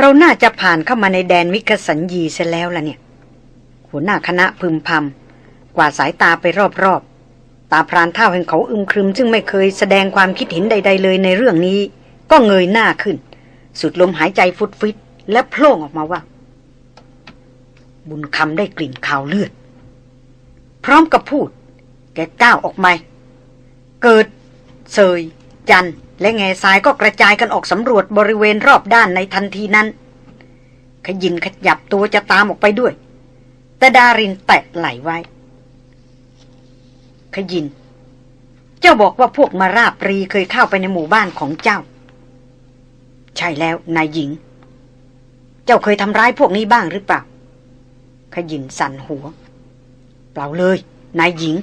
เราน่าจะผ่านเข้ามาในแดนวิกสัญญีเสียแล้วล่ะเนี่ย หัวหน้าคณะพึมพำกว่าสายตาไปรอบๆ ตาพรานเท่าแห่งเขาอึมครึม ซึ่งไม่เคยแสดงความคิดเห็นใด ๆ เลยในเรื่องนี้ ก็เงยหน้าขึ้น สุดลมหายใจฟุดฟิตและโพล่งออกมาว่า บุญคำได้กลิ่นขาวเลือด พร้อมกับพูด แกก้าวออกมาเกิดเซย จันและแง่ทรายก็กระจายกันออกสำรวจบริเวณรอบด้านในทันทีนั้น ขยินขยับตัวจะตามออกไปด้วย แต่ดารินแตะไหลไว้ ขยิน เจ้าบอกว่าพวกมาราบรีเคยเข้าไปในหมู่บ้านของเจ้า ใช่แล้วนายหญิง เจ้าเคยทำร้ายพวกนี้บ้างหรือเปล่า ขยินสั่นหัว เปล่าเลย นายหญิง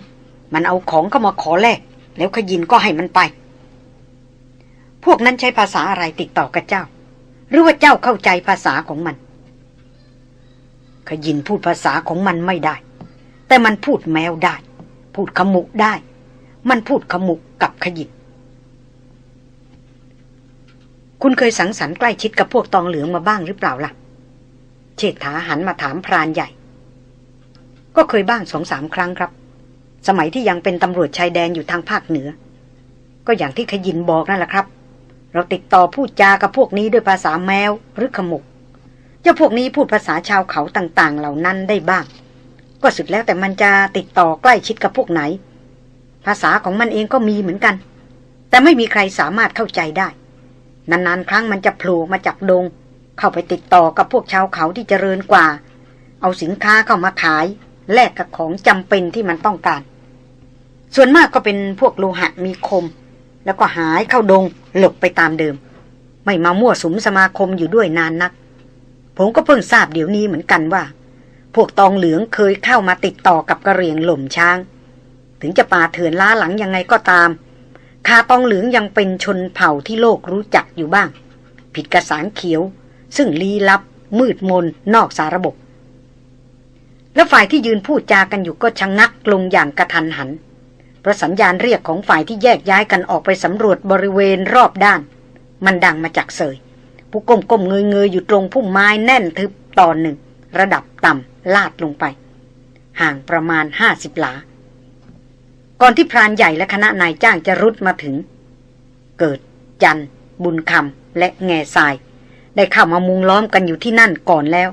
มันเอาของเข้ามาขอแลกแล้วขยินก็ให้มันไป พวกนั้นใช้ภาษาอะไรติดต่อกับเจ้า หรือว่าเจ้าเข้าใจภาษาของมัน ขยินพูดภาษาของมันไม่ได้ แต่มันพูดแมวได้ พูดขมุกได้ มันพูดขมุกกับขยินคุณเคยสังสรรค์ใกล้ชิดกับพวกตองเหลืองมาบ้างหรือเปล่าล่ะ เชษฐาหันมาถามพรานใหญ่ ก็เคยบ้างสองสามครั้งครับ สมัยที่ยังเป็นตำรวจชายแดนอยู่ทางภาคเหนือ ก็อย่างที่ขยินบอกนั่นแหละครับ เราติดต่อพูดจากับพวกนี้ด้วยภาษาแมวหรือขมุก เจ้าพวกนี้พูดภาษาชาวเขาต่าง ๆ เหล่านั้นได้บ้าง ก็สุดแล้วแต่มันจะติดต่อใกล้ชิดกับพวกไหน ภาษาของมันเองก็มีเหมือนกัน แต่ไม่มีใครสามารถเข้าใจได้ นานๆ ครั้งมันจะโผล่มาจากดง เข้าไปติดต่อกับพวกชาวเขาที่เจริญกว่า เอาสินค้าเข้ามาขาย แลกกับของจำเป็นที่มันต้องการ ส่วนมากก็เป็นพวกโลหะมีคม แล้วก็หายเข้าดงหลบไปตามเดิม ไม่มามั่วสุมสมาคมอยู่ด้วยนานนัก ผมก็เพิ่งทราบเดี๋ยวนี้เหมือนกันว่า พวกตองเหลืองเคยเข้ามาติดต่อกับกระเรียงหล่มช้าง ถึงจะป่าเถื่อนล้าหลังยังไงก็ตาม คาตองเหลืองยังเป็นชนเผ่าที่โลกรู้จักอยู่บ้าง ผิดกระสานเขียว ซึ่งลี้ลับ มืดมนนอกสาระบบ และฝ่ายที่ยืนพูดจากันอยู่ก็ชะงงักลงอย่างกระทันหัน ราะสัญญาณเรียกของฝ่ายที่แยกย้ายกันออกไปสำรวจบริเวณรอบด้าน มันดังมาจากเสย ผู้ก้มก้มเงยเงยอยู่ตรงพุ่มไม้แน่นทึบตอนหนึ่ง ระดับต่ำลาดลงไป ห่างประมาณห้าสิบหลา ก่อนที่พรานใหญ่และคณะนายจ้างจะรุดมาถึง เกิด จัน บุญคำและแง่ทราย ได้เข้ามามุงล้อมกันอยู่ที่นั่นก่อนแล้ว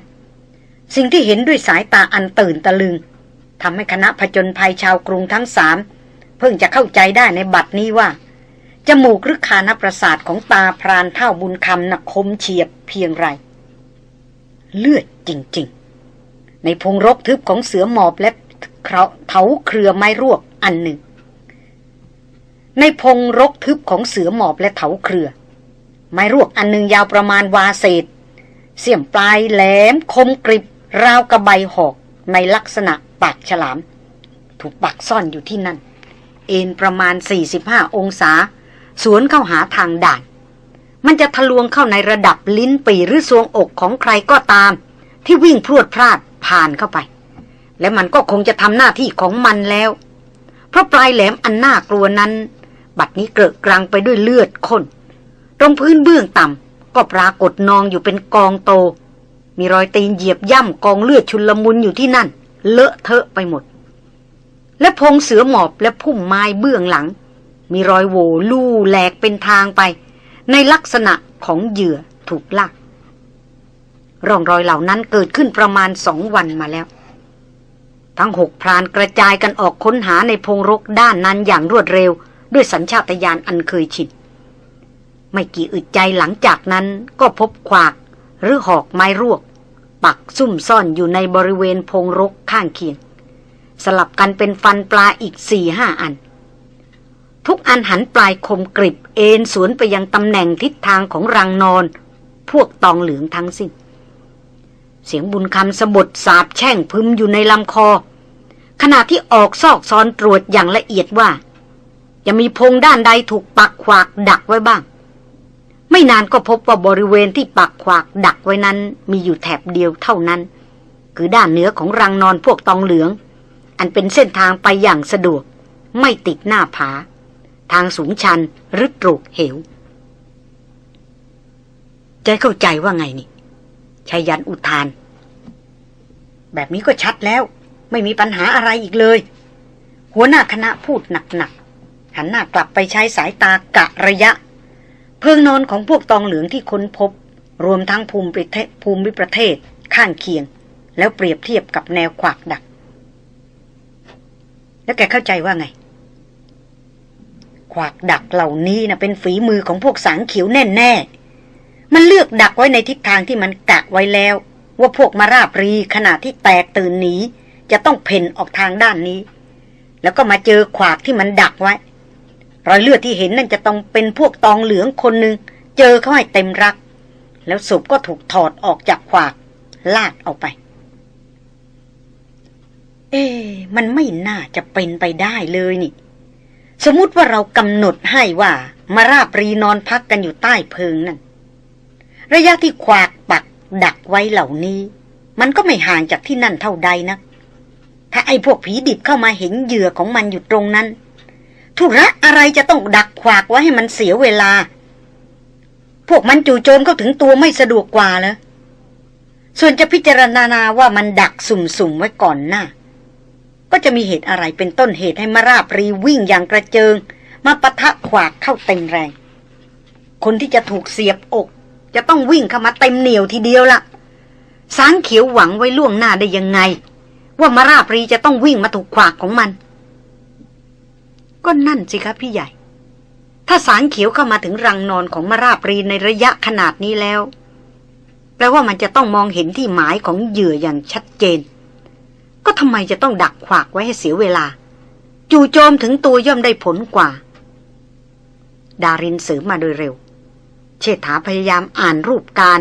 สิ่งที่เห็นด้วยสายตาอันตื่นตะลึงทำให้คณะผจญภัยชาวกรุงทั้งสาม พิ่งจะเข้าใจได้ในบัดนี้ว่า จมูกหรือคานประสาทของตาพรานเท่าบุญคำนักคมเฉียบเพียงไร เลือดจริง ๆ ในพงรกทึบของเสือหมอบและเถาเครือไม้รวกอันหนึ่ง ในพงรกทึบของเสือหมอบและเถาเครือ ไม้รวกอันหนึ่งยาวประมาณวาเศษ เสียมปลายแหลมคมกริบ ราวกระใบหอกในลักษณะปากฉลาม ถูกปักซ่อนอยู่ที่นั่น เอ็นประมาณ 45 องศา สวนเข้าหาทางด่าน มันจะทะลวงเข้าในระดับลิ้นปีหรือซวงอกของใครก็ตาม ที่วิ่งพรวดพลาดผ่านเข้าไป และมันก็คงจะทำหน้าที่ของมันแล้ว เพราะปลายแหลมอันน่ากลัวนั้น บัดนี้เกลอะกลางไปด้วยเลือดข้นตรงพื้นเบื้องต่ำก็ปรากฏนองอยู่เป็นกองโต มีรอยตีนเหยียบย่ำกองเลือดชุนลมุนอยู่ที่นั่น เลอะเทอะไปหมด และพงเสือหมอบและพุ่มไม้เบื้องหลัง มีรอยโวลู่แหลกเป็นทางไป ในลักษณะของเหยื่อถูกลากร่องรอยเหล่านั้นเกิดขึ้นประมาณสองวันมาแล้ว ทั้งหกพรานกระจายกันออกค้นหาในพงรกด้านนั้นอย่างรวดเร็ว ด้วยสัญชาตญาณอันเคยชินไม่กี่อึดใจหลังจากนั้นก็พบขวาก หรือหอกไม้รวก ปักซุ่มซ่อนอยู่ในบริเวณพงรกข้างเคียง สลับกันเป็นฟันปลาอีกสี่ห้าอัน ทุกอันหันปลายคมกริบ เอ็นสวนไปยังตำแหน่งทิศทางของรังนอน พวกตองเหลืองทั้งสิ้น เสียงบุญคำสะบดสาบแช่งพึมอยู่ในลำคอ ขณะที่ออกซอกซอนตรวจอย่างละเอียดว่า จะมีพงด้านใดถูกปักขวากดักไว้บ้าง ไม่นานก็พบว่าบริเวณที่ปักขวากดักไว้นั้น มีอยู่แถบเดียวเท่านั้น คือด้านเหนือของรังนอนพวกตองเหลือง อันเป็นเส้นทางไปอย่างสะดวก ไม่ติดหน้าผา ทางสูงชันหรือตรุกเหวใจเข้าใจว่าไงนี่ชายันอุทาน แบบนี้ก็ชัดแล้ว ไม่มีปัญหาอะไรอีกเลย หัวหน้าคณะพูดหนักๆหันหน้ากลับไปใช้สายตากะระยะ เพิงนอนของพวกตองเหลืองที่ค้นพบ รวมทั้งภูมิประเทศภูมิประเทศข้างเคียง แล้วเปรียบเทียบกับแนวขวากดัก แล้วแกเข้าใจว่าไง ขวากดักเหล่านี้นะเป็นฝีมือของพวกสางเขียวแน่แน่มันเลือกดักไว้ในทิศทางที่มันกะไว้แล้ว ว่าพวกมาราบรีขณะที่แตกตื่นหนีจะต้องเพ่นออกทางด้านนี้ แล้วก็มาเจอขวากที่มันดักไว้ รอยเลือดที่เห็นนั่นจะต้องเป็นพวกตองเหลืองคนหนึ่งเจอเขาให้เต็มรัก แล้วศพก็ถูกถอดออกจากขวากลากออกไป เอ๊มันไม่น่าจะเป็นไปได้เลยนี่ สมมติว่าเรากำหนดให้ว่า มาราบรีนอนพักกันอยู่ใต้เพิงนั่น ระยะที่ขวากปักดักไว้เหล่านี้ มันก็ไม่ห่างจากที่นั่นเท่าใดนะถ้าไอ้พวกผีดิบเข้ามาเห็นเหยื่อของมันอยู่ตรงนั้น ธุระอะไรจะต้องดักขวากไว้ให้มันเสียเวลา พวกมันจู่โจมเข้าถึงตัวไม่สะดวกกว่าเลยส่วนจะพิจารณานาว่ามันดักสุ่มๆไว้ก่อนหน้า ก็จะมีเหตุอะไรเป็นต้นเหตุให้มาราบรีวิ่งอย่างกระเจิง มาปะทะขวากเข้าเต็มแรง คนที่จะถูกเสียบอก จะต้องวิ่งเข้ามาเต็มเหนียวทีเดียวละ่ะสางเขียวหวังไว้ล่วงหน้าได้ยังไง ว่ามาราบรีจะต้องวิ่งมาถูกขวากของมัน ก็นั่นสิครับพี่ใหญ่ ถ้าสางเขียวเข้ามาถึงรังนอนของมาราบรีในระยะขนาดนี้แล้ว แปลว่ามันจะต้องมองเห็นที่หมายของเหยื่ออย่างชัดเจน ก็ทำไมจะต้องดักขวากไว้ให้เสียเวลา จู่โจมถึงตัวย่อมได้ผลกว่า ดารินเสริมมาโดยเร็ว เชษฐาพยายามอ่านรูปการ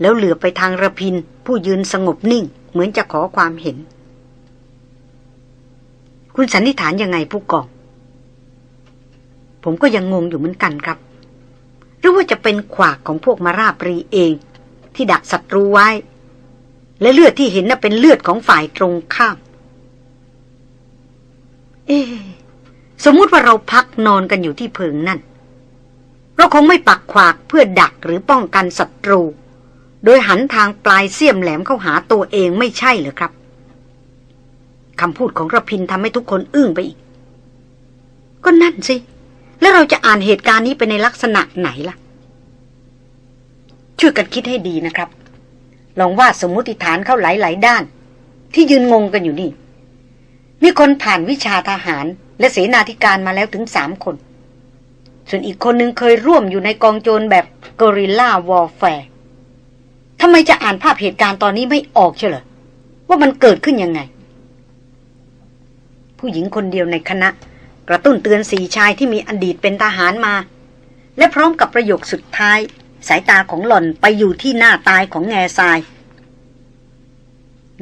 แล้วเหลือไปทางระพิน ผู้ยืนสงบนิ่ง เหมือนจะขอความเห็น คุณสันนิษฐานยังไงผู้กอง ผมก็ยังงงอยู่เหมือนกันครับ หรือว่าจะเป็นขวากของพวกมาราบรีเอง ที่ดักศัตรูไว้ และเลือดที่เห็นน่ะเป็นเลือดของฝ่ายตรงข้าม เอ๊สมมุติว่าเราพักนอนกันอยู่ที่เพิงนั่น เราคงไม่ปักขวากเพื่อดักหรือป้องกันศัตรู โดยหันทางปลายเสี้ยมแหลมเข้าหาตัวเองไม่ใช่เหรอครับคำพูดของระพินทำให้ทุกคนอึ้งไปอีก ก็นั่นสิ แล้วเราจะอ่านเหตุการณ์นี้ไปในลักษณะไหนล่ะ ช่วยกันคิดให้ดีนะครับ ลองวาดสมมติฐานเข้าหลายๆด้าน ที่ยืนงงกันอยู่นี่ มีคนผ่านวิชาทหาร และเสนาธิการมาแล้วถึงสามคน ส่วนอีกคนนึงเคยร่วมอยู่ในกองโจรแบบ guerrilla warfare ทำไมจะอ่านภาพเหตุการณ์ตอนนี้ไม่ออกเชียวเหรอว่ามันเกิดขึ้นยังไง ผู้หญิงคนเดียวในคณะ กระตุ้นเตือนสี่ชายที่มีอดีตเป็นทหารมา และพร้อมกับประโยคสุดท้าย สายตาของหล่อนไปอยู่ที่หน้าตายของแง่ทราย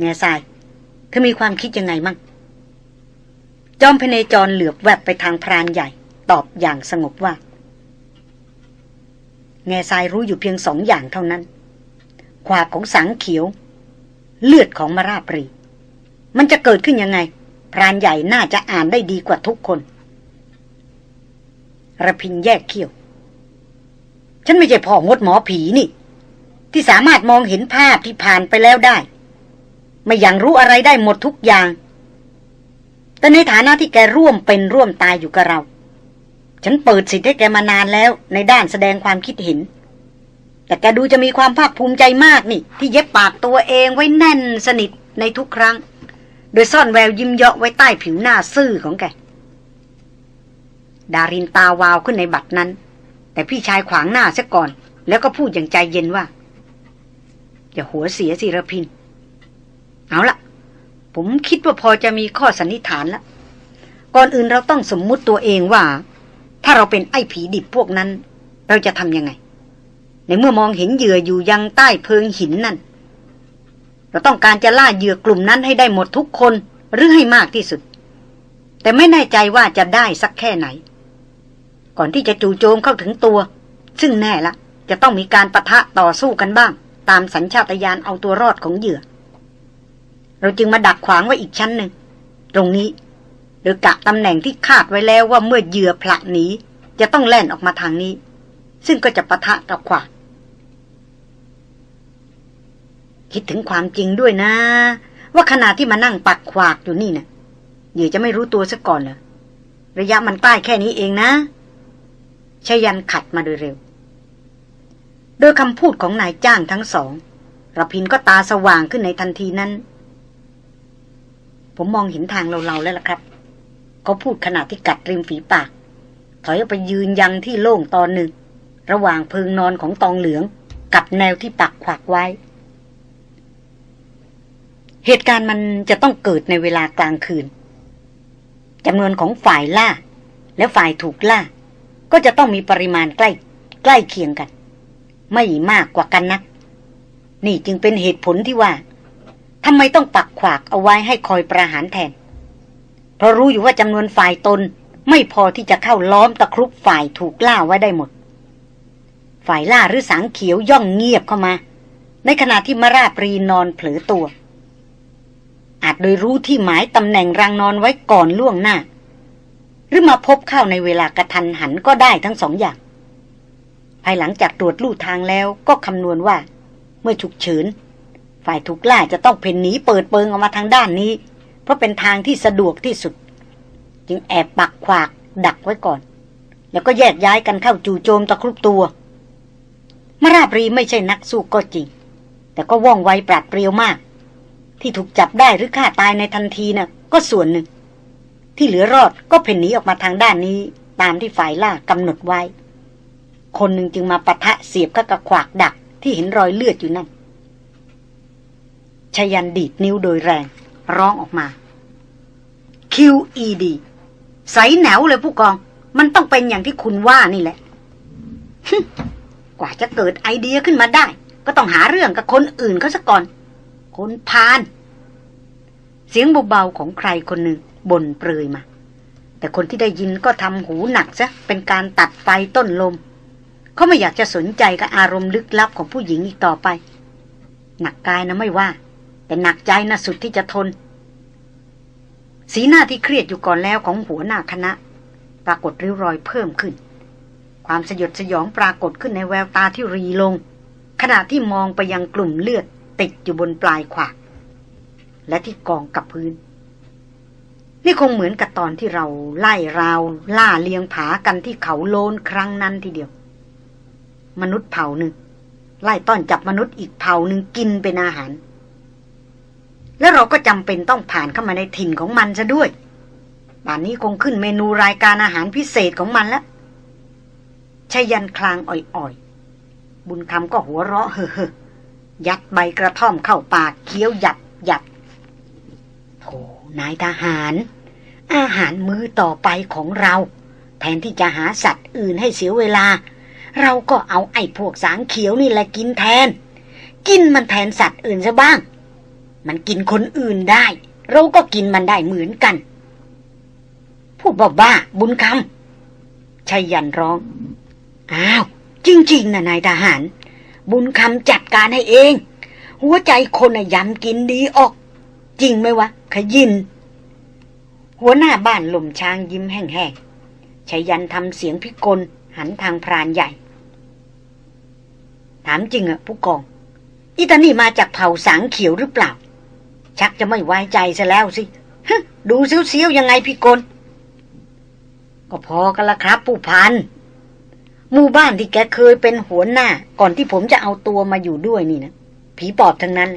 แง่ทราย เธอมีความคิดยังไงมั่ง จอมพเนจรเหลือบแวบไปทางพรานใหญ่ ตอบอย่างสงบว่า แง่ทรายรู้อยู่เพียงสองอย่างเท่านั้น ขวาของสังเขียว เลือดของมาราบรี มันจะเกิดขึ้นยังไง พรานใหญ่น่าจะอ่านได้ดีกว่าทุกคนระพินแยกเขี้ยว ฉันไม่ใช่พ่อมดหมอผีนี่ ที่สามารถมองเห็นภาพที่ผ่านไปแล้วได้ ไม่อย่างรู้อะไรได้หมดทุกอย่าง แต่ในฐานะที่แกร่วมเป็นร่วมตายอยู่กับเรา ฉันเปิดสิทธิ์ให้แกมานานแล้ว ในด้านแสดงความคิดเห็น แต่แกดูจะมีความภาคภูมิใจมากนี่ ที่เย็บปากตัวเองไว้แน่นสนิทในทุกครั้ง โดยซ่อนแววยิ้มเยาะไว้ใต้ผิวหน้าซื่อของแกดารินตาวาวขึ้นในบัตรนั้น แต่พี่ชายขวางหน้าซะก่อน แล้วก็พูดอย่างใจเย็นว่า อย่าหัวเสียสิระพิน เอาละผมคิดว่าพอจะมีข้อสันนิษฐานแล้วก่อนอื่นเราต้องสมมุติตัวเองว่า ถ้าเราเป็นไอ้ผีดิบพวกนั้น เราจะทำยังไง ในเมื่อมองเห็นเหยื่ออยู่ยังใต้เพิงหินนั่น เราต้องการจะล่าเหยื่อกลุ่มนั้นให้ได้หมดทุกคนหรือให้มากที่สุด แต่ไม่แน่ใจว่าจะได้สักแค่ไหน ก่อนที่จะจู่โจมเข้าถึงตัว ซึ่งแน่ละจะต้องมีการประทะต่อสู้กันบ้าง ตามสัญชาตญาณเอาตัวรอดของเหยื่อ เราจึงมาดักขวางไว้อีกชั้นหนึ่ง ตรงนี้โดยกะตำแหน่งที่คาดไว้แล้วว่าเมื่อเหยื่อผละหนีจะต้องแล่นออกมาทางนี้ ซึ่งก็จะปะทะกับขวางคิดถึงความจริงด้วยนะ ว่าขณะที่มานั่งปักขวากอยู่นี่เนะ่ยเดี๋ยวจะไม่รู้ตัวซะก่อนเหรอระยะมันใกล้แค่นี้เองนะ ชยันขัดมาโดยเร็ว โดยคำพูดของนายจ้างทั้งสองระพินก็ตาสว่างขึ้นในทันทีนั้น ผมมองเห็นทางเราๆแล้วล่ะครับ เขาพูดขณะที่กัดริมฝีปาก ถอยไปยืนยังที่โล่งตอนหนึ่ง ระหว่างพึงนอนของตองเหลืองกับแนวที่ปักขวักไว้ เหตุการณ์มันจะต้องเกิดในเวลากลางคืนจำนวนของฝ่ายล่า และฝ่ายถูกล่า ก็จะต้องมีปริมาณใกล้ ใกล้เคียงกัน ไม่มากกว่ากันนัก นี่จึงเป็นเหตุผลที่ว่าทำไมต้องปักขวากเอาไว้ให้คอยประหารแทน เพราะรู้อยู่ว่าจำนวนฝ่ายตนไม่พอที่จะเข้าล้อมตะครุบฝ่ายถูกล่าไว้ได้หมด ฝ่ายล่าหรือสางเขียวย่องเงียบเข้ามา ในขณะที่มาราปรีนอนเผลอตัว อาจโดยรู้ที่หมายตำแหน่งรังนอนไว้ก่อนล่วงหน้า หรือมาพบเข้าในเวลากระทันหันก็ได้ทั้งสองอย่าง ภายหลังจากตรวจลู่ทางแล้วก็คำนวณว่า เมื่อฉุกเฉินฝ่ายถูกล่าจะต้องเพ่นหนีเปิดเปิงออกมาทางด้านนี้ เพราะเป็นทางที่สะดวกที่สุด จึงแอบปักขวากดักไว้ก่อน แล้วก็แยกย้ายกันเข้าจู่โจมตะครุบตัว มาราบรีไม่ใช่นักสู้ก็จริง แต่ก็ว่องไวปราดเปรียวมาก ที่ถูกจับได้หรือฆ่าตายในทันทีนะ่ะก็ส่วนหนึ่ง ที่เหลือรอดก็เพ่นหนีออกมาทางด้านนี้ ตามที่ฝ่ายล่ากำหนดไว้ คนหนึ่งจึงมาปะทะเสียบกับกระขวากดักที่เห็นรอยเลือดอยู่นั่นชยันดีดนิ้วโดยแรง ร้องออกมา QED ใสแหนวเลยผู้กอง มันต้องเป็นอย่างที่คุณว่านี่แหละ กว่าจะเกิดไอเดียขึ้นมาได้ ก็ต้องหาเรื่องกับคนอื่นเขาซะก่อน คนพาน เสียงเบาๆของใครคนหนึ่ง บ่นเปรยมา แต่คนที่ได้ยินก็ทำหูหนักซะเป็นการตัดไฟต้นลม เขาไม่อยากจะสนใจกับอารมณ์ลึกลับของผู้หญิงอีกต่อไป หนักกายนะไม่ว่า แต่หนักใจนะสุดที่จะทน สีหน้าที่เครียดอยู่ก่อนแล้วของหัวหน้าคณะ ปรากฏริ้วรอยเพิ่มขึ้น ความสยดสยองปรากฏขึ้นในแววตาที่รีลง ขณะที่มองไปยังกลุ่มเลือดติดอยู่บนปลายขวากและที่กองกับพื้น นี่คงเหมือนกับตอนที่เราไล่ราว ล่าเลียงผากันที่เขาโลนครั้งนั้นทีเดียว มนุษย์เผ่าหนึ่ง ไล่ต้อนจับมนุษย์อีกเผ่าหนึ่งกินเป็นอาหาร แล้วเราก็จำเป็นต้องผ่านเข้ามาในถิ่นของมันซะด้วยบ้านนี้คงขึ้นเมนูรายการอาหารพิเศษของมันแล้วชยันคลางอ่อยๆ บุญคำก็หัวเราะเฮ่อยัดใบกระท่อมเข้าปากเคี้ยวหยัดหยัด นายทหาร อาหารมื้อต่อไปของเรา แทนที่จะหาสัตว์อื่นให้เสียเวลา เราก็เอาไอ้พวกสางเขียวนี่แหละกินแทน กินมันแทนสัตว์อื่นซะบ้าง มันกินคนอื่นได้ เราก็กินมันได้เหมือนกันพูดบ้าๆบุญคำชัยยันร้อง อ้าว จริง ๆนะนายทหาร บุญคำจัดการให้เอง หัวใจคนอะยำกินดีออก จริงไหมวะ ขยิน หัวหน้าบ้านลมช้างยิ้มแห้งๆชายันทำเสียงพิกลหันทางพรานใหญ่ ถามจริงอะผู้กองอีตานี่มาจากเผ่าสางเขียวหรือเปล่า ชักจะไม่ไว้ใจซะแล้วสิดูเสียวๆยังไงพิกลก็พอกันละครับ ผู้พันหมู่บ้านที่แกเคยเป็นหัวหน้า ก่อนที่ผมจะเอาตัวมาอยู่ด้วยนี่นะผีปอบทั้งนั้น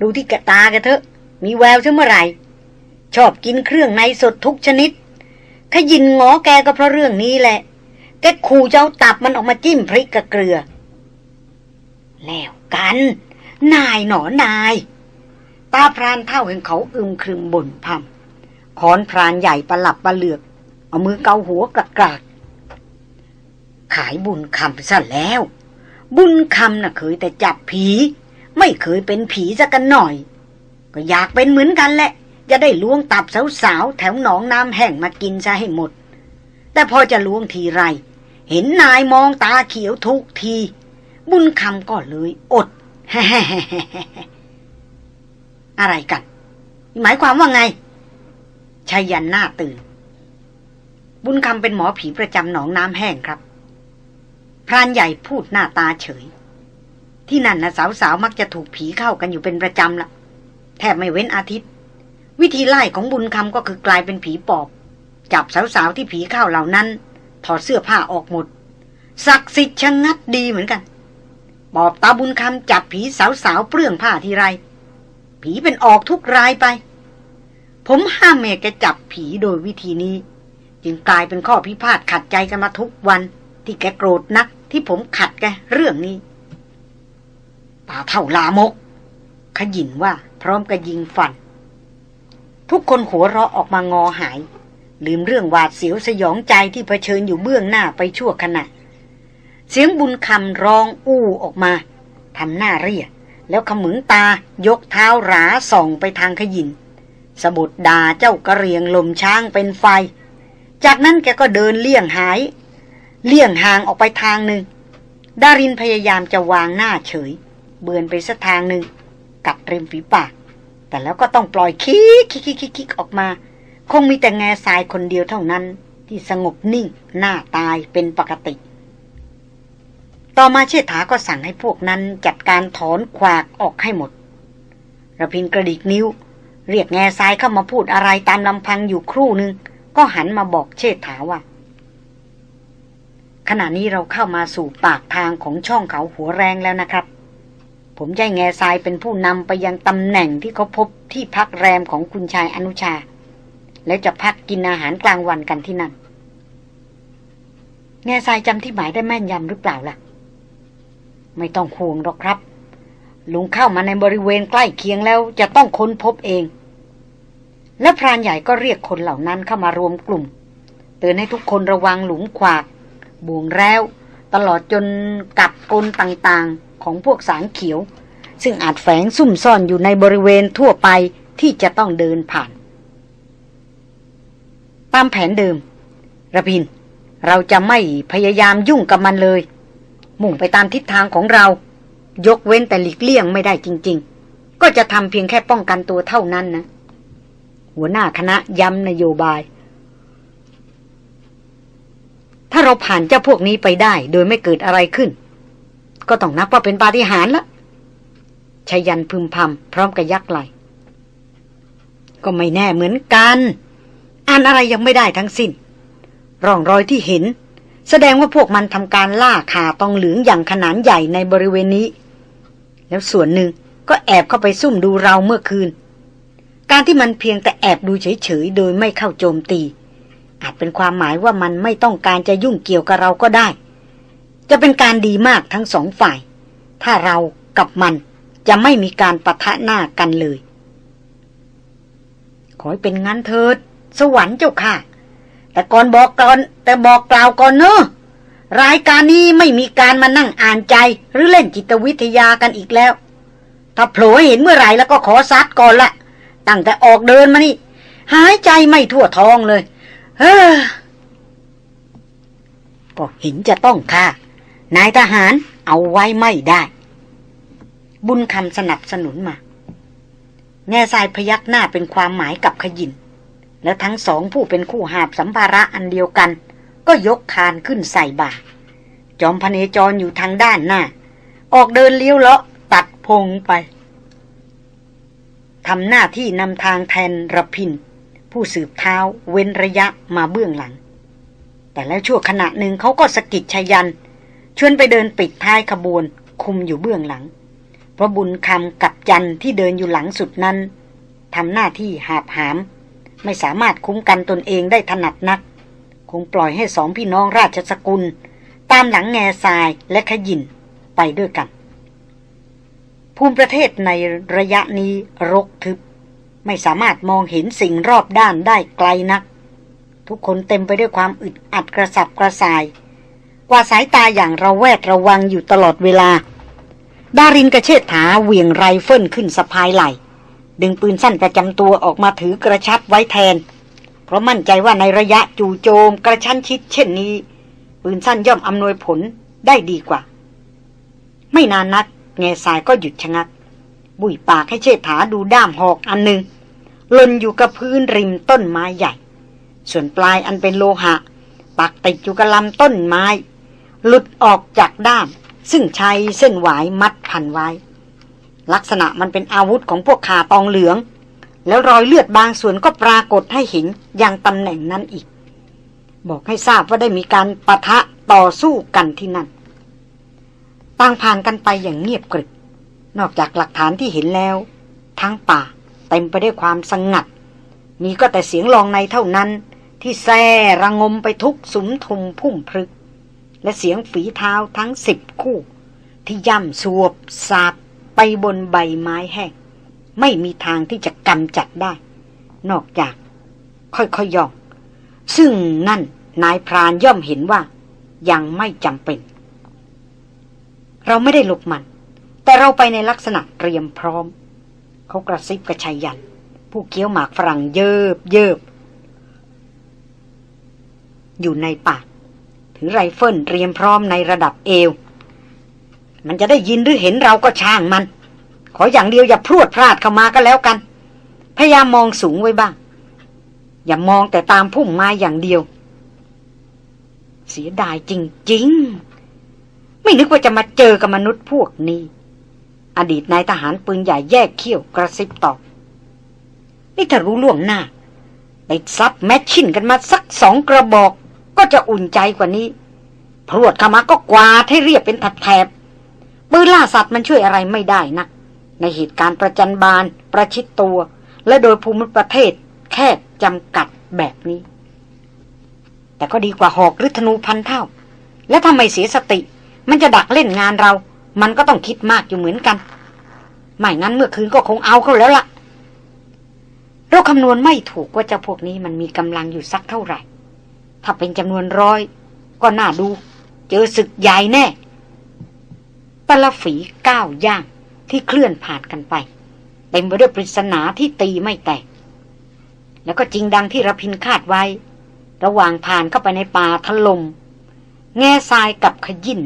ดูที่กตาแกเถอะ มีแววเมื่อไหร่ ชอบกินเครื่องในสดทุกชนิด ขยินงอแกก็เพราะเรื่องนี้แหละ แกขู่เจ้าตับมันออกมาจิ้มพริกกับเกลือ แล้วกัน นายหนอนาย ตาพรานเท่าเห็นเขาอึมครึมบ่นพำขอนพรานใหญ่ประหลับประเหลือก เอามือเกาหัวกระกรากขายบุญคำซะแล้ว บุญคำน่ะเคยแต่จับผี ไม่เคยเป็นผีสักกันหน่อย ก็อยากเป็นเหมือนกันแหละ จะได้ล้วงตับสาวๆ แถวหนองน้ำแห้งมากินซะให้หมด แต่พอจะล้วงทีไร เห็นนายมองตาเขียวทุกที บุญคำก็เลยอด อะไรกัน หมายความว่าไงชายันหน้าตื่น บุญคำเป็นหมอผีประจำหนองน้ำแห้งครับ พรานใหญ่พูดหน้าตาเฉย ที่นั่นนะสาวๆ มักจะถูกผีเข้ากันอยู่เป็นประจำละ แทบไม่เว้นอาทิตย์ วิธีไล่ของบุญคำก็คือกลายเป็นผีปอบ จับสาวๆที่ผีเข้าเหล่านั้น ถอดเสื้อผ้าออกหมดศักดิ์สิทธิ์ชะงงัดดีเหมือนกันปอบตาบุญคำจับผีสาวๆเปลื้องผ้าทีไร ผีเป็นออกทุกรายไป ผมห้ามเมแกจับผีโดยวิธีนี้ จึงกลายเป็นข้อพิพาทขัดใจกันมาทุกวัน ที่แกโกรธนักที่ผมขัดแกเรื่องนี้ตาเท่าลามก ขยินว่า พร้อมกับยิงฟัน ทุกคนหัวเราะออกมางอหาย ลืมเรื่องหวาดเสียวสยองใจที่เผชิญอยู่เบื้องหน้าไปชั่วขณะ เสียงบุญคำร้องอู้ออกมาทำหน้าเรียแล้วขมึงตายกเท้าหราส่องไปทางขยินสะบดดาเจ้ากระเรียงลมช้างเป็นไฟ จากนั้นแกก็เดินเลี่ยงหาย เลี่ยงห่างออกไปทางหนึ่งดารินพยายามจะวางหน้าเฉย เบือนไปสักทางหนึ่ง กัดริมฝีปาก แต่แล้วก็ต้องปล่อยคิกคิกคิกคิกออกมา คงมีแต่แง่ทรายคนเดียวเท่านั้น ที่สงบนิ่งหน้าตายเป็นปกติ ต่อมาเชษฐาก็สั่งให้พวกนั้นจัดการถอนขวากออกให้หมดระพินกระดิกนิ้ว เรียกแง่ทรายเข้ามาพูดอะไรตามลำพังอยู่ครู่หนึ่งก็หันมาบอกเชษฐาว่าขณะนี้เราเข้ามาสู่ปากทางของช่องเขาหัวแรงแล้วนะครับ ผมใจแง่ทรายเป็นผู้นำไปยังตำแหน่งที่เขาพบที่พักแรมของคุณชายอนุชา แล้วจะพักกินอาหารกลางวันกันที่นั่น แง่ทรายจำที่หมายได้แม่นยำหรือเปล่าล่ะ ไม่ต้องห่วงหรอกครับ ลุงเข้ามาในบริเวณใกล้เคียงแล้วจะต้องค้นพบเอง และพรานใหญ่ก็เรียกคนเหล่านั้นเข้ามารวมกลุ่ม เตือนให้ทุกคนระวังหลุมขวากบ่วงแล้ว ตลอดจนกับกลต่างๆ ของพวกสางเขียว ซึ่งอาจแฝงซุ่มซ่อนอยู่ในบริเวณทั่วไปที่จะต้องเดินผ่าน ตามแผนเดิมระพิน เราจะไม่พยายามยุ่งกับมันเลย มุ่งไปตามทิศทางของเรา ยกเว้นแต่หลีกเลี่ยงไม่ได้จริง ๆ ก็จะทำเพียงแค่ป้องกันตัวเท่านั้นนะ หัวหน้าคณะย้ำนโยบาย ถ้าเราผ่านเจ้าพวกนี้ไปได้ โดยไม่เกิดอะไรขึ้น ก็ต้องนับว่าเป็นปาฏิหาริย์ละชยันพึมพำพร้อมกับยักไหลก็ไม่แน่เหมือนกันอ่านอะไรยังไม่ได้ทั้งสิ้น ร่องรอยที่เห็น แสดงว่าพวกมันทำการล่าขาตองเหลืองอย่างขนาดใหญ่ในบริเวณนี้ แล้วส่วนหนึ่งก็แอบเข้าไปซุ่มดูเราเมื่อคืน การที่มันเพียงแต่แอบดูเฉยๆโดยไม่เข้าโจมตี อาจเป็นความหมายว่ามันไม่ต้องการจะยุ่งเกี่ยวกับเราก็ได้ จะเป็นการดีมากทั้งสองฝ่าย ถ้าเรากับมันจะไม่มีการปะทะหน้ากันเลย ขอให้เป็นงั้นเถิด สวรรค์เจ้าค่ะ แต่ก่อนบอกก่อน แต่บอกกล่าวก่อนเนอะรายการนี้ไม่มีการมานั่งอ่านใจหรือเล่นจิตวิทยากันอีกแล้ว ถ้าโผล่เห็นเมื่อไหร่แล้วก็ขอซัดก่อนละตั้งแต่ออกเดินมานี่ หายใจไม่ทั่วท้องเลย เฮ้อก็เห็นจะต้องค่ะ นายทหารเอาไว้ไม่ได้ บุญคำสนับสนุนมา แง่ทรายพยักหน้าเป็นความหมายกับขยิน แล้วทั้งสองผู้เป็นคู่หาบสัมภาระอันเดียวกัน ก็ยกคานขึ้นใส่บ่า จอมพเนจรอยู่ทางด้านหน้า ออกเดินเลี้ยวเลาะตัดพงไปทำหน้าที่นำทางแทนระพิน ผู้สืบเท้าเว้นระยะมาเบื้องหลัง แต่แล้วชั่วขณะหนึ่งเขาก็สะกิดชยัน ชวนไปเดินปิดท้ายขบวน คุมอยู่เบื้องหลัง เพราะบุญคำกับจันที่เดินอยู่หลังสุดนั้นทำหน้าที่หาบหาม ไม่สามารถคุ้มกันตนเองได้ถนัดนัก คงปล่อยให้สองพี่น้องราชสกุล ตามหลังแง่ทรายและขยินไปด้วยกัน ภูมิประเทศในระยะนี้รกทึบ ไม่สามารถมองเห็นสิ่งรอบด้านได้ไกลนัก ทุกคนเต็มไปด้วยความอึดอัดกระสับกระส่าย กวาดสายตาอย่างระแวดระวังอยู่ตลอดเวลา ดารินกะเชษฐาเหวี่ยงไรเฟิลขึ้นสะพายไหล่ ดึงปืนสั้นประจำตัวออกมาถือกระชับไว้แทน เพราะมั่นใจว่าในระยะจู่โจมกระชั้นชิดเช่นนี้ ปืนสั้นย่อมอำนวยผลได้ดีกว่า ไม่นานนักแง่สายก็หยุดชะงัก บุยปากให้เชษฐาดูด้ามหอกอันหนึ่งลนอยู่กับพื้นริมต้นไม้ใหญ่ ส่วนปลายอันเป็นโลหะ ปักติดอยู่กับลำต้นไม้ หลุดออกจากด้าม ซึ่งใช้เส้นหวายมัดพันไว้ ลักษณะมันเป็นอาวุธของพวกขาตองเหลือง แล้วรอยเลือดบางส่วนก็ปรากฏให้เห็นอย่างตำแหน่งนั้นอีก บอกให้ทราบว่าได้มีการปะทะต่อสู้กันที่นั่นต่างผ่านกันไปอย่างเงียบกริบนอกจากหลักฐานที่เห็นแล้ว ทั้งป่าเต็มไปด้วยความสงัด มีก็แต่เสียงลองในเท่านั้นที่แซ่ระงมไปทุกสุมทุมพุ่มพรึก และเสียงฝีเท้าทั้งสิบคู่ ที่ย่ำสวบสาบไปบนใบไม้แห้งไม่มีทางที่จะกำจัดได้ นอกจาก ค่อยๆย่อง ซึ่งนั่นนายพรานย่อมเห็นว่า ยังไม่จำเป็น เราไม่ได้หลบมัน แต่เราไปในลักษณะเตรียมพร้อม เขากระซิบกะชัยยันต์ ผู้เกี้ยวหมากฝรั่งเยิบเยิบ อยู่ในปาก ถือไรเฟิลเตรียมพร้อมในระดับเอว มันจะได้ยินหรือเห็นเราก็ช่างมัน ขออย่างเดียวอย่าพรวดพลาดเข้ามาก็แล้วกัน พยายามมองสูงไว้บ้าง อย่ามองแต่ตามพุ่มไม้อย่างเดียว เสียดายจริง ๆ ไม่นึกว่าจะมาเจอกับมนุษย์พวกนี้ อดีตนายทหารปืนใหญ่แยกเขี้ยวกระซิบตอบนี่ถ้ารู้ล่วงหน้าไปซับแมชชินกันมาสักสองกระบอก ก็จะอุ่นใจกว่านี้พรวดเข้ามาก็กวาดให้เรียบเป็นแถบปืนล่าสัตว์มันช่วยอะไรไม่ได้นะในเหตุการณ์ประจันบานประชิดตัว และโดยภูมิประเทศแคบจำกัดแบบนี้ แต่ก็ดีกว่าหอกหรือธนูพันเท่า และทำไมเสียสติ มันจะดักเล่นงานเรา มันก็ต้องคิดมากอยู่เหมือนกัน ไม่งั้นเมื่อคืนก็คงเอาเขาแล้วละ่ะเราคำนวณไม่ถูกว่าเจ้าพวกนี้มันมีกำลังอยู่สักเท่าไหร่ ถ้าเป็นจำนวนร้อย ก็น่าดู เจอศึกใหญ่แน่ตละฝีก้าวย่างที่เคลื่อนผ่านกันไปเต็มไปด้วยปริศนาที่ตีไม่แตก แล้วก็จริงดังที่ระพินคาดไว้ ระหว่างผ่านเข้าไปในป่าทลม แง่ทรายกับขยิน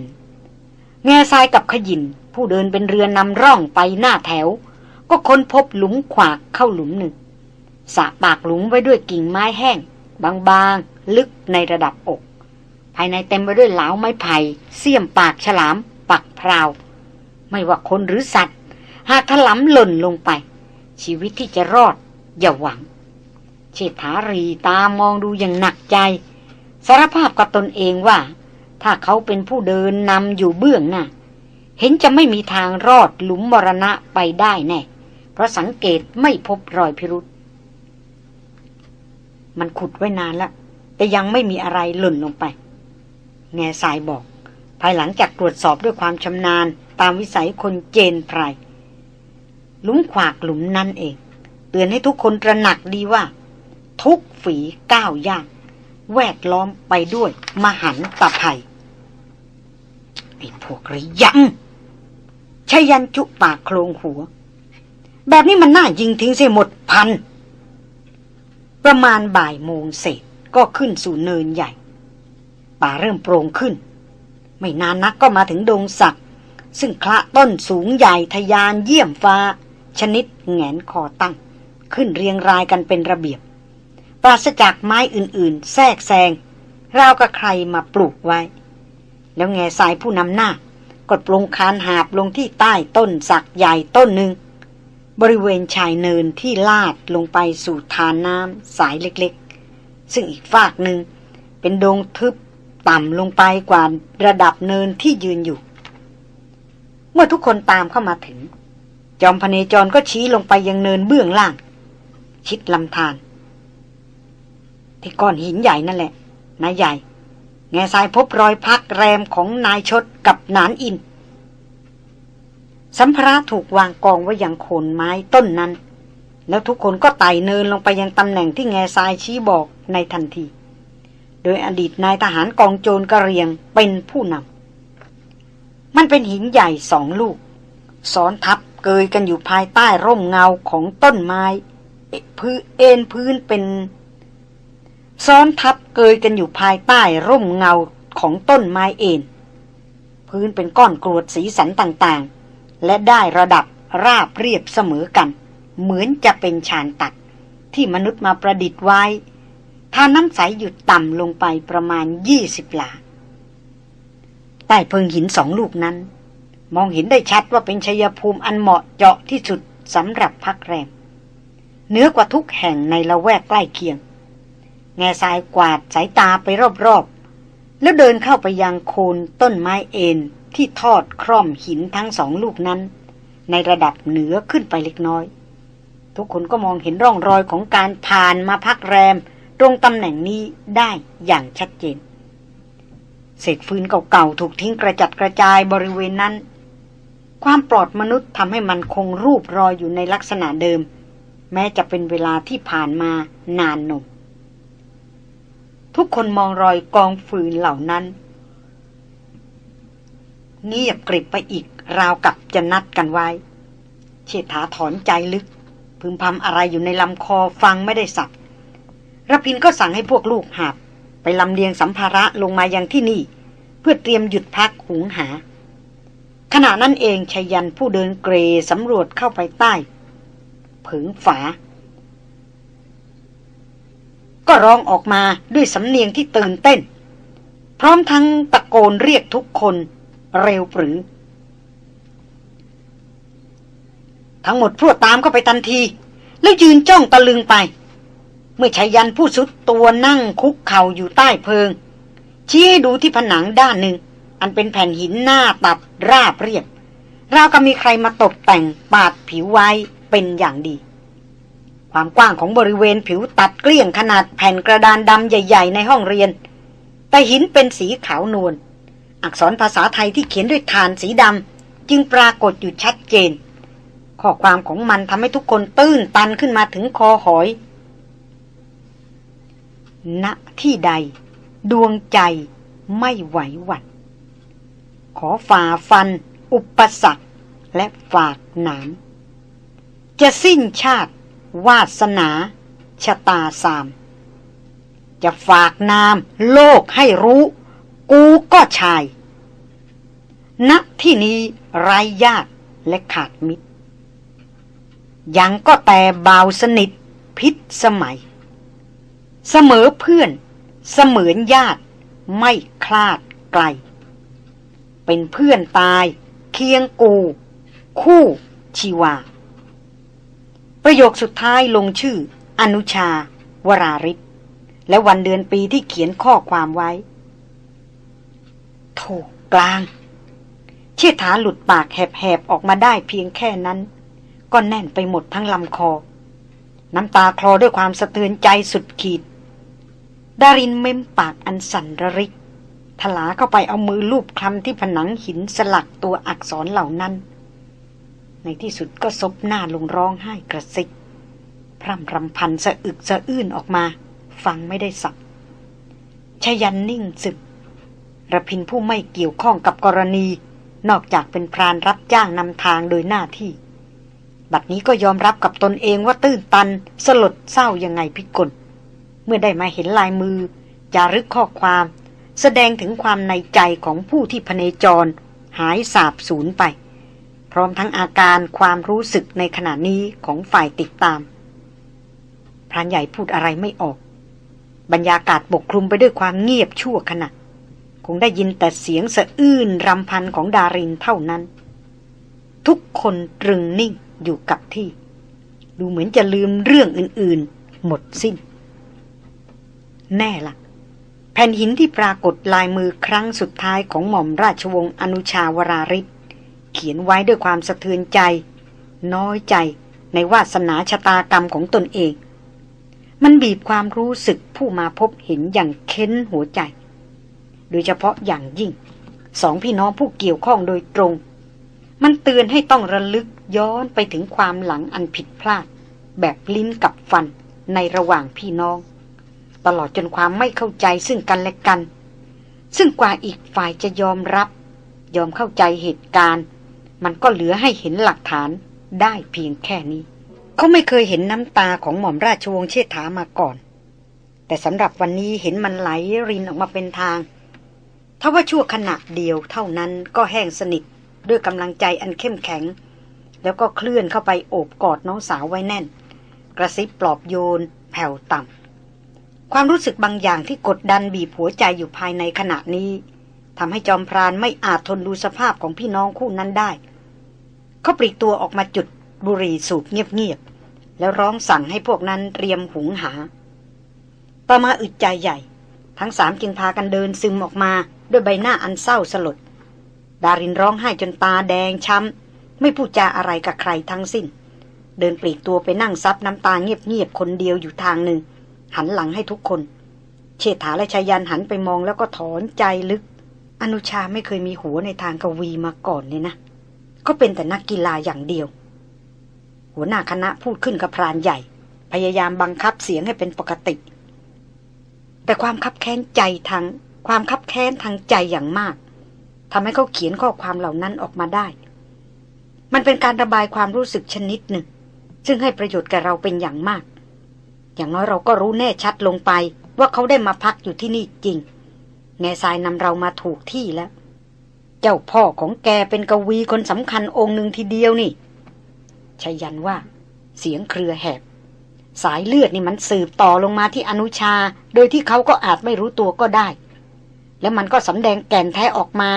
แง่ทรายกับขยินผู้เดินเป็นเรือนำร่องไปหน้าแถว ก็ค้นพบหลุมขวากเข้าหลุมหนึ่งสะปากหลุมไว้ด้วยกิ่งไม้แห้ง บาง ลึกในระดับอก ภายในเต็มไปด้วยเหลาไม้ไผ่เสียมปากฉลาม ปักพราว ไม่ว่าคนหรือสัตว์ หากถลำหล่นลงไป ชีวิตที่จะรอด อย่าหวัง เชษฐารีตามองดูอย่างหนักใจ สารภาพกับตนเองว่า ถ้าเขาเป็นผู้เดินนำอยู่เบื้องหน้าเห็นจะไม่มีทางรอดหลุมมรณะไปได้แน่ เพราะสังเกตไม่พบรอยพิรุษ มันขุดไว้นานแล้ว แต่ยังไม่มีอะไรหล่นลงไป แง่สายบอก ภายหลังจากตรวจสอบด้วยความชำนาญตามวิสัยคนเจนไพรลุมขวากหลุมนั่นเอง เตือนให้ทุกคนตระหนักดีว่า ทุกฝีก้าวย่างแวดล้อมไปด้วย มหันตภัยไอ้พวกระยำชายันจุปากโครงหัว แบบนี้มันน่ายิงทิ้งเสียหมดพัน ประมาณบ่ายโมงเสร็จ ก็ขึ้นสู่เนินใหญ่ ป่าเริ่มโปร่งขึ้น ไม่นานนักก็มาถึงดงสัก ซึ่งคละต้นสูงใหญ่ทยานเยี่ยมฟ้า ชนิดแงนคอตั้ง ขึ้นเรียงรายกันเป็นระเบียบ ปราศจากไม้อื่น ๆ แทรกแซงราวกับใครมาปลูกไว้ แล้วแง่สายผู้นำหน้ากดปลงคานหาบลงที่ใต้ต้นสักใหญ่ต้นหนึ่งบริเวณชายเนินที่ลาดลงไปสู่ทานน้ำสายเล็ก ซึ่งอีกฝากหนึ่งเป็นดงทึบต่ำลงไปกว่าระดับเนินที่ยืนอยู่ เมื่อทุกคนตามเข้ามาถึง จอมพเนจรก็ชี้ลงไปยังเนินเบื้องล่าง ชิดลำธารที่ก้อนหินใหญ่นั่นแหละ นายใหญ่ แง่ทรายพบรอยพักแรมของนายชดกับนานอิน สัมภาระถูกวางกองไว้อย่างโคนไม้ต้นนั้น แล้วทุกคนก็ไต่เนินลงไปยังตำแหน่งที่แง่ทรายชี้บอก ในทันที โดยอดีตนายทหารกองโจรกระเรียงเป็นผู้นำ มันเป็นหินใหญ่สองลูกซ้อนทับเกยกันอยู่ภายใต้ร่มเงาของต้นไม้พื้นเอ็นพื้นเป็น ซ้อนทับเกยกันอยู่ภายใต้ร่มเงาของต้นไม้เอ็นพื้นเป็นก้อนกรวดสีสันต่างๆ และได้ระดับราบเรียบเสมอกัน เหมือนจะเป็นชานตัดที่มนุษย์มาประดิษฐ์ไว้ ทาน้ำใสหยุดต่ำลงไปประมาณยี่สิบหลาตต้เพิงหินสองลูกนั้น มองเห็นได้ชัดว่าเป็นชยภูมิอันเหมาะเจาะที่สุดสำหรับพักแรมเนื้อกว่าทุกแห่งในละแวกใกล้เคียง แง่สายกวาดสายตาไปรอบๆ แล้วเดินเข้าไปยังโคนต้นไม้เอ็นที่ทอดคร่อมหินทั้งสองลูกนั้น ในระดับเหนือขึ้นไปเล็กน้อย ทุกคนก็มองเห็นร่องรอยของการผ่านมาพักแรม ตรงตำแหน่งนี้ได้อย่างชัดเจน เศษฟืนเก่าๆถูกทิ้งกระจัดกระจายบริเวณนั้น ความปลอดมนุษย์ทำให้มันคงรูปรอยอยู่ในลักษณะเดิม แม้จะเป็นเวลาที่ผ่านมานานหนุ่มทุกคนมองรอยกองฟืนเหล่านั้นเงียบกริบไปอีกราวกับจะนัดกันไว้ เชษฐาถอนใจลึก พึมพำอะไรอยู่ในลำคอฟังไม่ได้สับ รพินก็สั่งให้พวกลูกหาบ ไปลำเลียงสัมภาระลงมายังที่นี่ เพื่อเตรียมหยุดพักหุงหา ขณะนั้นเองชยันผู้เดินเกรสำรวจเข้าไปใต้ผึงฝา ก็ร้องออกมาด้วยสำเนียงที่ตื่นเต้น พร้อมทั้งตะโกนเรียกทุกคนเร็วปรือ ทั้งหมดพรวดตามเข้าไปทันที แล้วยืนจ้องตะลึงไป เมื่อชายันผู้สุดตัวนั่งคุกเข่าอยู่ใต้เพิง ชี้ให้ดูที่ผนังด้านหนึ่ง อันเป็นแผ่นหินหน้าตัดราบเรียบราวกับมีใครมาตกแต่งปาดผิวไว้เป็นอย่างดี ความกว้างของบริเวณผิวตัดเกลี้ยงขนาดแผ่นกระดานดำใหญ่ ๆ ในห้องเรียน แต่หินเป็นสีขาวนวลอักษรภาษาไทยที่เขียนด้วยฐานสีดำจึงปรากฏอยู่ชัดเจน ข้อความของมันทำให้ทุกคนตื้นตันขึ้นมาถึงคอหอย ณที่ใด ดวงใจไม่ไหวหวั่นขอฝ่าฟัน อุปสรรคและฝากหนามจะสิ้นชาติ วาสนา ชะตาสาม จะฝากนามโลกให้รู้ กูก็ชายณที่นี้ไรญาติและขาดมิตรยังก็แต่เบาสนิทพิษสมัย เสมอเพื่อน เสมือนญาติ ไม่คลาดไกล เป็นเพื่อนตาย เคียงกู คู่ชีวา ประโยคสุดท้ายลงชื่อ อนุชา วราริศและวันเดือนปีที่เขียนข้อความไว้ถูกกลาง เชี่ยถาหลุดปากแหบๆ ออกมาได้เพียงแค่นั้น ก็แน่นไปหมดทั้งลำคอ น้ำตาคลอด้วยความสะเทือนใจสุดขีด ดารินเม้มปากอันสั่นระริกถลาเข้าไปเอามือลูบคลำที่ผนังหินสลักตัวอักษรเหล่านั้น ในที่สุดก็ซบหน้าลงร้องไห้กระซิก พร่ำรำพันสะอึกสะอื้นออกมา ฟังไม่ได้สับชยันนิ่งสึกระพินผู้ไม่เกี่ยวข้องกับกรณี นอกจากเป็นพรานรับจ้างนำทางโดยหน้าที่ บัดนี้ก็ยอมรับกับตนเองว่าตื้นตัน สลดเศร้ายังไงพิกล เมื่อได้มาเห็นลายมือ จารึกข้อความ แสดงถึงความในใจของผู้ที่พเนจร หายสาบสูญไป พร้อมทั้งอาการความรู้สึกในขณะนี้ของฝ่ายติดตาม พรานใหญ่พูดอะไรไม่ออก บรรยากาศปกคลุมไปด้วยความเงียบชั่วขณะคงได้ยินแต่เสียงสะอื้นรำพันของดารินเท่านั้น ทุกคนตรึงนิ่งอยู่กับที่ ดูเหมือนจะลืมเรื่องอื่น ๆ หมดสิ้น แน่ละ่ะ แผ่นหินที่ปรากฏลายมือครั้งสุดท้ายของหม่อมราชวงศ์อนุชาวราริศเขียนไว้ด้วยความสะเทือนใจ น้อยใจในวาสนาชะตากรรมของตนเอง มันบีบความรู้สึกผู้มาพบเห็นอย่างเค้นหัวใจ โดยเฉพาะอย่างยิ่ง สองพี่น้องผู้เกี่ยวข้องโดยตรง มันเตือนให้ต้องระลึกย้อนไปถึงความหลังอันผิดพลาด แบบลิ้นกับฟันในระหว่างพี่น้อง ตลอดจนความไม่เข้าใจซึ่งกันและกัน ซึ่งกว่าอีกฝ่ายจะยอมรับ ยอมเข้าใจเหตุการณ์ มันก็เหลือให้เห็นหลักฐานได้เพียงแค่นี้ เขาไม่เคยเห็นน้ำตาของหม่อมราชวงศ์เชษฐามาก่อน แต่สำหรับวันนี้เห็นมันไหลรินออกมาเป็นทางถ้าว่าชั่วขณะเดียวเท่านั้นก็แห้งสนิทด้วยกำลังใจอันเข้มแข็ง แล้วก็เคลื่อนเข้าไปโอบกอดน้องสาวไว้แน่น กระซิบปลอบโยนแผ่วต่ำ ความรู้สึกบางอย่างที่กดดันบีบหัวใจอยู่ภายในขณะนี้ทำให้จอมพรานไม่อาจทนดูสภาพของพี่น้องคู่นั้นได้ เขาปลีกตัวออกมาจุดบุหรี่สูบเงียบๆ แล้วร้องสั่งให้พวกนั้นเตรียมหุงหา ต่อมาอึดใจใหญ่ ทั้งสามจึงพากันเดินซึมออกมาด้วยใบหน้าอันเศร้าสลด ดารินร้องไห้จนตาแดงช้ำ ไม่พูดจาอะไรกับใครทั้งสิ้น เดินปลีกตัวไปนั่งซับน้ำตาเงียบๆคนเดียวอยู่ทางหนึ่ง หันหลังให้ทุกคน เชษฐาและชายันหันไปมองแล้วก็ถอนใจลึก อนุชาไม่เคยมีหัวในทางกวีมาก่อนเลยนะ ก็เป็นแต่นักกีฬาอย่างเดียว หัวหน้าคณะพูดขึ้นกับพรานใหญ่ พยายามบังคับเสียงให้เป็นปกติ แต่ความคับแค้นใจทางความคับแค้นทางใจอย่างมากทำให้เขาเขียนข้อความเหล่านั้นออกมาได้ มันเป็นการระบายความรู้สึกชนิดหนึ่ง ซึ่งให้ประโยชน์แก่เราเป็นอย่างมาก อย่างน้อยเราก็รู้แน่ชัดลงไป ว่าเขาได้มาพักอยู่ที่นี่จริง แง่ทรายนำเรามาถูกที่แล้ว เจ้าพ่อของแกเป็นกวีคนสำคัญองค์หนึ่งทีเดียวนี่ชยันว่า เสียงเครือแหบ สายเลือดนี่มันสืบต่อลงมาที่อนุชา โดยที่เขาก็อาจไม่รู้ตัวก็ได้ แล้วมันก็สำแดงแก่นแท้ออกมา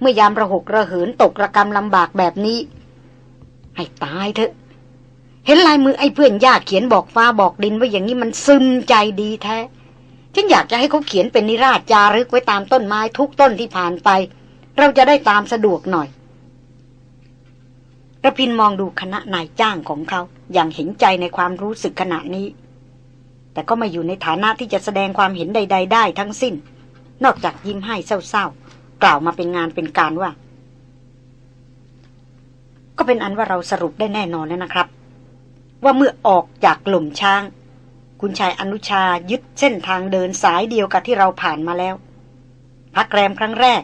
เมื่อยามระหกระเหินตกระกรรมลำบากแบบนี้ ให้ตายเถอะ เห็นลายมือไอ้เพื่อนญาติเขียนบอกฟ้าบอกดินว่าอย่างนี้มันซึมใจดีแท้ ฉันอยากจะให้เขาเขียนเป็นนิราชจารึกไว้ตามต้นไม้ทุกต้นที่ผ่านไป เราจะได้ตามสะดวกหน่อยระพินมองดูคณะนายจ้างของเขา อย่างเห็นใจในความรู้สึกขณะนี้ แต่ก็ไม่อยู่ในฐานะที่จะแสดงความเห็นใด ๆ ได้ทั้งสิ้น นอกจากยิ้มให้เศร้าๆ กล่าวมาเป็นงานเป็นการว่า ก็เป็นอันว่าเราสรุปได้แน่นอนแล้วนะครับ ว่าเมื่อออกจากกลุ่มช้าง คุณชายอนุชายึดเส้นทางเดินสายเดียวกับที่เราผ่านมาแล้ว พักแรมครั้งแรก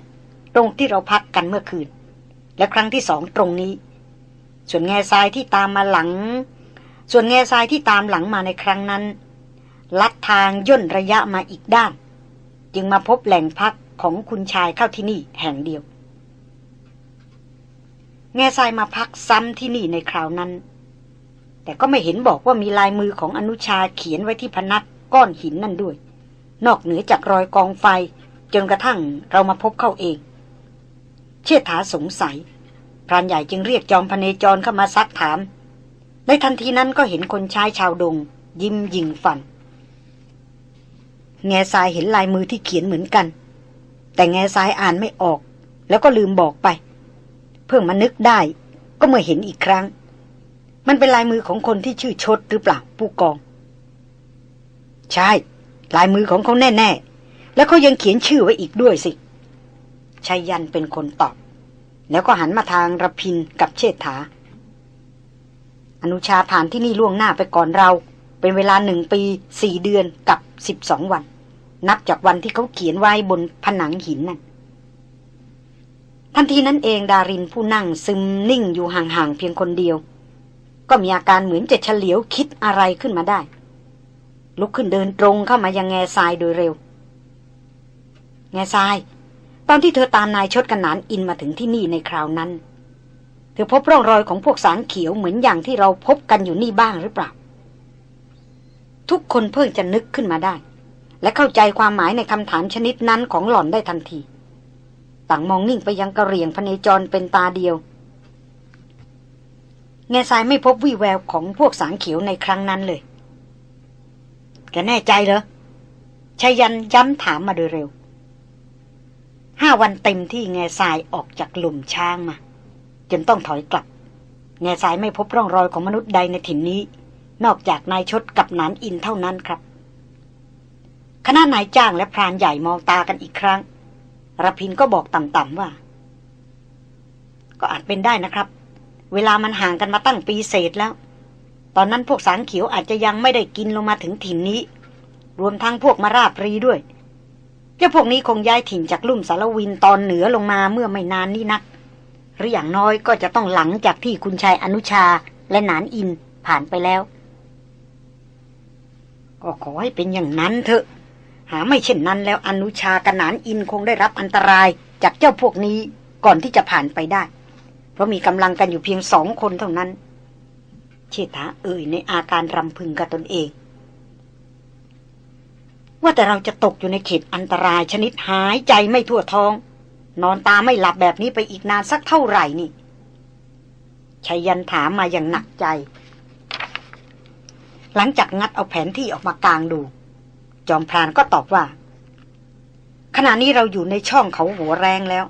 ตรงที่เราพักกันเมื่อคืน และครั้งที่สองตรงนี้ ส่วนแง่ทรายที่ตามมาหลัง ส่วนแง่ทรายที่ตามหลังมาในครั้งนั้น ลัดทางย่นระยะมาอีกด้าน จึงมาพบแหล่งพักของคุณชายเข้าที่นี่แห่งเดียว แง่ทรายมาพักซ้ำที่นี่ในคราวนั้น แต่ก็ไม่เห็นบอกว่ามีลายมือของอนุชาเขียนไว้ที่พนักก้อนหินนั่นด้วย นอกเหนือจากรอยกองไฟ จนกระทั่งเรามาพบเข้าเอง เชิดถาสงสัย พรานใหญ่จึงเรียกจอมพเนจรเข้ามาซักถาม ในทันทีนั้นก็เห็นคนชายชาวดง ยิ้มยิงฟัน แง่ทรายเห็นลายมือที่เขียนเหมือนกัน แต่แง่ทรายอ่านไม่ออก แล้วก็ลืมบอกไป เพิ่งมานึกได้ ก็เมื่อเห็นอีกครั้ง มันเป็นลายมือของคนที่ชื่อชดหรือเปล่าผู้กอง ใช่ ลายมือของเขาแน่ๆ แล้วเขายังเขียนชื่อไว้อีกด้วยสิชายันเป็นคนตอบ แล้วก็หันมาทางระพินกับเชษฐา อนุชาผ่านที่นี่ล่วงหน้าไปก่อนเรา เป็นเวลาหนึ่งปีสี่เดือนกับสิบสองวัน นับจากวันที่เขาเขียนไว้บนผนังหินนั่นทันทีนั้นเองดารินผู้นั่งซึมนิ่งอยู่ห่างๆเพียงคนเดียว ก็มีอาการเหมือนจะเฉลียวคิดอะไรขึ้นมาได้ ลุกขึ้นเดินตรงเข้ามายังแง่ทรายโดยเร็ว แง่ทราย ตอนที่เธอตามนายชดกันนานอินมาถึงที่นี่ในคราวนั้น เธอพบร่องรอยของพวกสารเขียวเหมือนอย่างที่เราพบกันอยู่นี่บ้างหรือเปล่า ทุกคนเพิ่งจะนึกขึ้นมาได้ และเข้าใจความหมายในคำถามชนิดนั้นของหล่อนได้ทันที ต่างมองนิ่งไปยังกระเรียงพเนจรเป็นตาเดียว แง่ทรายไม่พบวี่แววของพวกสารเขียวในครั้งนั้นเลย แกแน่ใจเหรอชายันย้ำถามมาโดยเร็ว ห้าวันเต็มที่แง่ทรายออกจากหลุมช้างมา จนต้องถอยกลับ แง่ทรายไม่พบร่องรอยของมนุษย์ใดในถิ่นนี้ นอกจากนายชดกับนานอินเท่านั้นครับ คณะนายจ้างและพรานใหญ่มองตากันอีกครั้งรพินก็บอกต่ำๆว่า ก็อาจเป็นได้นะครับ เวลามันห่างกันมาตั้งปีเศษแล้ว ตอนนั้นพวกสางเขียวอาจจะยังไม่ได้กินลงมาถึงถิ่นนี้ รวมทั้งพวกมาราบรีด้วยเจ้าพวกนี้คงย้ายถิ่นจากลุ่มสารวินตอนเหนือลงมาเมื่อไม่นานนี้นัก หรืออย่างน้อยก็จะต้องหลังจากที่คุณชายอนุชาและนานอินผ่านไปแล้ว ก็ขอให้เป็นอย่างนั้นเถอะ หาไม่เช่นนั้นแล้วอนุชากับนานอินคงได้รับอันตรายจากเจ้าพวกนี้ก่อนที่จะผ่านไปได้ เพราะมีกำลังกันอยู่เพียงสองคนเท่านั้น เชษฐาเอ่ยในอาการรำพึงกับตนเอง ว่าแต่เราจะตกอยู่ในเขตอันตรายชนิดหายใจไม่ทั่วท้อง นอนตาไม่หลับแบบนี้ไปอีกนานสักเท่าไหร่นี่ชายันถามมาอย่างหนักใจ หลังจากงัดเอาแผนที่ออกมากลางดู จอมพรานก็ตอบว่า ขณะนี้เราอยู่ในช่องเขาหัวแรงแล้ว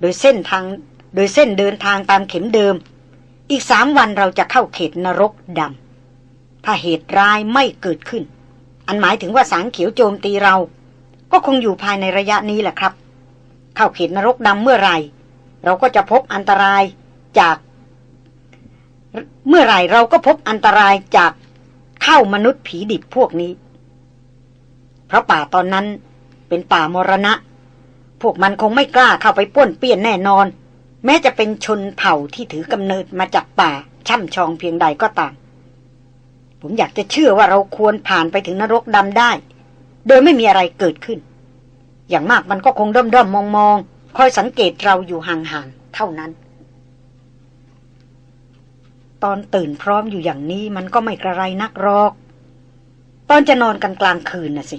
โดยเส้นทาง โดยเส้นเดินทางตามเข็มเดิม อีกสามวันเราจะเข้าเขตนรกดำถ้าเหตุร้ายไม่เกิดขึ้น อันหมายถึงว่าสางเขียวโจมตีเรา ก็คงอยู่ภายในระยะนี้แหละครับ เข้าเขตนรกดำเมื่อไรเราก็จะพบอันตรายจาก เมื่อไรเราก็พบอันตรายจากเข้ามนุษย์ผีดิบพวกนี้ เพราะป่าตอนนั้นเป็นป่ามรณะ พวกมันคงไม่กล้าเข้าไปป้วนเปี้ยนแน่นอน แม้จะเป็นชนเผ่าที่ถือกำเนิดมาจากป่า ช่ำชองเพียงใดก็ตาม ผมอยากจะเชื่อว่าเราควรผ่านไปถึงนรกดำได้ โดยไม่มีอะไรเกิดขึ้น อย่างมากมันก็คงด้อมด้อมมองมองคอยสังเกตเราอยู่ห่างๆ เท่านั้น ตอนตื่นพร้อมอยู่อย่างนี้มันก็ไม่กระไรนักหรอก ตอนจะนอนกันกลางคืนน่ะสิ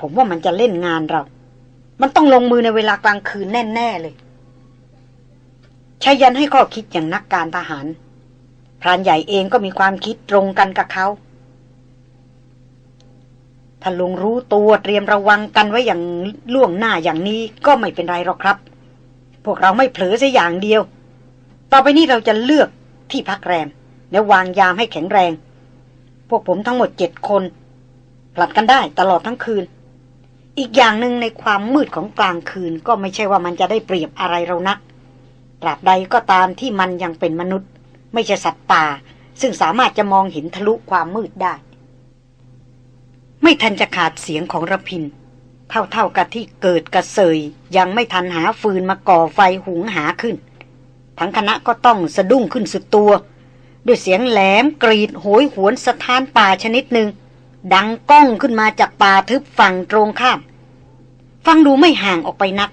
ผมว่ามันจะเล่นงานเรา มันต้องลงมือในเวลากลางคืนแน่ ๆ เลย ชายันให้ข้อคิดอย่างนักการทหาร พรานใหญ่เองก็มีความคิดตรงกันกับเขาถ้าลุงรู้ตัวเตรียมระวังกันไว้อย่างล่วงหน้าอย่างนี้ก็ไม่เป็นไรหรอกครับ พวกเราไม่เผลอสัอย่างเดียว ต่อไปนี้เราจะเลือกที่พักแรม และวางยามให้แข็งแรง พวกผมทั้งหมดเจ็ดคนผลัดกันได้ตลอดทั้งคืน อีกอย่างหนึ่งในความมืดของกลางคืนก็ไม่ใช่ว่ามันจะได้เปรียบอะไรเรานัก ตราบใดก็ตามที่มันยังเป็นมนุษย์ ไม่ใช่สัตว์ป่า ซึ่งสามารถจะมองเห็นทะลุความมืดได้ ไม่ทันจะขาดเสียงของระพิน เท่าๆกับที่เกิดกระเสยยังไม่ทันหาฟืนมาก่อไฟหุงหาขึ้น ทั้งคณะก็ต้องสะดุ้งขึ้นสุดตัว ด้วยเสียงแหลมกรีดโหยหวนสถานป่าชนิดหนึ่งดังก้องขึ้นมาจากป่าทึบฝั่งตรงข้าม ฟังดูไม่ห่างออกไปนัก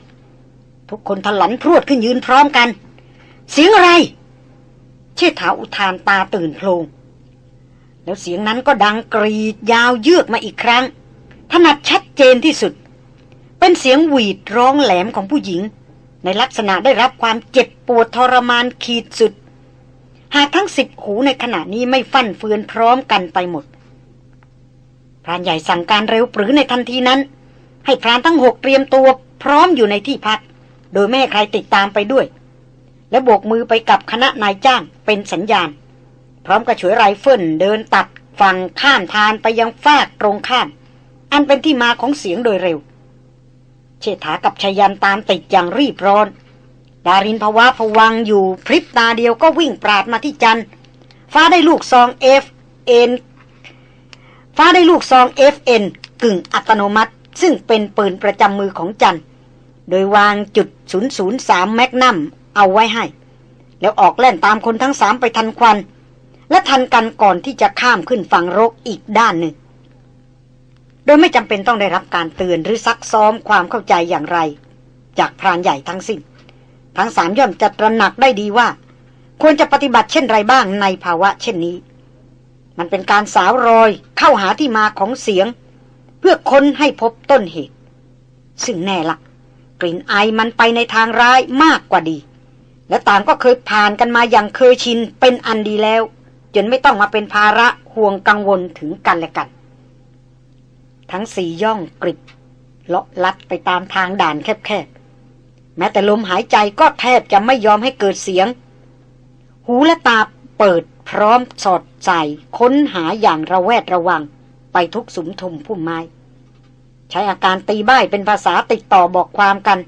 ทุกคนถลันพรวดขึ้นยืนพร้อมกัน เสียงอะไร เชิดถาอุทานตาตื่นโพลงแล้วเสียงนั้นก็ดังกรีดยาวเยือกมาอีกครั้ง ถนัดชัดเจนที่สุด เป็นเสียงหวีดร้องแหลมของผู้หญิง ในลักษณะได้รับความเจ็บปวดทรมานขีดสุด หากทั้งสิบหูในขณะนี้ไม่ฟั่นเฟือนพร้อมกันไปหมดพรานใหญ่สั่งการเร็วปรื๋อในทันทีนั้น ให้พรานทั้งหกเตรียมตัวพร้อมอยู่ในที่พัก โดยไม่ให้ใครติดตามไปด้วย และโบกมือให้กับคณะนายจ้างเป็นสัญญาณ พร้อมกับฉวยไรเฟิลเดินตัดฝั่งข้ามทานไปยังฟากตรงข้าม อันเป็นที่มาของเสียงโดยเร็ว เชษฐากับชยันตามติดอย่างรีบร้อน ดารินภาวะผวังอยู่พริบตาเดียวก็วิ่งปราดมาที่จันฟ้าได้ลูกซองเอฟเอ็นฟ้าได้ลูกซอง FN กึ่งอัตโนมัติ ซึ่งเป็นปืนประจำมือของจัน โดยวางจุด 003 แมกนัมเอาไว้ให้ แล้วออกแล่นตามคนทั้งสามไปทันควัน และทันกันก่อนที่จะข้ามขึ้นฝั่งรกอีกด้านหนึ่ง โดยไม่จำเป็นต้องได้รับการเตือนหรือซักซ้อมความเข้าใจอย่างไร จากพรานใหญ่ทั้งสิ้น ทั้งสามย่อมจะตระหนักได้ดีว่า ควรจะปฏิบัติเช่นไรบ้างในภาวะเช่นนี้ มันเป็นการสาวรอยเข้าหาที่มาของเสียง เพื่อค้นให้พบต้นเหตุ ซึ่งแน่ละ กลิ่นไอมันไปในทางร้ายมากกว่าดี และต่างก็เคยผ่านกันมาอย่างเคยชินเป็นอันดีแล้ว จนไม่ต้องมาเป็นภาระห่วงกังวลถึงกันและกัน ทั้งสี่ย่องกริบเลาะลัดไปตามทางด่านแคบๆ แม้แต่ลมหายใจก็แทบจะไม่ยอมให้เกิดเสียง หูและตาเปิดพร้อมสอดใส่ค้นหาอย่างระแวดระวังไปทุกสุมทุมพุ่มไม้ ใช้อาการตีใบ้เป็นภาษาติดต่อบอกความกัน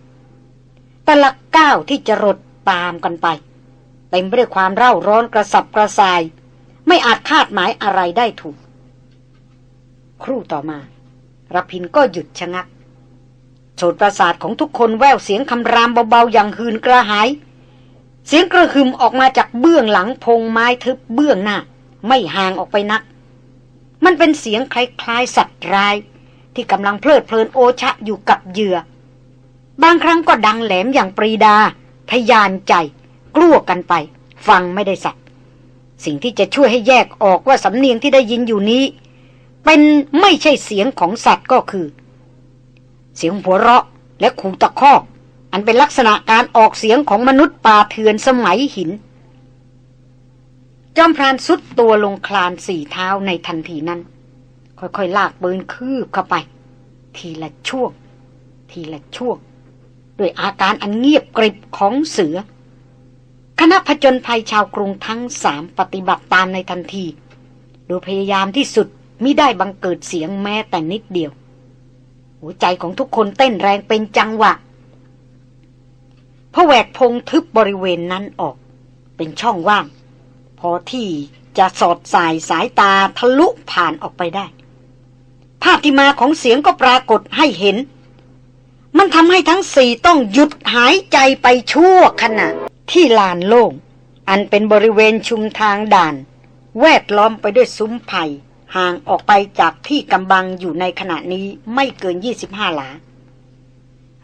แต่ละก้าวที่จะรดตามกันไปเต็มไปด้วยความเร่าร้อนกระสับกระส่าย ไม่อาจคาดหมายอะไรได้ถูก ครู่ต่อมาระพินก็หยุดชะงักโสดประสาทของทุกคนแววเสียงคำรามเบาๆอย่างหืนกระหาย เสียงกระหึ่มออกมาจากเบื้องหลังพงไม้ทึบเบื้องหน้า ไม่ห่างออกไปนัก มันเป็นเสียงคล้ายๆสัตว์ร้าย ที่กำลังเพลิดเพลินโอชะอยู่กับเหยื่อ บางครั้งก็ดังแหลมอย่างปรีดา ทยานใจ กลัวกันไป ฟังไม่ได้สัตว์สิ่งที่จะช่วยให้แยกออกว่าสำเนียงที่ได้ยินอยู่นี้ เป็นไม่ใช่เสียงของสัตว์ก็คือ เสียงหัวเราะและขู่ตะคอกอันเป็นลักษณะการออกเสียงของมนุษย์ป่าเถื่อนสมัยหิน จอมพรานสุดตัวลงคลานสี่เท้าในทันทีนั้น ค่อยๆลากปืนคืบเข้าไป ทีละช่วง ทีละช่วงด้วยอาการอันเงียบกริบของเสือ คณะผจญภัยชาวกรุงทั้งสามปฏิบัติตามในทันที โดยพยายามที่สุดมิได้บังเกิดเสียงแม้แต่นิดเดียว หัวใจของทุกคนเต้นแรงเป็นจังหวะพระแหวกพงทึบบริเวณนั้นออก เป็นช่องว่าง พอที่จะสอดสายสายตาทะลุผ่านออกไปได้ ภาพที่มาของเสียงก็ปรากฏให้เห็น มันทำให้ทั้งสี่ต้องหยุดหายใจไปชั่วขณะ ที่ลานโล่ง อันเป็นบริเวณชุมทางด่าน แวดล้อมไปด้วยซุ้มไผ่ห่างออกไปจากที่กำบังอยู่ในขณะนี้ไม่เกิน 25 หลา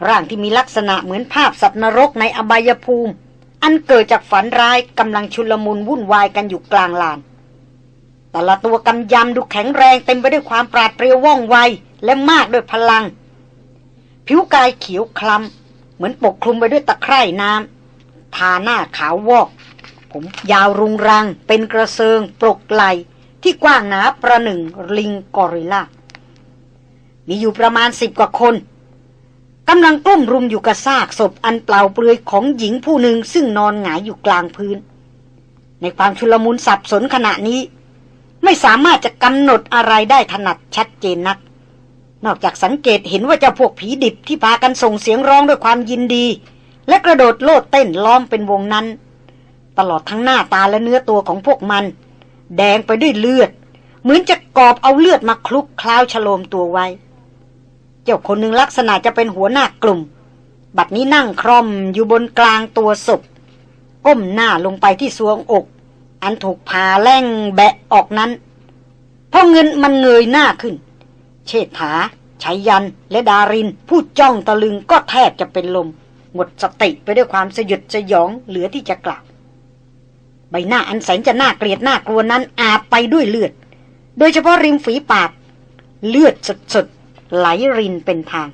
ร่างที่มีลักษณะเหมือนภาพสัตว์นรกในอบายภูมิ อันเกิดจากฝันร้ายกำลังชุลมุนวุ่นวายกันอยู่กลางลาน แต่ละตัวกำยำดูแข็งแรงเต็มไปด้วยความปราดเปรียวว่องไว และมากด้วยพลัง ผิวกายเขียวคล้ำเหมือนปกคลุมไปด้วยตะไคร่น้ำทาหน้าขาววอก ผมยาวรุงรัง เป็นกระเซิงปลกไหลที่กว้างหนาประหนึ่งลิงกอริลลามีอยู่ประมาณสิบกว่าคนกำลังกลุ้มรุมอยู่กับซากศพอันเปล่าเปลือยของหญิงผู้หนึ่งซึ่งนอนหงายอยู่กลางพื้น ในความชุลมุนสับสนขณะนี้ ไม่สามารถจะกำหนดอะไรได้ถนัดชัดเจนนัก นอกจากสังเกตเห็นว่าเจ้าพวกผีดิบที่พากันส่งเสียงร้องด้วยความยินดี และกระโดดโลดเต้นล้อมเป็นวงนั้น ตลอดทั้งหน้าตาและเนื้อตัวของพวกมัน แดงไปด้วยเลือด เหมือนจะกอบเอาเลือดมาคลุกคล้าวฉโลมตัวไว้ เจ้าคนหนึ่งลักษณะจะเป็นหัวหน้ากลุ่ม บัดนี้นั่งคร่อมอยู่บนกลางตัวศพก้มหน้าลงไปที่ซวงอก อันถูกพาแล่งแบะออกนั้นพอเงินมันเงยหน้าขึ้น เชษฐาชัยยันและดาริน ผู้จ้องตะลึงก็แทบจะเป็นลม หมดสติไปด้วยความสยดสยองเหลือที่จะกล่าวใบหน้าอันแสนจะน่าเกลียดน่ากลัวนั้นอาบไปด้วยเลือด โดยเฉพาะริมฝีปากเลือดสดๆไหลรินเป็นทาง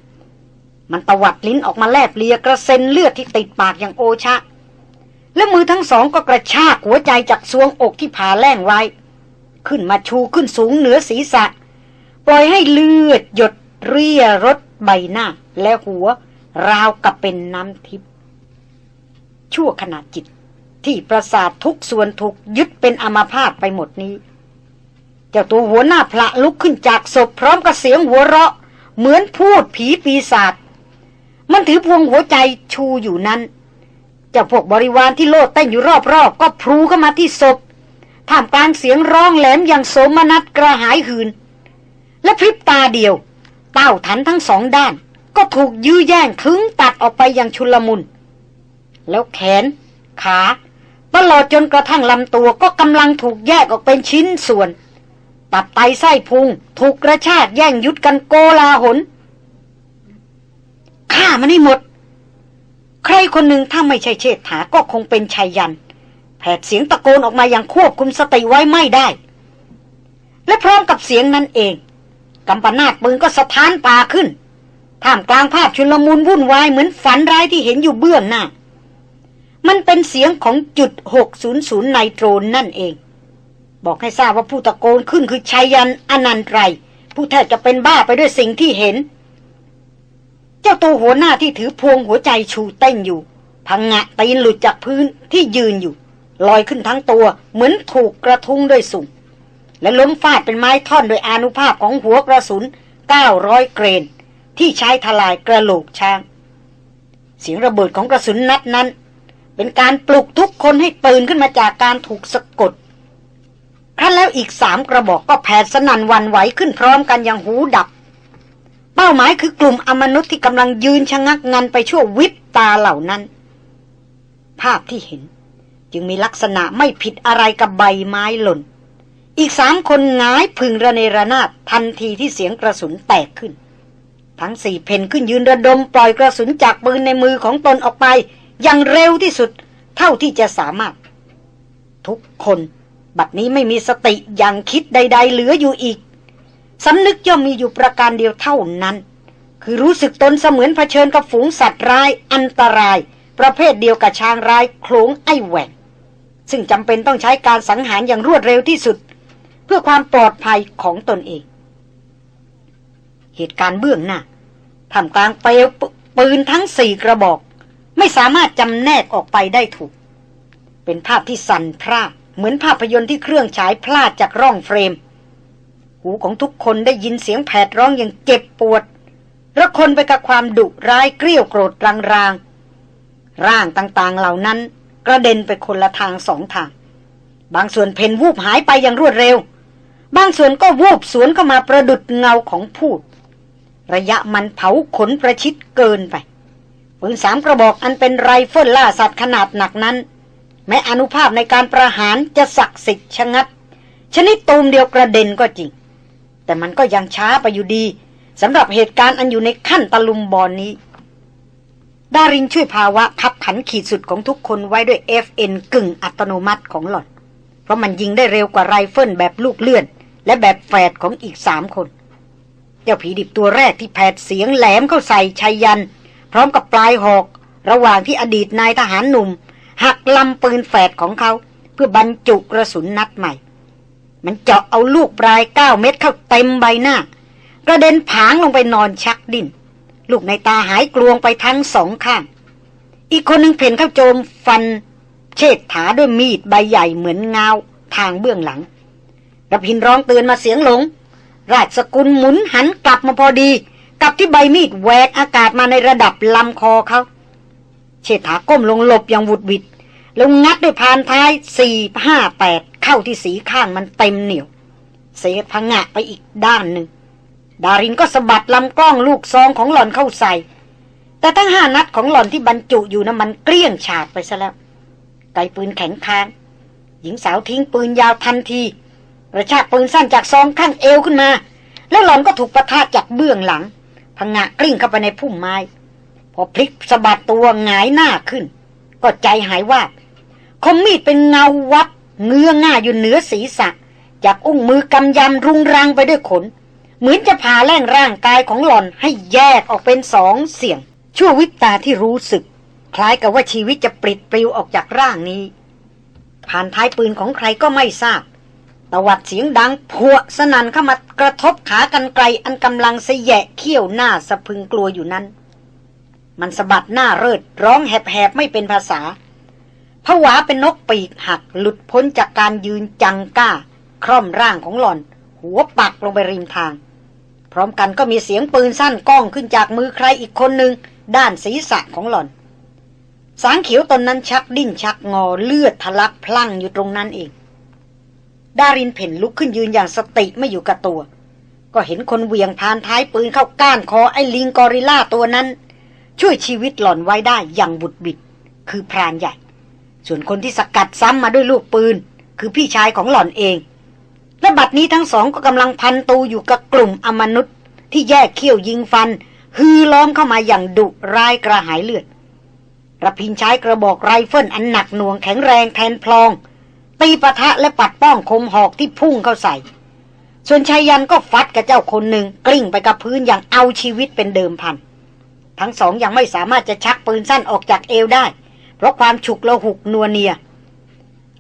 มันตวัดลิ้นออกมาแลบเลียกระเซ็นเลือดที่ติดปากอย่างโอชะ และมือทั้งสองก็กระชากหัวใจจากซวงอกที่ผ่าแล่งไว้ ขึ้นมาชูขึ้นสูงเหนือศีรษะ ปล่อยให้เลือดหยดเรียรถใบหน้า และหัว ราวกับเป็นน้ำทิพย์ชั่วขณะจิตที่ประสาททุกส่วนถูกยึดเป็นอมาพาตไปหมดนี้ เจ้าตัวหัวหน้าพระลุกขึ้นจากศพพร้อมกับเสียงหัวเราะ เหมือนพูดผีปีศาจมันถือพวงหัวใจชูอยู่นั้น เจ้าพวกบริวารที่โลดเต้นอยู่รอบๆก็พลูเข้ามาที่ศพท่ามกลางเสียงร้องแหลมอย่างโสมนัสกระหายหืน และพริบตาเดียว เต้าทันทั้งสองด้าน ก็ถูกยื้อแย่งถึงตัดออกไปอย่างชุลมุน แล้วแขน ขาตลอดจนกระทั่งลำตัวก็กำลังถูกแยกออกเป็นชิ้นส่วน ตับไตไส้พุง ถูกกระชากแย่งยุดกันโกลาหนฆ่ามันให้หมด ใครคนหนึ่งถ้าไม่ใช่เชษฐาก็คงเป็นชายยัน แผดเสียงตะโกนออกมาอย่างควบคุมสติไว้ไม่ได้ และพร้อมกับเสียงนั้นเองกำปนาตปืนก็สะท้านป่าขึ้น ท่ามกลางภาพชุลมุนวุ่นวายเหมือนฝันร้ายที่เห็นอยู่เบื้องหน้า มันเป็นเสียงของจุด 600 ไนโตรนนั่นเอง บอกให้ทราบว่าผู้ตะโกนขึ้นคือชัยยันอนันตรผู้แทบจะเป็นบ้าไปด้วยสิ่งที่เห็น เจ้าตัวหัวหน้าที่ถือพวงหัวใจชูเต้นอยู่ พังงะตีนหลุดจากพื้นที่ยืนอยู่ ลอยขึ้นทั้งตัวเหมือนถูกกระทุ้งด้วยสุ่มและล้มฟาดเป็นไม้ท่อนโดยอนุภาพของหัวกระสุน 900 เกรน ที่ใช้ทลายกระโหลกช้าง เสียงระเบิดของกระสุนนัดนั้น เป็นการปลุกทุกคนให้ตื่นขึ้นมาจากการถูกสะกดครั้นแล้วอีกสามกระบอกก็แผดสนั่นวันไหวขึ้นพร้อมกันอย่างหูดับ เป้าหมายคือกลุ่มอมนุษย์ที่กำลังยืนชะงักงันไปชั่ววิบตาเหล่านั้น ภาพที่เห็น จึงมีลักษณะไม่ผิดอะไรกับใบไม้หล่น อีกสามคนงายพึงระเนระนาดทันทีที่เสียงกระสุนแตกขึ้น ทั้งสี่เพนขึ้นยืนระดมปล่อยกระสุนจากปืนในมือของตนออกไป อย่างเร็วที่สุดเท่าที่จะสามารถ ทุกคน บัดนี้ไม่มีสติอย่างคิดใด ๆ เหลืออยู่อีก สำนึกย่อมมีอยู่ประการเดียวเท่านั้น คือรู้สึกตนเสมือนเผชิญกับฝูงสัตว์ร้ายอันตราย ประเภทเดียวกับช้างร้ายโขลงไอแหวงซึ่งจำเป็นต้องใช้การสังหารอย่างรวดเร็วที่สุด เพื่อความปลอดภัยของตนเอง เหตุการณ์เบื้องหน้าทำกลางเปลวปืนทั้งสี่กระบอก ไม่สามารถจำแนกออกไปได้ถูก เป็นภาพที่สั่นพร่าเหมือนภาพยนตร์ที่เครื่องฉายพลาดจากร่องเฟรม หูของทุกคนได้ยินเสียงแผดร้องอย่างเจ็บปวดระคนไปกับความดุร้ายเกรี้ยวโกรธรางๆ ร่างต่างๆเหล่านั้นกระเด็นไปคนละทางสองทาง บางส่วนเผ่นวูบหายไปอย่างรวดเร็ว บางส่วนก็วูบสวนเข้ามาประดุจเงาของภูต ระยะมันเผาขนประชิดเกินไปปืนสามกระบอกอันเป็นไรเฟิลล่าสัตว์ขนาดหนักนั้น แม้อานุภาพในการประหารจะศักดิ์สิทธิ์ชะงัด ชนิดตูมเดียวกระเด็นก็จริง แต่มันก็ยังช้าไปอยู่ดีสำหรับเหตุการณ์อันอยู่ในขั้นตะลุมบอนนี้ ดารินช่วยภาวะคับขันขีดสุดของทุกคนไว้ด้วย FN กึ่งอัตโนมัติของหล่อน เพราะมันยิงได้เร็วกว่าไรเฟิลแบบลูกเลื่อน และแบบแฝดของอีกสามคน เจ้าผีดิบตัวแรกที่แผดเสียงแหลมเข้าใส่ชัยยันต์ พร้อมกับปลายหอก ระหว่างที่อดีตนายทหารหนุ่มหักลำปืนแฝดของเขา เพื่อบรรจุกระสุนนัดใหม่ มันเจาะเอาลูกปลายเก้าเม็ดเข้าเต็มใบหน้ากระเด็นผางลงไปนอนชักดินลูกในตาหายกลวงไปทั้งสองข้าง อีกคนหนึ่งเพ่นเข้าโจมฟัน เชิดถาด้วยมีดใบใหญ่เหมือนเงาทางเบื้องหลังระพินร้องเตือนมาเสียงหลง ราชสกุลหมุนหันกลับมาพอดี กับที่ใบมีดแหวกอากาศมาในระดับลำคอเขาเชิดถาก้มลงหลบอย่างวุดวิดแล้วงัดด้วยพานท้ายสี่ห้าแปด เข้าที่สีข้างมันเต็มเหนียว เสียพังงะไปอีกด้านหนึ่ง ดารินก็สะบัดลำกล้องลูกซองของหล่อนเข้าใส่ แต่ทั้งห้านัดของหล่อนที่บรรจุอยู่นะ่ะมันเกลี้ยงฉาดไปซะแล้วไกปืนแข็งค้าง หญิงสาวทิ้งปืนยาวทันทีกระชากปืนสั้นจากซองข้างเอวขึ้นมา แล้วหล่อนก็ถูกประทะจากเบื้องหลัง พังงะกลิ้งเข้าไปในพุ่มไม้ พอพลิกสะบัดตัวหงายหน้าขึ้น ก็ใจหายว่าคมมีดเป็นเงาวับ เงื้อง่าอยู่เหนือศีรษะ จากอุ้งมือกำยำรุงรังไปด้วยขน เหมือนจะพาแล่งร่างกายของหล่อนให้แยกออกเป็นสองเสียง ชั่ววิบตาที่รู้สึก คล้ายกับว่าชีวิตจะปลิดปลิวออกจากร่างนี้ ผ่านท้ายปืนของใครก็ไม่ทราบตวัดเสียงดังพัวสนันเข้ามากระทบขากันไกลอันกำลังเสยะเขี้ยวหน้าสะพึงกลัวอยู่นั้น มันสะบัดหน้าเริดร้องแหบๆไม่เป็นภาษา ผวาเป็นนกปีกหักหลุดพ้นจากการยืนจังก้า คร่อมร่างของหล่อน หัวปักลงไปริมทาง พร้อมกันก็มีเสียงปืนสั้นก้องขึ้นจากมือใครอีกคนหนึ่งด้านศีรษะของหล่อน สางเขียวตนนั้นชักดิ้นชักงอเลือดทะลักพลั่งอยู่ตรงนั้นเอง ดารินเพ่นลุกขึ้นยืนอย่างสติไม่อยู่กับตัว ก็เห็นคนเหวี่ยงพานท้ายปืนเข้าก้านคอไอ้ลิงกอริล่าตัวนั้น ช่วยชีวิตหล่อนไว้ได้อย่างหวุดหวิดคือพรานใหญ่ ส่วนคนที่สกัดซ้ำมาด้วยลูกปืน คือพี่ชายของหล่อนเอง และบัดนี้ทั้งสองก็กำลังพันตูอยู่กับกลุ่มอมนุษย์ ที่แยกเขี้ยวยิงฟัน ฮือล้อมเข้ามาอย่างดุร้ายกระหายเลือดรพินทร์ใช้กระบอกไรเฟิลอันหนักหน่วงแข็งแรงแทนพลอง ตีปะทะและปัดป้องคมหอกที่พุ่งเข้าใส่ ส่วนชายยันก็ฟัดกับเจ้าคนหนึ่งกลิ้งไปกับพื้นอย่างเอาชีวิตเป็นเดิมพัน ทั้งสองยังไม่สามารถจะชักปืนสั้นออกจากเอวได้ เพราะความฉุกละหุกนัวเนีย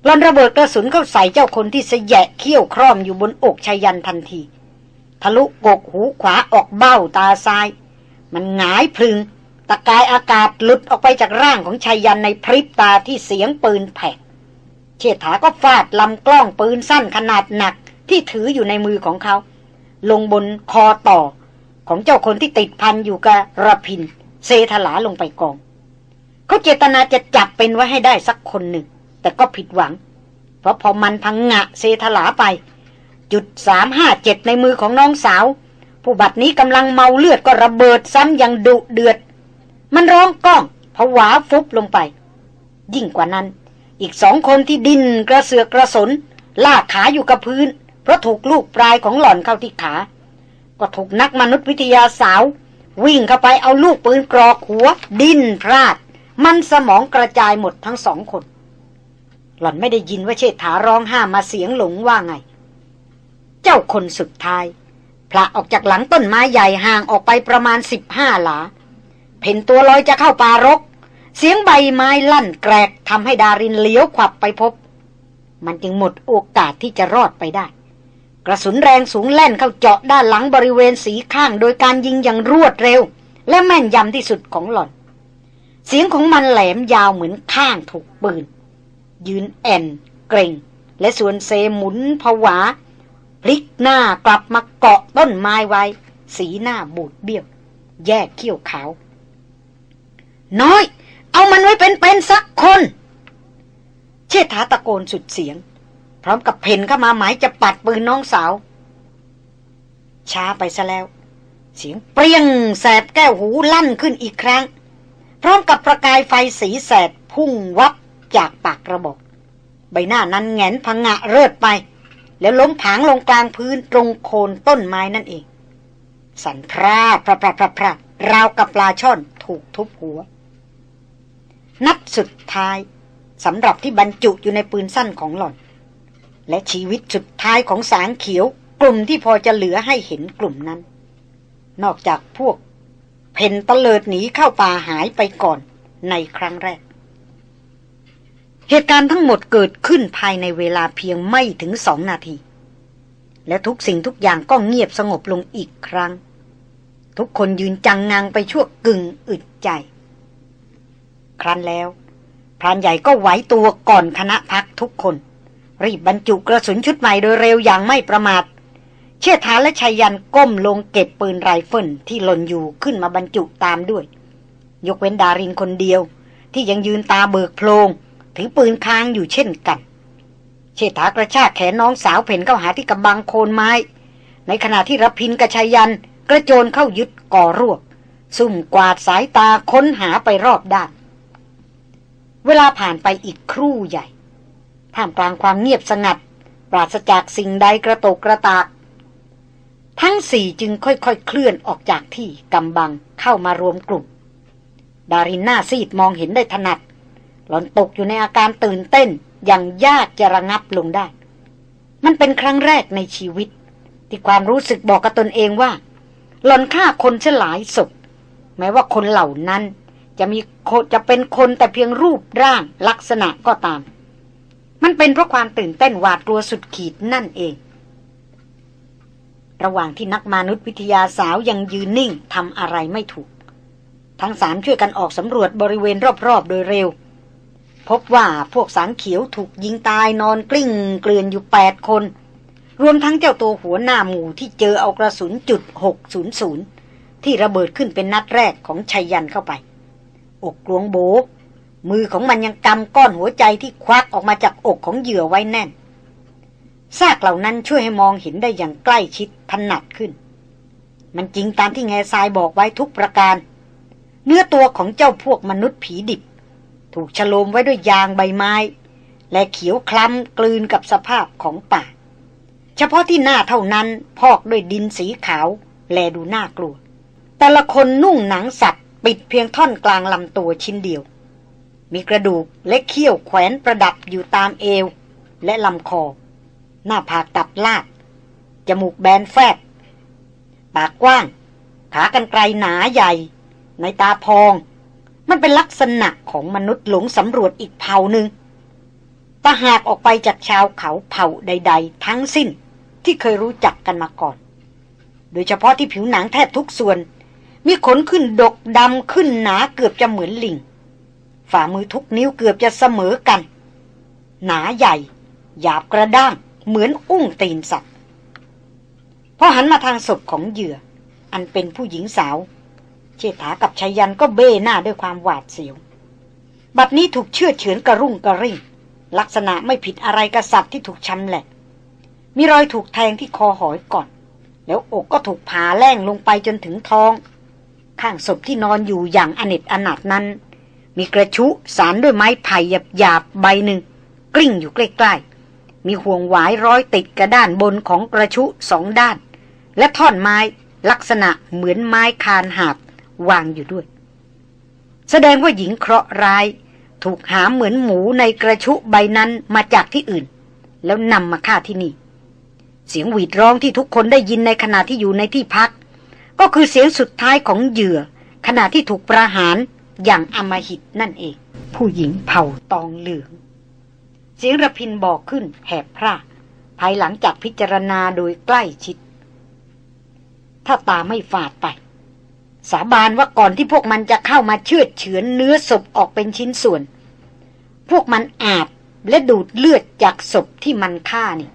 ลอนระเบิดกระสุนเข้าใส่เจ้าคนที่เสยะเขี้ยวคร่อมอยู่บนอกชายันทันที ทะลุกกหูขวาออกเบ้าตาซ้าย มันหงายพึง ตะกายอากาศหลุดออกไปจากร่างของชายันในพริบตาที่เสียงปืนแผกเชษฐาก็ฟาดลำกล้องปืนสั้นขนาดหนักที่ถืออยู่ในมือของเขา ลงบนคอต่อของเจ้าคนที่ติดพันอยู่กับระพิน เซทลาลงไปกอง เขาเจตนาจะจับเป็นไว้ให้ได้สักคนหนึ่ง แต่ก็ผิดหวัง เพราะพอมันพังงะเซทลาไป จุดสามห้าเจ็ดในมือของน้องสาว ผู้บัดนี้กำลังเมาเลือดก็ระเบิดซ้ำอย่างดุเดือด มันร้องก้องผวาฟุบลงไป ยิ่งกว่านั้น อีกสองคนที่ดินกระเสือกกระสนลากขาอยู่กับพื้น เพราะถูกลูกปลายของหล่อนเข้าที่ขา ก็ถูกนักมนุษยวิทยาสาว วิ่งเข้าไปเอาลูกปืนกรอกหัว ดิ้นพลาด มันสมองกระจายหมดทั้งสองคน หล่อนไม่ได้ยินว่าเชษฐาร้องห้ามมาเสียงหลงว่าไง เจ้าคนสุดท้ายพละออกจากหลังต้นไม้ใหญ่ห่างออกไปประมาณสิบห้าหลา เพ่นตัวลอยจะเข้าป่ารก เสียงใบไม้ลั่นแกรกทำให้ดารินเลี้ยวขวับไปพบ มันจึงหมดโอกาสที่จะรอดไปได้ กระสุนแรงสูงแล่นเข้าเจาะด้านหลังบริเวณสีข้างโดยการยิงอย่างรวดเร็ว และแม่นยำที่สุดของหล่อน เสียงของมันแหลมยาวเหมือนข้างถูกปืน ยืนแอนเกรงและส่วนเซหมุนผวา พลิกหน้ากลับมาเกาะต้นไม้ไว้ สีหน้าบูดเบี้ยว แยกเขี้ยวขาว น้อย เอามันไว้เป็นๆสักคน เชษฐาตะโกนสุดเสียง พร้อมกับเพนเข้ามาหมายจะปัดปืนน้องสาว ช้าไปซะแล้ว เสียงเปรี้ยงแสบแก้วหูลั่นขึ้นอีกครั้ง พร้อมกับประกายไฟสีแสดพุ่งวับจากปากกระบอก ใบหน้านั้นแงนพังงะเริดไป แล้วล้มผางลงกลางพื้นตรงโคนต้นไม้นั่นเอง สันพราพระพระพระพระราวกับปลาช่อนถูกทุบหัว นัดสุดท้ายสำหรับที่บรรจุอยู่ในปืนสั้นของหล่อน และชีวิตสุดท้ายของสางเขียว กลุ่มที่พอจะเหลือให้เห็นกลุ่มนั้น นอกจากพวก เพนตะเลิดหนีเข้าป่าหายไปก่อนในครั้งแรก เหตุการณ์ทั้งหมดเกิดขึ้นภายในเวลาเพียงไม่ถึงสองนาที และทุกสิ่งทุกอย่างก็เงียบสงบลงอีกครั้ง ทุกคนยืนจังงังไปชั่วกึ่งอึดใจ ครั้นแล้วพรานใหญ่ก็ไหวตัวก่อนคณะพักทุกคน รีบบรรจุกระสุนชุดใหม่โดยเร็วอย่างไม่ประมาท เชี่ยทาและชัยยันก้มลงเก็บปืนไรเฟิลที่หล่นอยู่ขึ้นมาบรรจุตามด้วย ยกเว้นดารินคนเดียว ที่ยังยืนตาเบิกโพลงถือปืนค้างอยู่เช่นกัน เชษฐากระชากแขนน้องสาวเพ่นเข้าหาที่กำบังโคนไม้ ในขณะที่รพินกับชัยยันกระโจนเข้ายึดก่อรวบซุ่มกวาดสายตาค้นหาไปรอบด้าน เวลาผ่านไปอีกครู่ใหญ่ท่ามกลางความเงียบสงัด ปราศจากสิ่งใดกระโตกกระตาก ทั้งสี่จึงค่อยๆเคลื่อนออกจากที่กำบังเข้ามารวมกลุ่ม ดารินหน้าซีดมองเห็นได้ถนัด หลอนตกอยู่ในอาการตื่นเต้นอย่างยากจะระงับลงได้ มันเป็นครั้งแรกในชีวิต ที่ความรู้สึกบอกกับตนเองว่า หลอนฆ่าคนเฉลายศพแม้ว่าคนเหล่านั้น จะมีจะเป็นคนแต่เพียงรูปร่างลักษณะก็ตาม มันเป็นเพราะความตื่นเต้นหวาดกลัวสุดขีดนั่นเอง ระหว่างที่นักมนุษยวิทยาสาวยังยืนนิ่งทำอะไรไม่ถูก ทั้งสามช่วยกันออกสำรวจบริเวณรอบๆ โดยเร็ว พบว่าพวกสางเขียวถูกยิงตายนอนกลิ้งเกลื่อนอยู่แปดคน รวมทั้งเจ้าตัวหัวหน้าหมู่ที่เจอเอากระสุนจุดหกศูนย์ศูนย์ที่ระเบิดขึ้นเป็นนัดแรกของชัยยันเข้าไป อกกลวงโบ มือของมันยังกำก้อนหัวใจที่ควักออกมาจากอกของเหยื่อไว้แน่น ซากเหล่านั้นช่วยให้มองเห็นได้อย่างใกล้ชิดถนัดขึ้น มันจริงตามที่แง่ทรายบอกไว้ทุกประการ เนื้อตัวของเจ้าพวกมนุษย์ผีดิบ ถูกฉโลมไว้ด้วยยางใบไม้ และเขียวคล้ำกลืนกับสภาพของป่า เฉพาะที่หน้าเท่านั้นพอกด้วยดินสีขาว แลดูน่ากลัว แต่ละคนนุ่งหนังสัตว์ ปิดเพียงท่อนกลางลำตัวชิ้นเดียว มีกระดูกและเขี้ยวแขวนประดับอยู่ตามเอว และลำคอ หน้าผากตับลาด จมูกแบนแฟบ ปากกว้าง ขากรรไกรหนาใหญ่ ในตาพอง มันเป็นลักษณะของมนุษย์หลงสำรวจอีกเผ่าหนึ่งตาหากออกไปจากชาวเขาเผ่าใด ๆ ทั้งสิ้นที่เคยรู้จักกันมาก่อน โดยเฉพาะที่ผิวหนังแทบทุกส่วน มีขนขึ้นดกดำขึ้นหนาเกือบจะเหมือนลิง ฝ่ามือทุกนิ้วเกือบจะเสมอกัน หนาใหญ่ หยาบกระด้าง เหมือนอุ้งตีนสัตว์พอหันมาทางศพของเหยื่อ อันเป็นผู้หญิงสาว เชษฐากับชายันก็เบ้หน้าด้วยความหวาดเสียว บัดนี้ถูกเชื่อเฉือนกระรุ่งกระริ่ง ลักษณะไม่ผิดอะไรกับสัตว์ที่ถูกชำแหละ มีรอยถูกแทงที่คอหอยก่อน แล้วอกก็ถูกผ่าแล่งลงไปจนถึงท้อง ข้างศพที่นอนอยู่อย่างอเนจอนาถนั้น มีกระชุสารด้วยไม้ไผ่หยาบๆใบหนึ่งกลิ้งอยู่ใกล้ๆ มีห่วงหวายร้อยติดกระด้านบนของกระชุสองด้าน และท่อนไม้ลักษณะเหมือนไม้คานหาบวางอยู่ด้วย แสดงว่าหญิงเคราะห์ร้าย ถูกหามเหมือนหมูในกระชุใบนั้นมาจากที่อื่น แล้วนำมาฆ่าที่นี่ เสียงหวีดร้องที่ทุกคนได้ยินในขณะที่อยู่ในที่พัก ก็คือเสียงสุดท้ายของเหยื่อ ขณะที่ถูกประหารอย่างอำมหิตนั่นเอง ผู้หญิงเผ่าตองเหลือง เสียงระพินบอกขึ้นแหบพร่าภายหลังจากพิจารณาโดยใกล้ชิด ถ้าตาไม่ฝาดไป สาบานว่าก่อนที่พวกมันจะเข้ามาเชือดเฉือนเนื้อศพออกเป็นชิ้นส่วน พวกมันอาบและดูดเลือดจากศพที่มันฆ่านี่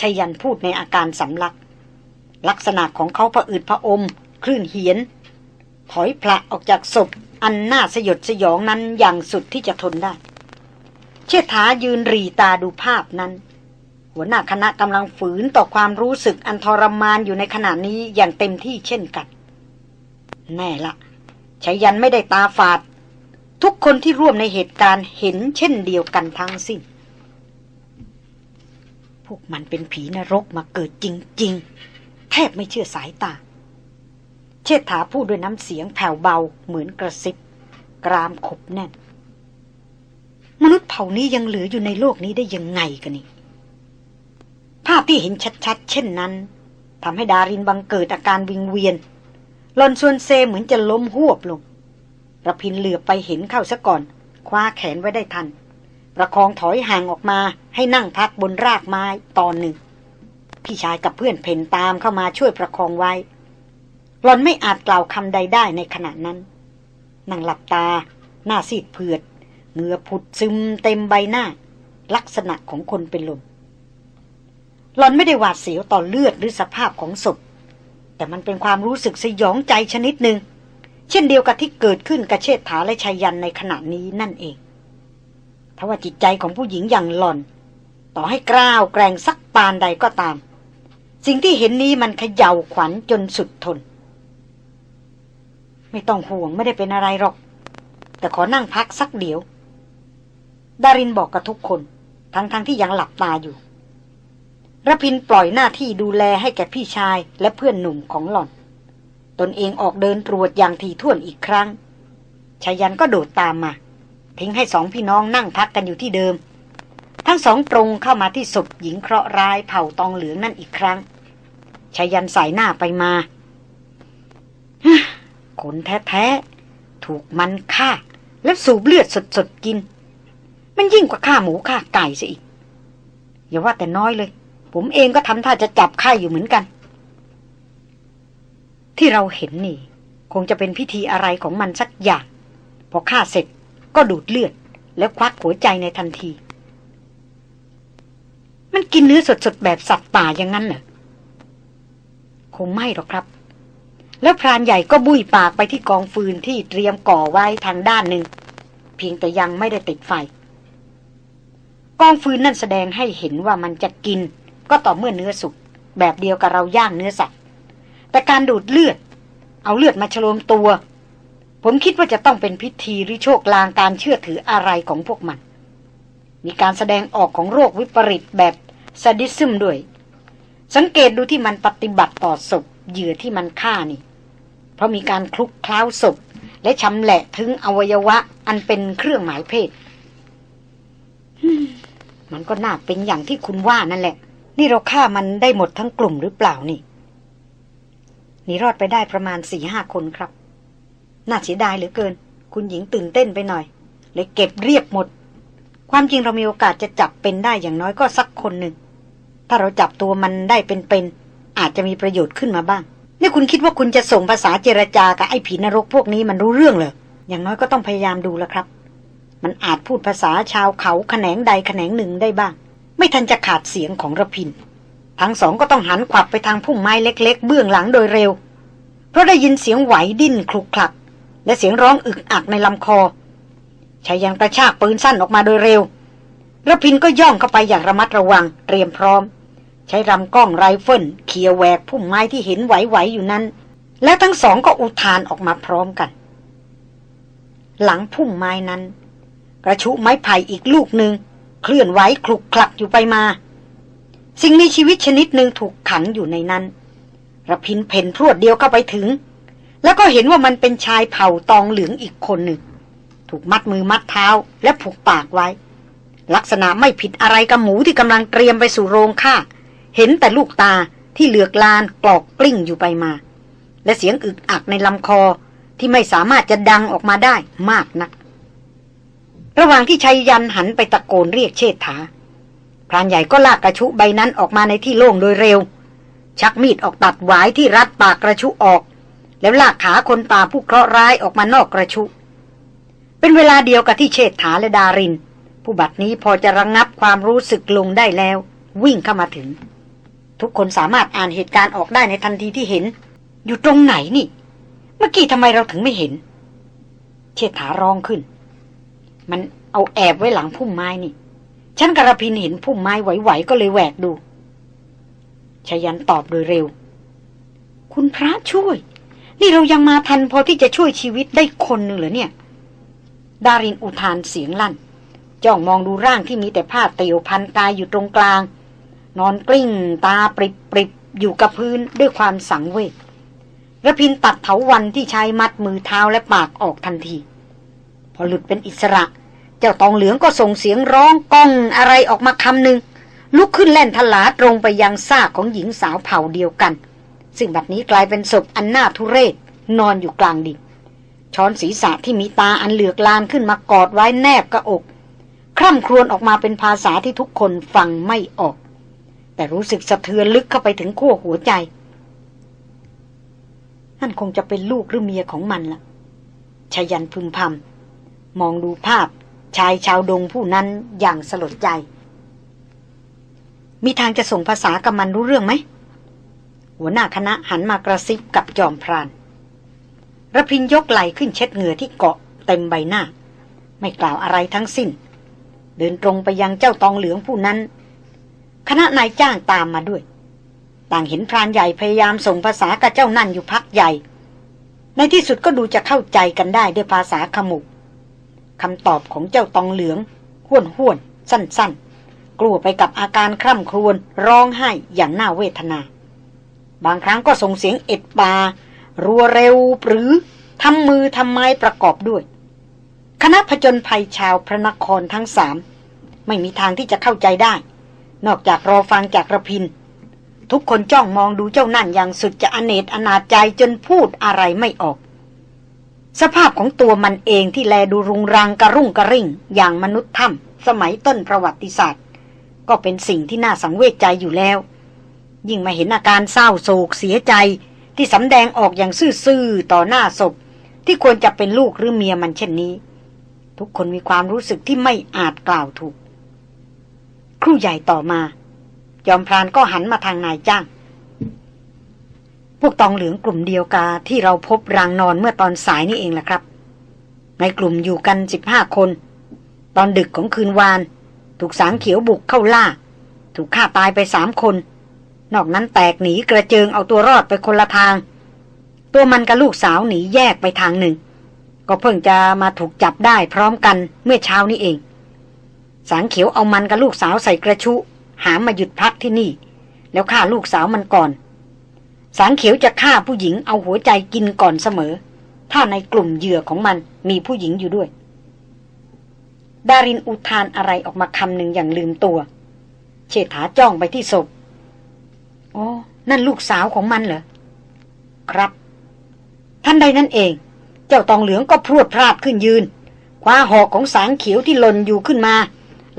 ชยันพูดในอาการสำลัก ลักษณะของเขาผะอืดผะอม คลื่นเหียน ถอยพละออกจากศพอันน่าสยดสยองนั้นอย่างสุดที่จะทนได้ เชษฐายืนรีตาดูภาพนั้น หัวหน้าคณะกำลังฝืนต่อความรู้สึกอันทรมานอยู่ในขณะนี้อย่างเต็มที่เช่นกัน แน่ละชายันไม่ได้ตาฝาด ทุกคนที่ร่วมในเหตุการณ์เห็นเช่นเดียวกันทั้งสิ้น พวกมันเป็นผีนรกมาเกิดจริง ๆ แทบไม่เชื่อสายตา เชษฐาพูดด้วยน้ำเสียงแผ่วเบาเหมือนกระซิบ กรามขบแน่น มนุษย์เผ่านี้ยังเหลืออยู่ในโลกนี้ได้ยังไงกันนี่ ภาพที่เห็นชัดๆ เช่นนั้นทำให้ดารินบังเกิดอาการวิงเวียนหลอนชวนเซเหมือนจะล้มหวบลงระพินเหลือไปเห็นเข้าซะก่อน คว้าแขนไว้ได้ทัน ประคองถอยห่างออกมาให้นั่งพักบนรากไม้ตอนหนึ่ง พี่ชายกับเพื่อนเพนตามเข้ามาช่วยประคองไว้หลอนไม่อาจกล่าวคำใดได้ในขณะนั้นนั่งหลับตา หน้าซีดเผือด เหงื่อผุดซึมเต็มใบหน้า ลักษณะของคนเป็นลมหลอนไม่ได้หวาดเสียวต่อเลือดหรือสภาพของศพ แต่มันเป็นความรู้สึกสยองใจชนิดหนึ่ง เช่นเดียวกับที่เกิดขึ้นกับเชษฐาและชัยยันในขณะนี้นั่นเองทว่าจิตใจของผู้หญิงอย่างหล่อน ต่อให้กล้าวแกร่งสักปานใดก็ตาม สิ่งที่เห็นนี้มันเขย่าขวัญจนสุดทน ไม่ต้องห่วงไม่ได้เป็นอะไรหรอก แต่ขอนั่งพักสักเดี๋ยว ดารินบอกกับทุกคน ทั้งๆทที่ยังหลับตาอยู่ระพินปล่อยหน้าที่ดูแลให้แก่พี่ชายและเพื่อนหนุ่มของหล่อน ตนเองออกเดินตรวจอย่างถี่ถ้วนอีกครั้งชายันก็โดดตามมา ทิ้งให้สองพี่น้องนั่งพักกันอยู่ที่เดิม ทั้งสองตรงเข้ามาที่ศพหญิงเคราะห์ร้ายเผ่าตองเหลืองนั่นอีกครั้งชายันสายหน้าไปมาคนแท้ๆ ถูกมันฆ่า แล้วสูบเลือดสดๆกิน มันยิ่งกว่าฆ่าหมูฆ่าไก่ซะอีก อย่าว่าแต่น้อยเลย ผมเองก็ทำท่าจะจับไข่อยู่เหมือนกัน ที่เราเห็นนี่ คงจะเป็นพิธีอะไรของมันสักอย่าง พอฆ่าเสร็จก็ดูดเลือด แล้วควักหัวใจในทันที มันกินเนื้อสดๆแบบสัตว์ป่าอย่างนั้นเหรอคงไม่หรอกครับ แล้วพรานใหญ่ก็บุยปากไปที่กองฟืนที่เตรียมก่อไว้ทางด้านหนึ่ง เพียงแต่ยังไม่ได้ติดไฟ กองฟืนนั่นแสดงให้เห็นว่ามันจะกิน ก็ต่อเมื่อเนื้อสุกแบบเดียวกับเราย่างเนื้อสัตว์ แต่การดูดเลือด เอาเลือดมาฉโลมตัว ผมคิดว่าจะต้องเป็นพิธีหรือโชคลางการเชื่อถืออะไรของพวกมัน มีการแสดงออกของโรควิปริตแบบซาดิซึมด้วย สังเกตดูที่มันปฏิบัติต่อศพเหยื่อที่มันฆ่านี่ เพราะมีการคลุกคล้าวศพ และชำแหละถึงอวัยวะอันเป็นเครื่องหมายเพศ มันก็น่าเป็นอย่างที่คุณว่านั่นแหละ นี่เราฆ่ามันได้หมดทั้งกลุ่มหรือเปล่านี่หนีรอดไปได้ประมาณสี่ห้าคนครับ น่าเสียดายเหลือเกิน คุณหญิงตื่นเต้นไปหน่อย เลยเก็บเรียบหมด ความจริงเรามีโอกาสจะจับเป็นได้อย่างน้อยก็สักคนหนึ่ง ถ้าเราจับตัวมันได้เป็นๆอาจจะมีประโยชน์ขึ้นมาบ้าง นี่คุณคิดว่าคุณจะส่งภาษาเจรจากับไอ้ผีนรกพวกนี้มันรู้เรื่องเหรอ อย่างน้อยก็ต้องพยายามดูแล้วครับ มันอาจพูดภาษาชาวเขาแขนงใดแขนงหนึ่งได้บ้าง ไม่ทันจะขาดเสียงของรพินทร์ ทั้งสองก็ต้องหันขวับไปทางพุ่มไม้เล็ก ๆ เบื้องหลังโดยเร็ว เพราะได้ยินเสียงไหวดิ้นคลุกคลัก และเสียงร้องอึกอักในลำคอชัยยันต์กระชากปืนสั้นออกมาโดยเร็วรพินทร์ก็ย่องเข้าไปอย่างระมัดระวังเตรียมพร้อม ใช้ลำกล้องไรเฟิลเขี่ยแหวกพุ่มไม้ที่เห็นไหวๆอยู่นั้น และทั้งสองก็อุทานออกมาพร้อมกัน หลังพุ่มไม้นั้น กระชุไม้ไผ่อีกลูกหนึ่งเคลื่อนไหวคลุกคลักอยู่ไปมา สิ่งมีชีวิตชนิดหนึ่งถูกขังอยู่ในนั้นระพินเพ่นพรวดเดียวเข้าไปถึง แล้วก็เห็นว่ามันเป็นชายเผ่าตองเหลืองอีกคนหนึ่ง ถูกมัดมือมัดเท้าและผูกปากไว้ ลักษณะไม่ผิดอะไรกับหมูที่กำลังเตรียมไปสู่โรงฆ่า เห็นแต่ลูกตาที่เหลือกลานกรอกกลิ้งอยู่ไปมา และเสียงอึกอักในลำคอที่ไม่สามารถจะดังออกมาได้มากนัก ระหว่างที่ชัยยันหันไปตะโกนเรียกเชษฐาพรานใหญ่ก็ลากกระชุใบนั้นออกมาในที่โล่งโดยเร็ว ชักมีดออกตัดหวายที่รัดปากกระชุออก แล้วลากขาคนป่าผู้เคราะห์ร้ายออกมานอกกระชุ เป็นเวลาเดียวกับที่เชษฐาและดาริน ผู้บัดนี้พอจะระงงับความรู้สึกลงได้แล้ว วิ่งเข้ามาถึง ทุกคนสามารถอ่านเหตุการณ์ออกได้ในทันทีที่เห็น อยู่ตรงไหนนี่ เมื่อกี้ทำไมเราถึงไม่เห็น เชษฐาร้องขึ้น มันเอาแอบไว้หลังพุ่มไม้นี่ ฉันกระพินเห็นพุ่มไม้ไหวๆก็เลยแหวกดูชยันตอบโดยเร็ว คุณพระช่วย นี่เรายังมาทันพอที่จะช่วยชีวิตได้คนหนึ่งเหรอเนี่ย ดารินอุทานเสียงลั่น จ้องมองดูร่างที่มีแต่ผ้าเตียวพันกายอยู่ตรงกลาง นอนกลิ้งตาปริบปริบอยู่กับพื้นด้วยความสังเวชระพินตัดเถาวันที่ใช้มัดมือเท้าและปากออกทันที พอหลุดเป็นอิสระ เจ้าตองเหลืองก็ส่งเสียงร้องก้องอะไรออกมาคำหนึ่งลุกขึ้นแล่นทลาตรงไปยังซากของหญิงสาวเผ่าเดียวกัน ซึ่งบัดนี้กลายเป็นศพอันน่าทุเรศนอนอยู่กลางดินช้อนศีรษะที่มีตาอันเหลือกลานขึ้นมากอดไว้แนบกระอก คร่ำครวญออกมาเป็นภาษาที่ทุกคนฟังไม่ออก แต่รู้สึกสะเทือนลึกเข้าไปถึงขั้วหัวใจ นั่นคงจะเป็นลูกหรือเมียของมันละ่ะชายันพึมพำ มองดูภาพชายชาวดงผู้นั้นอย่างสลดใจ มีทางจะส่งภาษากับมันรู้เรื่องไหม หัวหน้าคณะหันมากระซิบกับจอมพรานระพินยกไหลขึ้นเช็ดเหงื่อที่เกาะเต็มใบหน้า ไม่กล่าวอะไรทั้งสิ้น เดินตรงไปยังเจ้าตองเหลืองผู้นั้น คณะนายจ้างตามมาด้วย ต่างเห็นพรานใหญ่พยายามส่งภาษากับเจ้านั่นอยู่พักใหญ่ ในที่สุดก็ดูจะเข้าใจกันได้ด้วยภาษาขมุก คำตอบของเจ้าตองเหลืองห้วนห้วนสั้น ๆ กลัวไปกับอาการคร่ำครวญร้องไห้อย่างน่าเวทนา บางครั้งก็ส่งเสียงเอ็ดปา รัวเร็วหรือทำมือทำไม้ประกอบด้วย คณะผจญภัยชาวพระนครทั้งสามไม่มีทางที่จะเข้าใจได้ นอกจากรอฟังจากระพิน ทุกคนจ้องมองดูเจ้านั่นอย่างสุดจะอเนจอนาจใจจนพูดอะไรไม่ออก สภาพของตัวมันเองที่แลดูรุงรังกระรุ่งกระริ่ง อย่างมนุษย์ถ้ำสมัยต้นประวัติศาสตร์ ก็เป็นสิ่งที่น่าสังเวชใจอยู่แล้ว ยิ่งมาเห็นอาการเศร้าโศกเสียใจที่สำแดงออกอย่างซื่อๆต่อหน้าศพ ที่ควรจะเป็นลูกหรือเมียมันเช่นนี้ ทุกคนมีความรู้สึกที่ไม่อาจกล่าวถูก ครู่ใหญ่ต่อมา จอมพรานก็หันมาทางนายจ้าง พวกตองเหลืองกลุ่มเดียวกาที่เราพบรางนอนเมื่อตอนสายนี่เองแหละครับ ในกลุ่มอยู่กันสิบห้าคน ตอนดึกของคืนวาน ถูกสางเขียวบุกเข้าล่า ถูกฆ่าตายไปสามคน นอกนั้นแตกหนีกระเจิงเอาตัวรอดไปคนละทาง ตัวมันกับลูกสาวหนีแยกไปทางหนึ่ง ก็เพิ่งจะมาถูกจับได้พร้อมกันเมื่อเช้านี้เอง สางเขียวเอามันกับลูกสาวใส่กระชุ หามาหยุดพักที่นี่ แล้วฆ่าลูกสาวมันก่อน สางเขียวจะฆ่าผู้หญิงเอาหัวใจกินก่อนเสมอ ถ้าในกลุ่มเหยื่อของมันมีผู้หญิงอยู่ด้วย ดารินอุทานอะไรออกมาคำหนึ่งอย่างลืมตัว เชษฐาจ้องไปที่ศพอ๋อนั่นลูกสาวของมันเหรอ ครับ ท่านใดนั่นเอง เจ้าตองเหลืองก็พรวดพราดขึ้นยืน คว้าหอกของสางเขียวที่หล่นอยู่ขึ้นมา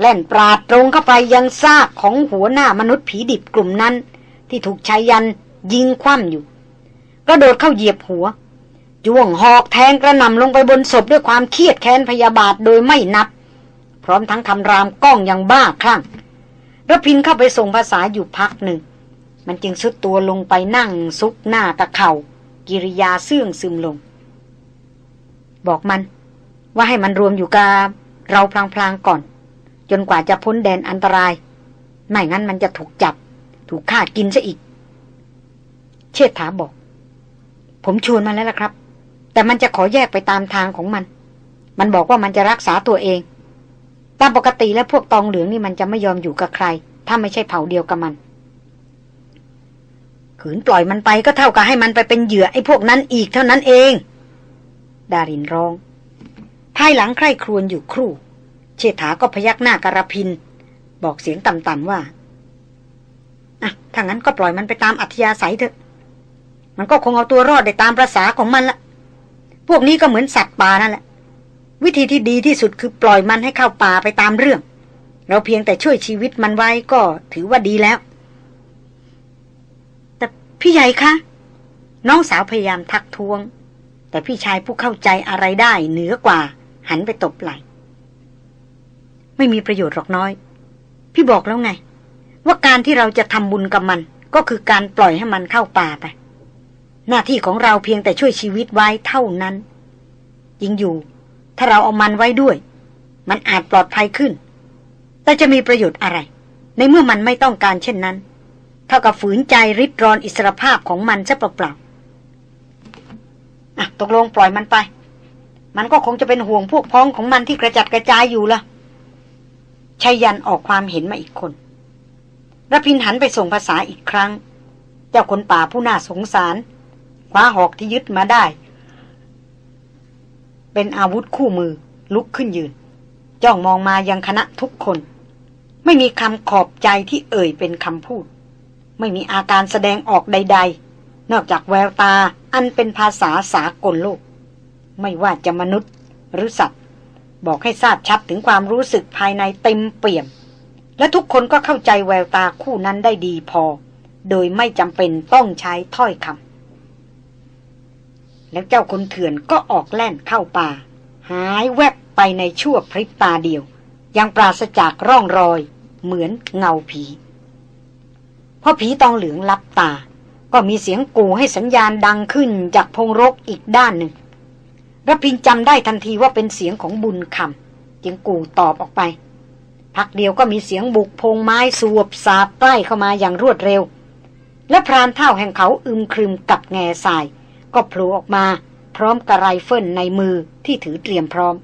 แล่นปราดตรงเข้าไปยังซากของหัวหน้ามนุษย์ผีดิบกลุ่มนั้น ที่ถูกชายยัน ยิงคว่ำอยู่ กระโดดเข้าเหยียบหัวจ้วงหอกแทงกระนำลงไปบนศพด้วยความเครียดแค้นพยาบาทโดยไม่นับ พร้อมทั้งคำรามก้องอย่างบ้าคลั่งระพินเข้าไปส่งภาษาอยู่พักหนึ่ง มันจึงสุดตัวลงไปนั่งซุกหน้าตะเข่ากิริยาเสื่องซึมลง บอกมัน ว่าให้มันรวมอยู่กับเราพลางๆก่อน จนกว่าจะพ้นแดนอันตราย ไม่งั้นมันจะถูกจับ ถูกฆ่ากินซะอีก เชษฐาบอก ผมชวนมันแล้วล่ะครับ แต่มันจะขอแยกไปตามทางของมัน มันบอกว่ามันจะรักษาตัวเอง ตามปกติแล้วพวกตองเหลืองนี่มันจะไม่ยอมอยู่กับใคร ถ้าไม่ใช่เผ่าเดียวกับมัน ขืนปล่อยมันไปก็เท่ากับให้มันไปเป็นเหยื่อไอ้พวกนั้นอีกเท่านั้นเอง ดารินร้อง ภายหลังใคร่ครวญอยู่ครู่ เชษฐาก็พยักหน้ากระพิน บอกเสียงต่ำๆว่าอะถ้างั้นก็ปล่อยมันไปตามอัธยาศัยเถอะ มันก็คงเอาตัวรอดได้ตามประษาของมันละพวกนี้ก็เหมือนสัตว์ป่านั่นแหละ วิธีที่ดีที่สุดคือปล่อยมันให้เข้าป่าไปตามเรื่อง เราเพียงแต่ช่วยชีวิตมันไว้ก็ถือว่าดีแล้ว แต่พี่ใหญ่คะน้องสาวพยายามทักท้วง แต่พี่ชายผู้เข้าใจอะไรได้เหนือกว่า หันไปตบไหลไม่มีประโยชน์หรอกน้อย พี่บอกแล้วไง ว่าการที่เราจะทำบุญกับมัน ก็คือการปล่อยให้มันเข้าป่าไป หน้าที่ของเราเพียงแต่ช่วยชีวิตไว้เท่านั้นยิงอยู่ ถ้าเราเอามันไว้ด้วย มันอาจปลอดภัยขึ้น แต่จะมีประโยชน์อะไร ในเมื่อมันไม่ต้องการเช่นนั้น เท่ากับฝืนใจริดรอนอิสรภาพของมันซะเปล่าๆอะตกลงปล่อยมันไป มันก็คงจะเป็นห่วงพวกพ้องของมันที่กระจัดกระจายอยู่ละชายันออกความเห็นมาอีกคนรพินหันไปส่งภาษาอีกครั้ง เจ้าคนป่าผู้น่าสงสาร คว้าหอกที่ยึดมาได้ เป็นอาวุธคู่มือ ลุกขึ้นยืน จ้องมองมายังคณะทุกคน ไม่มีคำขอบใจที่เอ่ยเป็นคำพูด ไม่มีอาการแสดงออกใด ๆ นอกจากแววตาอันเป็นภาษาสากลโลก ไม่ว่าจะมนุษย์หรือสัตว์ บอกให้ทราบชัดถึงความรู้สึกภายในเต็มเปี่ยม และทุกคนก็เข้าใจแววตาคู่นั้นได้ดีพอ โดยไม่จำเป็นต้องใช้ถ้อยคำ แล้วเจ้าคนเถื่อนก็ออกแล่นเข้าป่า หายแวบไปในชั่วพริบตาเดียว ยังปราศจากร่องรอย เหมือนเงาผีพอผีตองเหลืองลับตา ก็มีเสียงกูให้สัญญาณดังขึ้นจากพงรกอีกด้านหนึ่งรพินจำได้ทันทีว่าเป็นเสียงของบุญคำจึงกูตอบออกไป พักเดียวก็มีเสียงบุกพงไม้สวบสาบใกล้เข้ามาอย่างรวดเร็ว และพรานเท่าแห่งเขาอึมครึมกับแง่ทราย ก็โผล่ออกมาพร้อมกระไรเฟิลในมือที่ถือเตรียมพร้อม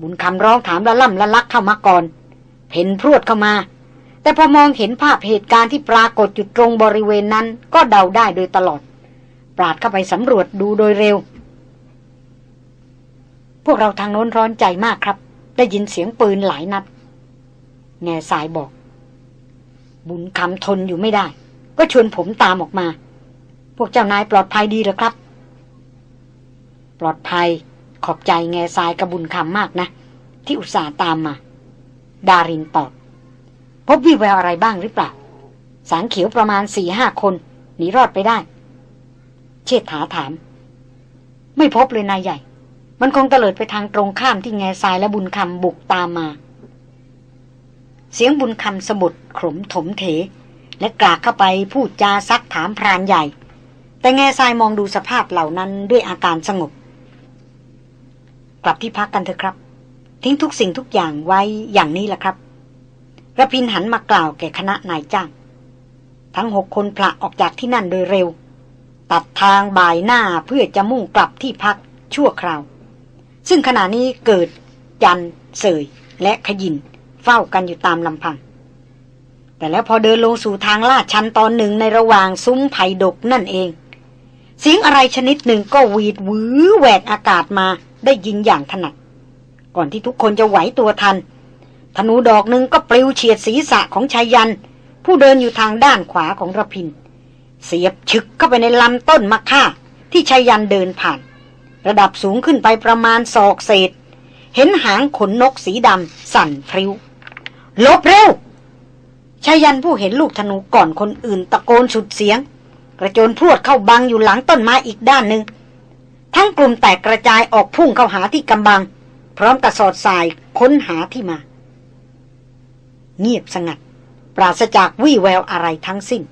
บุญคำร้องถามละล่ำละลักเข้ามาก่อน เห็นพรวดเข้ามา แต่พอมองเห็นภาพเหตุการณ์ที่ปรากฏอยู่ตรงบริเวณนั้นก็เดาได้โดยตลอด ปราดเข้าไปสำรวจดูโดยเร็ว พวกเราทางโน้นร้อนใจมากครับ ได้ยินเสียงปืนหลายนัด แง่สายบอก บุญคำทนอยู่ไม่ได้ ก็ชวนผมตามออกมา พวกเจ้านายปลอดภัยดีหรือครับ ปลอดภัย ขอบใจแง่สายกับบุญคำมากนะ ที่อุตส่าห์ตามมา ดารินตอบ พบวิแววอะไรบ้างหรือเปล่า สางเขียวประมาณสี่ห้าคนหนีรอดไปได้ เชษฐาถาม ไม่พบเลยนายใหญ่ มันคงเตลิดไปทางตรงข้ามที่แง่ทรายและบุญคำบุกตามมา เสียงบุญคำสมุดขมถมเถและกลากเข้าไปพูดจาซักถามพรานใหญ่ แต่แง่ทรายมองดูสภาพเหล่านั้นด้วยอาการสงบ กลับที่พักกันเถอะครับ ทิ้งทุกสิ่งทุกอย่างไว้อย่างนี้แหละครับระพินหันมากล่าวแก่คณะนายจ้าง ทั้งหกคนพละออกจากที่นั่นโดยเร็ว ตัดทางบ่ายหน้าเพื่อจะมุ่งกลับที่พักชั่วคราว ซึ่งขณะนี้เกิด จันเสย และขยิน เฝ้ากันอยู่ตามลำพัง แต่แล้วพอเดินลงสู่ทางลาดชันตอนหนึ่งในระหว่างซุ้มไผ่ดกนั่นเอง เสียงอะไรชนิดหนึ่งก็วีดวือแหวกอากาศมาได้ยินอย่างถนัด ก่อนที่ทุกคนจะไหวตัวทัน ธนูดอกหนึ่งก็ปลิวเฉียดศีรษะของชายยัน ผู้เดินอยู่ทางด้านขวาของระพิน เสียบฉึกเข้าไปในลำต้นมะค่าที่ชายันเดินผ่าน ระดับสูงขึ้นไปประมาณศอกเศษ เห็นหางขนนกสีดำสั่นพริ้วลบเร็วชายันผู้เห็นลูกธนูก่อนคนอื่นตะโกนสุดเสียง กระโจนพรวดเข้าบังอยู่หลังต้นไม้อีกด้านหนึ่งทั้งกลุ่มแตกกระจายออกพุ่งเข้าหาที่กำบัง พร้อมกระสอดสายค้นหาที่มา เงียบสงัด ปราศจากวี่แววอะไรทั้งสิ้น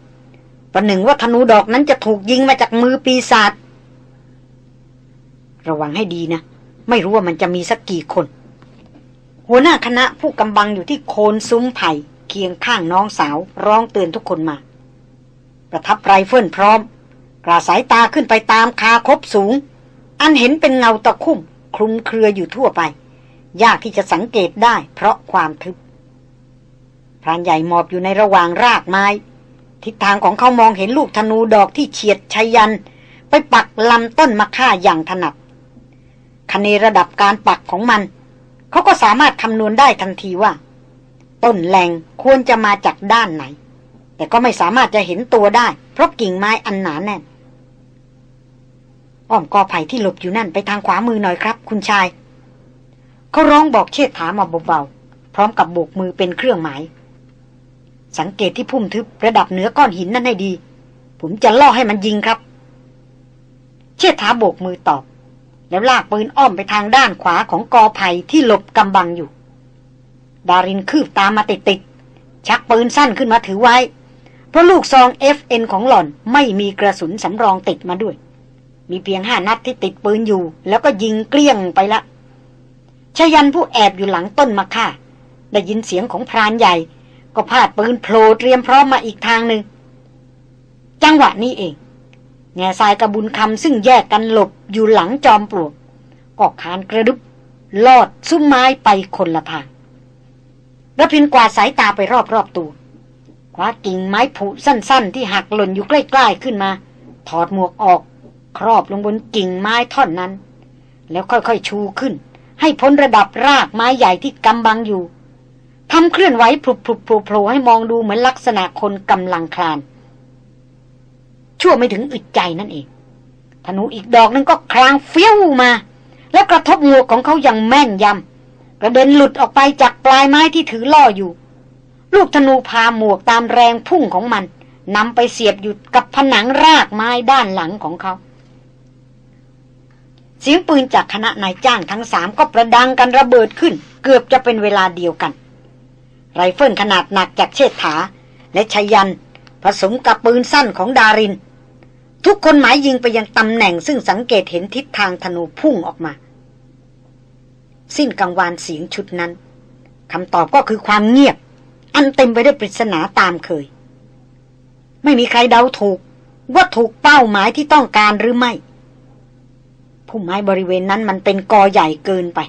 ประหนึ่งว่าธนูดอกนั้นจะถูกยิงมาจากมือปีศาจระวังให้ดีนะ ไม่รู้ว่ามันจะมีสักกี่คน หัวหน้าคณะผู้กำบังอยู่ที่โคนซุ้มไผ่เคียงข้างน้องสาวร้องเตือนทุกคนมา ประทับไรเฟิลพร้อม กระสายตาขึ้นไปตามคาคบสูง อันเห็นเป็นเงาตะคุ่ม คลุมเครืออยู่ทั่วไป ยากที่จะสังเกตได้เพราะความทึบพรานใหญ่หมอบอยู่ในระหว่างรากไม้ ทิศทางของเขามองเห็นลูกธนูดอกที่เฉียดชัยยัน ไปปักลำต้นมะค่าอย่างถนัดคเนระดับการปักของมัน เขาก็สามารถคำนวณได้ทันทีว่า ต้นแหลงควรจะมาจากด้านไหน แต่ก็ไม่สามารถจะเห็นตัวได้ เพราะกิ่งไม้อันหนาแน่นอ้อมกอไผ่ที่หลบอยู่นั่นไปทางขวามือหน่อยครับ คุณชายเขาร้องบอกเชิดถามาเบาๆพร้อมกับโบกมือเป็นเครื่องหมาย สังเกตที่พุ่มทึบระดับเหนือก้อนหินนั่นให้ดี ผมจะล่อให้มันยิงครับ เชิดถาโบกมือตอบ แล้วลากปืนอ้อมไปทางด้านขวาของกอไผ่ที่หลบกำบังอยู่ ดารินคืบตามมาติดๆชักปืนสั้นขึ้นมาถือไว้ เพราะลูกซอง FN ของหล่อนไม่มีกระสุนสำรองติดมาด้วย มีเพียงห้านัดที่ติดปืนอยู่ แล้วก็ยิงเกลี้ยงไปละชยันผู้แอบอยู่หลังต้นมะค่าได้ยินเสียงของพรานใหญ่ ก็พาดปืนโผล่เตรียมพร้อมมาอีกทางหนึ่งจังหวะนี้เอง แง่ทรายกระบุญคำซึ่งแยกกันหลบอยู่หลังจอมปลวกก็คานกระดึบลอดซุ้มไม้ไปคนละทางระพินกวาดสายตาไปรอบๆตัว คว้ากิ่งไม้ผุสั้น ๆ ที่หักหล่นอยู่ใกล้ ๆ ขึ้นมา ถอดหมวกออก ครอบลงบนกิ่งไม้ท่อนนั้น แล้วค่อยๆชูขึ้น ให้พ้นระดับรากไม้ใหญ่ที่กำบังอยู่ทำเคลื่อนไหวพลุบพลุบโผล่ให้มองดูเหมือนลักษณะคนกำลังคลาน ชั่วไม่ถึงอึดใจนั่นเองธนูอีกดอกนึงก็คลางเฟี้ยวมา แล้วกระทบหมวกของเขาอย่างแม่นยำกระเด็นหลุดออกไปจากปลายไม้ที่ถือล่ออยู่ ลูกธนูพาหมวกตามแรงพุ่งของมันนำไปเสียบอยู่กับผนังรากไม้ด้านหลังของเขา เสียงปืนจากคณะนายจ้างทั้งสามก็ประดังกันระเบิดขึ้น เกือบจะเป็นเวลาเดียวกัน ไรเฟิลขนาดหนักจากเชษฐา และชยัน ผสมกับปืนสั้นของดาริน ทุกคนหมายยิงไปยังตำแหน่งซึ่งสังเกตเห็นทิศทางธนูพุ่งออกมา สิ้นกังวานเสียงชุดนั้นคำตอบก็คือความเงียบ อันเต็มไปด้วยปริศนาตามเคย ไม่มีใครเดาถูก ว่าถูกเป้าหมายที่ต้องการหรือไม่พุ่มไม้บริเวณนั้นมันเป็นกอใหญ่เกินไป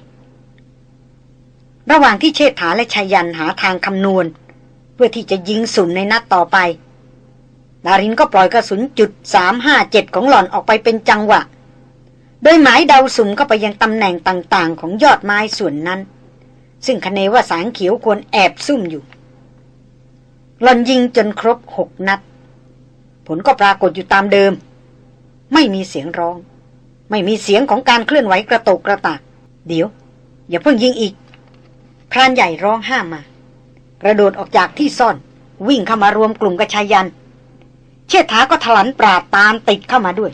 ระหว่างที่เชษฐาและชายันหาทางคำนวณ เพื่อที่จะยิงสุนในนัดต่อไปดารินก็ปล่อยกระสุนจุดสามห้าเจ็ดของหล่อนออกไปเป็นจังหวะ โดยหมายเดาสุ่มเข้าไปยังตำแหน่งต่างๆ ของยอดไม้ส่วนนั้น ซึ่งคเนว่าสางเขียวควรแอบซุ่มอยู่ หล่อนยิงจนครบหกนัด ผลก็ปรากฏอยู่ตามเดิม ไม่มีเสียงร้อง ไม่มีเสียงของการเคลื่อนไหวกระโตกกระตาก เดี๋ยว อย่าเพิ่งยิงอีก พรานใหญ่ร้องห้ามมา กระโดดออกจากที่ซ่อน วิ่งเข้ามารวมกลุ่มกับชายัน เชิดท้าก็ถลันปราดตามติดเข้ามาด้วย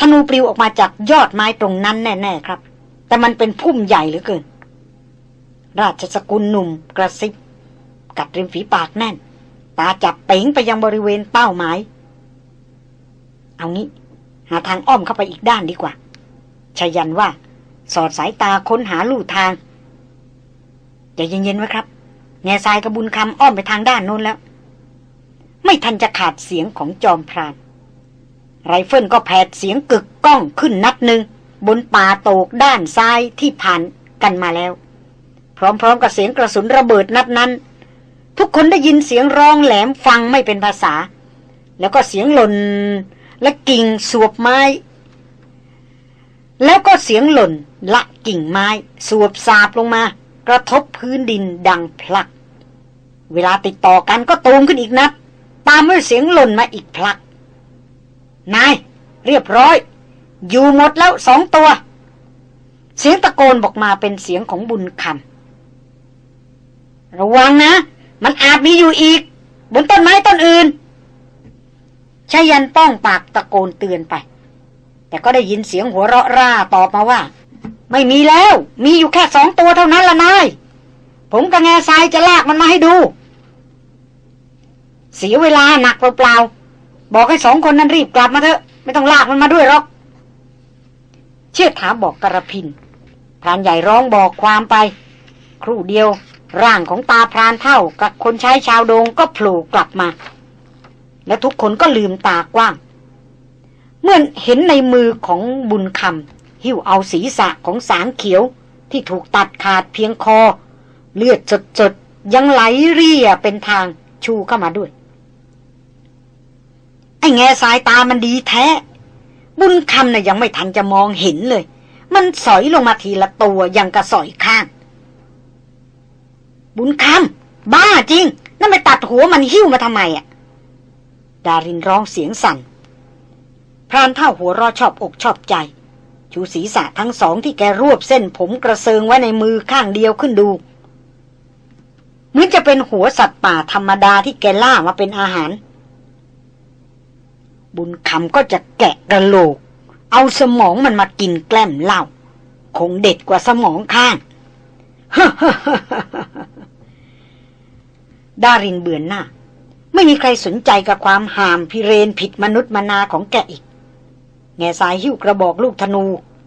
ธนูปลิวออกมาจากยอดไม้ตรงนั้นแน่ ๆ ครับ แต่มันเป็นพุ่มใหญ่เหลือเกิน ราชสกุลหนุ่มกระซิบ กัดริมฝีปากแน่น ตาจับเป๋งไปยังบริเวณเป้าหมาย เอางี้ หาทางอ้อมเข้าไปอีกด้านดีกว่าชายันว่า สอดสายตาค้นหาลู่ทางใจเย็นๆไว้ครับ แง่ทรายกระบุญคำอ้อมไปทางด้านโน้นแล้ว ไม่ทันจะขาดเสียงของจอมพราน ไรเฟิลก็แผดเสียงกึกก้องขึ้นนัดหนึ่งบนป่าโตกด้านซ้ายที่ผ่านกันมาแล้ว พร้อมๆกับเสียงกระสุนระเบิดนัดนั้น ทุกคนได้ยินเสียงร้องแหลมฟังไม่เป็นภาษา แล้วก็เสียงหล่นและกิ่งสวบไม้ แล้วก็เสียงหล่นละกิ่งไม้ สวบสาบลงมา กระทบพื้นดินดังพลัก เวลาติดต่อกันก็ตูมขึ้นอีกนัดตามด้วยเสียงหล่นมาอีกพลัก นาย เรียบร้อย อยู่หมดแล้วสองตัว เสียงตะโกนบอกมาเป็นเสียงของบุญคำระวังนะ มันอาจมีอยู่อีก บนต้นไม้ต้นอื่นชายันป้องปากตะโกนเตือนไป แต่ก็ได้ยินเสียงหัวเราะร่าตอบมาว่า ไม่มีแล้ว มีอยู่แค่สองตัวเท่านั้นละนายผมกับแง่ทรายจะลากมันมาให้ดู เสียเวลาหนักเปล่าๆบอกให้สองคนนั้นรีบกลับมาเถอะ ไม่ต้องลากมันมาด้วยหรอก เชื่อถาบอกกระพินพรานใหญ่ร้องบอกความไป ครู่เดียว ร่างของตาพรานเท่ากับคนใช้ชาวโดงก็โผล่กลับมา และทุกคนก็ลืมตากว้าง เมื่อเห็นในมือของบุญคำหิ้วเอาศีรษะของสางเขียวที่ถูกตัดขาดเพียงคอ เลือดจดๆ ยังไหลเรียเป็นทางชูเข้ามาด้วย ไอ้แง่สายตามันดีแท้ บุญคำนะ่ะยังไม่ทันจะมองเห็นเลย มันสอยลงมาทีละตัวยังกระสอยข้าง บุญคำบ้าจริง นั่นไปตัดหัวมันหิ้วมาทำไมอะดารินร้องเสียงสั่น พรานเท่าหัวรอชอบอกชอบใจ ชูศีรษะทั้งสองที่แกรวบเส้นผมกระเซิงไว้ในมือข้างเดียวขึ้นดูเหมือนจะเป็นหัวสัตว์ป่าธรรมดาที่แกล่ามาเป็นอาหาร บุญคำก็จะแกะกระโหลก เอาสมองมันมากินแกล้มเหล้าคงเด็ดกว่าสมองข้าง ดารินเบือนหน้า ไม่มีใครสนใจกับความหามพิเรนผิดมนุษย์มนาของแกอีก แง่สายหิ้วกระบอกลูกธนู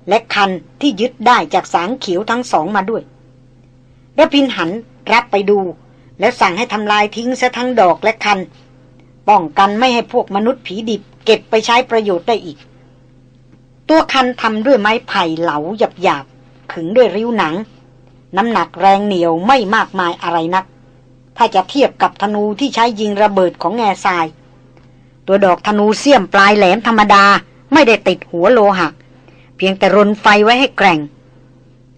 และคันที่ยึดได้จากสางเขียวทั้งสองมาด้วยระพินหันรับไปดู แล้วสั่งให้ทำลายทิ้งซะทั้งดอกและคัน ป้องกันไม่ให้พวกมนุษย์ผีดิบ เก็บไปใช้ประโยชน์ได้อีก ตัวคันทำด้วยไม้ไผ่เหลาหยาบๆขึงด้วยริ้วหนัง น้ำหนักแรงเหนียวไม่มากมายอะไรนัก ถ้าจะเทียบกับธนูที่ใช้ยิงระเบิดของแง่ทราย ตัวดอกธนูเสี้ยมปลายแหลมธรรมดาไม่ได้ติดหัวโลหะ เพียงแต่รนไฟไว้ให้แกร่ง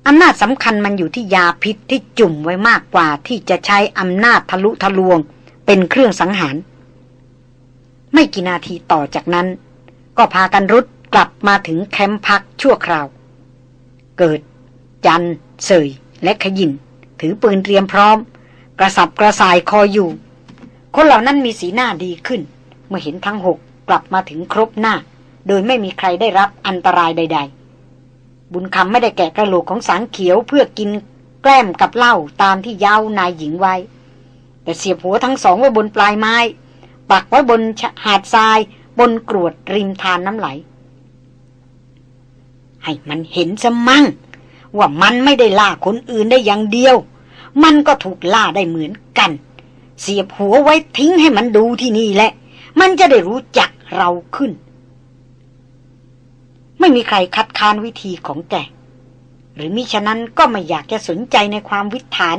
อำนาจสำคัญมันอยู่ที่ยาพิษที่จุ่มไว้มากกว่าที่จะใช้อำนาจทะลุทะลวง เป็นเครื่องสังหาร ไม่กี่นาทีต่อจากนั้น ก็พากันรุดกลับมาถึงแคมป์พักชั่วคราว เกิด จันเสยและขยิน ถือปืนเตรียมพร้อม ระสับกระส่ายคออยู่ คนเหล่านั้นมีสีหน้าดีขึ้น เมื่อเห็นทั้งหกกลับมาถึงครบหน้า โดยไม่มีใครได้รับอันตรายใด ๆ บุญคำไม่ได้แกะกระโหลกของสางเขียวเพื่อกินแกล้มกับเหล้าตามที่เย้านายหญิงไว้ แต่เสียบหัวทั้งสองไว้บนปลายไม้ ปักไว้บนหาดทราย บนกรวดริมทานน้ำไหล ให้มันเห็นซะมั่งว่ามันไม่ได้ล่าคนอื่นได้อย่างเดียว มันก็ถูกล่าได้เหมือนกัน เสียบหัวไว้ทิ้งให้มันดูที่นี่แหละ มันจะได้รู้จักเราขึ้น ไม่มีใครคัดค้านวิธีของแก หรือมิฉะนั้นก็ไม่อยากจะสนใจในความวิถาน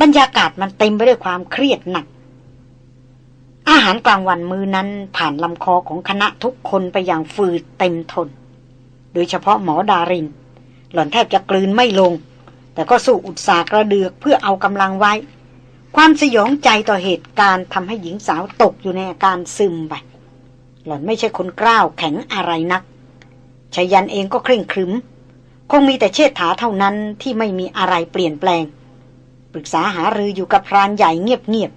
บรรยากาศมันเต็มไปด้วยความเครียดหนัก อาหารกลางวันมือนั้นผ่านลำคอของคณะทุกคนไปอย่างฝืดเต็มทน โดยเฉพาะหมอดาริน หล่อนแทบจะกลืนไม่ลง แต่ก็สู้อุตสาห์กระเดือกเพื่อเอากำลังไว้ ความสยองใจต่อเหตุการณ์ทำให้หญิงสาวตกอยู่ในอาการซึมไป หล่อนไม่ใช่คนกล้าวแข็งอะไรนักชายันเองก็เคร่งครึม คงมีแต่เชษฐาเท่านั้นที่ไม่มีอะไรเปลี่ยนแปลง ปรึกษาหารืออยู่กับพรานใหญ่เงียบ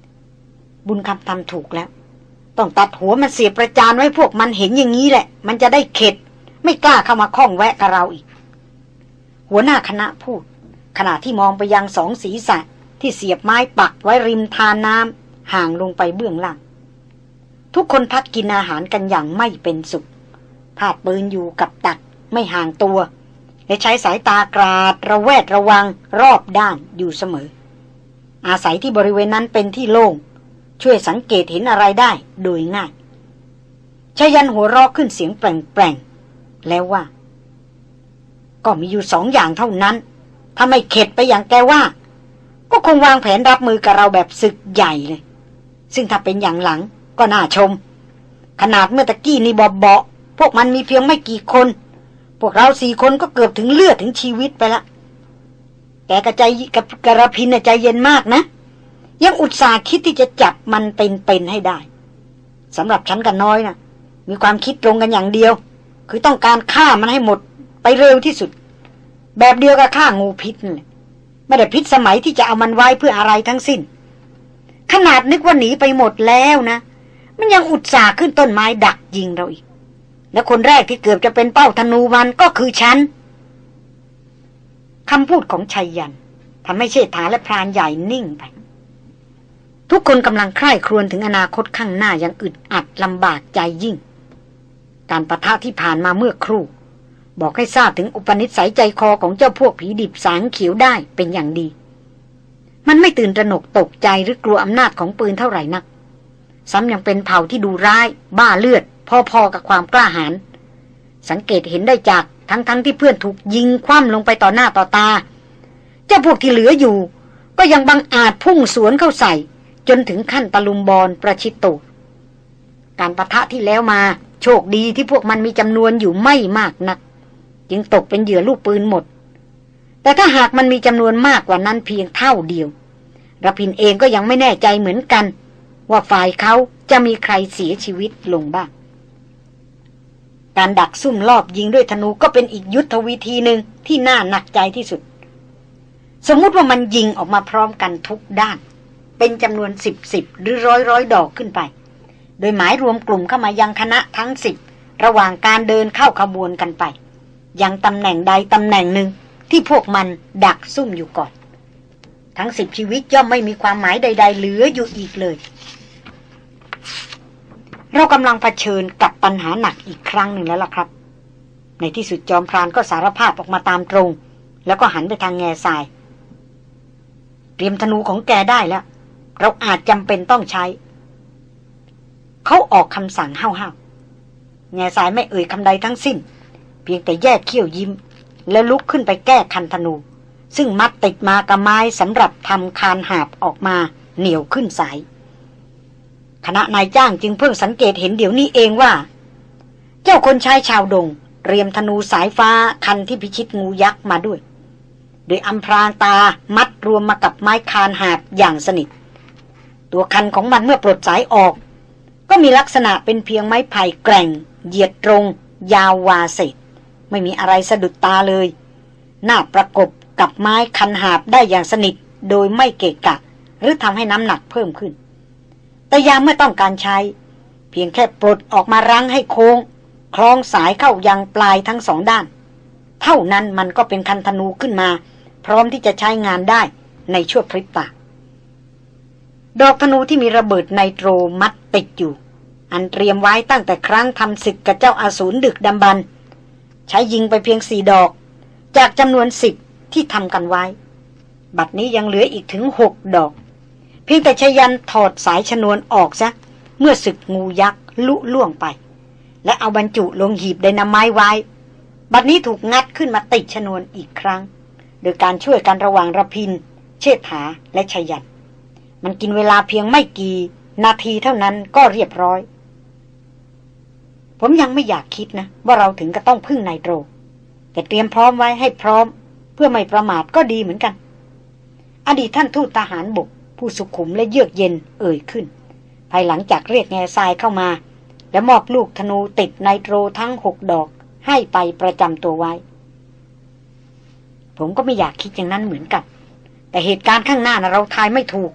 ๆ บุญคำทำถูกแล้ว ต้องตัดหัวมันเสียประจานไว้พวกมันเห็นอย่างนี้แหละ มันจะได้เข็ด ไม่กล้าเข้ามาข้องแวะกับเราอีก หัวหน้าคณะพูด ขณะที่มองไปยังสองศีรษะที่เสียบไม้ปักไว้ริมทานน้ำห่างลงไปเบื้องล่าง ทุกคนพักกินอาหารกันอย่างไม่เป็นสุขพาดปืนอยู่กับตักไม่ห่างตัว และใช้สายตากราดระแวดระวังรอบด้านอยู่เสมอ อาศัยที่บริเวณนั้นเป็นที่โล่งช่วยสังเกตเห็นอะไรได้โดยง่ายชายันหัวรอกขึ้นเสียงแปลงๆแล้วว่า ก็มีอยู่สองอย่างเท่านั้น ถ้าไม่เข็ดไปอย่างแกว่า ก็คงวางแผนรับมือกับเราแบบศึกใหญ่เลย ซึ่งถ้าเป็นอย่างหลังก็น่าชม ขนาดเมื่อตะกี้นี่บอบเบาพวกมันมีเพียงไม่กี่คน พวกเราสี่คนก็เกือบถึงเลือดถึงชีวิตไปละแต่กระใจกับกระพินใจเย็นมากนะ ยังอุตส่าห์คิดที่จะจับมันเป็นๆให้ได้สำหรับฉันกันน้อยนะมีความคิดตรงกันอย่างเดียว คือต้องการฆ่ามันให้หมด ไปเร็วที่สุด แบบเดียวกับฆ่างูพิษไม่ได้พิษสมัยที่จะเอามันไว้เพื่ออะไรทั้งสิ้น ขนาดนึกว่าหนีไปหมดแล้วนะ มันยังอุตส่าห์ขึ้นต้นไม้ดักยิงเราอีก และคนแรกที่เกือบจะเป็นเป้าธนูมันก็คือฉันคำพูดของชัยยันทำให้เชษฐาและพรานใหญ่นิ่งไปทุกคนกำลังใคร่ครวญถึงอนาคตข้างหน้าย่างอึดอัดลำบากใจยิ่ง การประทะที่ผ่านมาเมื่อครู่ บอกให้ทราบถึงอุปนิสัยใจคอของเจ้าพวกผีดิบสางเขียวได้เป็นอย่างดี มันไม่ตื่นตระหนกตกใจหรือกลัวอำนาจของปืนเท่าไหร่นัก ซ้ำยังเป็นเผ่าที่ดูร้าย บ้าเลือด พอๆกับความกล้าหาญสังเกตเห็นได้จากทั้งๆทที่เพื่อนถูกยิงคว่ำลงไปต่อหน้าต่อตา เจ้าพวกที่เหลืออยู่ ก็ยังบังอาจพุ่งสวนเข้าใส่ จนถึงขั้นตะลุมบอลประชิดตัวการประทะที่แล้วมา โชคดีที่พวกมันมีจำนวนอยู่ไม่มากนัก จึงตกเป็นเหยื่อลูกปืนหมด แต่ถ้าหากมันมีจำนวนมากกว่านั้นเพียงเท่าเดียวรพินเองก็ยังไม่แน่ใจเหมือนกัน ว่าฝ่ายเขาจะมีใครเสียชีวิตลงบ้าง การดักซุ่มรอบยิงด้วยธนูก็เป็นอีกยุทธวิธีหนึ่งที่น่าหนักใจที่สุด สมมุติว่ามันยิงออกมาพร้อมกันทุกด้าน เป็นจำนวนสิบสิบหรือร้อยร้อยดอกขึ้นไป โดยหมายรวมกลุ่มเข้ามายังคณะทั้งสิบระหว่างการเดินเข้าขบวนกันไป ยังตำแหน่งใดตำแหน่งหนึ่งที่พวกมันดักซุ่มอยู่ก่อน ทั้งสิบชีวิตย่อมไม่มีความหมายใด ๆ เหลืออยู่อีกเลย เรากำลังเผชิญกับปัญหาหนักอีกครั้งหนึ่งแล้วล่ะครับ ในที่สุดจอมพรานก็สารภาพออกมาตามตรง แล้วก็หันไปทางแง่ทราย เตรียมธนูของแกได้แล้ว เราอาจจำเป็นต้องใช้ เขาออกคำสั่งห้าวๆแง่ทรายไม่เอ่ยคำใดทั้งสิ้น พียงแต่แยกเขี้ยวยิ้ม แล้วลุกขึ้นไปแก้คันธนู ซึ่งมัดติดมากับไม้สำหรับทำคานหาบออกมาเหนียวขึ้นสาย คณะนายจ้างจึงเพิ่งสังเกตเห็นเดี๋ยวนี้เองว่า เจ้าคนชายชาวดง เรียมธนูสายฟ้าคันที่พิชิตงูยักษ์มาด้วย โดยอัมพรางตามัดรวมมากับไม้คานหาบอย่างสนิท ตัวคันของมันเมื่อปลดสายออกก็มีลักษณะเป็นเพียงไม้ไผ่แกร่ง เหยียดตรง ยาววาเศษ ไม่มีอะไรสะดุดตาเลย หน่าประกบกับไม้คันหาบได้อย่างสนิทโดยไม่เกะกะ หรือทำให้น้ำหนักเพิ่มขึ้น แต่ยามเมื่อต้องการใช้ เพียงแค่ปลดออกมารั้งให้โค้ง คล้องสายเข้ายังปลายทั้งสองด้าน เท่านั้นมันก็เป็นคันธนูขึ้นมา พร้อมที่จะใช้งานได้ในชั่วพริบตาดอกธนูที่มีระเบิดไนโตรมัดติดอยู่ อันเตรียมไว้ตั้งแต่ครั้งทำศึกกับเจ้าอาสูรดึกดำบรร ใช้ยิงไปเพียงสี่ดอก จากจำนวนสิบที่ทำกันไว้ บัดนี้ยังเหลืออีกถึงหกดอก เพียงแต่ชยันถอดสายชนวนออกซะ เมื่อศึกงูยักษ์ลุล่วงไป และเอาบรรจุลงหีบไดนาไม้ไว้ บัดนี้ถูกงัดขึ้นมาติดชนวนอีกครั้ง โดยการช่วยกันระหว่างระพิน เชษฐาและชยัน มันกินเวลาเพียงไม่กี่ นาทีเท่านั้นก็เรียบร้อย ผมยังไม่อยากคิดนะ ว่าเราถึงก็ต้องพึ่งไนโตร แต่เตรียมพร้อมไว้ให้พร้อม เพื่อไม่ประมาทก็ดีเหมือนกัน อดีตท่านทูตทหารบก ผู้สุขุมและเยือกเย็นเอ่ยขึ้น ภายหลังจากเรียกแง่ทรายเข้ามา และมอบลูกธนูติดไนโตรทั้งหกดอก ให้ไปประจำตัวไว้ ผมก็ไม่อยากคิดอย่างนั้นเหมือนกัน แต่เหตุการณ์ข้างหน้านะเราทายไม่ถูก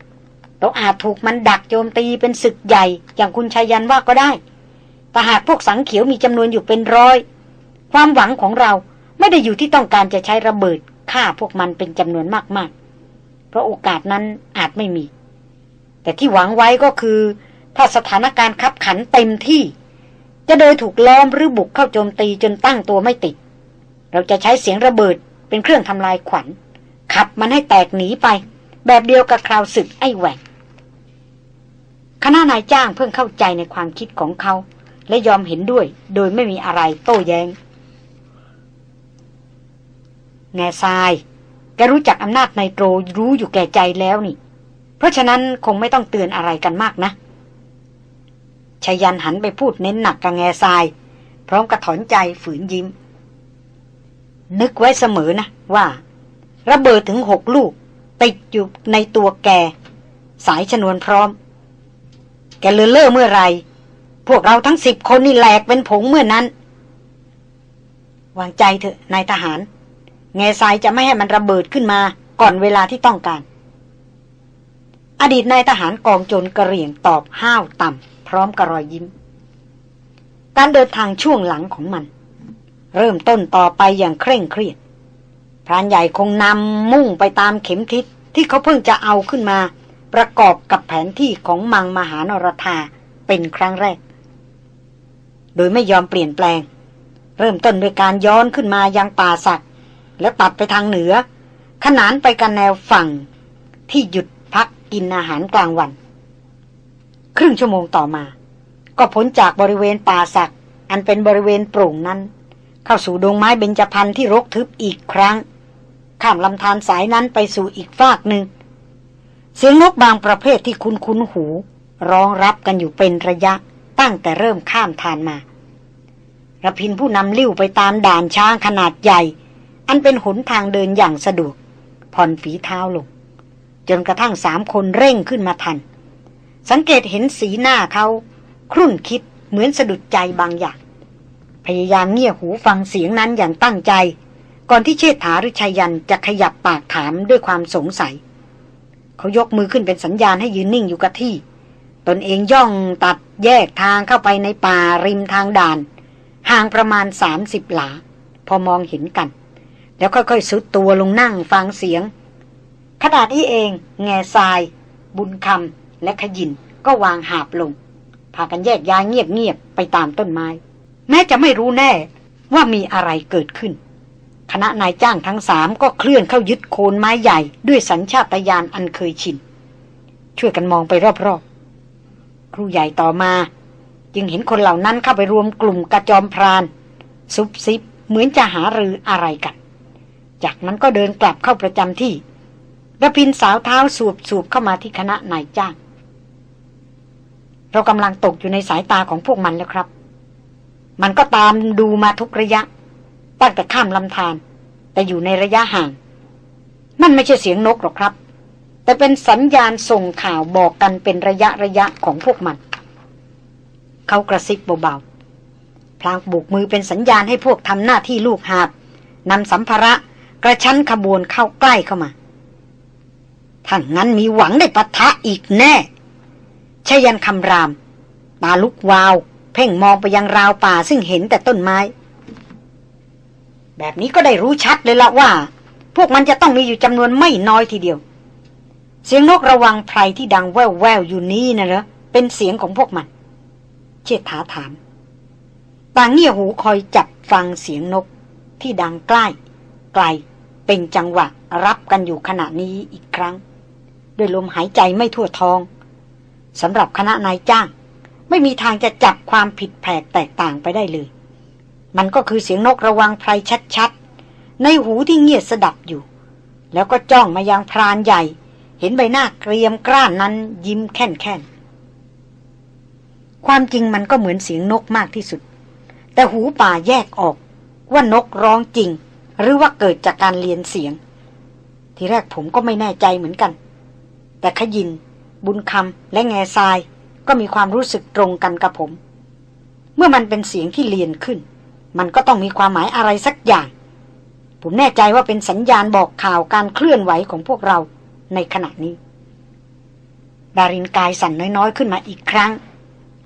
เราอาจถูกมันดักโจมตีเป็นศึกใหญ่อย่างคุณชายันว่าก็ได้ แต่หากพวกสังเขียวมีจำนวนอยู่เป็นร้อย ความหวังของเราไม่ได้อยู่ที่ต้องการจะใช้ระเบิดฆ่าพวกมันเป็นจำนวนมากๆ เพราะโอกาสนั้นอาจไม่มี แต่ที่หวังไว้ก็คือ ถ้าสถานการณ์ขับขันเต็มที่ จะโดยถูกล้อมหรือบุกเข้าโจมตีจนตั้งตัวไม่ติด เราจะใช้เสียงระเบิดเป็นเครื่องทำลายขวัญ ขับมันให้แตกหนีไป แบบเดียวกับคราวศึกไอ้แหวกคณะนายจ้างเพิ่งเข้าใจในความคิดของเขา และยอมเห็นด้วย โดยไม่มีอะไรโต้แยง้ง แง่ทราย แกรู้จักอำนาจไนโตรรู้อยู่แก่ใจแล้วนี่ เพราะฉะนั้นคงไม่ต้องเตือนอะไรกันมากนะชายันหันไปพูดเน้นหนักกับแง่ทราย พร้อมกระถอนใจฝืนยิ้ม นึกไว้เสมอนะว่า ระเบิดถึงหกลูก ติดอยู่ในตัวแก สายชนวนพร้อม แกเลือเล่อเมื่อไร พวกเราทั้งสิบคนนี่แหลกเป็นผงเมื่อนนั้น วางใจเถอะนายทหาร แง่ทรายจะไม่ให้มันระเบิดขึ้นมาก่อนเวลาที่ต้องการ อดีตนายทหารกองโจรกระเหรี่ยงตอบห้าวต่ำพร้อมกระรอยยิ้ม การเดินทางช่วงหลังของมัน เริ่มต้นต่อไปอย่างเคร่งเครียดพรานใหญ่คงนำมุ่งไปตามเข็มทิศที่เขาเพิ่งจะเอาขึ้นมา ประกอบกับแผนที่ของมังมหานรธาเป็นครั้งแรก โดยไม่ยอมเปลี่ยนแปลง เริ่มต้นด้วยการย้อนขึ้นมายังป่าสักแล้วตัดไปทางเหนือ ขนานไปกันแนวฝั่งที่หยุดพักกินอาหารกลางวัน ครึ่งชั่วโมงต่อมา ก็พ้นจากบริเวณป่าสัก อันเป็นบริเวณโปร่งนั้น เข้าสู่ดงไม้เบญจพรรณที่รกทึบอีกครั้ง ข้ามลำธารสายนั้นไปสู่อีกฟากหนึ่ง เสียงนกบางประเภทที่คุ้นคุ้นหู ร้องรับกันอยู่เป็นระยะ ตั้งแต่เริ่มข้ามทานมาระพินผู้นำลิ้วไปตามด่านช้างขนาดใหญ่ อันเป็นหนทางเดินอย่างสะดวก ผ่อนฝีเท้าลง จนกระทั่งสามคนเร่งขึ้นมาทัน สังเกตเห็นสีหน้าเขา ครุ่นคิดเหมือนสะดุดใจบางอย่าง พยายามเงี่ยหูฟังเสียงนั้นอย่างตั้งใจ ก่อนที่เชษฐาหรือชายันจะขยับปากถามด้วยความสงสัย เขายกมือขึ้นเป็นสัญญาณให้ยืนนิ่งอยู่กับที่ ตนเองย่องตัดแยกทางเข้าไปในป่าริมทางด่าน ห่างประมาณสามสิบหลา พอมองเห็นกัน แล้วค่อยๆสุดตัวลงนั่งฟังเสียงขณะนี้เอง แง่ทราย บุญคำและขยินก็วางหาบลง พากันแยกย้ายเงียบๆไปตามต้นไม้ แม้จะไม่รู้แน่ว่ามีอะไรเกิดขึ้น คณะนายจ้างทั้งสามก็เคลื่อนเข้ายึดโคนไม้ใหญ่ด้วยสัญชาตญาณอันเคยชิน ช่วยกันมองไปรอบๆ ครูใหญ่ต่อมา จึงเห็นคนเหล่านั้นเข้าไปรวมกลุ่มกระจอมพราน ซุบซิบเหมือนจะหารืออะไรกัน จากนั้นก็เดินกลับเข้าประจำที่ระพินสาวเท้าสูบสูบเข้ามาที่คณะนายจ้าง เรากำลังตกอยู่ในสายตาของพวกมันแล้วครับ มันก็ตามดูมาทุกระยะ ตั้งแต่ข้ามลำธารแต่อยู่ในระยะห่าง นั่นไม่ใช่เสียงนกหรอกครับ แต่เป็นสัญญาณส่งข่าวบอกกันเป็นระยะระยะของพวกมัน เขากระซิบเบาๆพลางบุกมือเป็นสัญญาณให้พวกทำหน้าที่ลูกหาบนำสัมภาระกระชั้นขบวนเข้าใกล้เข้ามาถ้างั้นมีหวังได้ปะทะอีกแน่ชยันคำราม ตาลุกวาว เพ่งมองไปยังราวป่าซึ่งเห็นแต่ต้นไม้ แบบนี้ก็ได้รู้ชัดเลยละว่า พวกมันจะต้องมีอยู่จำนวนไม่น้อยทีเดียว เสียงนกระวังไพรที่ดังแววแววอยู่นี้นะเหรอเป็นเสียงของพวกมัน เชษฐาถามต่างเงี่ยหูคอยจับฟังเสียงนกที่ดังใกล้ ไกลเป็นจังหวะรับกันอยู่ขณะนี้อีกครั้ง ด้วยลมหายใจไม่ทั่วท้องสำหรับคณะนายจ้าง ไม่มีทางจะจับความผิดแผกแตกต่างไปได้เลย มันก็คือเสียงนกระวังไพรชัดๆ ในหูที่เงียบสดับอยู่ แล้วก็จ้องมายังพรานใหญ่ เห็นใบหน้าเกรียมกร้านนั้นยิ้มแค่นแค่นความจริงมันก็เหมือนเสียงนกมากที่สุด แต่หูป่าแยกออกว่านกร้องจริง หรือว่าเกิดจากการเรียนเสียง ทีแรกผมก็ไม่แน่ใจเหมือนกัน แต่ขยิน บุญคำและแง่ทรายก็มีความรู้สึกตรงกันกับผม เมื่อมันเป็นเสียงที่เลียนขึ้น มันก็ต้องมีความหมายอะไรสักอย่าง ผมแน่ใจว่าเป็นสัญญาณบอกข่าวการเคลื่อนไหวของพวกเรา ในขณะนี้ ดารินกายสั่นน้อยๆขึ้นมาอีกครั้ง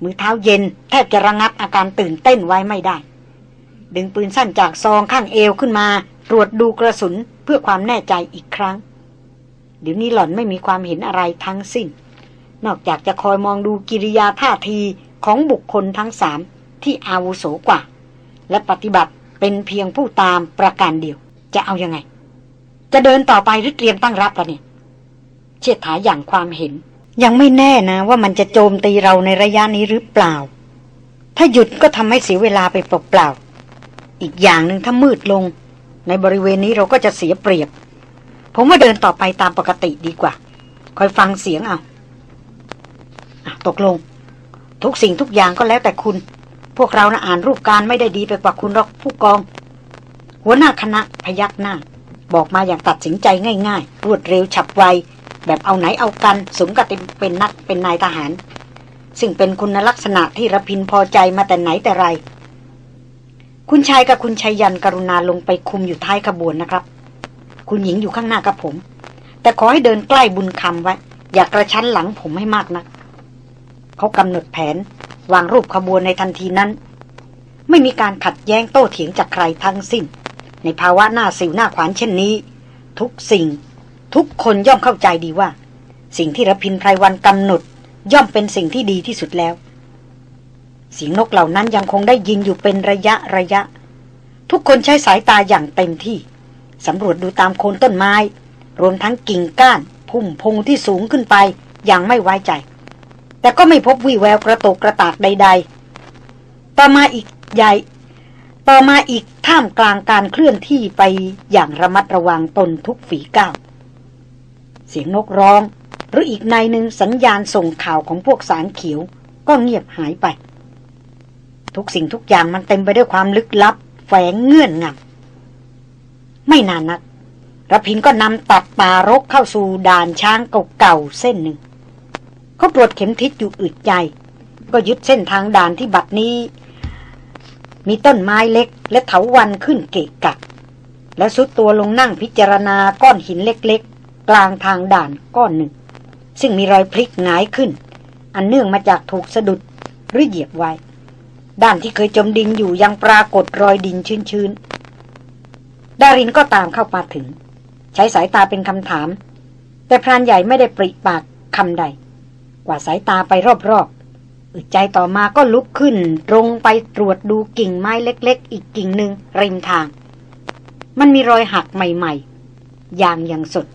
มือเท้าเย็นแทบจะระงับอาการตื่นเต้นไว้ไม่ได้ ดึงปืนสั้นจากซองข้างเอวขึ้นมา ตรวจดูกระสุนเพื่อความแน่ใจอีกครั้ง เดี๋ยวนี้หล่อนไม่มีความเห็นอะไรทั้งสิ้น นอกจากจะคอยมองดูกิริยาท่าทีของบุคคลทั้งสามที่อาวุโสกว่า และปฏิบัติเป็นเพียงผู้ตามประการเดียว จะเอายังไง จะเดินต่อไปหรือเตรียมตั้งรับกันเนี่ย เชิดถาอย่างความเห็น ยังไม่แน่นะว่ามันจะโจมตีเราในระยะนี้หรือเปล่า ถ้าหยุดก็ทำให้เสียเวลาไปเปล่าๆอีกอย่างหนึ่งถ้ามืดลง ในบริเวณนี้เราก็จะเสียเปรียบ ผมว่าเดินต่อไปตามปกติดีกว่า คอยฟังเสียงเอาตกลง ทุกสิ่งทุกอย่างก็แล้วแต่คุณ พวกเรานะอ่านรูปการไม่ได้ดีไปกว่าคุณหรอกผู้กอง หัวหน้าคณะพยักหน้า บอกมาอย่างตัดสินใจง่าย ๆ รวดเร็วฉับไว แบบเอาไหนเอากัน สมกับเป็นนักเป็นนายทหาร ซึ่งเป็นคุณลักษณะที่ระพินพอใจมาแต่ไหนแต่ไร คุณชายกับคุณชายยันกรุณาลงไปคุมอยู่ท้ายขบวนนะครับ คุณหญิงอยู่ข้างหน้ากับผม แต่ขอให้เดินใกล้บุญคำไว้ อย่ากกระชั้นหลังผมให้มากนะักเขากำหนดแผน วางรูปขบวนในทันทีนั้น ไม่มีการขัดแย้งโต้เถียงจากใครทั้งสิ้น ในภาวะหน้าสิวหน้าขวานเช่นนี้ ทุกสิ่ง ทุกคนย่อมเข้าใจดีว่า สิ่งที่ระพินไพรวันกำหนด ย่อมเป็นสิ่งที่ดีที่สุดแล้ว เสียงนกเหล่านั้นยังคงได้ยินอยู่เป็นระยะระยะ ทุกคนใช้สายตาอย่างเต็มที่สำรวจดูตามโคนต้นไม้ รวมทั้งกิ่งก้านพุ่มพงที่สูงขึ้นไปอย่างไม่ไว้ใจ แต่ก็ไม่พบวี่แววกระตกกระตากใด ๆ ต่อมาอีกใหญ่ต่อมาอีกท่ามกลางการเคลื่อนที่ไปอย่างระมัดระวังตนทุกฝีก้าว เสียงนกร้อง หรืออีกในหนึ่งสัญญาณส่งข่าวของพวกสารเขียว ก็เงียบหายไป ทุกสิ่งทุกอย่างมันเต็มไปด้วยความลึกลับ แฝงเงื่อนงำไม่นานนักระพินก็นำตัดป่ารกเข้าสู่ด่านช้างเก่าๆเส้นหนึ่ง เขาตรวจเข็มทิศอยู่อึดใจ ก็ยึดเส้นทางด่านที่บัดนี้ มีต้นไม้เล็ก และเถาวันขึ้นเกะกะและสุดตัวลงนั่งพิจารณาก้อนหินเล็ก กลางทางด่านก้อนหนึ่ง ซึ่งมีรอยพลิกหงายขึ้น อันเนื่องมาจากถูกสะดุดหรือเหยียบไว้ ด้านที่เคยจมดินอยู่ยังปรากฏรอยดินชื้นๆดารินก็ตามเข้ามาถึง ใช้สายตาเป็นคำถาม แต่พรานใหญ่ไม่ได้ปริปากคำใด กว่าสายตาไปรอบๆอึดใจต่อมาก็ลุกขึ้น ตรงไปตรวจดูกิ่งไม้เล็ก ๆ อีกกิ่งหนึ่งริมทาง มันมีรอยหักใหม่ ๆ อย่างอย่างสด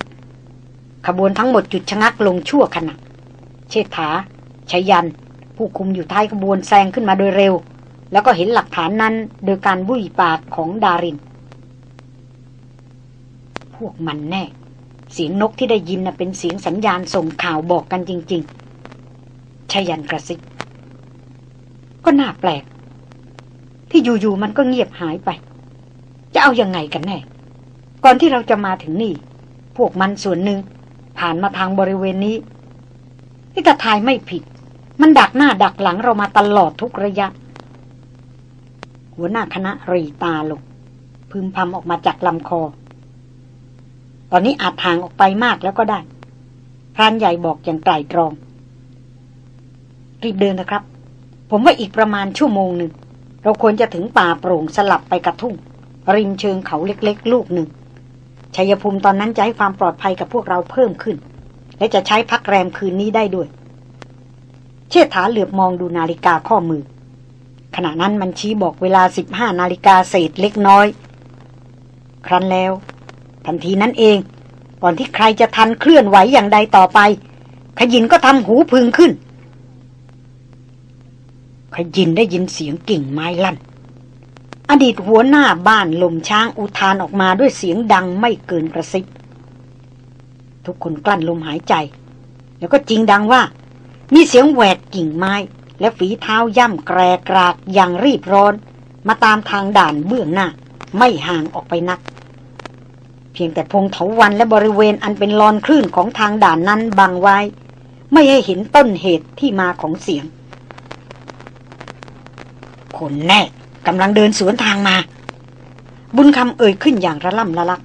ขบวนทั้งหมดจุดชะงักลงชั่วขณะ เชษฐาชยัน ผู้คุมอยู่ท้ายขบวนแซงขึ้นมาโดยเร็ว แล้วก็เห็นหลักฐานนั้นโดยการบุยปากของดาริน พวกมันแน่ เสียงนกที่ได้ยินน่ะเป็นเสียงสัญญาณส่งข่าวบอกกันจริง ๆชยันกระซิบก็น่าแปลก ที่อยู่ๆมันก็เงียบหายไป จะเอาอยัางไงกันแน่ ก่อนที่เราจะมาถึงนี่ พวกมันส่วนหนึ่ง ผ่านมาทางบริเวณนี้นี่ถ้าทายไม่ผิด มันดักหน้าดักหลังเรามาตลอดทุกระยะ หัวหน้าคณะรีตาลงพึมพำออกมาจากลำคอ ตอนนี้อาจทางออกไปมากแล้วก็ได้ พรานใหญ่บอกอย่างไตรตรอง รีบเดินนะครับ ผมว่าอีกประมาณชั่วโมงหนึ่ง เราควรจะถึงป่าโปร่งสลับไปกระทุ่ง ริมเชิงเขาเล็กๆ ลูกหนึ่ง ชัยภูมิตอนนั้นจะให้ความปลอดภัยกับพวกเราเพิ่มขึ้น และจะใช้พักแรมคืนนี้ได้ด้วย เชษฐาเหลือบมองดูนาฬิกาข้อมือ ขณะนั้นมันชี้บอกเวลาสิบห้านาฬิกาเศษเล็กน้อย ครั้นแล้ว ทันทีนั้นเอง ก่อนที่ใครจะทันเคลื่อนไหวอย่างใดต่อไป ขยินก็ทำหูพึงขึ้น ขยินได้ยินเสียงกิ่งไม้ลั่น อดีตหัวหน้าบ้านลมช้างอุทานออกมาด้วยเสียงดังไม่เกินกระซิบ ทุกคนกลั้นลมหายใจ แล้วก็จริงดังว่า มีเสียงแหวกกิ่งไม้ และฝีเท้าย่ำแกรกรากอย่างรีบร้อน มาตามทางด่านเบื้องหน้า ไม่ห่างออกไปนัก เพียงแต่พงเถาวันและบริเวณอันเป็นลอนคลื่นของทางด่านนั้นบังไว้ ไม่ให้เห็นต้นเหตุที่มาของเสียง คนแน่ กำลังเดินสวนทางมา บุญคำเอ่ยขึ้นอย่างระล่ำละลัก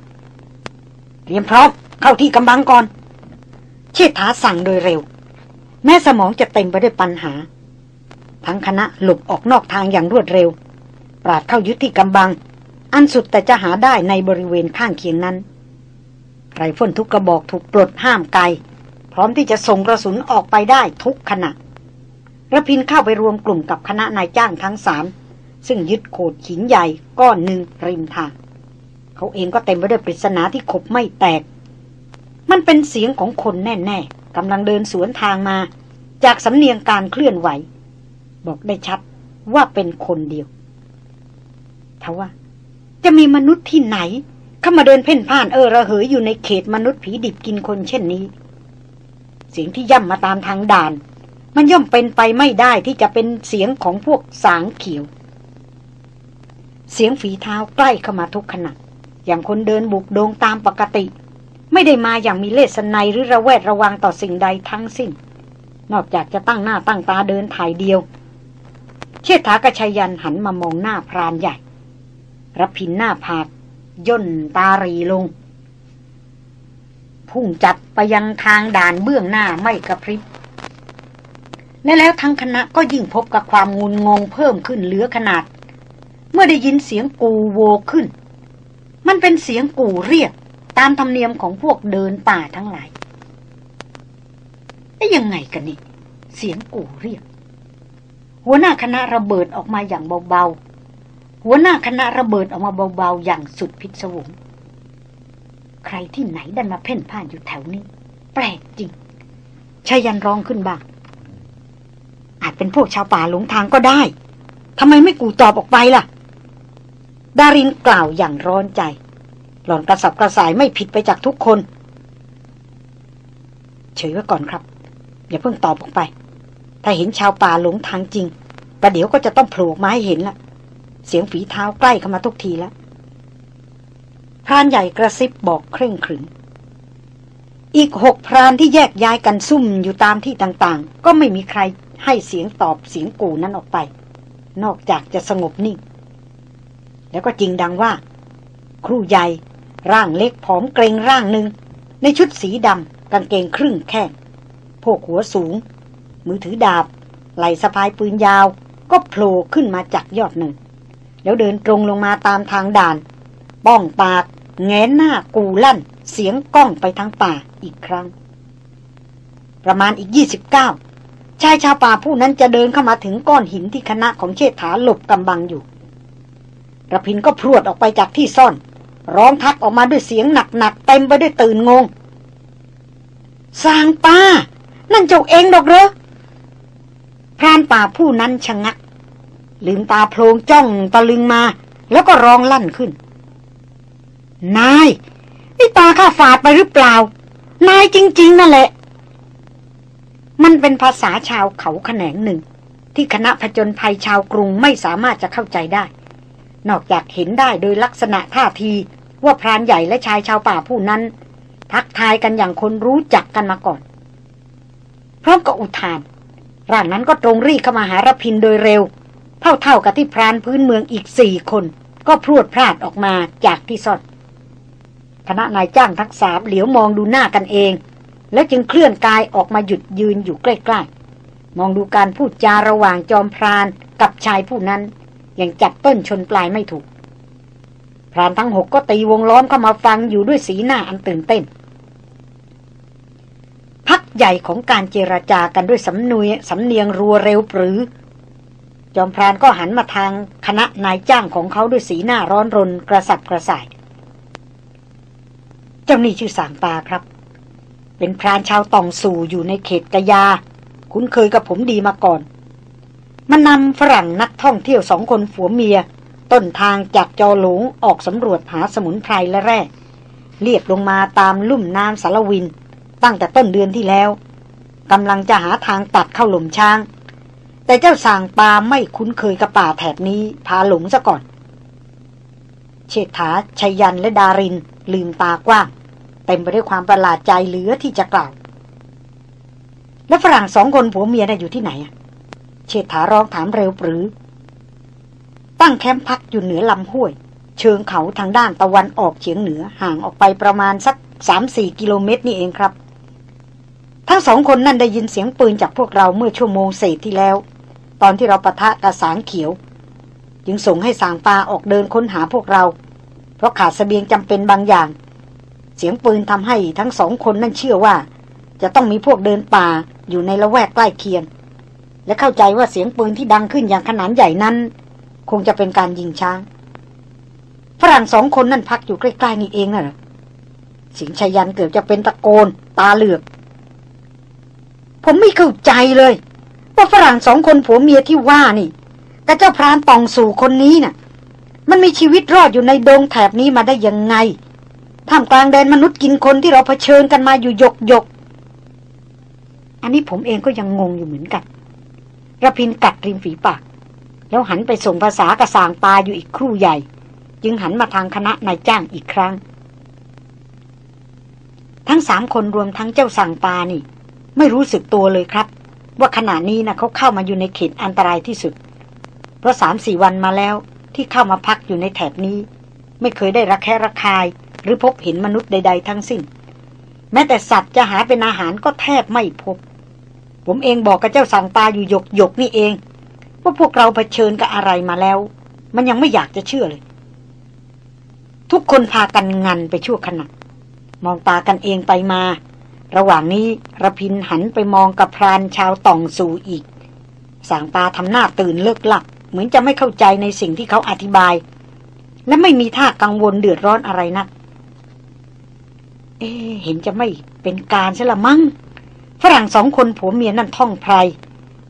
เตรียมพร้อมเข้าที่กำบังก่อน เชิดถาสั่งโดยเร็ว แม้สมองจะเต็มไปด้วยปัญหา ทั้งคณะหลบออกนอกทางอย่างรวดเร็ว ปราดเข้ายึดที่กำบัง อันสุดแต่จะหาได้ในบริเวณข้างเคียงนั้นไรฝนทุกกระบอกถูกปลดห้ามไกล พร้อมที่จะส่งกระสุนออกไปได้ทุกขณะระพินเข้าไปรวมกลุ่มกับคณะนายจ้างทั้งสาม ซึ่งยึดโขดหินใหญ่ก้อนหนึ่งริมทาง เขาเองก็เต็มไปด้วยปริศนาที่ขบไม่แตก มันเป็นเสียงของคนแน่ๆกำลังเดินสวนทางมา จากสำเนียงการเคลื่อนไหว บอกได้ชัดว่าเป็นคนเดียวทว่า จะมีมนุษย์ที่ไหน เข้ามาเดินเพ่นพ่านเออระเหยอยู่ในเขตมนุษย์ผีดิบกินคนเช่นนี้ เสียงที่ย่ำมาตามทางด่าน มันย่อมเป็นไปไม่ได้ที่จะเป็นเสียงของพวกสางเขียว เสียงฝีเท้าใกล้เข้ามาทุกขณะ อย่างคนเดินบุกโดงตามปกติ ไม่ได้มาอย่างมีเลสไนหรือระแวดระวังต่อสิ่งใดทั้งสิ้น นอกจากจะตั้งหน้าตั้งตาเดินถ่ายเดียว เชษฐากระชยันหันมามองหน้าพรานใหญ่รับพินหน้าผากย่นตารีลง พุ่งจัดไปยังทางด่านเบื้องหน้าไม่กระพริบและแล้วทั้งคณะก็ยิ่งพบกับความงุนงงเพิ่มขึ้นเหลือขนาด เมื่อได้ยินเสียงกูโวขึ้น มันเป็นเสียงกูเรียก ตามธรรมเนียมของพวกเดินป่าทั้งหลายได้ยังไงกันนี่ เสียงกูเรียก หัวหน้าคณะระเบิดออกมาอย่างเบาๆ หัวหน้าคณะระเบิดออกมาเบาๆ อย่างสุดพิศวง ใครที่ไหนดันมาเพ่นพ่านอยู่แถวนี้ แปลกจริงชายันร้องขึ้นบ้างอาจเป็นพวกชาวป่าหลงทางก็ได้ทำไมไม่กูตอบออกไปล่ะ ดารินกล่าวอย่างร้อนใจ หล่อนกระสับกระส่ายไม่ผิดไปจากทุกคน เฉยไว้ก่อนครับ อย่าเพิ่งตอบออกไป ถ้าเห็นชาวป่าหลงทางจริง ประเดี๋ยวก็จะต้องโผล่มาให้เห็นละเสียงฝีเท้าใกล้เข้ามาทุกทีแล้วพรานใหญ่กระซิบบอกเคร่งขรึมอีกหกพรานที่แยกย้ายกันซุ่มอยู่ตามที่ต่างๆ ก็ไม่มีใครให้เสียงตอบเสียงกูนั้นออกไป นอกจากจะสงบนิ่ง แล้วก็จริงดังว่า ครูใหญ่ ร่างเล็กผอมเกรงร่างหนึ่ง ในชุดสีดำกางเกงครึ่งแข้งพวกหัวสูง มือถือดาบ ไหลสะพายปืนยาว ก็โผล่ขึ้นมาจากยอดหนึ่ง แล้วเดินตรงลงมาตามทางด่าน ป้องปากแงนหน้ากูลั่น เสียงก้องไปทั้งป่าอีกครั้ง ประมาณอีกยี่สิบเก้าชายชาวป่าผู้นั้นจะเดินเข้ามาถึงก้อนหินที่คณะของเชษฐาหลบกำบังอยู่ ระพินก็พรวดออกไปจากที่ซ่อน ร้องทักออกมาด้วยเสียงหนักๆเต็มไปด้วยตื่นงงสางปานั่นเจ้าเองดอกเหรอพรานป่าผู้นั้นชะงัก ลืมตาโพลงจ้องตะลึงมา แล้วก็ร้องลั่นขึ้น นายนี่ตาข้าฝาดไปหรือเปล่า นายจริง ๆ นั่นแหละ มันเป็นภาษาชาวเขาแขนงหนึ่ง ที่คณะผจญภัยชาวกรุงไม่สามารถจะเข้าใจได้ นอกจากเห็นได้โดยลักษณะท่าทีว่าพรานใหญ่และชายชาวป่าผู้นั้น ทักทายกันอย่างคนรู้จักกันมาก่อน พร้อมกับอุทานร่างนั้นก็ตรงรีเข้ามาหารพินโดยเร็ว เท่าๆกับที่พรานพื้นเมืองอีกสี่คน ก็พรวดพลาดออกมาจากที่ซ่อนคณะนายจ้างทักษาเหลียวมองดูหน้ากันเอง แล้วจึงเคลื่อนกายออกมาหยุดยืนอยู่ใกล้ๆ มองดูการพูดจาระหว่างจอมพรานกับชายผู้นั้น อย่างจับต้นชนปลายไม่ถูก พรานทั้งหกก็ตีวงล้อมเข้ามาฟังอยู่ด้วยสีหน้าอันตื่นเต้น พักใหญ่ของการเจรจากันด้วยสำนวยสำเนียงรัวเร็วปรือ จอมพรานก็หันมาทางคณะนายจ้างของเขาด้วยสีหน้าร้อนรนกระสับกระส่าย เจ้านี่ชื่อสางปาครับ เป็นพรานชาวตองสู่อยู่ในเขตกะยา คุ้นเคยกับผมดีมาก่อน มันนำฝรั่งนักท่องเที่ยวสองคนผัวเมีย ต้นทางจากจอหลงออกสำรวจหาสมุนไพรและแร่เรียบลงมาตามลุ่มน้ำสารวิน ตั้งแต่ต้นเดือนที่แล้วกำลังจะหาทางตัดเข้าหล่มช้าง แต่เจ้าสางปาไม่คุ้นเคยกับป่าแถบนี้พาหลงซะก่อน เชษฐาชยันและดาริน ลืมตากว้างเต็มไปด้วยความประหลาดใจเหลือที่จะกล่าว แล้วฝรั่งสองคนผัวเมียน่ะอยู่ที่ไหนอะ เชษฐาร้องถามเร็วปรือ ตั้งแคมป์พักอยู่เหนือลำห้วย เชิงเขาทางด้านตะวันออกเฉียงเหนือห่างออกไปประมาณสักสามสี่กิโลเมตรนี่เองครับ ทั้งสองคนนั่นได้ยินเสียงปืนจากพวกเราเมื่อชั่วโมงเศษที่แล้ว ตอนที่เราปะทะกระสางเขียว จึงส่งให้สางปาออกเดินค้นหาพวกเรา เพราะขาดสเสบียงจำเป็นบางอย่าง เสียงปืนทำให้ทั้งสองคนนั่นเชื่อว่า จะต้องมีพวกเดินป่าอยู่ในละแวกใกล้เคียง และเข้าใจว่าเสียงปืนที่ดังขึ้นอย่างขนาดใหญ่นั้น คงจะเป็นการยิงช้าง ฝรั่งสองคนนั่นพักอยู่ใกล้ๆนี่เองน่ะเสียงชายันเกือบจะเป็นตะโกน ตาเหลือก ผมไม่เข้าใจเลย ว่าฝรั่งสองคนผัวเมียที่ว่านี่กับเจ้าพรานตองสู่คนนี้น่ะ มันมีชีวิตรอดอยู่ในดงแถบนี้มาได้ยังไงท่ามกลางแดนมนุษย์กินคนที่เราเผชิญกันมาอยู่ยกยก อันนี้ผมเองก็ยังงงอยู่เหมือนกัน ระพินกัดริมฝีปาก แล้วหันไปส่งภาษากระสางตาอยู่อีกครู่ใหญ่ จึงหันมาทางคณะนายจ้างอีกครั้ง ทั้งสามคนรวมทั้งเจ้าสั่งปานี่ ไม่รู้สึกตัวเลยครับ ว่าขณะนี้นะเขาเข้ามาอยู่ในเขตอันตรายที่สุด เพราะสามสี่วันมาแล้วที่เข้ามาพักอยู่ในแถบนี้ ไม่เคยได้ระแคะระคาย หรือพบเห็นมนุษย์ใด ๆ ทั้งสิ้น แม้แต่สัตว์จะหาเป็นอาหารก็แทบไม่พบ ผมเองบอกกับเจ้าสังตาอยู่หยกหยกนี่เอง ว่าพวกเราเผชิญกับอะไรมาแล้ว มันยังไม่อยากจะเชื่อเลย ทุกคนพากันงันไปชั่วขณะมองตากันเองไปมา ระหว่างนี้ระพินหันไปมองกับพรานชาวตองสูอีก สางตาทำหน้าตื่นเลิกหลัก เหมือนจะไม่เข้าใจในสิ่งที่เขาอธิบาย และไม่มีท่ากังวลเดือดร้อนอะไรนะัก เอ๊เห็นจะไม่เป็นการใช่ละมั้ง ฝรั่งสองคนผัวเมียนั่นท่องไพร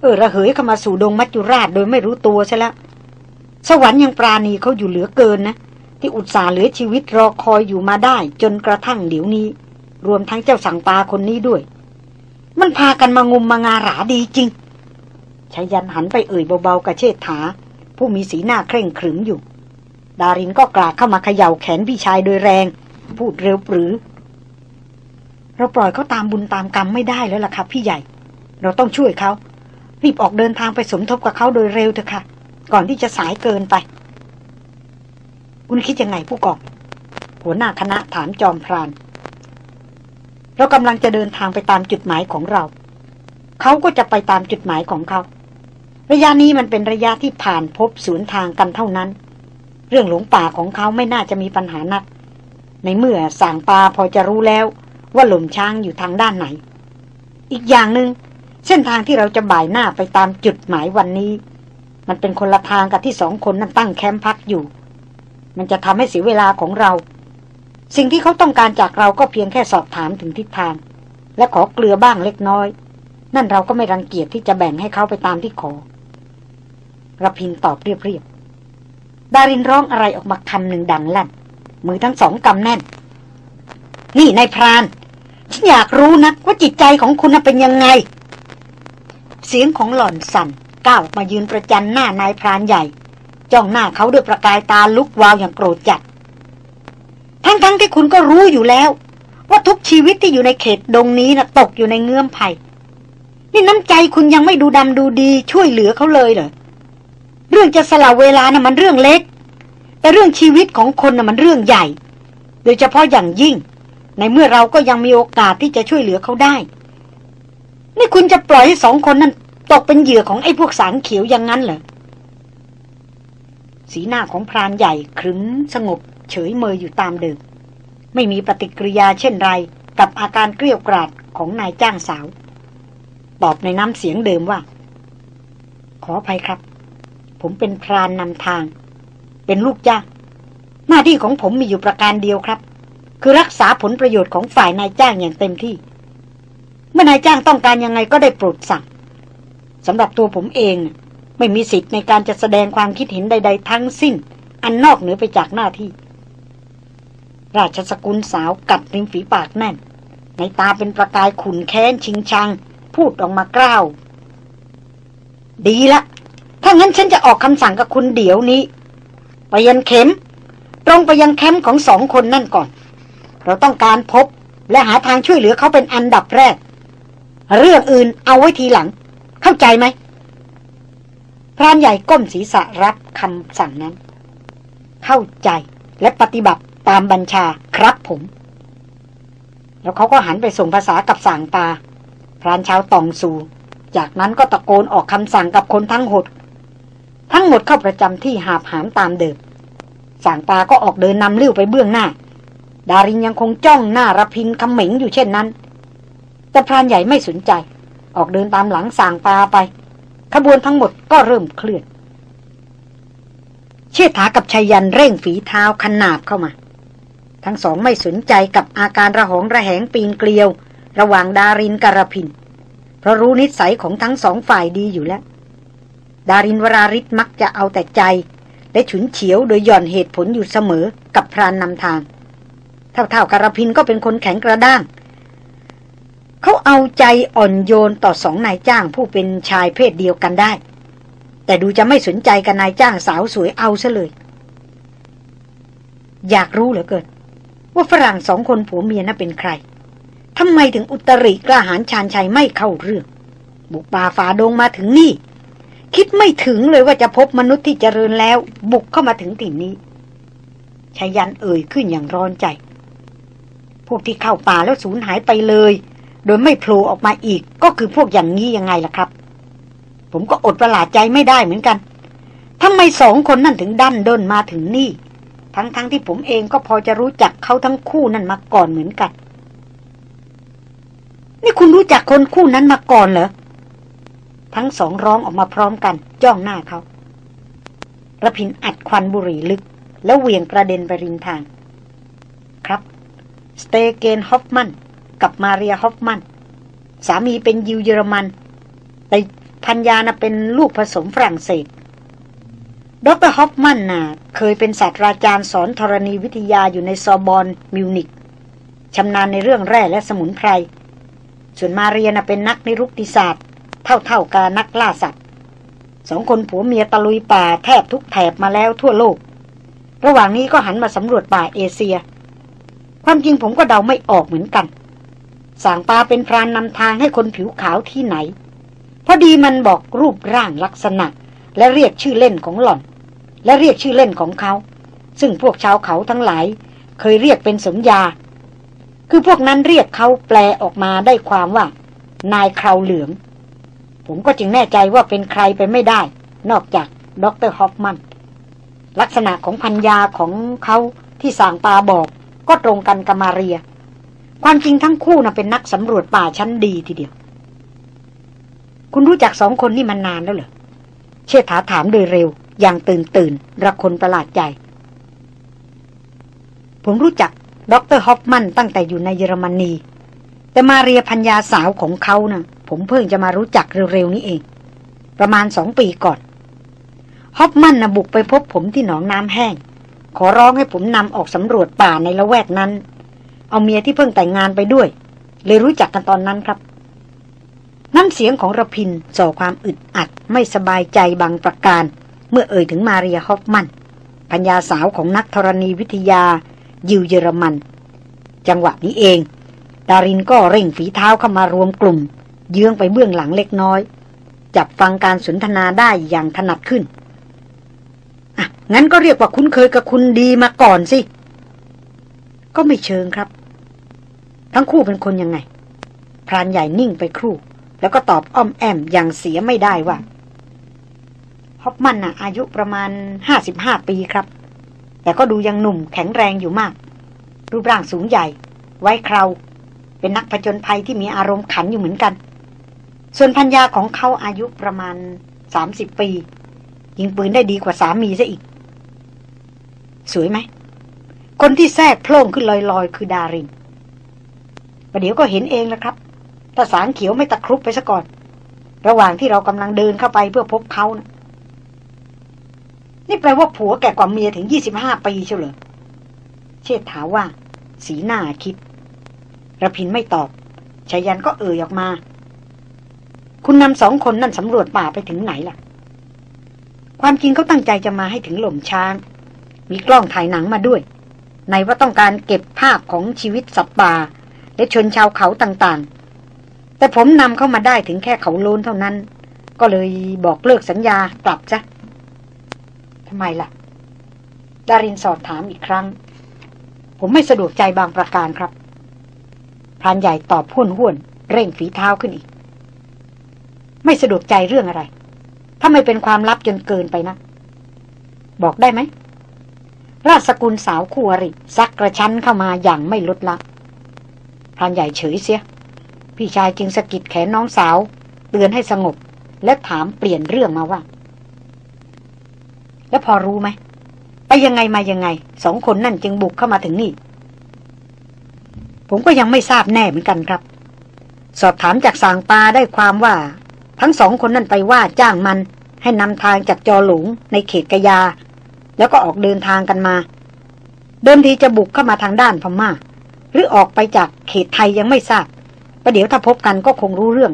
เออระเหยเข้ามาสู่ดงมัจจุราชโดยไม่รู้ตัวใช่แล้ว สวรรค์ยังปราณีเขาอยู่เหลือเกินนะ ที่อุตส่าห์เหลือชีวิตรอคอยอยู่มาได้ จนกระทั่งเดี๋ยวนี้ รวมทั้งเจ้าสังปาคนนี้ด้วย มันพากันมางุมมางาหราดีจริงชายันหันไปเอ่ยเบาๆกับเชษฐา ผู้มีสีหน้าเคร่งขรึมอยู่ ดารินก็กลาเข้ามาเขย่าแขนพี่ชายโดยแรง พูดเร็วปรือ เราปล่อยเขาตามบุญตามกรรมไม่ได้แล้วล่ะครับพี่ใหญ่ เราต้องช่วยเขารีบออกเดินทางไปสมทบกับเขาโดยเร็วเถอะค่ะ ก่อนที่จะสายเกินไป คุณคิดยังไงผู้กองหัวหน้าคณะถามจอมพราน เรากำลังจะเดินทางไปตามจุดหมายของเรา เขาก็จะไปตามจุดหมายของเขา ระยะนี้มันเป็นระยะที่ผ่านพบสวนทางกันเท่านั้น เรื่องหลงป่าของเขาไม่น่าจะมีปัญหานัก ในเมื่อสางปาพอจะรู้แล้ว ว่าหล่มช้างอยู่ทางด้านไหน อีกอย่างหนึง่งเส้นทางที่เราจะบ่ายหน้าไปตามจุดหมายวันนี้ มันเป็นคนละทางกับที่สองคนนั้นตั้งแคมป์พักอยู่ มันจะทำให้เสียเวลาของเรา สิ่งที่เขาต้องการจากเราก็เพียงแค่สอบถามถึงทิศทาง และขอเกลือบ้างเล็กน้อย นั่นเราก็ไม่รังเกียจที่จะแบ่งให้เขาไปตามที่ขอระพินตอบเรียบๆดารินร้องอะไรออกมาคำหนึ่งดังลั่นมือทั้งสองกำแน่น นี่นายพราน ฉันอยากรู้นะว่าจิตใจของคุณเป็นยังไง เสียงของหล่อนสั่นก้าวมายืนประจันหน้านายพรานใหญ่ จ้องหน้าเขาด้วยประกายตาลุกวาวอย่างโกรธจัด ทั้งๆทที่คุณก็รู้อยู่แล้ว ว่าทุกชีวิตที่อยู่ในเขตดงนี้นะตกอยู่ในเงื้อมไผ่นี่น้ำใจคุณยังไม่ดูดำดูดีช่วยเหลือเขาเลยเหรอเรื่องจะสละเวลานะ่ะมันเรื่องเล็ก แต่เรื่องชีวิตของคนนะ่ะมันเรื่องใหญ่ โดยเฉพาะอย่างยิ่ง ในเมื่อเราก็ยังมีโอกาสที่จะช่วยเหลือเขาได้ นี่คุณจะปล่อยให้สองคนนั้นตกเป็นเหยื่อของไอ้พวกสางเขียวอย่างนั้นเหรอ สีหน้าของพรานใหญ่ครึ้มสงบ เฉยเมยอยู่ตามเดิม ไม่มีปฏิกิริยาเช่นไรกับอาการเกลียวกราดของนายจ้างสาว ตอบในน้ำเสียงเดิมว่า ขออภัยครับ ผมเป็นพรานนำทาง เป็นลูกจ้าง หน้าที่ของผมมีอยู่ประการเดียวครับ คือรักษาผลประโยชน์ของฝ่ายนายจ้างอย่างเต็มที่ เมื่อนายจ้างต้องการยังไงก็ได้โปรดสั่งสำหรับตัวผมเอง ไม่มีสิทธิ์ในการจะแสดงความคิดเห็นใด ๆ ทั้งสิ้น อันนอกเหนือไปจากหน้าที่ ราชสกุลสาวกัดริมฝีปากแน่น ในตาเป็นประกายขุนแค้นชิงชัง พูดออกมากล้าว ดีละ ถ้างั้นฉันจะออกคำสั่งกับคุณเดี๋ยวนี้ ไปยันเข็ม ตรงไปยังแคมป์ของสองคนนั่นก่อน เราต้องการพบและหาทางช่วยเหลือเขาเป็นอันดับแรก เรื่องอื่นเอาไว้ทีหลัง เข้าใจไหมพรานใหญ่ก้มศีรษะรับคำสั่งนั้น เข้าใจและปฏิบัติตามบัญชาครับผม แล้วเขาก็หันไปส่งภาษากับสั่งปา พรานชาวตองสูจากนั้นก็ตะโกนออกคำสั่งกับคนทั้งหด ทั้งหมดเข้าประจำที่หาบหามตามเดิมสั่งปาก็ออกเดินนำเลี้ยวไปเบื้องหน้า ดารินยังคงจ้องหน้าระพินคำเหม็งอยู่เช่นนั้น แต่พรานใหญ่ไม่สนใจ ออกเดินตามหลังสางปลาไป ขบวนทั้งหมดก็เริ่มเคลื่อน เชิดถากับชายันเร่งฝีเท้าขนาบเข้ามา ทั้งสองไม่สนใจกับอาการระหองระแหงปีนเกลียว ระหว่างดารินกับรพิน เพราะรู้นิสัยของทั้งสองฝ่ายดีอยู่แล้ว ดารินวราริศมักจะเอาแต่ใจ และฉุนเฉียวโดยหย่อนเหตุผลอยู่เสมอกับพรานนำทาง เท่าๆกระพินก็เป็นคนแข็งกระด้างเขาเอาใจอ่อนโยนต่อสองนายจ้างผู้เป็นชายเพศเดียวกันได้ แต่ดูจะไม่สนใจกับนายจ้างสาวสวยเอาซะเลย อยากรู้เหลือเกินว่าฝรั่งสองคนผัวเมียน่ะเป็นใครทำไมถึงอุตริกล้าหาญชาญชัยไม่เข้าเรื่อง บุกป่าฝ่าดงมาถึงนี่ คิดไม่ถึงเลยว่าจะพบมนุษย์ที่เจริญแล้ว บุกเข้ามาถึงถิ่นนี้ชายันเอ่ยขึ้นอย่างร้อนใจ พวกที่เข้าป่าแล้วสูญหายไปเลย โดยไม่โผล่ออกมาอีก ก็คือพวกอย่างนี้ยังไงล่ะครับ ผมก็อดประหลาดใจไม่ได้เหมือนกันทำไมสองคนนั่นถึงดันด้นมาถึงนี่ ทั้งๆทที่ผมเองก็พอจะรู้จักเขาทั้งคู่นั่นมาก่อนเหมือนกัน นี่คุณรู้จักคนคู่นั้นมาก่อนเหรอ ทั้งสองร้องออกมาพร้อมกัน จ้องหน้าเขาระพินอัดควันบุหรี่ลึก แล้วเหวี่ยงกระเด็นไปริมทาง ครับ สเตเกนฮอฟมัน กับมาเรียฮอฟมัน สามีเป็นยิวเยอรมัน แต่พัญญานะเป็นลูกผสมฝรั่งเศสดรฮอฟมันน่ะ เคยเป็นศาสตราจารย์สอนธรณีวิทยาอยู่ในซอบอนมิวนิกชำนาญในเรื่องแร่และสมุนไพร ส่วนมาเรียน่ะเป็นนักนิรุกติศาสตร์ เท่าๆกับนักล่าสัตว์สองคนผัวเมียตะลุยป่าแทบทุกแถบมาแล้วทั่วโลก ระหว่างนี้ก็หันมาสำรวจป่าเอเชีย ความจริงผมก็เดาไม่ออกเหมือนกัน สางปาเป็นพรานนำทางให้คนผิวขาวที่ไหน พอดีมันบอกรูปร่างลักษณะ และเรียกชื่อเล่นของหล่อน และเรียกชื่อเล่นของเขา ซึ่งพวกชาวเขาทั้งหลาย เคยเรียกเป็นสมญา คือพวกนั้นเรียกเขาแปลออกมาได้ความว่า นายคราวเหลือง ผมก็จึงแน่ใจว่าเป็นใครไปไม่ได้ นอกจากดรฮอฟมันลักษณะของพัญญาของเขาที่สางปาบอก ก็ตรงกันกับมาเรีย ความจริงทั้งคู่นะ่ะเป็นนักสำรวจป่าชั้นดีทีเดียว คุณรู้จักสองคนนี่มานานแล้วเหรอ เชษฐาถามโดยเร็ว อย่างตื่นตื่นระคนประหลาดใจ ผมรู้จักดรฮอฟมันตั้งแต่อยู่ในเยอรมนี แต่มาเรียพัญญาสาวของเขานะ่ะ ผมเพิ่งจะมารู้จักเร็วๆนี้เอง ประมาณสองปีก่อนฮอฟมันนะบุกไปพบผมที่หนองน้ำแห้ง ขอร้องให้ผมนำออกสำรวจป่าในละแวกนั้น เอาเมียที่เพิ่งแต่งงานไปด้วย เลยรู้จักกันตอนนั้นครับ น้ำเสียงของระพินส่อความอึดอัดไม่สบายใจบางประการ เมื่อเอ่ยถึงมาเรียฮอฟมันพัญญาสาวของนักธรณีวิทยา ยิวเยอรมัน จังหวะนี้เอง ดารินก็เร่งฝีเท้าเข้ามารวมกลุ่ม เยื้องไปเบื้องหลังเล็กน้อย จับฟังการสนทนาได้อย่างถนัดขึ้น อะ งั้นก็เรียกว่าคุ้นเคยกับคุณดีมาก่อนสิ ก็ไม่เชิงครับ ทั้งคู่เป็นคนยังไง พรานใหญ่นิ่งไปครู่ แล้วก็ตอบอ้อมแอมอย่างเสียไม่ได้ว่าฮอปมันน่ะ อายุประมาณห้าสิบห้าปีครับ แต่ก็ดูยังหนุ่มแข็งแรงอยู่มาก รูปร่างสูงใหญ่ ไว้คราวเป็นนักผจญภัยที่มีอารมณ์ขันอยู่เหมือนกัน ส่วนพัญญาของเขาอายุประมาณสามสิบปี ยิงปืนได้ดีกว่าสามีซะอีก สวยไหม คนที่แทรกโพล่งขึ้นลอยๆ คือดารินประเดี๋ยวก็เห็นเองแล้วครับถ้าสางเขียวไม่ตะครุบไปซะก่อน ระหว่างที่เรากำลังเดินเข้าไปเพื่อพบเขานะนี่แปลว่าผัวแก่กว่าเมียถึงยี่สิบห้าปีเชียวเหรอเชษฐาว่า สีหน้าคิดระพินไม่ตอบชายันก็เอ่ยออกมา คุณนำสองคนนั่นสำรวจป่าไปถึงไหนล่ะ ความจริงเขาตั้งใจจะมาให้ถึงหล่มช้าง มีกล้องถ่ายหนังมาด้วย ในว่าต้องการเก็บภาพของชีวิตสัตว์ป่าและชนชาวเขาต่างๆ แต่ผมนำเข้ามาได้ถึงแค่เขาโลนเท่านั้น ก็เลยบอกเลิกสัญญากลับจ้ะทำไมล่ะ ดารินสอบถามอีกครั้ง ผมไม่สะดวกใจบางประการครับ พรานใหญ่ตอบพุ่นห้วน เร่งฝีเท้าขึ้นอีก ไม่สะดวกใจเรื่องอะไร ถ้าไม่เป็นความลับจนเกินไปนะ บอกได้ไหม ราชสกุลสาวคู่อริซักกระชั้นเข้ามาอย่างไม่ลดละพรานใหญ่เฉยเสีย พี่ชายจึงสะกิดแขนน้องสาว เตือนให้สงบ และถามเปลี่ยนเรื่องมาว่า แล้วพอรู้ไหม ไปยังไงมายังไง สองคนนั่นจึงบุกเข้ามาถึงนี่ ผมก็ยังไม่ทราบแน่เหมือนกันครับ สอบถามจากสางปาได้ความว่า ทั้งสองคนนั่นไปว่าจ้างมันให้นำทางจากจอหลงในเขตกยา แล้วก็ออกเดินทางกันมา เดิมทีจะบุกเข้ามาทางด้านพม่า หรือออกไปจากเขตไทยยังไม่ทราบประเดี๋ยวถ้าพบกันก็คงรู้เรื่อง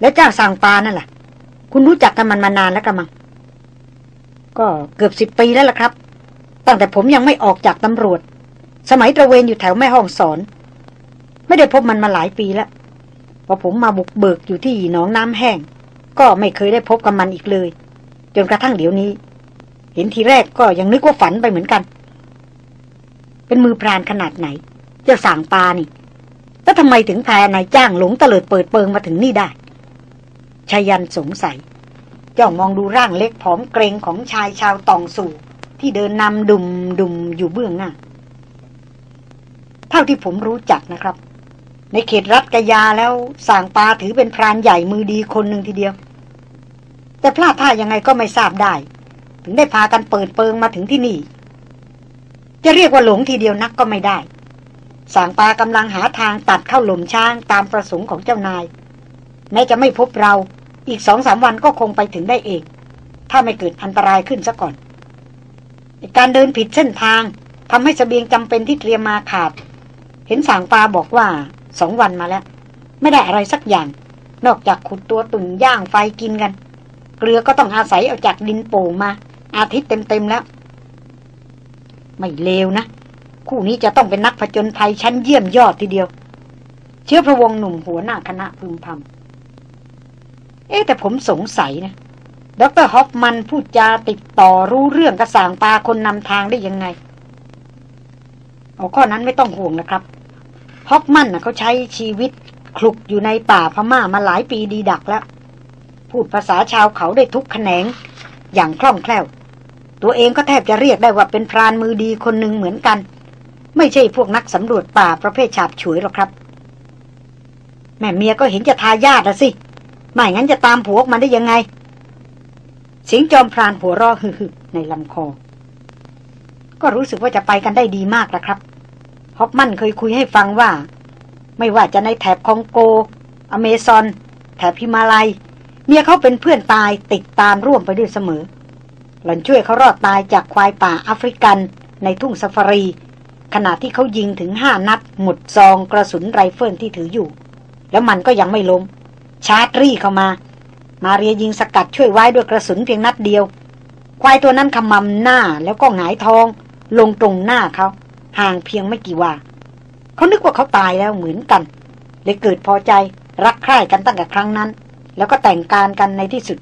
แล้วเจ้าสางปานั่นแหละคุณรู้จักกันมันมานานแล้วกันมั้งก็เกือบสิบปีแล้วล่ะครับ ตั้งแต่ผมยังไม่ออกจากตำรวจ สมัยตระเวนอยู่แถวแม่ห้องสอน ไม่ได้พบมันมาหลายปีแล้ว พอผมมาบุกเบิกอยู่ที่หนองน้ำแห้ง ก็ไม่เคยได้พบกับมันอีกเลย จนกระทั่งเดี๋ยวนี้ เห็นทีแรกก็ยังนึกว่าฝันไปเหมือนกัน เป็นมือพรานขนาดไหน เจ้าสางปานี่ แล้วทำไมถึงพายนายจ้างหลงเลิดเปิดเปิงมาถึงนี่ได้ชายันสงสัยจ้องมองดูร่างเล็กผอมเกรงของชายชาวตองสู่ ที่เดินนำดุมดุมอยู่เบื้องหน้า เท่าที่ผมรู้จักนะครับ ในเขตรัฐกยาแล้วสางปาถือเป็นพรานใหญ่มือดีคนหนึ่งทีเดียว แต่พลาดท่ายังไงก็ไม่ทราบได้ ถึงได้พากันเปิดเปิงมาถึงที่นี่ จะเรียกว่าหลงทีเดียวนักก็ไม่ได้สางปากำลังหาทางตัดเข้าหล่มช้างตามประสงค์ของเจ้านาย แม้จะไม่พบเราอีกสองสามวันก็คงไปถึงได้เอง ถ้าไม่เกิดอันตรายขึ้นซะก่อน การเดินผิดเส้นทางทำให้สเสบียงจำเป็นที่เตรียมมาขาด เห็นสางปลาบอกว่า สองวันมาแล้ว ไม่ได้อะไรสักอย่าง นอกจากขุดตัวตุ่นย่างไฟกินกัน เกลือก็ต้องอาศัยเอาจากดินโป่งมา อาทิตย์เต็มๆแล้ว ไม่เลวนะ คู่นี้จะต้องเป็นนักผจญภัยชั้นเยี่ยมยอดทีเดียว เชื้อพระวงศ์หนุ่มหัวหน้าคณะพึมพำเอ๊แต่ผมสงสัยนะดรฮอฟมันพูดจาติดต่อรู้เรื่องกระสางปาคนนำทางได้ยังไงเอาข้อนั้นไม่ต้องห่วงนะครับ ฮอฟมันนะเขาใช้ชีวิตคลุกอยู่ในป่าพม่ามาหลายปีดีดักแล้ว พูดภาษาชาวเขาได้ทุกแขนง อย่างคล่องแคล่ว ตัวเองก็แทบจะเรียกได้ว่าเป็นพรานมือดีคนหนึ่งเหมือนกัน ไม่ใช่พวกนักสำรวจป่าประเภทฉาบฉวยหรอกครับ แม่เมียก็เห็นจะทายาทละสิ ไม่งั้นจะตามผัวออกมาได้ยังไงสียงจอมพรานหัวรอฮึในลำคอ ก็รู้สึกว่าจะไปกันได้ดีมากแล้วครับ ฮอปมันเคยคุยให้ฟังว่า ไม่ว่าจะในแถบคองโก อเมซอน แถบหิมาลัย เมียเขาเป็นเพื่อนตายติดตามร่วมไปด้วยเสมอ หล่อนช่วยเขารอดตายจากควายป่าแอฟริกันในทุ่งซาฟารี ขณะที่เขายิงถึงห้านัด หมดซองกระสุนไรเฟิลที่ถืออยู่ แล้วมันก็ยังไม่ล้ม ชาร์จรี่เข้ามา มาเรียยิงสกัดช่วยไว้ด้วยกระสุนเพียงนัดเดียว ควายตัวนั้นขมำหน้าแล้วก็หงายท้อง ลงตรงหน้าเขา ห่างเพียงไม่กี่ว่าเขานึกว่าเขาตายแล้วเหมือนกันเลยเกิดพอใจรักใคร่กันตั้งแต่ครั้งนั้น แล้วก็แต่งการกันในที่สุด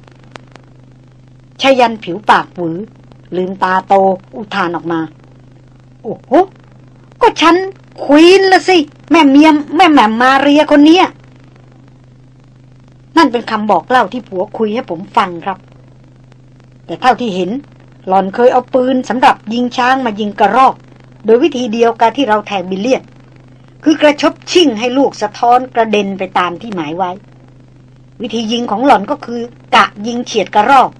ชายันผิวปากหวือ ลืมตาโตอุทานออกมา โอ้โหก็ฉันควีนละสิ แม่เมียมแม่แหม่มมาเรียคนนี้นั่นเป็นคำบอกเล่าที่ผัวคุยให้ผมฟังครับ แต่เท่าที่เห็น หลอนเคยเอาปืนสำหรับยิงช้างมายิงกระรอก โดยวิธีเดียวกับที่เราแทงบิลเลียน คือกระชบชิ่งให้ลูกสะท้อนกระเด็นไปตามที่หมายไว้ วิธียิงของหล่อนก็คือกะยิงเฉียดกระรอก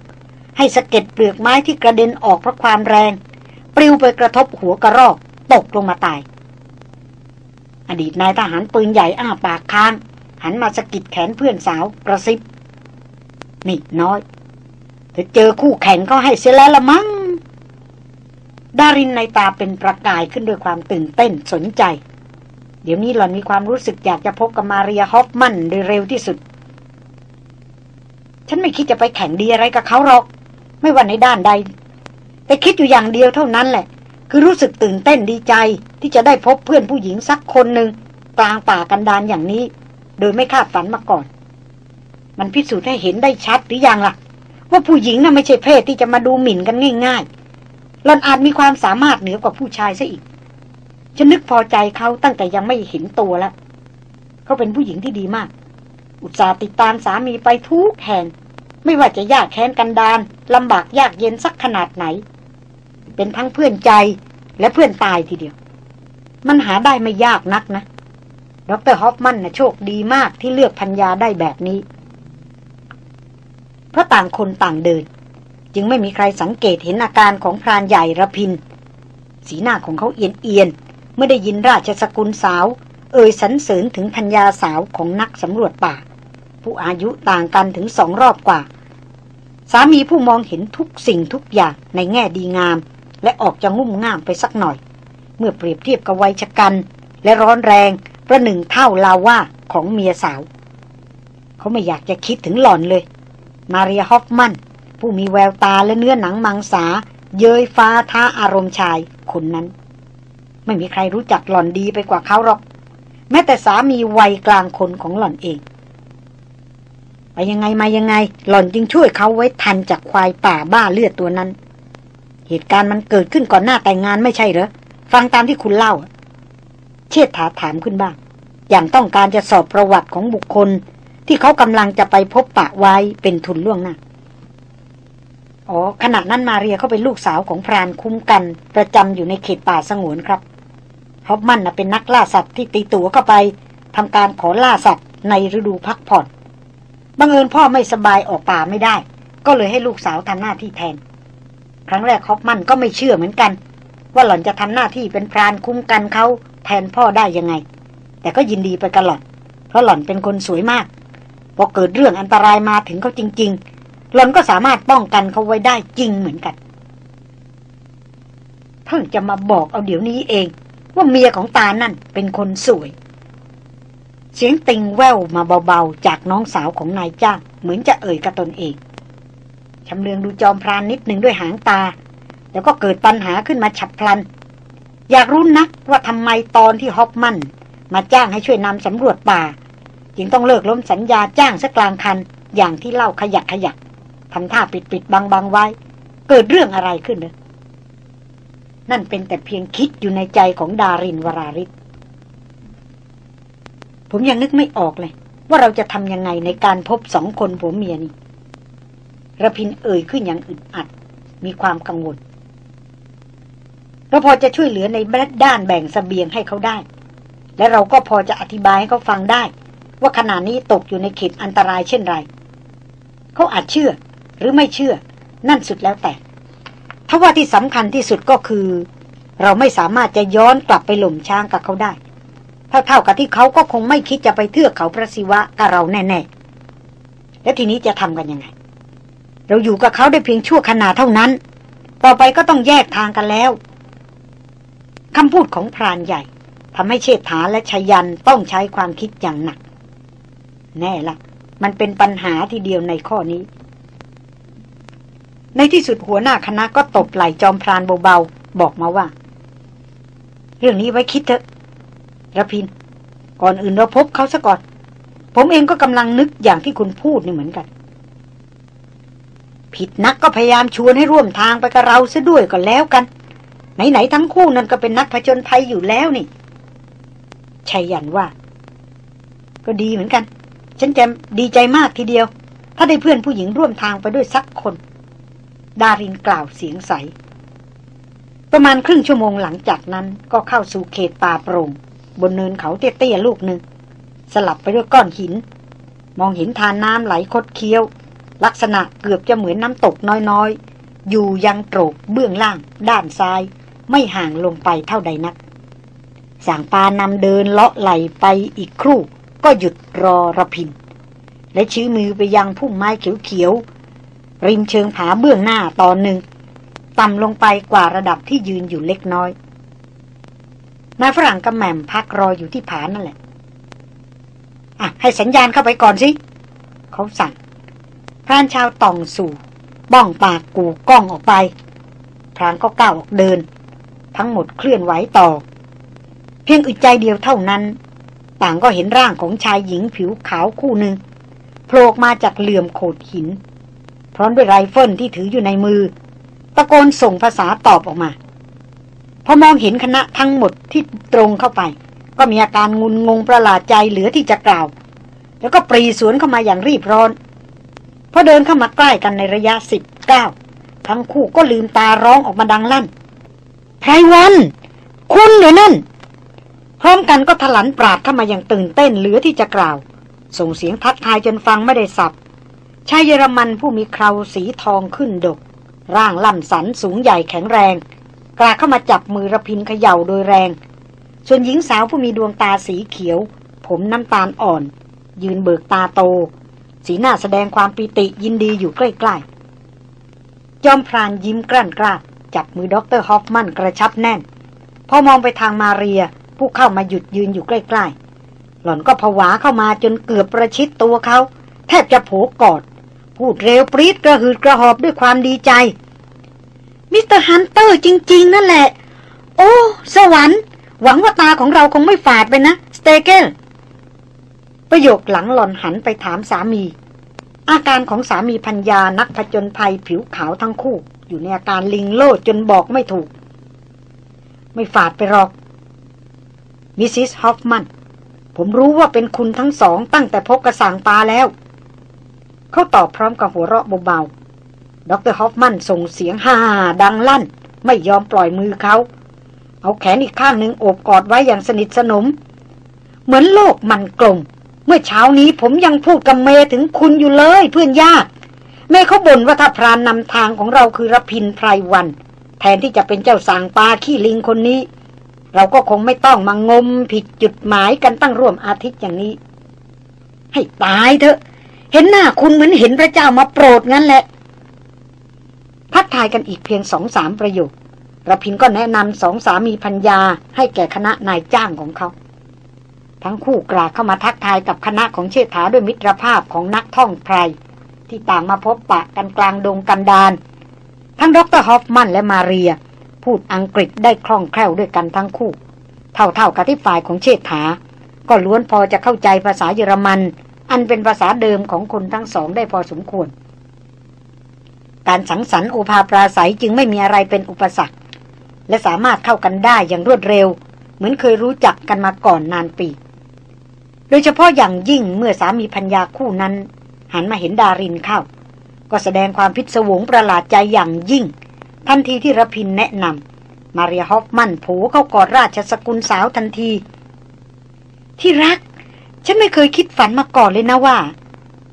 ให้สะเก็ดเปลือกไม้ที่กระเด็นออกเพราะความแรง ปลิวไปกระทบหัวกระรอก ตกลงมาตาย อดีตนายทหารปืนใหญ่อ้าปากค้าง หันมาสะกิดแขนเพื่อนสาวกระซิบนี่น้อยเธอเจอคู่แข่งก็ให้เสียแล้วละมั้ง ดารินในตาเป็นประกายขึ้นด้วยความตื่นเต้นสนใจ เดี๋ยวนี้หล่อนมีความรู้สึกอยากจะพบกับมาเรียฮอฟมันโดยเร็วที่สุด ฉันไม่คิดจะไปแข่งดีอะไรกับเขาหรอก ไม่ว่าในด้านใด แต่คิดอยู่อย่างเดียวเท่านั้นแหละ คือรู้สึกตื่นเต้นดีใจที่จะได้พบเพื่อนผู้หญิงสักคนหนึ่งกลางป่ากันดานอย่างนี้ โดยไม่คาดฝันมาก่อน มันพิสูจน์ให้เห็นได้ชัดหรือยังล่ะ ว่าผู้หญิงน่ะไม่ใช่เพศที่จะมาดูหมิ่นกันง่าย ๆ หลอนอาจมีความสามารถเหนือกว่าผู้ชายซะอีก ฉันนึกพอใจเขาตั้งแต่ยังไม่เห็นตัวแล้ว เขาเป็นผู้หญิงที่ดีมาก อุตส่าห์ติดตามสามีไปทุกแห่ง ไม่ว่าจะยากแค้นกันดานลำบากยากเย็นสักขนาดไหน เป็นทั้งเพื่อนใจและเพื่อนตายทีเดียว มันหาได้ไม่ยากนักนะดรฮอฟมันนะโชคดีมากที่เลือกพัญญาได้แบบนี้ เพราะต่างคนต่างเดิน จึงไม่มีใครสังเกตเห็นอาการของพรานใหญ่ระพิน สีหน้าของเขาเอียนเอียนเมื่อได้ยินราชสกุลสาว เอ่ยสรรเสริญถึงพัญญาสาวของนักสำรวจป่า ผู้อายุต่างกันถึงสองรอบกว่า สามีผู้มองเห็นทุกสิ่งทุกอย่างในแง่ดีงาม และออกจะงุ่มง่ามไปสักหน่อย เมื่อเปรียบเทียบกับวัยชกัน และร้อนแรงประหนึ่งเท่าลาว่าของเมียสาว เขาไม่อยากจะคิดถึงหล่อนเลย มาเรียฮอฟมัน ผู้มีแววตาและเนื้อหนังมังสา เยยฟ้าท้าอารมณ์ชายคนนั้น ไม่มีใครรู้จักหล่อนดีไปกว่าเขาหรอก แม้แต่สามีวัยกลางคนของหล่อนเองไปยังไงมายังไง หล่อนจึงช่วยเขาไว้ทันจากควายป่าบ้าเลือดตัวนั้น เหตุการณ์มันเกิดขึ้นก่อนหน้าแต่งงานไม่ใช่เหรอ ฟังตามที่คุณเล่า เชิดถาถามขึ้นบ้าง อย่างต้องการจะสอบประวัติของบุคคล ที่เขากำลังจะไปพบปะไว้เป็นทุนล่วงหน้า อ๋อขณะนั้นมาเรียเขาเป็นลูกสาวของพรานคุ้มกัน ประจำอยู่ในเขตป่าสงวนครับฮอบมันนะเป็นนักล่าสัตว์ที่ตีตัวเข้าไปทำการขอล่าสัตว์ในฤดูพักผ่อนบังเอิญพ่อไม่สบายออกป่าไม่ได้ ก็เลยให้ลูกสาวทำหน้าที่แทน ครั้งแรกฮอบมันก็ไม่เชื่อเหมือนกัน ว่าหล่อนจะทำหน้าที่เป็นพรานคุ้มกันเขาแทนพ่อได้ยังไง แต่ก็ยินดีไปกันหล่อน เพราะหล่อนเป็นคนสวยมากพอเกิดเรื่องอันตรายมาถึงเขาจริง ๆ หลอนก็สามารถป้องกันเขาไว้ได้จริงเหมือนกัน เพิ่งจะมาบอกเอาเดี๋ยวนี้เอง ว่าเมียของตานั่นเป็นคนสวย เสียงติงแววมาเบาๆ จากน้องสาวของนายจ้าง เหมือนจะเอ่ยกับตนเองชำเลืองดูจอมพรานนิดหนึ่งด้วยหางตา แล้วก็เกิดปัญหาขึ้นมาฉับพลัน อยากรู้นักว่าทำไมตอนที่ฮอปมันมาจ้างให้ช่วยนำสำรวจป่า จึงต้องเลิกล้มสัญญาจ้างสักกลางคันอย่างที่เล่าขยักขยัก ทำท่าปิดปิดบังบังไว้ เกิดเรื่องอะไรขึ้นเนอะนั่นเป็นแต่เพียงคิดอยู่ในใจของดารินวราริศผมยังนึกไม่ออกเลย ว่าเราจะทำยังไงในการพบสองคนผัวเมียนี่ระพินเอ่ยขึ้นอย่างอึดอัด มีความกังวลเราพอจะช่วยเหลือในด้านแบ่งสเสบียงให้เขาได้ และเราก็พอจะอธิบายให้เขาฟังได้ ว่าขณะนี้ตกอยู่ในเขตอันตรายเช่นไร เขาอาจเชื่อ หรือไม่เชื่อ นั่นสุดแล้วแต่ถ้าว่าที่สำคัญที่สุดก็คือ เราไม่สามารถจะย้อนกลับไปหล่มช้างกับเขาได้เท่าๆกับที่เขาก็คงไม่คิดจะไปเทือกเขาพระศิวะกับเราแน่ๆ แล้วทีนี้จะทำกันยังไง เราอยู่กับเขาได้เพียงชั่วขณะเท่านั้น ต่อไปก็ต้องแยกทางกันแล้วคำพูดของพรานใหญ่ทำให้เชษฐาและชยันต้องใช้ความคิดอย่างหนัก แน่ละมันเป็นปัญหาทีเดียวในข้อนี้ ในที่สุดหัวหน้าคณะก็ตบไหล่จอมพรานเบาๆ บอกมาว่า เรื่องนี้ไว้คิดเถอะระพิน ก่อนอื่นเราพบเขาซะก่อน ผมเองก็กำลังนึกอย่างที่คุณพูดนี่เหมือนกัน ผิดนักก็พยายามชวนให้ร่วมทางไปกับเราซะด้วยก็แล้วกัน ไหนๆทั้งคู่นั่นก็เป็นนักผจญภัยอยู่แล้วนี่ชัยยันว่า ก็ดีเหมือนกัน ฉันจะดีใจมากทีเดียว ถ้าได้เพื่อนผู้หญิงร่วมทางไปด้วยสักคน ดารินกล่าวเสียงใส ประมาณครึ่งชั่วโมงหลังจากนั้นก็เข้าสู่เขตป่าโปร่ง บนเนินเขาเตี้ยๆลูกหนึ่ง สลับไปด้วยก้อนหิน มองเห็นทานน้ำไหลคดเคี้ยว ลักษณะเกือบจะเหมือนน้ำตกน้อยๆ อยู่ยังโตรกเบื้องล่าง ด้านซ้าย ไม่ห่างลงไปเท่าใดนักสางปานำเดินเลาะไหลไปอีกครู่ ก็หยุดรอระพิน และชี้มือไปยังพุ่มไม้เขียว ริมเชิงผาเบื้องหน้าตอนหนึ่ง ต่ำลงไปกว่าระดับที่ยืนอยู่เล็กน้อยนายฝรั่งกับแหม่มพักรออยู่ที่ผานั่นแหละ อะ ให้สัญญาณเข้าไปก่อนสิ เขาสั่งพรานชาวตองสู่บ้องปากกูก้องออกไป พรานก็ก้าวออกเดิน ทั้งหมดเคลื่อนไหวต่อ เพียงอึดใจเดียวเท่านั้น ต่างก็เห็นร่างของชายหญิงผิวขาวคู่หนึ่งโผล่มาจากเหลื่อมโขดหิน ร้อมด้วยไรเฟิลที่ถืออยู่ในมือ ตะโกนส่งภาษาตอบออกมา พอมองเห็นคณะทั้งหมดที่ตรงเข้าไป ก็มีอาการงุนงงประหลาดใจเหลือที่จะกล่าว แล้วก็ปรีสวนเข้ามาอย่างรีบร้อนพอเดินเข้ามาใกล้กันในระยะสิบเก้าทั้งคู่ก็ลืมตาร้องออกมาดังลั่นไพรวัน คุณเหรอนั่น พร้อมกันก็ถลันปราดเข้ามาอย่างตื่นเต้นเหลือที่จะกล่าว ส่งเสียงทักทายจนฟังไม่ได้สับ ชายเยอรมันผู้มีเคราสีทองขึ้นดก ร่างล่ำสันสูงใหญ่แข็งแรงกรากเข้ามาจับมือรพินทร์เขย่าโดยแรง ส่วนหญิงสาวผู้มีดวงตาสีเขียว ผมน้ำตาลอ่อน ยืนเบิกตาโต สีหน้าแสดงความปิติยินดีอยู่ใกล้ๆ จอมพรานยิ้มกลั้นกล้าจับมือด็อกเตอร์ฮอฟมันกระชับแน่น พอมองไปทางมาเรียผู้เข้ามาหยุดยืนอยู่ใกล้ๆ หล่อนก็ผวาเข้ามาจนเกือบประชิดตัวเขา แทบจะโผกอด พูดเร็วปรื๋อกระหืดกระหอบด้วยความดีใจ มิสเตอร์ฮันเตอร์จริง ๆ นั่นแหละ โอ้ สวรรค์ หวังว่าตาของเราคงไม่ฝาดไปนะ สเตเกล ประโยคหลังหล่อนหันไปถามสามี อาการของสามีภรรยานักผจญภัยผิวขาวทั้งคู่ อยู่ในอาการลิงโลดจนบอกไม่ถูก ไม่ฝาดไปหรอก มิสซิสฮอฟมัน ผมรู้ว่าเป็นคุณทั้งสองตั้งแต่พบกระสางปลาแล้ว เขาตอบพร้อมกับหัวเราะเบาๆดรฮอฟมันส่งเสียงฮ่าดังลั่น ไม่ยอมปล่อยมือเขา เอาแขนอีกข้างหนึ่งโอบกอดไว้อย่างสนิทสนม เหมือนโลกมันกลม เมื่อเช้านี้ผมยังพูดกับเมถึงคุณอยู่เลยเพื่อนยากเมเขาบ่นว่าถ้าพรานนำทางของเราคือรพินไพรวัน แทนที่จะเป็นเจ้าสางปลาขี้ลิงคนนี้ เราก็คงไม่ต้องมางมผิดจุดหมายกันตั้งร่วมอาทิตย์อย่างนี้ ให้ตายเถอะ เห็นหน้าคุณเหมือนเห็นพระเจ้ามาโปรดงั้นแหละทักทายกันอีกเพียงสองสามประโยคระพินก็แนะนำสองสามีพัญญาให้แก่คณะนายจ้างของเขา ทั้งคู่กราเข้ามาทักทายกับคณะของเชษฐาด้วยมิตรภาพของนักท่องไพรที่ต่างมาพบปะกันกลางดงกันดานทั้งดรฮอฟมันและมาเรีย พูดอังกฤษได้คล่องแคล่วด้วยกันทั้งคู่ เท่าๆกับที่ฝ่ายของเชษฐา ก็ล้วนพอจะเข้าใจภาษาเยอรมัน อันเป็นภาษาเดิมของคนทั้งสองได้พอสมควร การสังสรรค์โอภาปราศัยจึงไม่มีอะไรเป็นอุปสรรค และสามารถเข้ากันได้อย่างรวดเร็ว เหมือนเคยรู้จักกันมาก่อนนานปี โดยเฉพาะอย่างยิ่งเมื่อสามีพัญญาคู่นั้น หันมาเห็นดารินเข้า ก็แสดงความพิศวงประหลาดใจอย่างยิ่ง ทันทีที่รพินทร์แนะนำมาเรียฮอฟมันโผเข้ากอดราชสกุลสาวทันที ที่รัก ฉันไม่เคยคิดฝันมาก่อนเลยนะว่า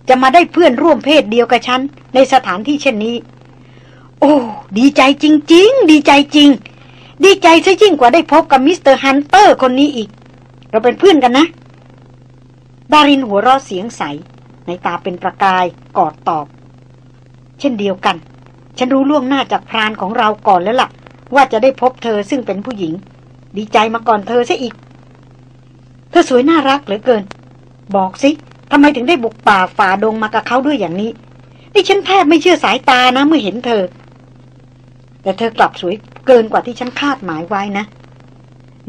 จะมาได้เพื่อนร่วมเพศเดียวกับฉัน ในสถานที่เช่นนี้ โอ้ ดีใจจริง ๆ ดีใจจริง ดีใจซะยิ่งกว่าได้พบกับมิสเตอร์ฮันเตอร์คนนี้อีก เราเป็นเพื่อนกันนะ ดารินหัวเราะเสียงใส ในตาเป็นประกายกอดตอบ เช่นเดียวกัน ฉันรู้ล่วงหน้าจากพรานของเราก่อนแล้วล่ะ ว่าจะได้พบเธอซึ่งเป็นผู้หญิง ดีใจมาก่อนเธอซะอีก เธอสวยน่ารักเหลือเกิน บอกสิทำไมถึงได้บุกป่าฝ่าดงมากับเขาด้วยอย่างนี้ นี่ฉันแทบไม่เชื่อสายตานะเมื่อเห็นเธอ แต่เธอกลับสวยเกินกว่าที่ฉันคาดหมายไว้นะ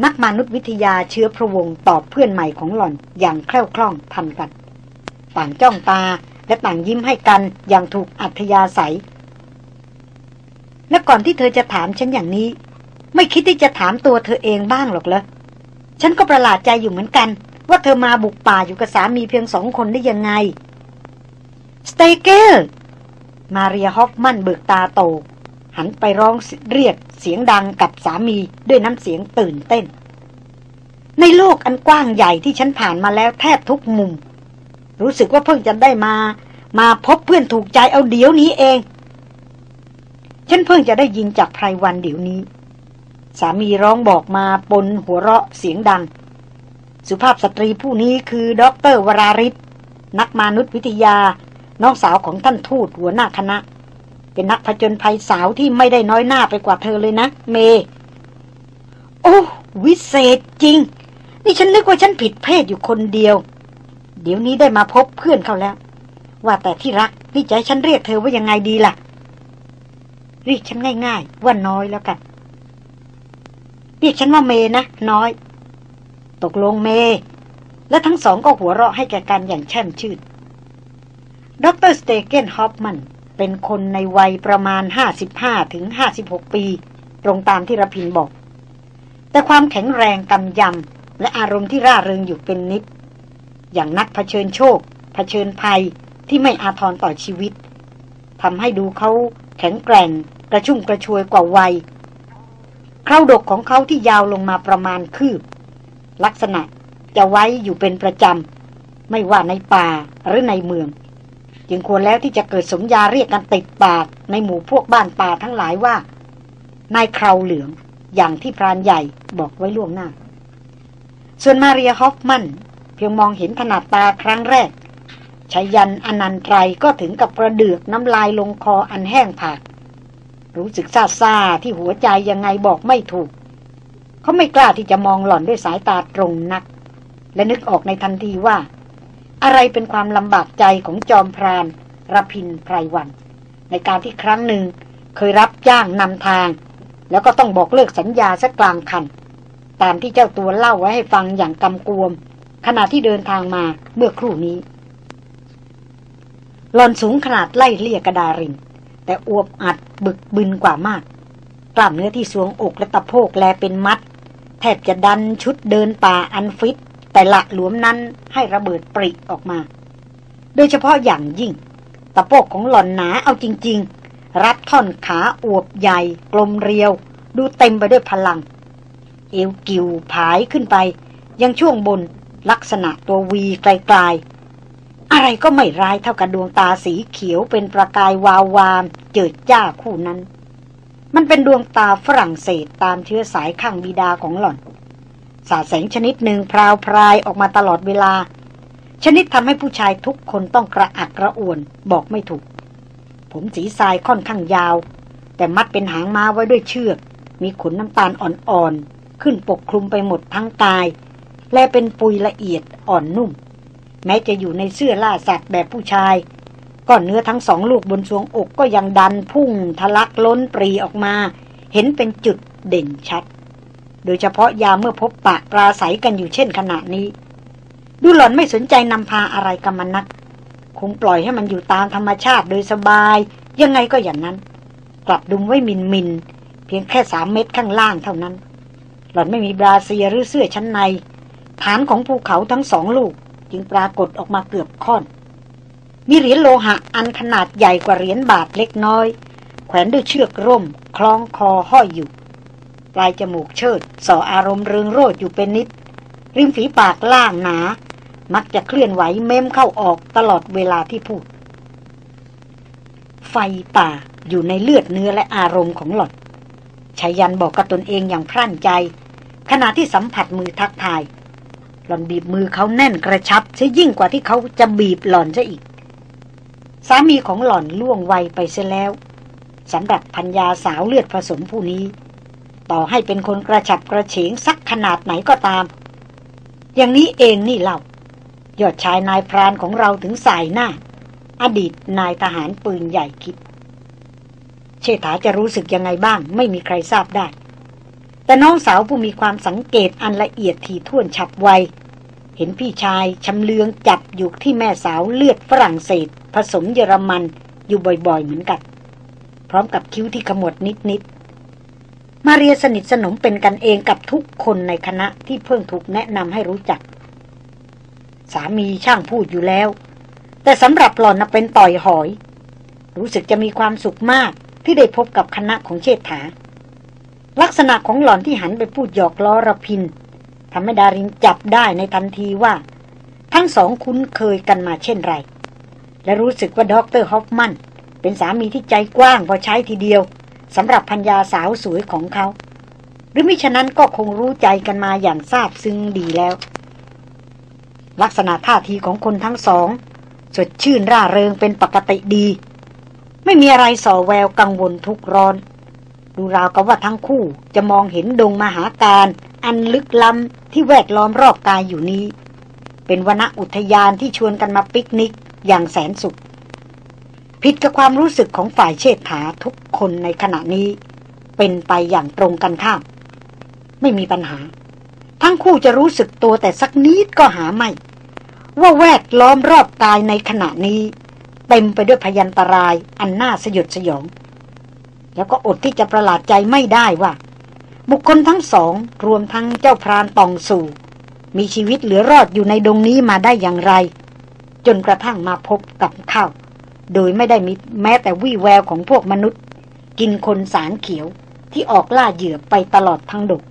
นักมนุษยวิทยาเชื้อพระวงศ์ตอบเพื่อนใหม่ของหล่อนอย่างแคล่วคล่องทันกัน ต่างจ้องตาและต่างยิ้มให้กันอย่างถูกอัธยาศัย และก่อนที่เธอจะถามฉันอย่างนี้ ไม่คิดที่จะถามตัวเธอเองบ้างหรอกเหรอ ฉันก็ประหลาดใจอยู่เหมือนกัน ว่าเธอมาบุกป่าอยู่กับสามีเพียงสองคนได้ยังไง สเตเกลมาเรียฮอฟมันเบิกตาโต หันไปร้องเรียกเสียงดังกับสามีด้วยน้ำเสียงตื่นเต้น ในโลกอันกว้างใหญ่ที่ฉันผ่านมาแล้วแทบทุกมุม รู้สึกว่าเพิ่งจะได้มา มาพบเพื่อนถูกใจเอาเดี๋ยวนี้เอง ฉันเพิ่งจะได้ยินจากไพรวันเดี๋ยวนี้ สามีร้องบอกมาปนหัวเราะเสียงดัง สุภาพสตรีผู้นี้คือด็อเตอร์วราริศนักมนุษยวิทยา น้องสาวของท่านทูตหัวหน้าคณะ เป็นนักผจญภัยสาวที่ไม่ได้น้อยหน้าไปกว่าเธอเลยนะ เม โอ้วิเศษจริง นี่ฉันนึกว่าฉันผิดเพศอยู่คนเดียว เดี๋ยวนี้ได้มาพบเพื่อนเขาแล้ว ว่าแต่ที่รักนี่จะให้ฉันเรียกเธอว่ายังไงดีล่ะเรียกฉันง่าย ๆ ว่าน้อยแล้วกัน เรียกฉันว่าเมนะ น้อย ตกลงเม และทั้งสองก็หัวเราะให้แก่กันอย่างแช่มชื่นดรสเตเกนฮอฟมันเป็นคนในวัยประมาณ 55ถึง56 ปี ตรงตามที่รพินบอก แต่ความแข็งแรงกำยำ และอารมณ์ที่ร่าเริงอยู่เป็นนิด อย่างนักเผชิญโชค เผชิญภัยที่ไม่อาทรต่อชีวิตทำให้ดูเขาแข็งแกร่ง กระชุ่มกระชวยกว่าวัย คราดกของเขาที่ยาวลงมาประมาณคืบ ลักษณะจะไว้อยู่เป็นประจำ ไม่ว่าในป่าหรือในเมือง จึงควรแล้วที่จะเกิดสมญาเรียกกันติดปากในหมู่พวกบ้านป่าทั้งหลายว่า นายคราวเหลืองอย่างที่พรานใหญ่บอกไว้ล่วงหน้า ส่วนมาเรียฮอฟมันเพียงมองเห็นขนาดตาครั้งแรกชายันอนันตรายก็ถึงกับกระเดือกน้ำลายลงคออันแห้งผาก รู้สึกซาซาที่หัวใจยังไงบอกไม่ถูก เขาไม่กล้าที่จะมองหล่อนด้วยสายตาตรงนัก และนึกออกในทันทีว่า อะไรเป็นความลำบากใจของจอมพรานรพินไพรวัน ในการที่ครั้งหนึ่งเคยรับจ้างนำทาง แล้วก็ต้องบอกเลิกสัญญาสักกลางคัน ตามที่เจ้าตัวเล่าไว้ให้ฟังอย่างกำกวม ขณะที่เดินทางมาเมื่อครู่นี้หลอนสูงขนาดไล่เลี่ยกระดาริน แต่อวบอัดบึกบึนกว่ามาก กล้ามเนื้อที่สวงอกและตะโพกแลเป็นมัด แทบจะดันชุดเดินป่าอันฟิต แต่ละหลวมนั้นให้ระเบิดปริออกมา โดยเฉพาะอย่างยิ่ง ตะโพกของหล่อนหนาเอาจริง ๆ รัดท่อนขาอวบใหญ่ กลมเรียว ดูเต็มไปด้วยพลัง เอวกิวผายขึ้นไป ยังช่วงบนลักษณะตัววีไกลๆ อะไรก็ไม่ร้ายเท่ากับดวงตาสีเขียวเป็นประกายวาววาม เจิดจ้าคู่นั้น มันเป็นดวงตาฝรั่งเศสตามเชื้อสายข้างบิดาของหล่อน สาแสงชนิดหนึ่งพราวพรายออกมาตลอดเวลา ชนิดทำให้ผู้ชายทุกคนต้องกระอักกระอ่วนบอกไม่ถูก ผมสีทรายค่อนข้างยาว แต่มัดเป็นหางม้าไว้ด้วยเชือก มีขนน้ำตาลอ่อนๆ ขึ้นปกคลุมไปหมดทั้งกาย และเป็นปุยละเอียดอ่อนนุ่ม แม้จะอยู่ในเสื้อล่าสัตว์แบบผู้ชายก้อนเนื้อทั้งสองลูกบนสวงอกก็ยังดันพุ่งทะลักล้นปรีออกมา เห็นเป็นจุดเด่นชัด โดยเฉพาะยาเมื่อพบปะปราศัยกันอยู่เช่นขณะนี้ ดูหล่อนไม่สนใจนำพาอะไรกับมันนัก คงปล่อยให้มันอยู่ตามธรรมชาติโดยสบาย ยังไงก็อย่างนั้น กลับดุมไว้มินมิน เพียงแค่สามเม็ดข้างล่างเท่านั้น หล่อนไม่มีบราเซียหรือเสื้อชั้นใน ฐานของภูเขาทั้งสองลูก จึงปรากฏออกมาเกือบค่อน มีเหรียญโลหะอันขนาดใหญ่กว่าเหรียญบาทเล็กน้อย แขวนด้วยเชือกร่ม คล้องคอห้อยอยู่ ปลายจมูกเชิด ส่ออารมณ์เริงโรดอยู่เป็นนิด ริมฝีปากล่างหนา มักจะเคลื่อนไหวเม้มเข้าออกตลอดเวลาที่พูด ไฟป่าอยู่ในเลือดเนื้อและอารมณ์ของหล่อนชายันบอกกับตนเองอย่างพรั่นใจ ขณะที่สัมผัสมือทักทาย หล่อนบีบมือเขาแน่นกระชับซะยิ่งกว่าที่เขาจะบีบหล่อนซะอีก สามีของหล่อนล่วงวัยไปเสียแล้วสำหรับพัญญาสาวเลือดผสมผู้นี้ ต่อให้เป็นคนกระฉับกระเฉงสักขนาดไหนก็ตาม อย่างนี้เองนี่เล่ายอดชายนายพรานของเราถึงสายหน้า อดีตนายทหารปืนใหญ่คิด เชษฐาจะรู้สึกยังไงบ้าง ไม่มีใครทราบได้ แต่น้องสาวผู้มีความสังเกตอันละเอียดถี่ถ้วนฉับไว เห็นพี่ชายชำเลืองจับอยู่ที่แม่สาวเลือดฝรั่งเศส ผสมเยอรมันอยู่บ่อยๆเหมือนกัน พร้อมกับคิ้วที่ขมวดนิดๆ มาเรียสนิทสนมเป็นกันเองกับทุกคนในคณะที่เพิ่งถูกแนะนำให้รู้จัก สามีช่างพูดอยู่แล้ว แต่สำหรับหล่อนเป็นต่อยหอย รู้สึกจะมีความสุขมากที่ได้พบกับคณะของเชษฐา ลักษณะของหล่อนที่หันไปพูดหยอกล้อรพินทร์ทำให้ดารินจับได้ในทันทีว่า ทั้งสองคุ้นเคยกันมาเช่นไร และรู้สึกว่าด็อกเตอร์ฮอฟมัน เป็นสามีที่ใจกว้างพอใช้ทีเดียวสำหรับภรรยาสาวสวยของเขา หรือมิฉะนั้นก็คงรู้ใจกันมาอย่างซาบซึ้งดีแล้ว ลักษณะท่าทีของคนทั้งสอง สดชื่นร่าเริงเป็นปกติดี ไม่มีอะไรส่อแววกังวลทุกร้อน ดูราวกับว่าทั้งคู่จะมองเห็นดงมหาการ อันลึกล้ำที่แวดล้อมรอบกายอยู่นี้ เป็นวนอุทยานที่ชวนกันมาปิกนิกอย่างแสนสุข ผิดกับความรู้สึกของฝ่ายเชษฐาทุกคนในขณะนี้ เป็นไปอย่างตรงกันข้าม ไม่มีปัญหา ทั้งคู่จะรู้สึกตัวแต่สักนิดก็หาไม่ ว่าแวดล้อมรอบกายในขณะนี้ เต็มไปด้วยพยันตรายอันน่าสยดสยอง แล้วก็อดที่จะประหลาดใจไม่ได้ว่า บุคคลทั้งสองรวมทั้งเจ้าพรานตองสู่ มีชีวิตเหลือรอดอยู่ในดงนี้มาได้อย่างไร จนกระทั่งมาพบกับข้าวโดยไม่ได้มีแม้แต่วี่แววของพวกมนุษย์ กินคนสารเขียวที่ออกล่าเหยื่อไปตลอดทั้งดก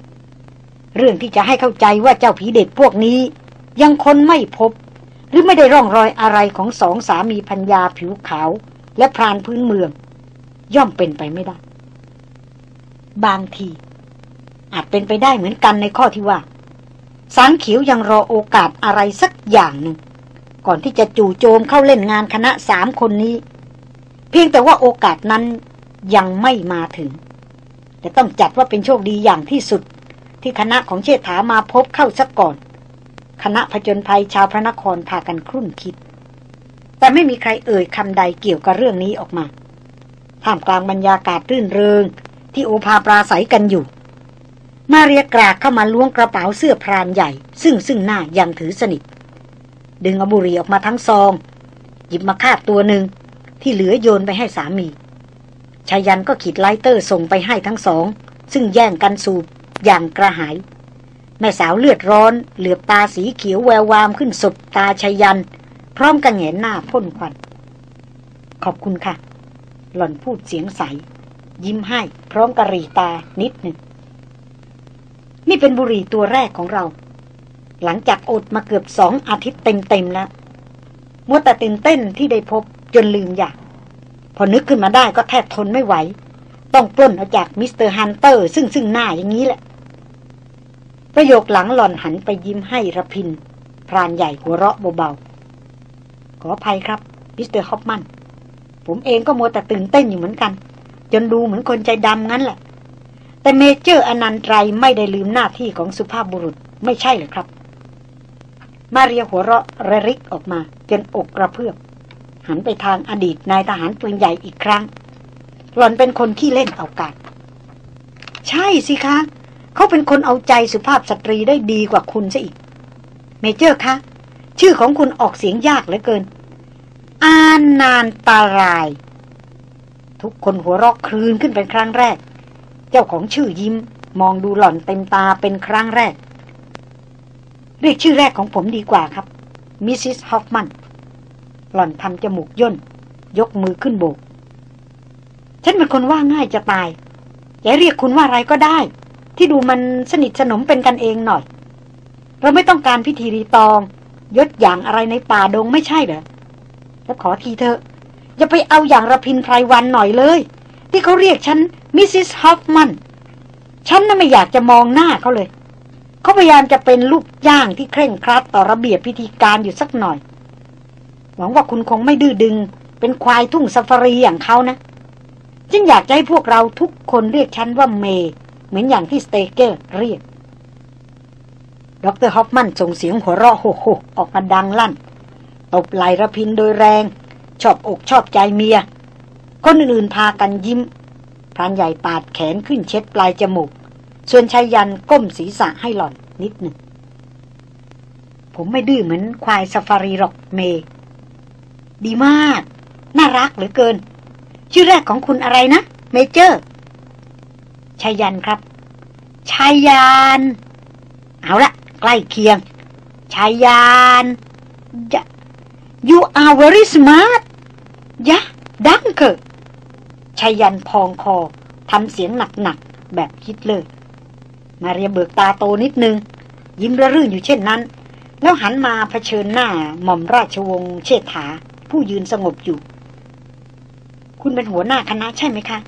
เรื่องที่จะให้เข้าใจว่าเจ้าผีเด็กพวกนี้ ยังคนไม่พบ หรือไม่ได้ร่องรอยอะไรของสองสามีพัญญาผิวขาว และพรานพื้นเมือง ย่อมเป็นไปไม่ได้ บางที อาจเป็นไปได้เหมือนกันในข้อที่ว่า สารเขียวยังรอโอกาสอะไรสักอย่างหนึ่ง ก่อนที่จะจู่โจมเข้าเล่นงานคณะสามคนนี้ เพียงแต่ว่าโอกาสนั้นยังไม่มาถึง แต่ต้องจัดว่าเป็นโชคดีอย่างที่สุด ที่คณะของเชษฐามาพบเข้าสักก่อน คณะผจญภัยชาวพระนครพากันครุ่นคิด แต่ไม่มีใครเอ่ยคำใดเกี่ยวกับเรื่องนี้ออกมา ท่ามกลางบรรยากาศรื่นเริง ที่โอภาปราศัยกันอยู่ มาเรียกรากเข้ามาล้วงกระเป๋าเสื้อพรานใหญ่ ซึ่งซึ่งหน้ายังถือสนิท ดึงอบุหรีออกมาทั้งซอง หยิบมาคาดตัวหนึ่งที่เหลือโยนไปให้สามีชายันก็ขีดไลเตอร์ส่งไปให้ทั้งสอง ซึ่งแย่งกันสูบอย่างกระหาย แม่สาวเลือดร้อน เหลือบตาสีเขียวแวววามขึ้นสบตาชายัน พร้อมกันแงนหน้าพ่นควัน ขอบคุณค่ะ หล่อนพูดเสียงใส ยิ้มให้ พร้อมกระรีตานิดหนึ่ง นี่เป็นบุหรี่ตัวแรกของเรา หลังจากอดมาเกือบสองอาทิตย์เต็มๆแล้วมัวแต่ตื่นเต้นที่ได้พบจนลืมอยาก พอนึกขึ้นมาได้ก็แทบทนไม่ไหว ต้องปล้นเอาจากมิสเตอร์ฮันเตอร์ ซึ่งซึ่งหน้าอย่างนี้แหละ ประโยคหลังหล่อนหันไปยิ้มให้รพินทร์ พรานใหญ่หัวเราะเบาๆขออภัยครับมิสเตอร์ฮอปมัน ผมเองก็มัวแต่ตื่นเต้นอยู่เหมือนกัน จนดูเหมือนคนใจดำงั้นแหละ แต่เมเจอร์อนันตรัยไม่ได้ลืมหน้าที่ของสุภาพบุรุษไม่ใช่เหรอครับ มาเรียหัวเราะระริกออกมา จนอกกระเพื่อมหันไปทางอดีตนายทหารปืนใหญ่อีกครั้ง หล่อนเป็นคนขี้เล่นเอาการใช่สิคะ เขาเป็นคนเอาใจสุภาพสตรีได้ดีกว่าคุณซะอีก เมเจอร์คะ ชื่อของคุณออกเสียงยากเหลือเกิน อานนานตาราย ทุกคนหัวเราะครืนขึ้นเป็นครั้งแรก เจ้าของชื่อยิ้มมองดูหล่อนเต็มตาเป็นครั้งแรก เรียกชื่อแรกของผมดีกว่าครับ มิสซิสฮอฟมัน หล่อนทำจมูกย่น ยกมือขึ้นโบก ฉันเป็นคนว่าง่ายจะตายอย่าเรียกคุณว่าอะไรก็ได้ ที่ดูมันสนิทสนมเป็นกันเองหน่อย เราไม่ต้องการพิธีรีตอง ยศอย่างอะไรในป่าดงไม่ใช่เหรอ แล้วขอทีเถอะอย่าไปเอาอย่างรพินทร์ ไพรวัลย์หน่อยเลย ที่เขาเรียกฉันมิสซิสฮอฟมันฉันน่ะไม่อยากจะมองหน้าเขาเลย เขาพยายามจะเป็นลูกจ้างที่เคร่งครัดต่อระเบียบพิธีการอยู่สักหน่อย หวังว่าคุณคงไม่ดื้อดึง เป็นควายทุ่งซาฟารีอย่างเขานะฉันอยากจะให้พวกเราทุกคนเรียกฉันว่าเมย์เหมือนอย่างที่สเตเกอร์เรียกดรฮอฟมันส่งเสียงหัวเราะโหโหออกมาดังลั่น ตบไหล่รพินทร์โดยแรง ชอบอกชอบใจเมีย คนอื่นๆพากันยิ้มพรานใหญ่ปาดแขนขึ้นเช็ดปลายจมูก ส่วนไชยยันต์ก้มศีรษะให้หล่อนนิดหนึ่ง ผมไม่ดื้อเหมือนควายซาฟารีหรอกเม ดีมาก น่ารักเหลือเกิน ชื่อแรกของคุณอะไรนะ เมเจอร์ชายันครับชายยันเอาละใกล้เคียงชายยัน you are very smart ยะดังเกชายันพองคอทำเสียงหนักๆ แบบคิดเลย มาเรียเบิกตาโตนิดนึง ยิ้มระรื่นอยู่เช่นนั้น แล้วหันมาเผชิญหน้าหม่อมราชวงศ์เชษฐา ผู้ยืนสงบอยู่ คุณเป็นหัวหน้าคณะใช่ไหมคะ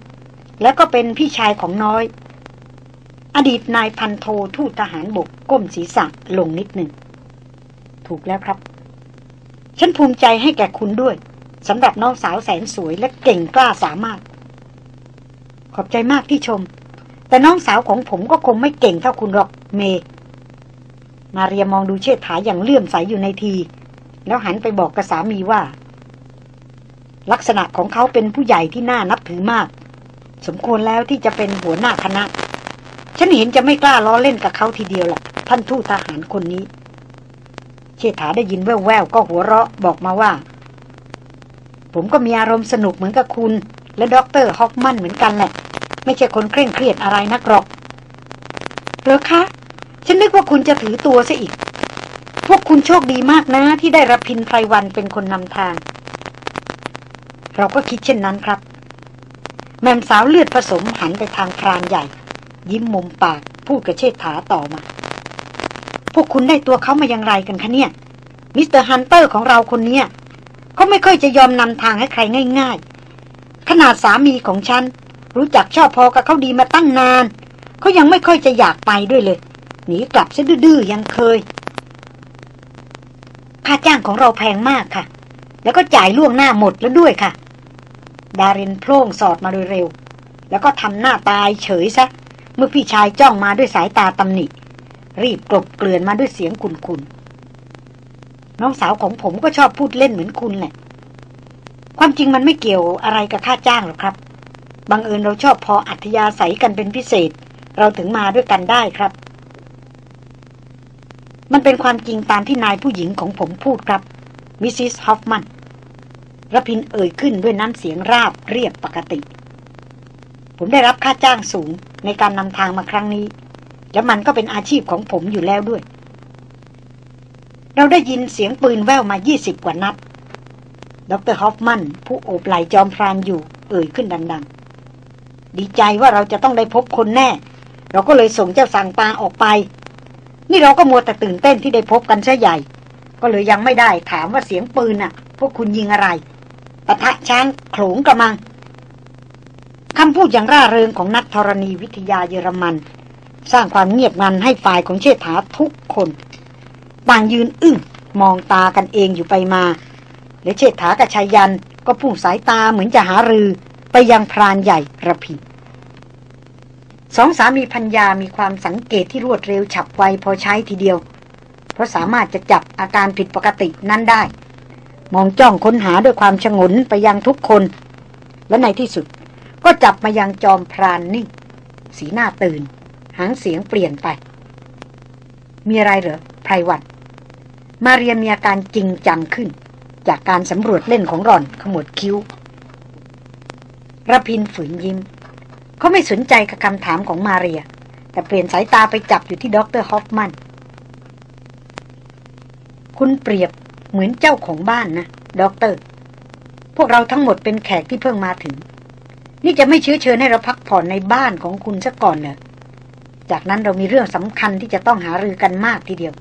แล้วก็เป็นพี่ชายของน้อย อดีตนายพันโททูตทหารบกก้มศีรษะลงนิดหนึ่ง ถูกแล้วครับ ฉันภูมิใจให้แก่คุณด้วยสำหรับน้องสาวแสนสวยและเก่งกล้าสามารถ ขอบใจมากที่ชม แต่น้องสาวของผมก็คงไม่เก่งเท่าคุณหรอกเม มาเรียมองดูเชษฐาอย่างเลื่อมใสอยู่ในที แล้วหันไปบอกกับสามีว่า ลักษณะของเขาเป็นผู้ใหญ่ที่น่านับถือมาก สมควรแล้วที่จะเป็นหัวหน้าคณะ ฉันเห็นจะไม่กล้าล้อเล่นกับเขาทีเดียวหรอกท่านทูตทหารคนนี้ เชษฐาได้ยินแว่วๆก็หัวเราะบอกมาว่า ผมก็มีอารมณ์สนุกเหมือนกับคุณ และด็อกเตอร์ฮอฟมันเหมือนกันแหละ ไม่ใช่คนเคร่งเครียดอะไรนักหรอกเหรอคะ ฉันนึกว่าคุณจะถือตัวซะอีก พวกคุณโชคดีมากนะ ที่ได้รพินทร์ ไพรวัลย์เป็นคนนำทาง เราก็คิดเช่นนั้นครับ แหม่มสาวเลือดผสมหันไปทางพรานใหญ่ ยิ้มมุมปากพูดกับเชษฐาต่อมา พวกคุณได้ตัวเขามาอย่างไรกันคะเนี่ย มิสเตอร์ฮันเตอร์ของเราคนเนี้ยเขาไม่ค่อยจะยอมนำทางให้ใครง่าย ๆ ขนาดสามีของฉัน รู้จักชอบพอกับเขาดีมาตั้งนาน เขายังไม่ค่อยจะอยากไปด้วยเลย หนีกลับซะดื้อๆยังเคย ค่าจ้างของเราแพงมากค่ะ แล้วก็จ่ายล่วงหน้าหมดแล้วด้วยค่ะ ดารินโพล่งสอดมาโดยเร็ว แล้วก็ทำหน้าตายเฉยซะ เมื่อพี่ชายจ้องมาด้วยสายตาตำหนิ รีบกลบเกลื่อนมาด้วยเสียงคุนๆน้องสาวของผมก็ชอบพูดเล่นเหมือนคุณแหละ ความจริงมันไม่เกี่ยวอะไรกับค่าจ้างหรอกครับ บังเอิญเราชอบพออัธยาศัยกันเป็นพิเศษ เราถึงมาด้วยกันได้ครับ มันเป็นความจริงตามที่นายผู้หญิงของผมพูดครับ มิสซิสฮอฟมันรพินเอ่ยขึ้นด้วยน้ำเสียงราบเรียบปกติ ผมได้รับค่าจ้างสูงในการนำทางมาครั้งนี้ และมันก็เป็นอาชีพของผมอยู่แล้วด้วย เราได้ยินเสียงปืนแว่วมา20กว่านัด ดรฮอฟมัน ผู้โอบไหลจอมพรานอยู่ เอ่ยขึ้นดัง ๆ ดีใจว่าเราจะต้องได้พบคนแน่ เราก็เลยส่งเจ้าสั่งปาออกไป นี่เราก็มัวแต่ตื่นเต้นที่ได้พบกันซะใหญ่ ก็เลยยังไม่ได้ถามว่าเสียงปืนน่ะ พวกคุณยิงอะไรปะทะช้างโขลงกระมังคำพูดอย่างร่าเริงของนักธรณีวิทยาเยอรมัน สร้างความเงียบงันให้ฝ่ายของเชษฐาทุกคนต่างยืนอึ้งมองตากันเองอยู่ไปมา และเชษฐากับชายยันก็พุ่งสายตาเหมือนจะหารือไปยังพรานใหญ่ระพินสองสามีพัญญามีความสังเกตที่รวดเร็วฉับไวพอใช้ทีเดียว เพราะสามารถจะจับอาการผิดปกตินั้นได้ มองจ้องค้นหาด้วยความชงนไปยังทุกคน และในที่สุด ก็จับมายังจอมพรานนิ่งสีหน้าตื่น หางเสียงเปลี่ยนไป มีอะไรเหรอไพรวัลย์มาเรียมีอาการจริงจังขึ้น จากการสำรวจเล่นของหล่อนขมวดคิ้วรพินทร์ฝืนยิ้ม เขาไม่สนใจกับคำถามของมาเรีย แต่เปลี่ยนสายตาไปจับอยู่ที่ด็อกเตอร์ฮอฟมัน คุณเปรียบเหมือนเจ้าของบ้านนะด็อกเตอร์ พวกเราทั้งหมดเป็นแขกที่เพิ่งมาถึง นี่จะไม่เชื้อเชิญให้เราพักผ่อนในบ้านของคุณซะก่อนเหรอ จากนั้นเรามีเรื่องสำคัญที่จะต้องหารือกันมากทีเดียว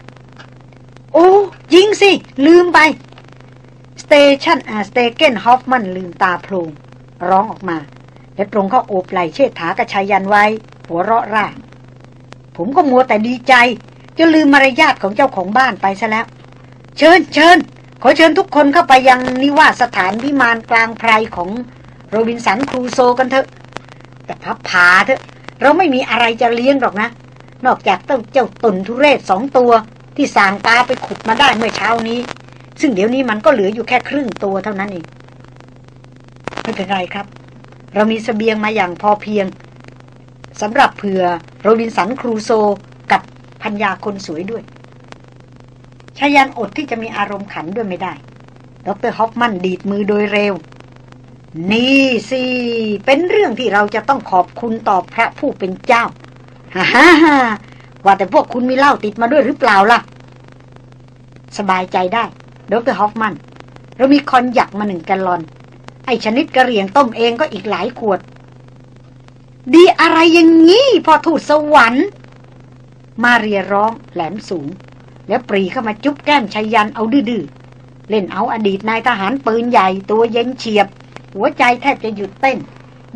โอ้ยิงสิ ลืมไปสเตชันอ่าสเตเกลฮอฟมันลืมตาโพลงร้องออกมา และตรงเข้าโอบไหล่เชษฐากับไชยยันต์ไว้ หัวเราะร่าผมก็มัวแต่ดีใจจะลืมมารยาทของเจ้าของบ้านไปซะแล้ว เชิญเชิญขอเชิญทุกคนเข้าไปยังนิวาสถานวิมานกลางไพรของโรบินสันครูโซกันเถอะ แต่พับผาเถอะ เราไม่มีอะไรจะเลี้ยงหรอกนะ นอกจากเต้าเจ้าตุนทุเรศสองตัว ที่สางตาไปขุดมาได้เมื่อเช้านี้ ซึ่งเดี๋ยวนี้มันก็เหลืออยู่แค่ครึ่งตัวเท่านั้นเองไม่เป็นไรครับ เรามีสเสบียงมาอย่างพอเพียงสำหรับเผื่อโรบินสันครูโซกับพัญญาคนสวยด้วยชายันอดที่จะมีอารมณ์ขันด้วยไม่ได้ ดรฮอฟมันดีดมือโดยเร็ว นี่สิ เป็นเรื่องที่เราจะต้องขอบคุณต่อพระผู้เป็นเจ้าฮ่าฮ่าฮ่าว่าแต่พวกคุณมีเหล้าติดมาด้วยหรือเปล่าล่ะ สบายใจได้ดรฮอฟมัน เรามีคอนยักมาหนึ่งแกลลอน ไอชนิดกระเรียงต้มเองก็อีกหลายขวด ดีอะไรอย่างงี้พอถูดสวรรค์ มาเรียร้องแหลมสูง แล้วปรีเข้ามาจุ๊บแก้มชัยยันเอาดื้อเล่นเอาอดีตนายทหารปืนใหญ่ตัวเย็นเฉียบ หัวใจแทบจะหยุดเต้น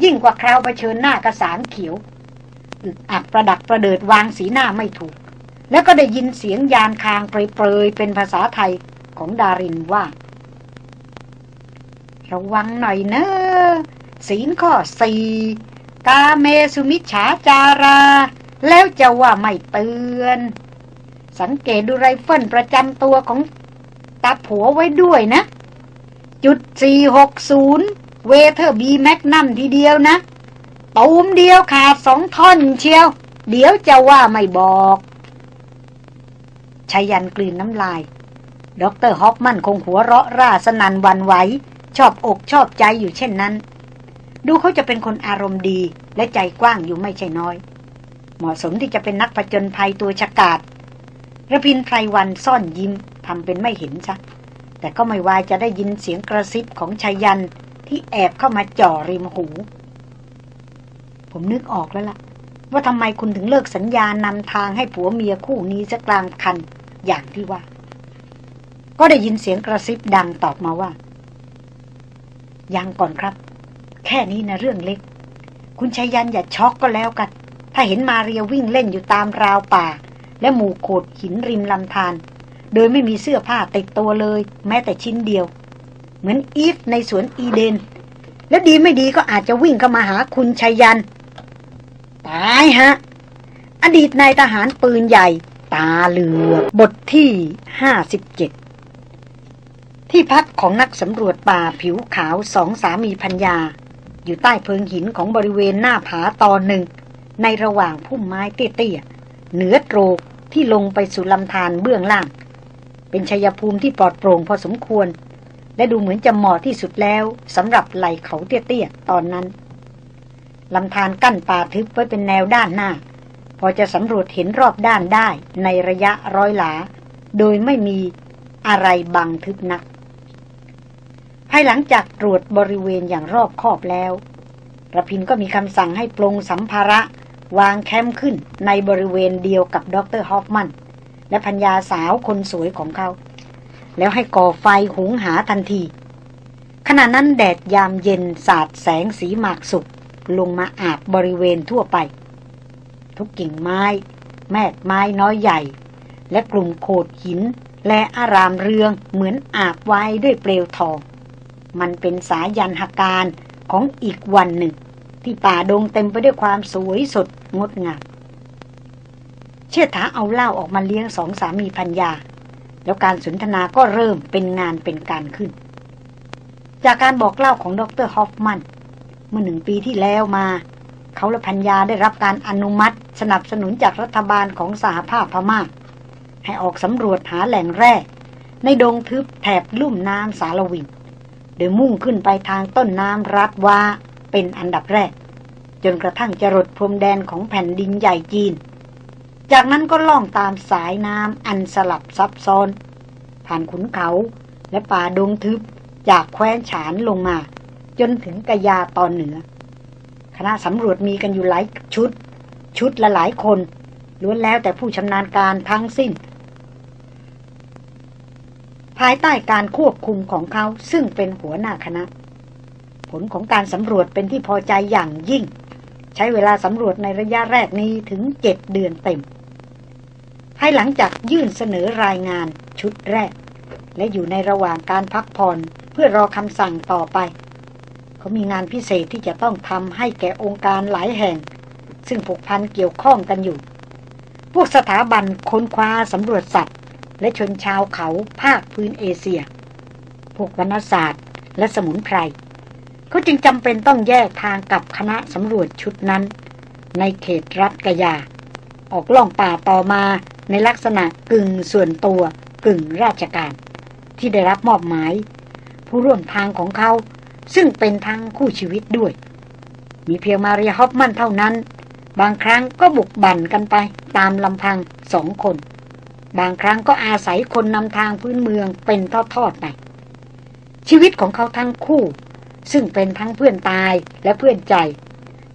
ยิ่งกว่าคราวเผชิญหน้ากระสานเขียวอึกอักประดักประเดิดวางสีหน้าไม่ถูก แล้วก็ได้ยินเสียงยานคางเปรยๆเป็นภาษาไทยของดารินว่า ระวังหน่อยเนอะศีลข้อสี่กาเมสุมิจฉาจารา แล้วจะว่าไม่เตือน สังเกตดูไรเฟิลประจำตัวของตาผัวไว้ด้วยนะ จุดสี่หกศูนย์ Weatherby Magnum ทีเดียวนะตูมเดียวขาดสองท่อนเชียว เดี๋ยวจะว่าไม่บอกไชยยันต์กลืนน้ำลายด็อกเตอร์ฮอฟมันคงหัวเราะร่าสนั่นหวั่นไหว ชอบอกชอบใจอยู่เช่นนั้น ดูเขาจะเป็นคนอารมณ์ดีและใจกว้างอยู่ไม่ใช่น้อย เหมาะสมที่จะเป็นนักผจญภัยตัวฉกาจ รพินทร์ ไพรวัลย์ซ่อนยิ้มทำเป็นไม่เห็นซะแต่ก็ไม่วายจะได้ยินเสียงกระซิบของไชยยันต์ ที่แอบเข้ามาจ่อริมหู ผมนึกออกแล้วล่ะ ว่าทำไมคุณถึงเลิกสัญญานำทางให้ผัวเมียคู่นี้สักกลางคันอย่างที่ว่า ก็ได้ยินเสียงกระซิบดังตอบมาว่า ยังก่อนครับ แค่นี้นะเรื่องเล็ก คุณชายันอย่าช็อกก็แล้วกัน ถ้าเห็นมาเรียวิ่งเล่นอยู่ตามราวป่า และหมู่โขดหินริมลำธารโดยไม่มีเสื้อผ้าติดตัวเลย แม้แต่ชิ้นเดียว เหมือนอีฟในสวนอีเดน แล้วดีไม่ดีก็อาจจะวิ่งเข้ามาหาคุณชัยยัน ตายฮะ อดีตนายทหารปืนใหญ่ ตาเหลือบทที่ห้าสิบเจ็ดที่พักของนักสำรวจป่าผิวขาวสองสามีพัญญา อยู่ใต้เพิงหินของบริเวณหน้าผาตอนหนึ่ง ในระหว่างพุ่มไม้เตี้ยๆเหนือโตรกที่ลงไปสู่ลำธารเบื้องล่าง เป็นชัยภูมิที่ปลอดโปร่งพอสมควร และดูเหมือนจะเหมาะที่สุดแล้วสำหรับไหลเขาเตี้ยๆตอนนั้นลำธารกั้นป่าทึบไว้เป็นแนวด้านหน้า พอจะสำรวจเห็นรอบด้านได้ในระยะร้อยหลา โดยไม่มีอะไรบังทึบนัก ภายหลังจากตรวจบริเวณอย่างรอบคอบแล้วระพินก็มีคำสั่งให้ปลงสัมภาระวางแคมป์ขึ้นในบริเวณเดียวกับดรฮอฟมัน และพัญญาสาวคนสวยของเขา แล้วให้ก่อไฟหุงหาทันที ขณะนั้นแดดยามเย็นสาดแสงสีหมากสุกลงมาอาบบริเวณทั่วไป ทุกกิ่งไม้ แม่ไม้น้อยใหญ่ และกลุ่มโขดหิน และอารามเรืองเหมือนอาบไว้ด้วยเปลวทอง มันเป็นสายันหการของอีกวันหนึ่ง ที่ป่าดงเต็มไปด้วยความสวยสดงดงามเชื่อถาเอาเหล้าออกมาเลี้ยงสองสามีพัญญา แล้วการสนทนาก็เริ่มเป็นงานเป็นการขึ้น จากการบอกเล่าของดรฮอฟมัน เมื่อหนึ่งปีที่แล้วมา เขาและพัญญาได้รับการอนุมัติสนับสนุนจากรัฐบาลของสหภาพพมา่าให้ออกสำรวจหาแหล่งแร่ในดงทึบแถบลุ่มน้ำสารวินโดยมุ่งขึ้นไปทางต้นน้ำรัฐวาเป็นอันดับแรก จนกระทั่งจรดพรมแดนของแผ่นดินใหญ่จีน จากนั้นก็ล่องตามสายน้ำอันสลับซับซ้อน ผ่านขุนเขาและป่าดงทึบจากแคว้นฉานลงมา จนถึงกะยาตอนเหนือ คณะสำรวจมีกันอยู่หลายชุด ชุดละหลายคนล้วนแล้วแต่ผู้ชำนาญการทั้งสิ้น ภายใต้การควบคุมของเขาซึ่งเป็นหัวหน้าคณะ ผลของการสำรวจเป็นที่พอใจอย่างยิ่ง ใช้เวลาสำรวจในระยะแรกนี้ถึงเจ็ดเดือนเต็มายหลังจากยื่นเสนอรายงานชุดแรก และอยู่ในระหว่างการพักผ่อนเพื่อรอคำสั่งต่อไป เขามีงานพิเศษที่จะต้องทำให้แก่องค์การหลายแห่ง ซึ่งผูกพันเกี่ยวข้องกันอยู่ พวกสถาบันค้นคว้าสำรวจสัตว์ และชนชาวเขาภาคพื้นเอเชีย พวกวรรณศาสตร์ และสมุนไพรเขาจึงจำเป็นต้องแยกทางกับคณะสำรวจชุดนั้น ในเขตรัฐกยา ออกล่องป่าต่อมาในลักษณะกึ่งส่วนตัวกึ่งราชการ ที่ได้รับมอบหมาย ผู้ร่วมทางของเขา ซึ่งเป็นทั้งคู่ชีวิตด้วย มีเพียงมาเรียฮอฟมันเท่านั้น บางครั้งก็บุกบั่นกันไปตามลำพังสองคน บางครั้งก็อาศัยคนนำทางพื้นเมืองเป็นทอดๆไปชีวิตของเขาทั้งคู่ ซึ่งเป็นทั้งเพื่อนตายและเพื่อนใจ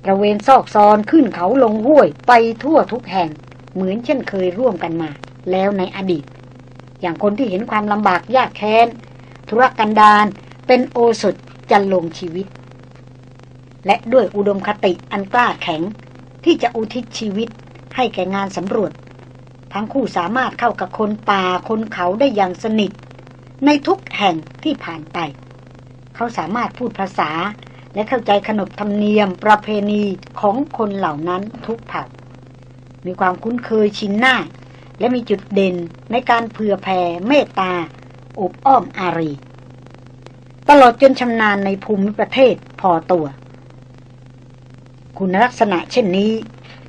ตระเวนซอกซอนขึ้นเขาลงห้วยไปทั่วทุกแห่ง เหมือนเช่นเคยร่วมกันมา แล้วในอดีต อย่างคนที่เห็นความลำบากยากแค้น ธุรกันดารเป็นโอสถจันลงชีวิต และด้วยอุดมคติอันกล้าแข็ง ที่จะอุทิศชีวิตให้แก่งานสำรวจ ทั้งคู่สามารถเข้ากับคนป่าคนเขาได้อย่างสนิท ในทุกแห่งที่ผ่านไป เขาสามารถพูดภาษา และเข้าใจขนบธรรมเนียมประเพณีของคนเหล่านั้นทุกเผ่า มีความคุ้นเคยชินหน้า และมีจุดเด่นในการเผื่อแผ่เมตตา อบอ้อมอารี ตลอดจนชำนาญในภูมิประเทศพอตัว คุณลักษณะเช่นนี้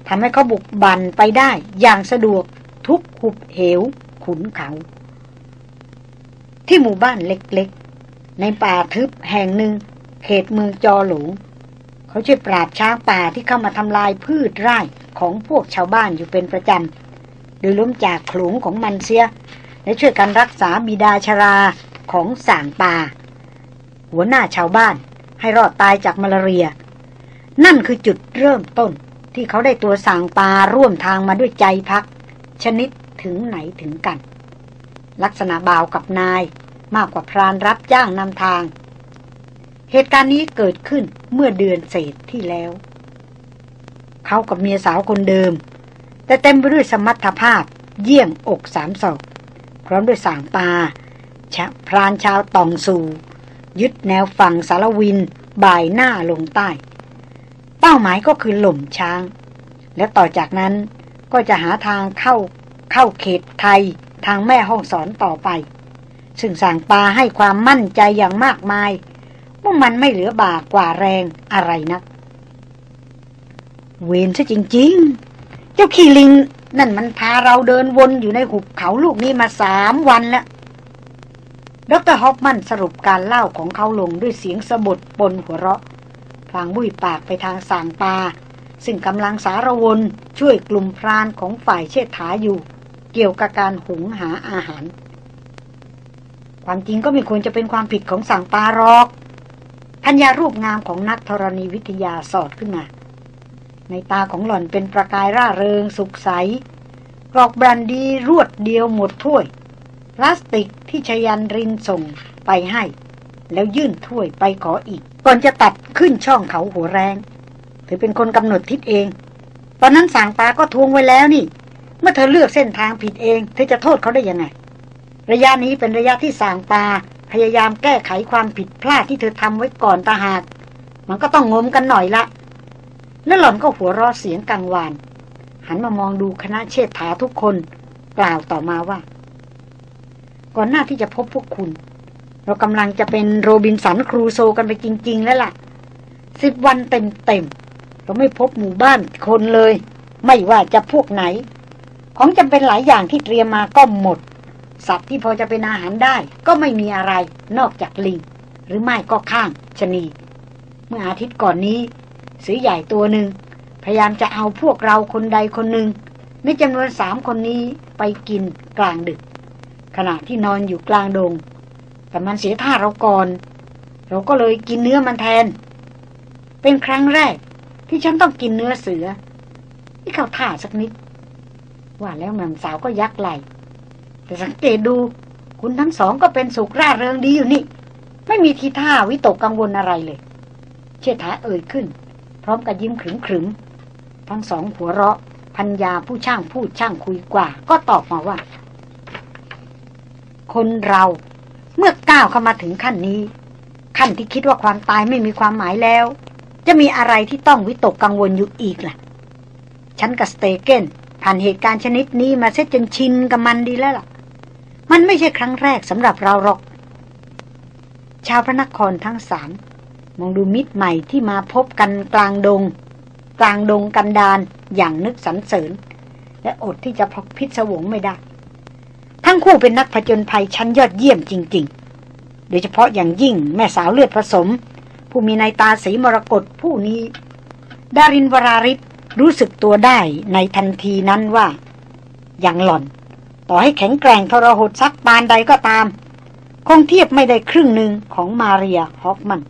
ทำให้เขาบุกบันไปได้อย่างสะดวกทุกหุบเหว ขุนเขา ที่หมู่บ้านเล็กๆ ในป่าทึบแห่งหนึ่ง เขตเมืองจอหลง เขาช่วยปราบช้างป่าที่เข้ามาทำลายพืชไร่ของพวกชาวบ้านอยู่เป็นประจำ โดยล้มจากขลุงของมันเสีย และช่วยกันรักษาบิดาชราของสางป่า หัวหน้าชาวบ้านให้รอดตายจากมาลาเรีย นั่นคือจุดเริ่มต้นที่เขาได้ตัวสางปาร่วมทางมาด้วยใจพัก ชนิดถึงไหนถึงกัน ลักษณะบ่าวกับนายมากกว่าพรานรับจ้างนำทาง เหตุการณ์นี้เกิดขึ้นเมื่อเดือนเศษที่แล้ว เขากับเมียสาวคนเดิม แต่เต็มไปด้วยสมรรถภาพ เยี่ยงอกสามศอกพร้อมด้วยสางปาชะพรานชาวตองสูยึดแนวฝั่งสารวิน บ่ายหน้าลงใต้ เป้าหมายก็คือหล่มช้าง และต่อจากนั้นก็จะหาทางเข้าเข้าเขตไทยทางแม่ห้องสอนต่อไป ซึ่งสางปาให้ความมั่นใจอย่างมากมาย ว่ามันไม่เหลือบากกว่าแรงอะไรนัก เวนซะจริง ๆ เจ้าขี้ลิงนั่นมันพาเราเดินวนอยู่ในหุบเขาลูกนี้มาสามวันแล้วดรฮอปมันสรุปการเล่าของเขาลงด้วยเสียงสะบดปนหัวเราะพลางบุยปากไปทางสางปาซึ่งกำลังสารวนช่วยกลุ่มพรานของฝ่ายเชษฐาอยู่ เกี่ยวกับการหุงหาอาหาร ความจริงก็ไม่ควรจะเป็นความผิดของสางปาหรอก พัญญารูปงามของนักธรณีวิทยาสอดขึ้นมา ในตาของหล่อนเป็นประกายร่าเริงสุขใสกรอกบรันดีรวดเดียวหมดถ้วย พลาสติกที่ชยันรินส่งไปให้ แล้วยื่นถ้วยไปขออีก ก่อนจะตัดขึ้นช่องเขาหัวแรง ถือเป็นคนกำหนดทิศเอง ตอนนั้นสางปาก็ทวงไว้แล้วนี่ เมื่อเธอเลือกเส้นทางผิดเอง เธอจะโทษเขาได้ยังไง ระยะนี้เป็นระยะที่สางปา พยายามแก้ไขความผิดพลาดที่เธอทำไว้ก่อนตาหาก มันก็ต้องงมกันหน่อยละแล้วหล่อนก็หัวรอเสียงกังวาน หันมามองดูคณะเชษฐาทุกคน กล่าวต่อมาว่า ก่อนหน้าที่จะพบพวกคุณ เรากำลังจะเป็นโรบินสันครูโซกันไปจริง ๆ แล้วล่ะสิบวันเต็มๆเราไม่พบหมู่บ้านคนเลย ไม่ว่าจะพวกไหน ของจำเป็นหลายอย่างที่เตรียมมาก็หมด สัตว์ที่พอจะเป็นอาหารได้ ก็ไม่มีอะไรนอกจากลิง หรือไม่ก็ข้างชนี เมื่ออาทิตย์ก่อนนี้เสือใหญ่ตัวหนึ่งพยายามจะเอาพวกเราคนใดคนหนึ่งในจำนวนสามคนนี้ไปกินกลางดึก ขณะที่นอนอยู่กลางดง แต่มันเสียท่าเราก่อน เราก็เลยกินเนื้อมันแทน เป็นครั้งแรกที่ฉันต้องกินเนื้อเสือ ที่เข้าท่าสักนิด ว่าแล้วแม่สาวก็ยักไหล แต่สังเกตดู คุณทั้งสองก็เป็นสุขร่าเริงดีอยู่นี่ ไม่มีทีท่าวิตกกังวลอะไรเลย เชษฐาเอ่ยขึ้น พร้อมกับยิ้มขรึมขรึมทั้งสองหัวเราะพัญญาผู้ช่างพูดช่างคุยกว่า ก็ตอบมาว่า คนเราเมื่อก้าวเข้ามาถึงขั้นนี้ ขั้นที่คิดว่าความตายไม่มีความหมายแล้ว จะมีอะไรที่ต้องวิตกกังวลอยู่อีกล่ะ ฉันกับสเตเกนผ่านเหตุการณ์ชนิดนี้มาเส็จจนชินกับมันดีแล้วล่ะ มันไม่ใช่ครั้งแรกสำหรับเราหรอก ชาวพระนครทั้งสามมองดูมิตรใหม่ที่มาพบกันกลางดง กลางดงกันดานอย่างนึกสรรเสริญ และอดที่จะพกพิศวงไม่ได้ ทั้งคู่เป็นนักผจญภัยชั้นยอดเยี่ยมจริง ๆ โดยเฉพาะอย่างยิ่งแม่สาวเลือดผสม ผู้มีนายตาสีมรกตผู้นี้ดารินวราริศรู้สึกตัวได้ในทันทีนั้นว่า อย่างหล่อน ต่อให้แข็งแกร่งทรหดซักปานใดก็ตาม คงเทียบไม่ได้ครึ่งหนึ่งของมาเรียฮอฟมัน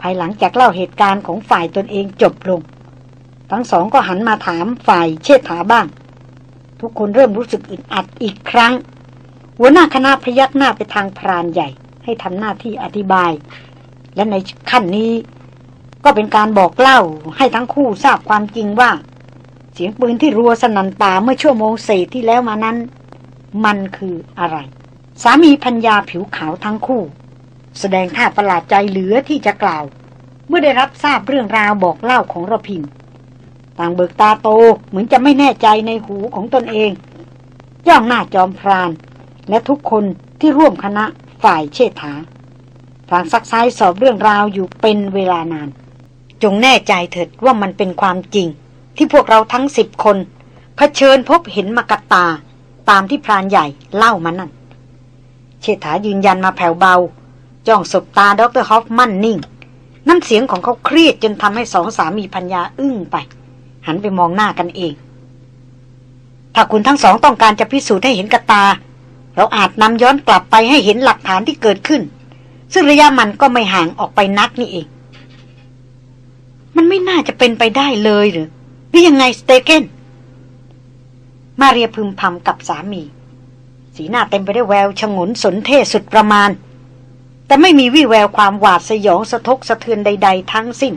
ภายหลังจากเล่าเหตุการณ์ของฝ่ายตนเองจบลง ทั้งสองก็หันมาถามฝ่ายเชษฐาบ้าง ทุกคนเริ่มรู้สึกอึดอัดอีกครั้ง หัวหน้าคณะพยักหน้าไปทางพรานใหญ่ ให้ทำหน้าที่อธิบาย และในขั้นนี้ก็เป็นการบอกเล่าให้ทั้งคู่ทราบความจริงว่า เสียงปืนที่รัวสนันป่าเมื่อชั่วโมงเศษที่แล้วมานั้น มันคืออะไร สามีพัญญาผิวขาวทั้งคู่ แสดงท่าประหลาดใจเหลือที่จะกล่าว เมื่อได้รับทราบเรื่องราวบอกเล่าของระพินต่างเบิกตาโตเหมือนจะไม่แน่ใจในหูของตนเอง ย่องหน้าจอมพราน และทุกคนที่ร่วมคณะฝ่ายเชษฐาฟังซักไซ้สอบเรื่องราวอยู่เป็นเวลานาน จงแน่ใจเถิดว่ามันเป็นความจริง ที่พวกเราทั้งสิบคนเผชิญพบเห็นมากตา ตามที่พรานใหญ่เล่ามานั่น เชษฐายืนยันมาแผ่วเบา จ้องสบตาดรฮอฟมั่นนิ่ง น้ำเสียงของเขาเครียดจนทำให้สองสามีพัญญาอึ้งไป หันไปมองหน้ากันเอง ถ้าคุณทั้งสองต้องการจะพิสูจน์ให้เห็นกระตา เราอาจนำย้อนกลับไปให้เห็นหลักฐานที่เกิดขึ้น ซึ่งระยะมันก็ไม่ห่างออกไปนักนี่เอง มันไม่น่าจะเป็นไปได้เลยหรือ หรือยังไงสเตเกนมาเรียพึมพำกับสามี สีหน้าเต็มไปด้วยแววชงนสนเทสุดประมาณ แต่ไม่มีวี่แววความหวาดสยองสะทกสะเทือนใด ๆ ทั้งสิ้น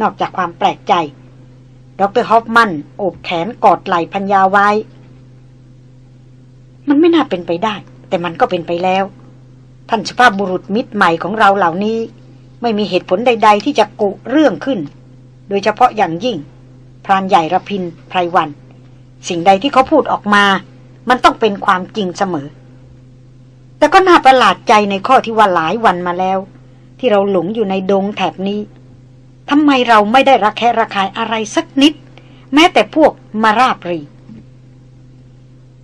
นอกจากความแปลกใจ ดรฮอฟมันโอบแขนกอดไหล่พัญญาไว้ มันไม่น่าเป็นไปได้ แต่มันก็เป็นไปแล้ว ท่านสุภาพบุรุษมิตรใหม่ของเราเหล่านี้ ไม่มีเหตุผลใด ๆ ที่จะกุเรื่องขึ้น โดยเฉพาะอย่างยิ่ง พรานใหญ่ระพินไพรวัน สิ่งใดที่เขาพูดออกมา มันต้องเป็นความจริงเสมอ แต่ก็น่าประหลาดใจในข้อที่ว่าหลายวันมาแล้ว ที่เราหลงอยู่ในดงแถบนี้ทำไมเราไม่ได้ระแคะระคายอะไรสักนิด แม้แต่พวกมาราบรี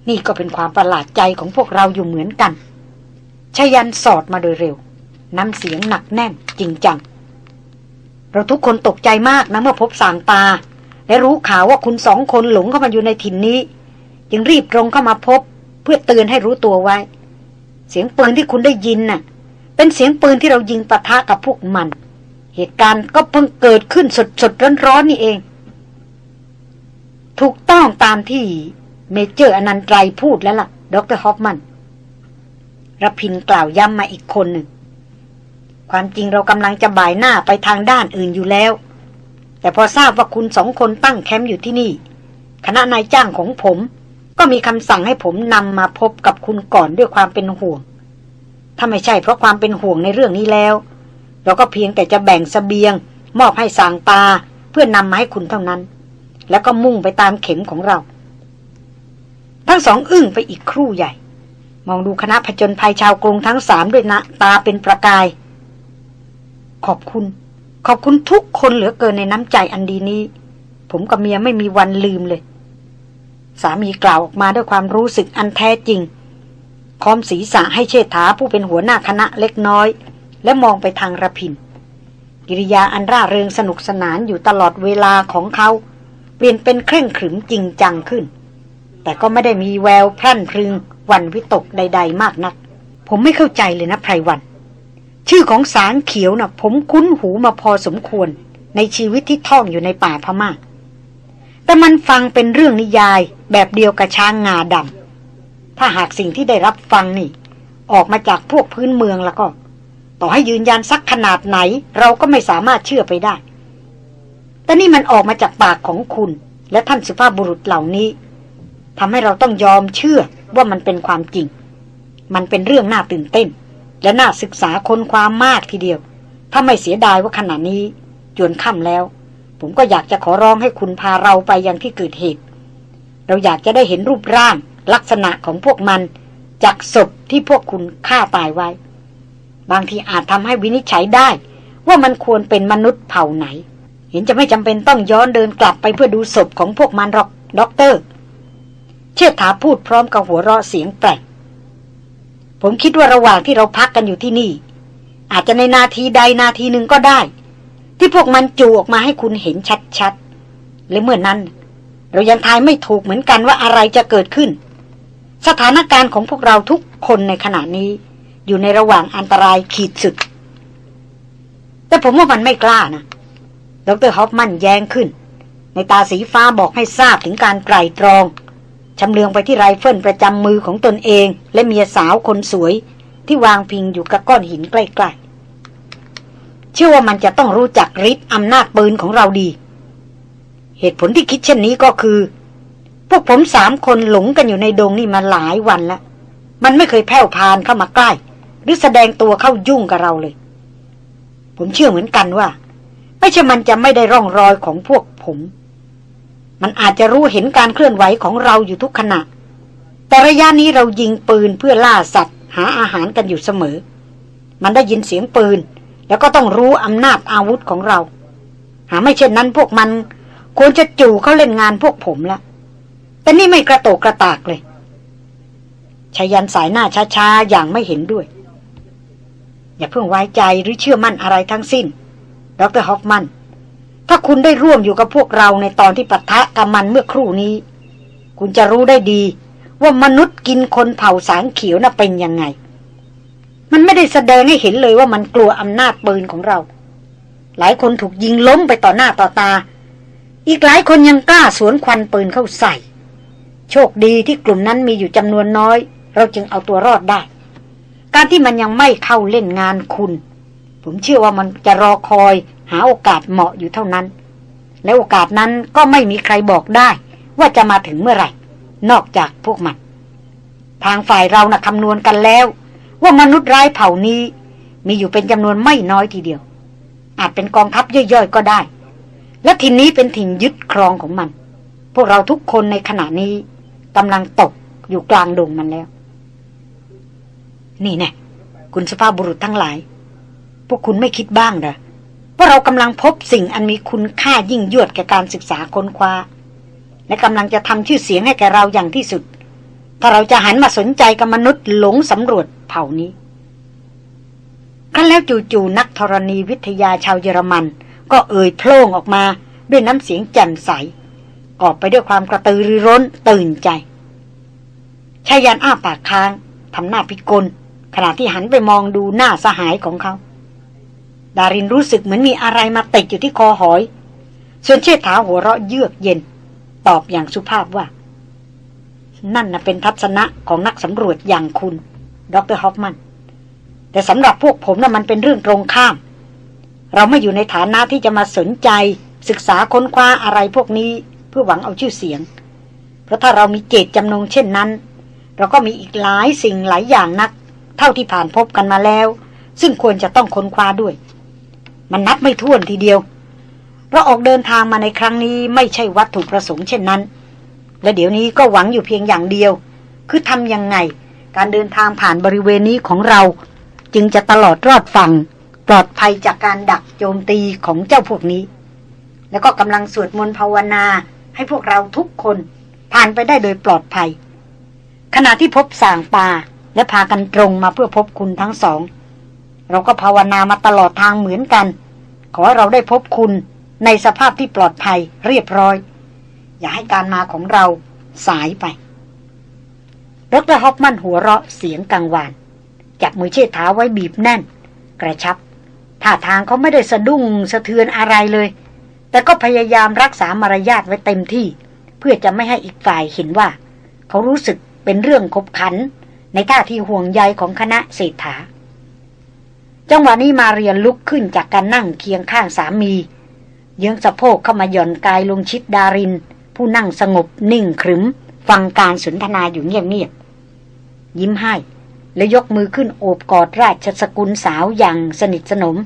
นี่ก็เป็นความประหลาดใจของพวกเราอยู่เหมือนกันชยันสอดมาโดยเร็ว น้ำเสียงหนักแน่นจริงจัง เราทุกคนตกใจมากนะเมื่อพบสางตา และรู้ข่าวว่าคุณสองคนหลงเข้ามาอยู่ในถิ่นนี้ จึงรีบตรงเข้ามาพบ เพื่อเตือนให้รู้ตัวไว้ เสียงปืนที่คุณได้ยินน่ะ เป็นเสียงปืนที่เรายิงปะทะกับพวกมัน เหตุการณ์ก็เพิ่งเกิดขึ้นสดสดร้อนร้อนนี่เอง ถูกต้องตามที่Major อนันตรัยพูดแล้วล่ะดรฮอฟมันรพินทร์กล่าวย้ำมาอีกคนหนึ่ง ความจริงเรากำลังจะบ่ายหน้าไปทางด้านอื่นอยู่แล้ว แต่พอทราบว่าคุณสองคนตั้งแคมป์อยู่ที่นี่ คณะนายจ้างของผม ก็มีคำสั่งให้ผมนำมาพบกับคุณก่อนด้วยความเป็นห่วง ถ้าไม่ใช่เพราะความเป็นห่วงในเรื่องนี้แล้ว เราก็เพียงแต่จะแบ่งเสบียง มอบให้ส่างปาเพื่อนำมาให้คุณเท่านั้น แล้วก็มุ่งไปตามเข็มของเรา ทั้งสองอึ้งไปอีกครู่ใหญ่ มองดูคณะผจญภัยชาวกรุงทั้งสามด้วยนะตาเป็นประกาย ขอบคุณ ขอบคุณทุกคนเหลือเกินในน้ำใจอันดีนี้ ผมกับเมียไม่มีวันลืมเลย สามีกล่าวออกมาด้วยความรู้สึกอันแท้จริงคอมศีรษะให้เชษฐาผู้เป็นหัวหน้าคณะเล็กน้อย และมองไปทางระพิน กิริยาอันร่าเริงสนุกสนานอยู่ตลอดเวลาของเขา เปลี่ยนเป็นเคร่งขรึมจริงจังขึ้น แต่ก็ไม่ได้มีแววพรั่นพรึงวันวิตกใด ๆ มากนัก ผมไม่เข้าใจเลยนะไพรวัน ชื่อของสางเขียวนะ่ะ ผมคุ้นหูมาพอสมควร ในชีวิตที่ท่องอยู่ในป่าพมา่าแต่มันฟังเป็นเรื่องนิยายแบบเดียวกับช้างงาดำถ้าหากสิ่งที่ได้รับฟังนี่ ออกมาจากพวกพื้นเมืองแล้วก็ ต่อให้ยืนยันสักขนาดไหน เราก็ไม่สามารถเชื่อไปได้ แต่นี่มันออกมาจากปากของคุณ และท่านสุภาพบุรุษเหล่านี้ทำให้เราต้องยอมเชื่อว่ามันเป็นความจริง มันเป็นเรื่องน่าตื่นเต้น และน่าศึกษาค้นความมากทีเดียว ถ้าไม่เสียดายว่าขณะนี้จนค่ำแล้ว ผมก็อยากจะขอร้องให้คุณพาเราไปยังที่เกิดเหตุ เราอยากจะได้เห็นรูปร่างลักษณะของพวกมัน จากศพที่พวกคุณฆ่าตายไว้ บางทีอาจทำให้วินิจฉัยได้ ว่ามันควรเป็นมนุษย์เผ่าไหน เห็นจะไม่จำเป็นต้องย้อนเดินกลับไปเพื่อดูศพของพวกมันหรอกด็อกเตอร์ เชษฐาพูดพร้อมกับหัวเราะเสียงแปลก ผมคิดว่าระหว่างที่เราพักกันอยู่ที่นี่ อาจจะในนาทีใดนาทีหนึ่งก็ได้ ที่พวกมันจู่ออกมาให้คุณเห็นชัดๆและเมื่อนั้น เรายังทายไม่ถูกเหมือนกันว่าอะไรจะเกิดขึ้น สถานการณ์ของพวกเราทุกคนในขณะนี้ อยู่ในระหว่างอันตรายขีดสุด แต่ผมว่ามันไม่กล้านะดรฮอฟมันแย้งขึ้น ในตาสีฟ้าบอกให้ทราบถึงการไตรตรอง ชำเลืองไปที่ไรเฟิลประจำมือของตนเอง และเมียสาวคนสวย ที่วางพิงอยู่กับก้อนหินใกล้้ๆ เชื่อว่ามันจะต้องรู้จักฤทธิ์อำนาจปืนของเราดี เหตุผลที่คิดเช่นนี้ก็คือ พวกผมสามคนหลงกันอยู่ในดงนี่มาหลายวันแล้ว มันไม่เคยแผ่วพานเข้ามาใกล้ หรือแสดงตัวเข้ายุ่งกับเราเลย ผมเชื่อเหมือนกันว่า ไม่ใช่มันจะไม่ได้ร่องรอยของพวกผม มันอาจจะรู้เห็นการเคลื่อนไหวของเราอยู่ทุกขณะ แต่ระยะนี้เรายิงปืนเพื่อล่าสัตว์ หาอาหารกันอยู่เสมอ มันได้ยินเสียงปืน แล้วก็ต้องรู้อำนาจอาวุธของเรา หาไม่เช่นนั้นพวกมัน ควรจะจู่เขาเล่นงานพวกผมละแต่นี่ไม่กระโตกกระตากเลยชายันสายหน้าช้าๆอย่างไม่เห็นด้วย อย่าเพิ่งไว้ใจหรือเชื่อมั่นอะไรทั้งสิ้น ดรฮอฟมัน ถ้าคุณได้ร่วมอยู่กับพวกเราในตอนที่ปะทะกับมันเมื่อครู่นี้ คุณจะรู้ได้ดี ว่ามนุษย์กินคนเผ่าสางเขียวน่ะเป็นยังไง มันไม่ได้แสดงให้เห็นเลยว่ามันกลัวอำนาจปืนของเรา หลายคนถูกยิงล้มไปต่อหน้าต่อตา อีกหลายคนยังกล้าสวนควันปืนเข้าใส่ โชคดีที่กลุ่มนั้นมีอยู่จำนวนน้อย เราจึงเอาตัวรอดได้ การที่มันยังไม่เข้าเล่นงานคุณ ผมเชื่อว่ามันจะรอคอย หาโอกาสเหมาะอยู่เท่านั้น และโอกาสนั้นก็ไม่มีใครบอกได้ ว่าจะมาถึงเมื่อไหร่ นอกจากพวกมัน ทางฝ่ายเรานะ่ะคำนวณกันแล้ว ว่ามนุษย์ร้ายเผ่านี้ มีอยู่เป็นจำนวนไม่น้อยทีเดียว อาจเป็นกองทัพย่อยๆก็ได้ และทินนี้เป็นถิ่นยึดครองของมัน พวกเราทุกคนในขณะนี้กำลังตกอยู่กลางดงมันแล้ว นี่แน่คุณสภาพบุรุษทั้งหลาย พวกคุณไม่คิดบ้างเหรอ ว่าเรากำลังพบสิ่งอันมีคุณค่ายิ่งยวดแก่การศึกษาค้นคว้า และกำลังจะทำชื่อเสียงให้แก่เราอย่างที่สุด ถ้าเราจะหันมาสนใจกับมนุษย์หลงสำรวจเผ่านี้ครั้นแล้วจู่ๆนักธรณีวิทยาชาวเยอรมัน ก็เอ่ยโพล่งออกมาด้วยน้ำเสียงแจ่มใสกอบไปด้วยความกระตือรือร้นตื่นใจชายันอ้าปากค้างทำหน้าพิกลขณะที่หันไปมองดูหน้าสหายของเขา ดารินรู้สึกเหมือนมีอะไรมาติดอยู่ที่คอหอย ส่วนเชษฐาหัวเราะเยือกเย็น ตอบอย่างสุภาพว่า นั่นนะเป็นทัศนะของนักสำรวจอย่างคุณ ดรฮอฟมัน แต่สำหรับพวกผมนะ่ะมันเป็นเรื่องตรงข้าม เราไม่อยู่ในฐานะที่จะมาสนใจ ศึกษาค้นคว้าอะไรพวกนี้เพื่อหวังเอาชื่อเสียง เพราะถ้าเรามีเจตจำนงเช่นนั้น เราก็มีอีกหลายสิ่งหลายอย่างนัก เท่าที่ผ่านพบกันมาแล้ว ซึ่งควรจะต้องค้นคว้าด้วย มันนับไม่ถ้วนทีเดียวเราออกเดินทางมาในครั้งนี้ไม่ใช่วัตถุประสงค์เช่นนั้น และเดี๋ยวนี้ก็หวังอยู่เพียงอย่างเดียว คือทำยังไง การเดินทางผ่านบริเวณนี้ของเรา จึงจะตลอดรอดฟังปลอดภัยจากการดักโจมตีของเจ้าพวกนี้ แล้วก็กำลังสวดมนต์ภาวนาให้พวกเราทุกคนผ่านไปได้โดยปลอดภัย ขณะที่พบสางปาและพากันตรงมาเพื่อพบคุณทั้งสอง เราก็ภาวนามาตลอดทางเหมือนกัน ขอเราได้พบคุณในสภาพที่ปลอดภัยเรียบร้อย อย่าให้การมาของเราสายไปดรฮอปมันหัวเราะเสียงกังวาน จับมือเชิดเท้าไว้บีบแน่น กระชับท่าทางเขาไม่ได้สะดุ้งสะเทือนอะไรเลย แต่ก็พยายามรักษามารยาทไว้เต็มที่ เพื่อจะไม่ให้อีกฝ่ายเห็นว่า เขารู้สึกเป็นเรื่องขบขัน ในท่าทีห่วงใยของคณะเศรษฐา จังหวะนี้มาเรียนลุกขึ้นจากการนั่งเคียงข้างสามี เยื้องสะโพกเข้ามาหย่อนกายลงชิดดาริน ผู้นั่งสงบนิ่งขรึม ฟังการสนทนาอยู่เงียบๆยิ้มให้ และยกมือขึ้นโอบกอดราชสกุลสาวอย่างสนิทสนม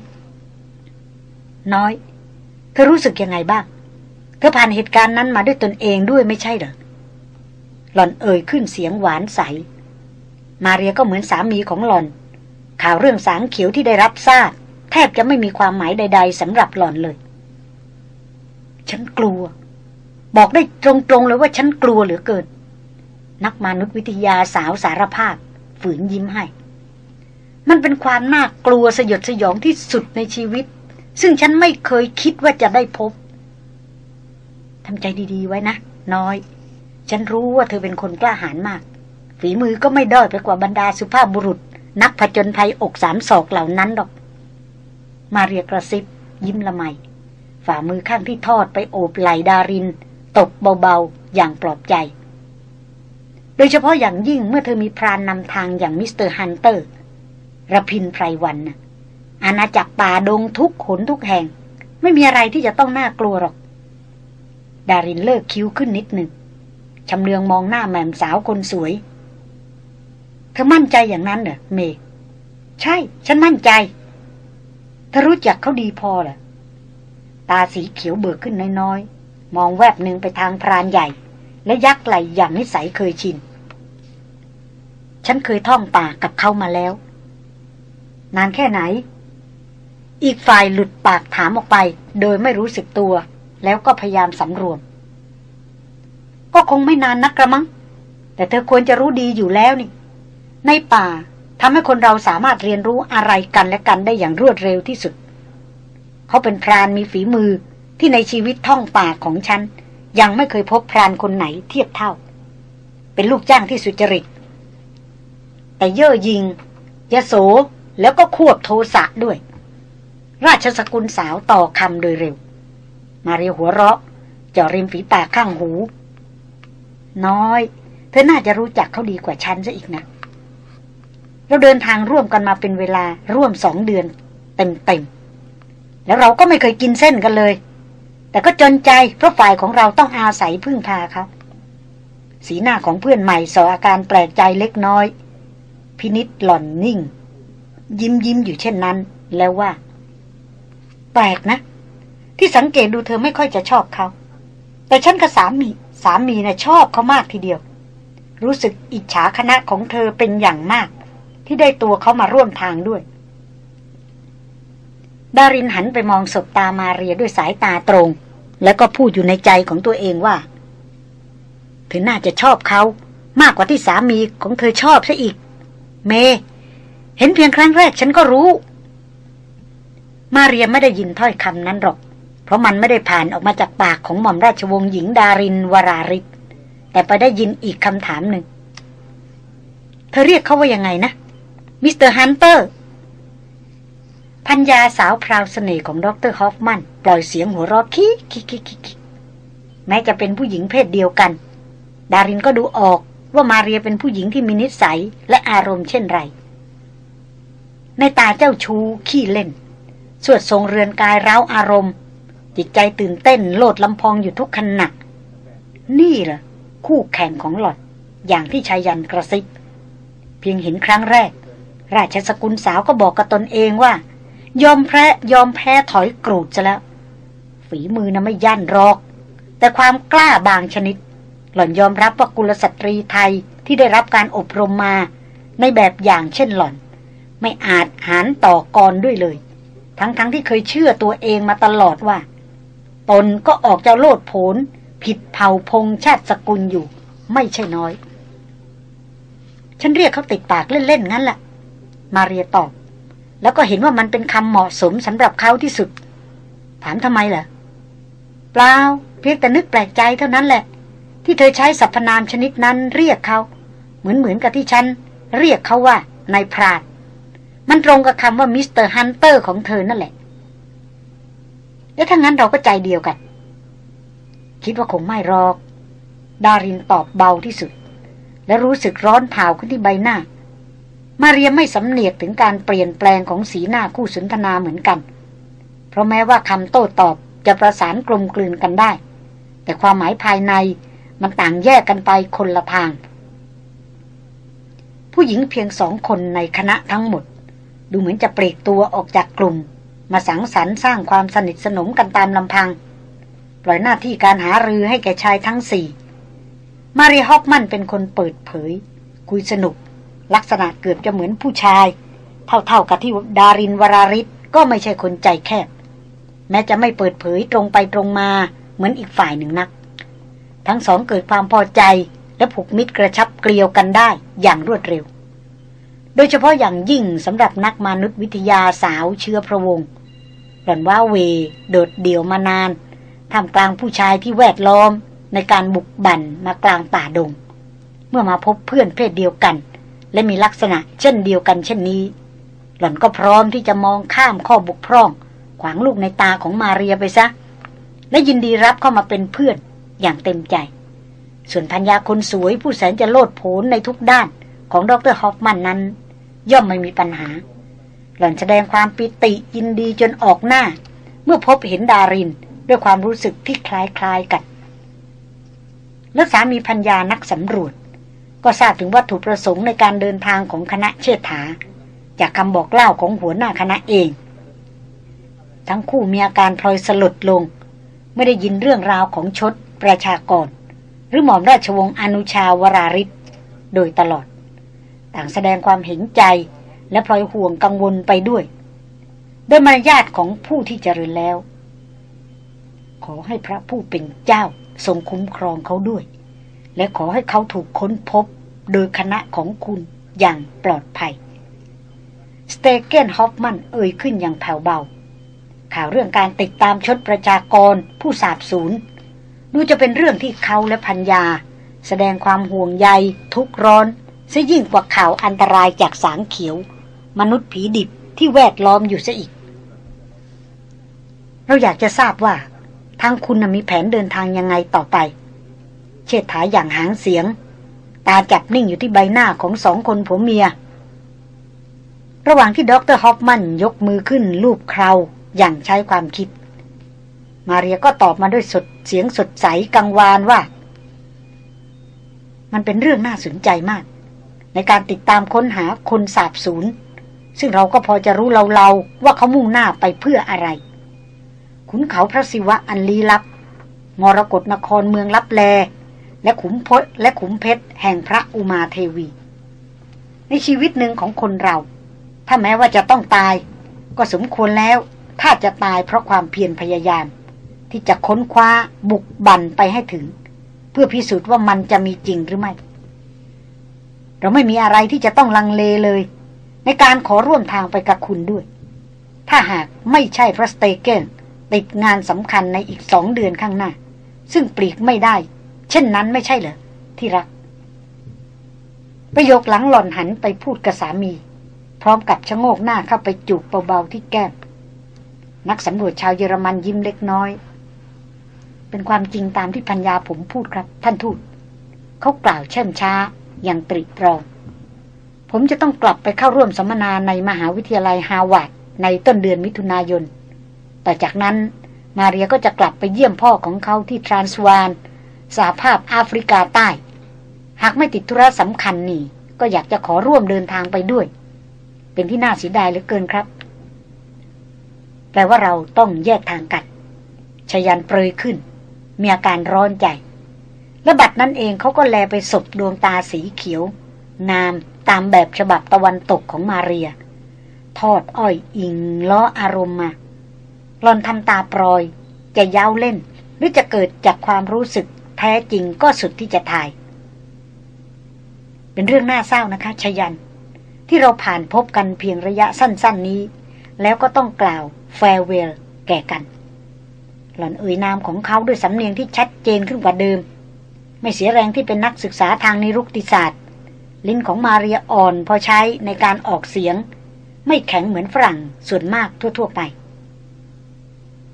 น้อย เธอรู้สึกยังไงบ้าง เธอผ่านเหตุการณ์นั้นมาด้วยตนเองด้วยไม่ใช่เหรอหล่อนเอ่ยขึ้นเสียงหวานใส มาเรียก็เหมือนสามีของหล่อน ข่าวเรื่องสางเขียวที่ได้รับทราบ แทบจะไม่มีความหมายใด ๆสำหรับหล่อนเลย ฉันกลัว บอกได้ตรงๆเลยว่าฉันกลัวเหลือเกิน นักมนุษยวิทยาสาวสารภาพ ฝืนยิ้มให้ มันเป็นความน่ากลัวสยดสยองที่สุดในชีวิต ซึ่งฉันไม่เคยคิดว่าจะได้พบทำใจดีๆไว้นะ น้อย ฉันรู้ว่าเธอเป็นคนกล้าหาญมาก ฝีมือก็ไม่ด้อยไปกว่าบรรดาสุภาพบุรุษ นักผจญภัยอกสามศอกเหล่านั้นหรอก มาเรียกระซิบ ยิ้มละไม ฝ่ามือข้างที่ทอดไปโอบไหล่ดารินตบเบาๆ อย่างปลอบใจ โดยเฉพาะอย่างยิ่งเมื่อเธอมีพรานนำทางอย่าง Mister Hunter รพินทร์ ไพรวัลย์นะอาณาจักรป่าดงทุกหนทุกแห่ง ไม่มีอะไรที่จะต้องน่ากลัวหรอก ดารินเลิกคิ้วขึ้นนิดหนึ่งชำเลืองมองหน้าแม่มสาวคนสวย เธอมั่นใจอย่างนั้นเหรอเมใช่ ฉันมั่นใจ เธอรู้จักเขาดีพอเหรอตาสีเขียวเบิกขึ้นน้อยๆ มองแวบหนึ่งไปทางพรานใหญ่ และยักไหลอย่างนิสัยเคยชิน ฉันเคยท่องปากกับเขามาแล้ว นานแค่ไหน อีกฝ่ายหลุดปากถามออกไป โดยไม่รู้สึกตัว แล้วก็พยายามสำรวม ก็คงไม่นานนักกระมัง แต่เธอควรจะรู้ดีอยู่แล้วนี่ ในป่าทำให้คนเราสามารถเรียนรู้อะไรกันและกันได้อย่างรวดเร็วที่สุด เขาเป็นพรานมีฝีมือที่ในชีวิตท่องป่าของฉัน ยังไม่เคยพบพรานคนไหนเทียบเท่า เป็นลูกจ้างที่สุจริต แต่เย่อยิงยโสแล้วก็ควบโทสะด้วย ราชสกุลสาวต่อคำโดยเร็ว มาเรียหัวเราะจ่อริมฝีปากข้างหู น้อย เธอน่าจะรู้จักเขาดีกว่าฉันซะอีกนะ เราเดินทางร่วมกันมาเป็นเวลาร่วมสองเดือน เต็มๆ แล้วเราก็ไม่เคยกินเส้นกันเลย แต่ก็จนใจเพราะฝ่ายของเราต้องอาศัยพึ่งพาครับสีหน้าของเพื่อนใหม่สออาการแปลกใจเล็กน้อย พินิษหล่อนนิ่ง ยิ้มยิ้มอยู่เช่นนั้น แล้วว่า แปลกนะ ที่สังเกตดูเธอไม่ค่อยจะชอบเขา แต่ฉันกับสามีสามีนะ่ะชอบเขามากทีเดียว รู้สึกอิจฉาคณะของเธอเป็นอย่างมาก ที่ได้ตัวเขามาร่วมทางด้วย ดารินหันไปมองศบตามาเรียด้วยสายตาตรง แล้วก็พูดอยู่ในใจของตัวเองว่า เธอน่าจะชอบเขามากกว่าที่สามีของเธอชอบซะอีก เม เห็นเพียงครั้งแรกฉันก็รู้ มาเรียไม่ได้ยินถ้อยคำนั้นหรอก เพราะมันไม่ได้ผ่านออกมาจากปากของหม่อมราชวงศ์หญิงดารินวราฤทธิ์แต่ไปได้ยินอีกคำถามหนึ่ง เธอเรียกเขาว่ายังไงนะ Mister Hunter ภรรยาสาวพราวเสน่ห์ของดรฮอฟมัน ปล่อยเสียงหัวเราะคิกคิกคิกคิกแม้จะเป็นผู้หญิงเพศเดียวกัน ดารินก็ดูออกว่ามาเรียเป็นผู้หญิงที่มีนิสัยและอารมณ์เช่นไร ในตาเจ้าชูขี้เล่น สวดทรงเรือนกายร้าวอารมณ์ จิตใจตื่นเต้นโลดลำพองอยู่ทุกขณะนี่เหรอคู่แข่งของหลอดอย่างที่ชายันกระซิบ เพียงเห็นครั้งแรก ราชสกุลสาวก็บอกกับตนเองว่า ยอมแพ้ยอมแพ้ถอยกรูดจะแล้ว ฝีมือนะไม่ยั่นรอก แต่ความกล้าบางชนิด หล่อนยอมรับว่ากุลสตรีไทยที่ได้รับการอบรมมา ในแบบอย่างเช่นหล่อน ไม่อาจหาญต่อกรด้วยเลย ทั้งๆที่เคยเชื่อตัวเองมาตลอดว่า ตนก็ออกจะโลดโผนผิดเผ่าพงชาติสกุลอยู่ ไม่ใช่น้อย ฉันเรียกเขาติดปากเล่นๆงั้นแหละ มาเรียตอบ แล้วก็เห็นว่ามันเป็นคำเหมาะสมสำหรับเขาที่สุด ถามทำไมเหรอเปล่า เพียงแต่นึกแปลกใจเท่านั้นแหละ ที่เธอใช้สรรพนามชนิดนั้นเรียกเขา เหมือนเหมือนกับที่ฉัน เรียกเขาว่านายพรานมันตรงกับคำว่า Mister Hunter ของเธอนั่นแหละ แล้วถ้างั้นเราก็ใจเดียวกัน คิดว่าคงไม่หรอก ดารินตอบเบาที่สุด และรู้สึกร้อนเผ่าขึ้นที่ใบหน้า มาเรียไม่สำเหนียกถึงการเปลี่ยนแปลงของสีหน้าคู่สนทนาเหมือนกัน เพราะแม้ว่าคำโต้ตอบจะประสานกลมกลืนกันได้ แต่ความหมายภายในมันต่างแยกกันไปคนละทาง ผู้หญิงเพียงสองคนในคณะทั้งหมด ดูเหมือนจะเปลีกตัวออกจากกลุ่ม มาสังสรรค์สร้างความสนิทสนมกันตามลำพัง ปล่อยหน้าที่การหารือให้แก่ชายทั้งสี่ มารีฮอปมันเป็นคนเปิดเผย คุยสนุก ลักษณะเกือบจะเหมือนผู้ชาย เท่าๆกับที่ดารินวราริศก็ไม่ใช่คนใจแคบ แม้จะไม่เปิดเผยตรงไปตรงมาเหมือนอีกฝ่ายหนึ่งนัก ทั้งสองเกิดความพอใจและผูกมิตรกระชับเกลียวกันได้อย่างรวดเร็ว โดยเฉพาะอย่างยิ่งสำหรับนักมนุษยวิทยาสาวเชื้อพระวงศ์หล่อนว่าเวโดดเดี่ยวมานานทำกลางผู้ชายที่แวดล้อมในการบุกบั่นมากลางป่าดง เมื่อมาพบเพื่อนเพศเดียวกัน และมีลักษณะเช่นเดียวกันเช่นนี้ หล่อนก็พร้อมที่จะมองข้ามข้อบกพร่อง ขวางลูกในตาของมาเรียไปซะ และยินดีรับเข้ามาเป็นเพื่อนอย่างเต็มใจ ส่วนพัญญาคนสวยผู้แสนจะโลดโผนในทุกด้านของดรฮอฟมันนั้น ย่อมไม่มีปัญหา หล่อนแสดงความปิติยินดีจนออกหน้า เมื่อพบเห็นดารินด้วยความรู้สึกที่คล้ายๆกัน แล้วสามีพัญญานักสำรวจ ก็ทราบถึงวัตถุประสงค์ในการเดินทางของคณะเชษฐา จากคำบอกเล่าของหัวหน้าคณะเอง ทั้งคู่มีอาการพลอยสลดลง ไม่ได้ยินเรื่องราวของชดประชากร หรือหม่อมราชวงศ์อนุชาวราริศโดยตลอด ต่างแสดงความเห็นใจและพลอยห่วงกังวลไปด้วยโดยมารยาทของผู้ที่เจริญแล้ว ขอให้พระผู้เป็นเจ้าทรงคุ้มครองเขาด้วย และขอให้เขาถูกค้นพบโดยคณะของคุณอย่างปลอดภัย สเตเกนฮอฟมันเอ่ยขึ้นอย่างแผ่วเบา ข่าวเรื่องการติดตามชดประชากรผู้สาบสูญดูจะเป็นเรื่องที่เขาและพัญญา แสดงความห่วงใย ทุกร้อนซะยิ่งกว่าข่าวอันตรายจากสางเขียว มนุษย์ผีดิบที่แวดล้อมอยู่ซะอีก เราอยากจะทราบว่า ทางคุณมีแผนเดินทางยังไงต่อไป เชษฐาหยั่งหางเสียง ตาจับนิ่งอยู่ที่ใบหน้าของสองคนผัวเมีย ระหว่างที่ด็อกเตอร์ฮอฟมันยกมือขึ้นลูบเคราอย่างใช้ความคิด มาเรียก็ตอบมาด้วยสุ้มเสียงสดใสกังวานว่า มันเป็นเรื่องน่าสนใจมาก ในการติดตามค้นหาคนสาบสูญซึ่งเราก็พอจะรู้เราๆว่าเขามุ่งหน้าไปเพื่ออะไร ขุนเขาพระศิวะอันลี้ลับมรกรนครเมืองลับแล และขุมพศและขุมเพชรแห่งพระอุมาเทวี ในชีวิตหนึ่งของคนเรา ถ้าแม้ว่าจะต้องตาย ก็สมควรแล้ว ถ้าจะตายเพราะความเพียรพยายาม ที่จะค้นคว้าบุกบั่นไปให้ถึง เพื่อพิสูจน์ว่ามันจะมีจริงหรือไม่ เราไม่มีอะไรที่จะต้องลังเลเลย ในการขอร่วมทางไปกับคุณด้วย ถ้าหากไม่ใช่พระสเตเกนติดงานสำคัญในอีกสองเดือนข้างหน้า ซึ่งปลีกไม่ได้ เช่นนั้นไม่ใช่เหรอที่รัก ประโยคหลังหล่อนหันไปพูดกับสามี พร้อมกับชะโงกหน้าเข้าไปจูบเบาๆที่แก้มนักสำรวจชาวเยอรมันยิ้มเล็กน้อย เป็นความจริงตามที่พัญญาผมพูดครับ ท่านทูตเขากล่าวเช่มช้าอย่างตรีตรอง ผมจะต้องกลับไปเข้าร่วมสัมมนาในมหาวิทยาลัยฮาวาดในต้นเดือนมิถุนายน ต่อจากนั้นมาเรียก็จะกลับไปเยี่ยมพ่อของเขาที่ทรานสวาน สาภาพแอฟริกาใต้ หากไม่ติดธุระสำคัญนี่ ก็อยากจะขอร่วมเดินทางไปด้วย เป็นที่น่าเสียดายเหลือเกินครับ แปลว่าเราต้องแยกทางกันชยันเปรยขึ้น มีอาการร้อนใจ และบัดนั้นเองเขาก็แลไปศพดวงตาสีเขียวงามตามแบบฉบับตะวันตกของมาเรีย ทอดอ้อยอิงล้ออารมณ์มาหลอนทำตาปลอย จะเย้าเล่น หรือจะเกิดจากความรู้สึก แท้จริงก็สุดที่จะทาย เป็นเรื่องน่าเศร้านะคะชยัน ที่เราผ่านพบกันเพียงระยะสั้น ๆ นี้ แล้วก็ต้องกล่าวแฟร์เวลแก่กัน หล่อนเอ่ยนามของเขาด้วยสำเนียงที่ชัดเจนขึ้นกว่าเดิม ไม่เสียแรงที่เป็นนักศึกษาทางนิรุกติศาสตร์ ลิ้นของมาเรียอ่อนพอใช้ในการออกเสียง ไม่แข็งเหมือนฝรั่งส่วนมากทั่ว ๆ ไป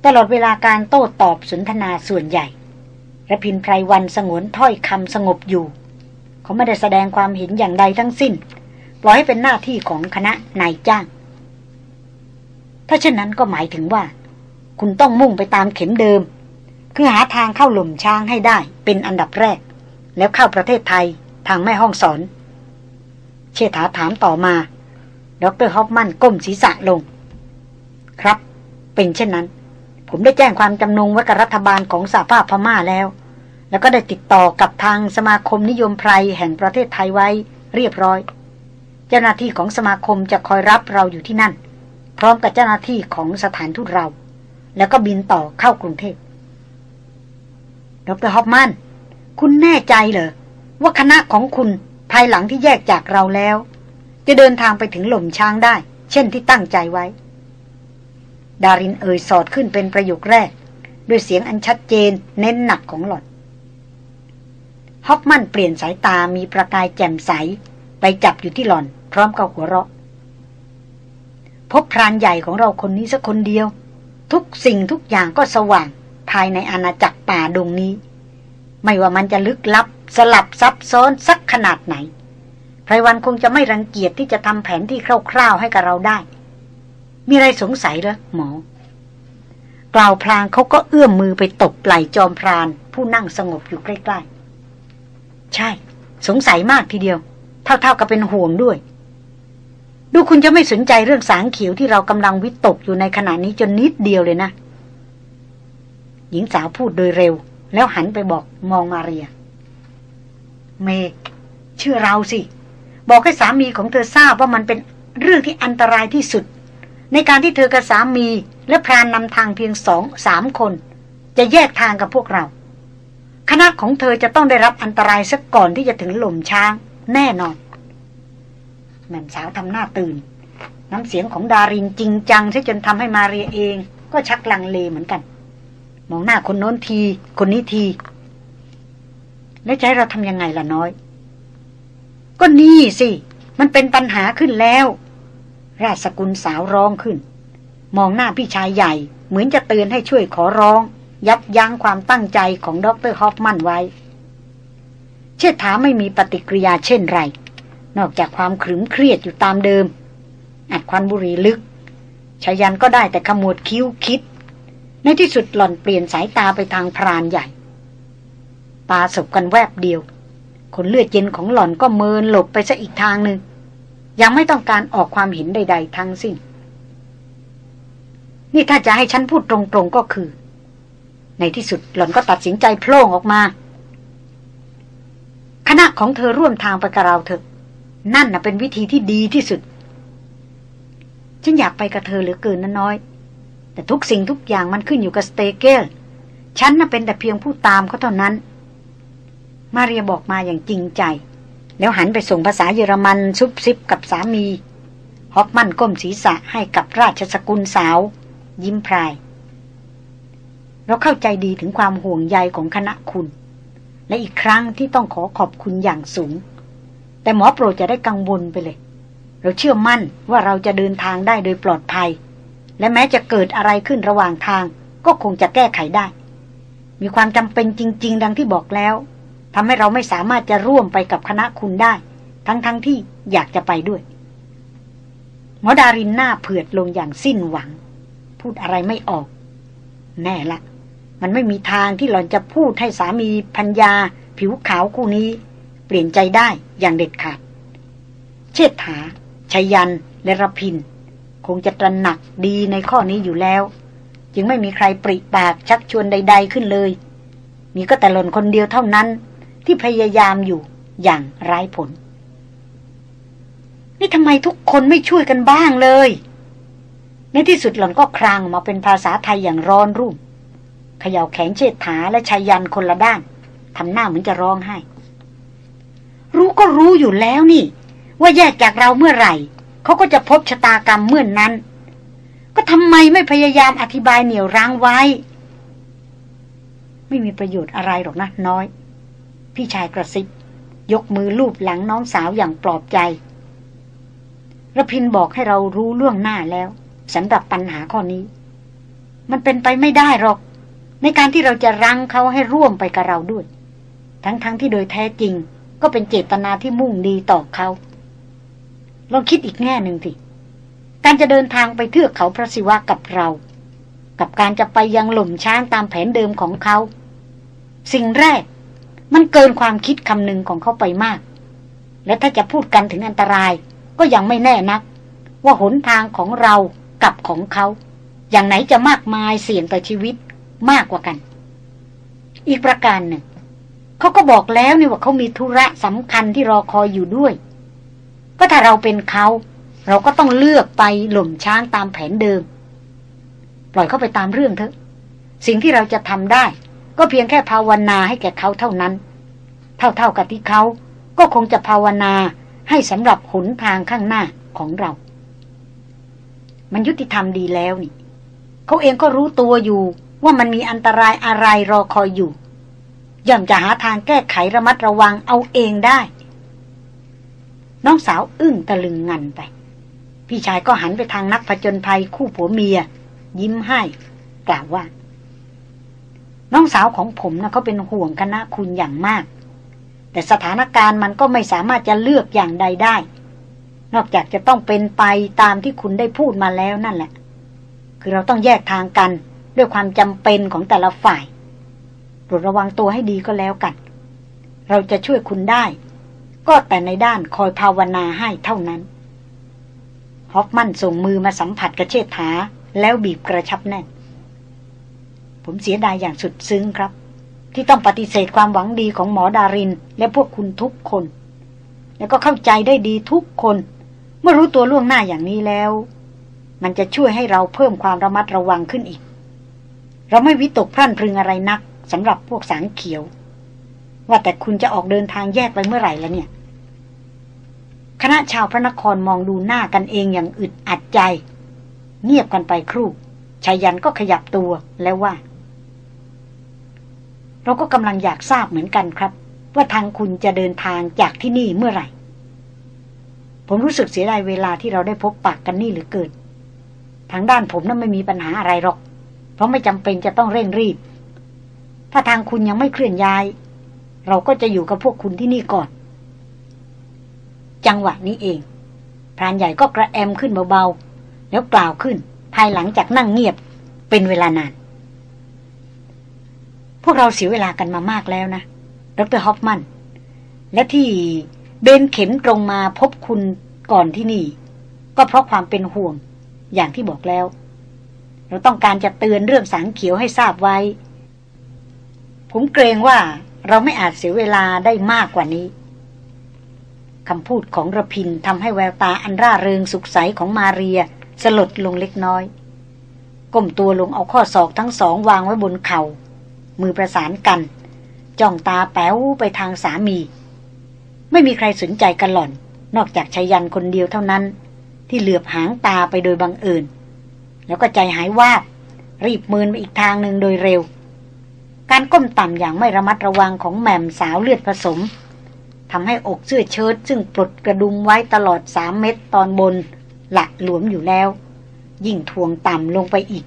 ตลอดเวลาการโต้ตอบสนทนาส่วนใหญ่ ระพินไพรวันสงวนถ้อยคำสงบอยู่ เขาไม่ได้แสดงความเห็นอย่างใดทั้งสิ้น ปล่อยให้เป็นหน้าที่ของคณะนายจ้าง ถ้าเช่นนั้นก็หมายถึงว่า คุณต้องมุ่งไปตามเข็มเดิม คือหาทางเข้าหล่มช้างให้ได้เป็นอันดับแรก แล้วเข้าประเทศไทยทางแม่ห้องสอน เชษฐาถามต่อมา ดรฮอฟมันก้มศีรษะลง ครับ เป็นเช่นนั้น ผมได้แจ้งความจำนงไว้กับรัฐบาลของสหภาพพม่าแล้ว แล้วก็ได้ติดต่อกับทางสมาคมนิยมไพรแห่งประเทศไทยไว้เรียบร้อย เจ้าหน้าที่ของสมาคมจะคอยรับเราอยู่ที่นั่น พร้อมกับเจ้าหน้าที่ของสถานทูตเรา แล้วก็บินต่อเข้ากรุงเทพดรฮอฟมัน คุณแน่ใจเหรอว่าคณะของคุณภายหลังที่แยกจากเราแล้ว จะเดินทางไปถึงหล่มช้างได้ เช่นที่ตั้งใจไว้ ดารินเอ่ยสอดขึ้นเป็นประโยคแรก ด้วยเสียงอันชัดเจนเน้นหนักของหลอนฮอฟมันเปลี่ยนสายตามีประกายแจ่มใส ไปจับอยู่ที่หลอน พร้อมกับหัวเราะ พบพรานใหญ่ของเราคนนี้สักคนเดียว ทุกสิ่งทุกอย่างก็สว่าง ภายในอาณาจักรป่าดงนี้ ไม่ว่ามันจะลึกลับ สลับซับซ้อนสักขนาดไหนไพรวันคงจะไม่รังเกียจที่จะทำแผนที่คร่าวๆให้กับเราได้ มีอะไรสงสัยเหรอหมอ กล่าวพลางเขาก็เอื้อมมือไปตบไหล่จอมพราน ผู้นั่งสงบอยู่ใกล้ๆ ใช่ สงสัยมากทีเดียว เท่าๆกับเป็นห่วงด้วย ดูคุณจะไม่สนใจเรื่องสางเขียวที่เรากำลังวิตกอยู่ในขณะนี้จนนิดเดียวเลยนะ หญิงสาวพูดโดยเร็ว แล้วหันไปบอกมองมาเรีย เมเชื่อเราสิ บอกให้สามีของเธอทราบว่ามันเป็นเรื่องที่อันตรายที่สุด ในการที่เธอกับสามีและพรานนำทางเพียงสองสามคน จะแยกทางกับพวกเรา คณะของเธอจะต้องได้รับอันตรายสักก่อนที่จะถึงหล่มช้าง แน่นอนแม่สาวทำหน้าตื่น น้ำเสียงของดารินจริงจังที่จนทำให้มาเรียเอง ก็ชักลังเลเหมือนกัน มองหน้าคนโน้นที คนนี้ที แล้วจะให้เราทำยังไงล่ะน้อย ก็นี่สิ มันเป็นปัญหาขึ้นแล้ว ราชสกุลสาวร้องขึ้น มองหน้าพี่ชายใหญ่ เหมือนจะเตือนให้ช่วยขอร้อง ยับยั้งความตั้งใจของดรฮอฟมันไว้ เชิดถาไม่มีปฏิกิริยาเช่นไร นอกจากความขรึมเครียดอยู่ตามเดิม อัดควันบุหรี่ลึกชายันก็ได้แต่ขมวดคิ้วคิด ในที่สุดหล่อนเปลี่ยนสายตาไปทางพรานใหญ่ ตาสบกันแวบเดียวขนเลือดเย็นของหล่อนก็เมินหลบไปซะอีกทางหนึ่ง ยังไม่ต้องการออกความเห็นใด ๆ ทั้งสิ้น นี่ถ้าจะให้ฉันพูดตรงๆก็คือ ในที่สุดหล่อนก็ตัดสินใจโพล่งออกมา คณะของเธอร่วมทางไปกับเราเถอะ นั่นน่ะเป็นวิธีที่ดีที่สุด ฉันอยากไปกับเธอเหลือเกินนน้อย แต่ทุกสิ่งทุกอย่างมันขึ้นอยู่กับสเตเกลฉันน่ะเป็นแต่เพียงผู้ตามเขาเท่านั้น มาเรียบอกมาอย่างจริงใจ แล้วหันไปส่งภาษาเยอรมันซุบซิบกับสามี ฮอปมันก้มศีรษะให้กับราชสกุลสาว ยิ้มพราย เราเข้าใจดีถึงความห่วงใยของคณะคุณ และอีกครั้งที่ต้องขอขอบคุณอย่างสูง แต่หมอโปรดจะได้กังวลไปเลย เราเชื่อมั่นว่าเราจะเดินทางได้โดยปลอดภัย และแม้จะเกิดอะไรขึ้นระหว่างทาง ก็คงจะแก้ไขได้ มีความจำเป็นจริง ๆ ดังที่บอกแล้ว ทำให้เราไม่สามารถจะร่วมไปกับคณะคุณได้ ทั้งๆทที่อยากจะไปด้วยหมอดารินหน้าเผือดลงอย่างสิ้นหวัง พูดอะไรไม่ออก แน่ละ มันไม่มีทางที่หล่อนจะพูดให้สามีพัญญา ผิวขาวคู่นี้ เปลี่ยนใจได้อย่างเด็ดขาด เชษฐาชยันและรพิน คงจะตระหนักดีในข้อนี้อยู่แล้ว จึงไม่มีใครปริปากชักชวนใด ๆขึ้นเลย มีก็แต่หล่นคนเดียวเท่านั้น ที่พยายามอยู่อย่างไร้ผล นี่ทำไมทุกคนไม่ช่วยกันบ้างเลย ในที่สุดหล่อนก็ครางมาเป็นภาษาไทยอย่างร้อนรุ่มเขย่าแขนเชิดถาและชายันคนละด้านทำหน้าเหมือนจะร้องไห้ รู้ก็รู้อยู่แล้วนี่ ว่าแยกจากเราเมื่อไหร่ เขาก็จะพบชะตากรรมเมื่อนนั้น ก็ทำไมไม่พยายามอธิบายเหนี่ยวรั้งไว้ ไม่มีประโยชน์อะไรหรอกนะน้อย พี่ชายกระซิบ ยกมือลูบหลังน้องสาวอย่างปลอบใจระพินบอกให้เรารู้ล่วงหน้าแล้วสำหรับปัญหาข้อนี้ มันเป็นไปไม่ได้หรอก ในการที่เราจะรั้งเขาให้ร่วมไปกับเราด้วย ทั้งๆทที่โดยแท้จริง ก็เป็นเจตนาที่มุ่งดีต่อเขาลองคิดอีกแง่หนึ่งสิการจะเดินทางไปเทือกเขาพระศิวะกับเรา กับการจะไปยังหล่มช้างตามแผนเดิมของเขา สิ่งแรก มันเกินความคิดคำนึงของเขาไปมาก และถ้าจะพูดกันถึงอันตราย ก็ยังไม่แน่นัก ว่าหนทางของเรากับของเขา อย่างไหนจะมากมายเสี่ยงต่อชีวิตมากกว่ากัน อีกประการหนึ่งเขาก็บอกแล้วนี่ว่าเขามีธุระสำคัญที่รอคอยอยู่ด้วย ก็ถ้าเราเป็นเขาเราก็ต้องเลือกไปหล่มช้างตามแผนเดิม ปล่อยเขาไปตามเรื่องเถอะ สิ่งที่เราจะทำได้ ก็เพียงแค่ภาวนาให้แก่เขาเท่านั้น เท่าๆกับที่เขาก็คงจะภาวนาให้สำหรับหนทางข้างหน้าของเรา มันยุติธรรมดีแล้วนี่ เขาเองก็รู้ตัวอยู่ว่ามันมีอันตรายอะไรรอคอยอยู่ ย่อมจะหาทางแก้ไขระมัดระวังเอาเองได้ น้องสาวอึ้งตะลึงงันไป พี่ชายก็หันไปทางนักผจญภัยคู่ผัวเมีย ยิ้มให้ กล่าวว่า น้องสาวของผมนะเขาเป็นห่วงคณะคุณอย่างมาก แต่สถานการณ์มันก็ไม่สามารถจะเลือกอย่างใดได้ นอกจากจะต้องเป็นไปตามที่คุณได้พูดมาแล้วนั่นแหละ คือเราต้องแยกทางกันด้วยความจำเป็นของแต่ละฝ่ายโปรดระวังตัวให้ดีก็แล้วกัน เราจะช่วยคุณได้ ก็แต่ในด้านคอยภาวนาให้เท่านั้น ฮอฟมันส่งมือมาสัมผัสกระเชษฐาแล้วบีบกระชับแน่น ผมเสียดายอย่างสุดซึ้งครับ ที่ต้องปฏิเสธความหวังดีของหมอดาริน และพวกคุณทุกคน แล้วก็เข้าใจได้ดีทุกคน เมื่อรู้ตัวล่วงหน้าอย่างนี้แล้ว มันจะช่วยให้เราเพิ่มความระมัดระวังขึ้นอีก เราไม่วิตกพรั่นพรึงอะไรนักสำหรับพวกสางเขียว ว่าแต่คุณจะออกเดินทางแยกไปเมื่อไหร่ละเนี่ยคณะชาวพระนครมองดูหน้ากันเองอย่างอึดอัดใจ เงียบกันไปครู่ชายันก็ขยับตัวแล้วว่า เราก็กำลังอยากทราบเหมือนกันครับ ว่าทางคุณจะเดินทางจากที่นี่เมื่อไหร่ ผมรู้สึกเสียดายเวลาที่เราได้พบปากกันนี่หรือเกิด ทางด้านผมนั้นไม่มีปัญหาอะไรหรอก เพราะไม่จำเป็นจะต้องเร่งรีบ ถ้าทางคุณยังไม่เคลื่อนย้าย เราก็จะอยู่กับพวกคุณที่นี่ก่อน จังหวะนี้เองพรานใหญ่ก็กระแอมขึ้นเบาๆแล้วกล่าวขึ้น ภายหลังจากนั่งเงียบเป็นเวลานาน พวกเราเสียเวลากันมามากแล้วนะดรฮอฟมัน และที่เบนเข็มตรงมาพบคุณก่อนที่นี่ ก็เพราะความเป็นห่วง อย่างที่บอกแล้ว เราต้องการจะเตือนเรื่องสางเขียวให้ทราบไว้ ผมเกรงว่าเราไม่อาจเสียเวลาได้มากกว่านี้คำพูดของระพินทำให้แววตาอันร่าเริงสุขใสของมาเรีย สลดลงเล็กน้อย ก้มตัวลงเอาข้อศอกทั้งสองวางไว้บนเขา่า มือประสานกัน จ้องตาแป๋วไปทางสามี ไม่มีใครสนใจกันหล่อน นอกจากชายันคนเดียวเท่านั้น ที่เหลือบหางตาไปโดยบังเอิญแล้วก็ใจหายว่ารีบมืนไปอีกทางหนึ่งโดยเร็ว การก้มต่ำอย่างไม่ระมัดระวังของแหม่มสาวเลือดผสมทำให้อกเสื้อเชิ้ตซึ่งปลดกระดุมไว้ตลอดสามเม็ดตอนบนหละหลวมอยู่แล้ว ยิ่งทวงต่ำลงไปอีก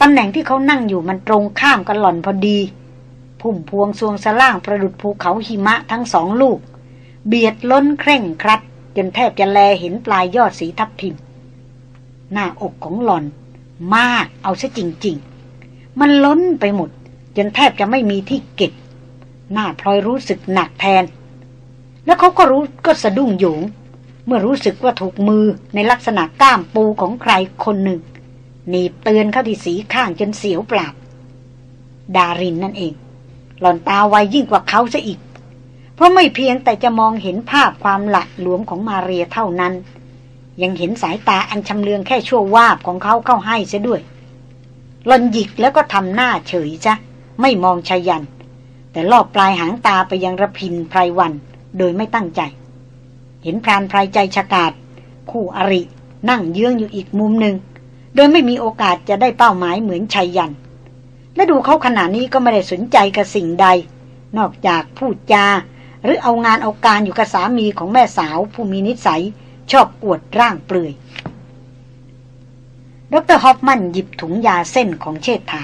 ตำแหน่งที่เขานั่งอยู่มันตรงข้ามกันหล่อนพอดี พุ่มพวงซวงสล่างประดุดภูเขาหิมะทั้งสองลูก เบียดล้นเคร่งครัด จนแทบจะแลเห็นปลายยอดสีทับทิม หน้าอกของหล่อน มากเอาซะจริง ๆ มันล้นไปหมด จนแทบจะไม่มีที่เก็บ หน้าพลอยรู้สึกหนักแทน แล้วเขาก็รู้ก็สะดุ้งโยง เมื่อรู้สึกว่าถูกมือในลักษณะก้ามปูของใครคนหนึ่ง หนีบเตือนเข้าที่สีข้างจนเสียวปราบ ดารินนั่นเอง หล่อนตาไวยิ่งกว่าเขาซะอีก เพราะไม่เพียงแต่จะมองเห็นภาพความหละหลวมของมาเรียเท่านั้น ยังเห็นสายตาอันชำเลืองแค่ชั่ววาบของเขาเข้าให้เสียด้วยลอนหยิกแล้วก็ทำหน้าเฉยจ้ะไม่มองชายัน แต่ลอบปลายหางตาไปยังระพินไพรวัน โดยไม่ตั้งใจ เห็นพรานไพรใจฉกาดคู่อรินั่งเยื้องอยู่อีกมุมหนึ่ง โดยไม่มีโอกาสจะได้เป้าหมายเหมือนชัยยัน และดูเขาขณะนี้ก็ไม่ได้สนใจกับสิ่งใด นอกจากพูดจา หรือเอางานเอาการอยู่กับสามีของแม่สาวผู้มีนิสัย ชอบอวดร่างเปลือยดรฮอฟมันหยิบถุงยาเส้นของเชษฐา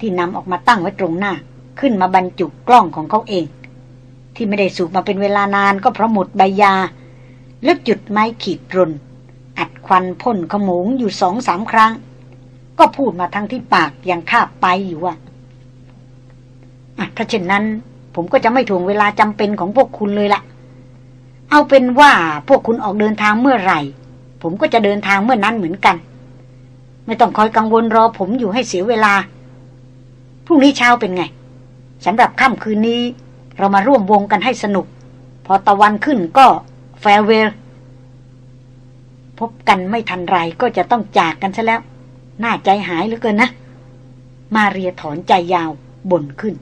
ที่นำออกมาตั้งไว้ตรงหน้า ขึ้นมาบรรจุกล้องของเขาเอง ที่ไม่ได้สูบมาเป็นเวลานานก็เพราะหมดใบยา แล้วจุดไม้ขีดรน อัดควันพ่นขมงอยู่สองสามครั้ง ก็พูดมาทั้งที่ปากยังคาบไปอยู่ว่าอะถ้าเช่นนั้น ผมก็จะไม่ถ่วงเวลาจำเป็นของพวกคุณเลยละเอาเป็นว่าพวกคุณออกเดินทางเมื่อไหร่ ผมก็จะเดินทางเมื่อนั้นเหมือนกัน ไม่ต้องคอยกังวลรอผมอยู่ให้เสียเวลาพรุ่งนี้เช้าเป็นไงสำหรับค่ำคืนนี้ เรามาร่วมวงกันให้สนุก พอตะวันขึ้นก็แฟร์เวล พบกันไม่ทันไรก็จะต้องจากกันซะแล้ว น่าใจหายเหลือเกินนะ มาเรียถอนใจยาวบ่นขึ้น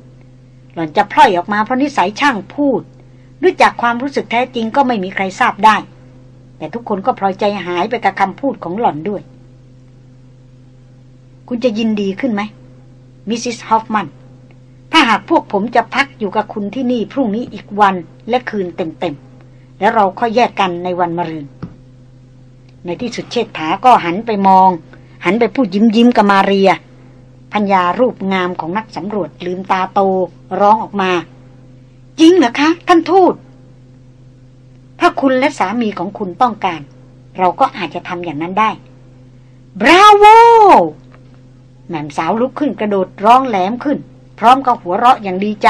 หล่อนจะพล่อยออกมาเพราะนิสัยช่างพูด หรือจากความรู้สึกแท้จริงก็ไม่มีใครทราบได้ แต่ทุกคนก็พลอยใจหายไปกับคำพูดของหล่อนด้วย คุณจะยินดีขึ้นไหมมิสซิสฮอฟมันถ้าหากพวกผมจะพักอยู่กับคุณที่นี่พรุ่งนี้อีกวันและคืนเต็มๆ แล้วเราค่อยแยกกันในวันมะรืน ในที่สุดเชษฐาก็หันไปมอง หันไปพูดยิ้มยิ้มกับมาเรีย พัญญารูปงามของนักสำรวจลืมตาโตร้องออกมา จริงเหรอคะ ท่านทูต ถ้าคุณและสามีของคุณต้องการ เราก็อาจจะทำอย่างนั้นได้ บราโว แม่มสาวลุกขึ้นกระโดดร้องแหลมขึ้น พร้อมกับหัวเราะอย่างดีใจ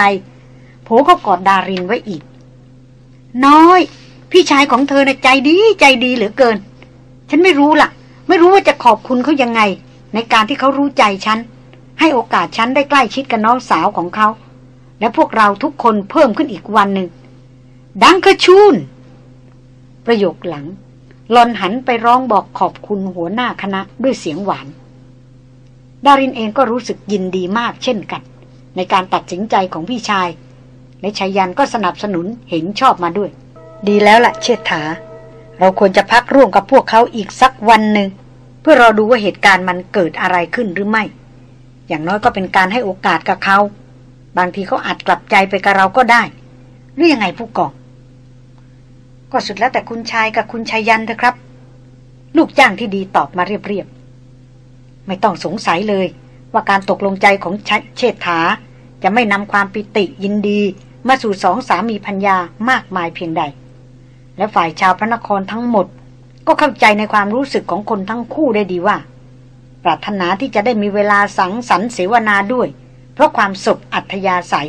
โผก็กอดดารินไว้อีก น้อย พี่ชายของเธอน่ะใจดีใจดีเหลือเกิน ฉันไม่รู้ล่ะ ไม่รู้ว่าจะขอบคุณเขายังไง ในการที่เขารู้ใจฉัน ให้โอกาสฉันได้ใกล้ชิดกับน้องสาวของเขา และพวกเราทุกคนเพิ่มขึ้นอีกวันหนึ่ง ดังกระชูน ประโยคหลังหลอนหันไปร้องบอกขอบคุณหัวหน้าคณะด้วยเสียงหวาน ดารินเองก็รู้สึกยินดีมากเช่นกัน ในการตัดสินใจของพี่ชาย และชายันก็สนับสนุนเห็นชอบมาด้วย ดีแล้วละ่ะเชษฐา เราควรจะพักร่วมกับพวกเขาอีกสักวันหนึ่ง เพื่อรอดูว่าเหตุการณ์มันเกิดอะไรขึ้นหรือไม่ อย่างน้อยก็เป็นการให้โอกาสกับเขา บางทีเขาอาจกลับใจไปกับเราก็ได้ หรือยังไงผู้กอง ก็สุดแล้วแต่คุณชายกับคุณชายันเถอะครับ ลูกจ้างที่ดีตอบมาเรียบๆ ไม่ต้องสงสัยเลย ว่าการตกลงใจของเชษฐา จะไม่นำความปิติยินดี มาสู่สองสามีพัญญามากมายเพียงใด และฝ่ายชาวพระนครทั้งหมด ก็เข้าใจในความรู้สึกของคนทั้งคู่ได้ดีว่า ปรารถนาที่จะได้มีเวลาสังสรรค์เสวนาด้วย เพราะความสบอัธยาศัย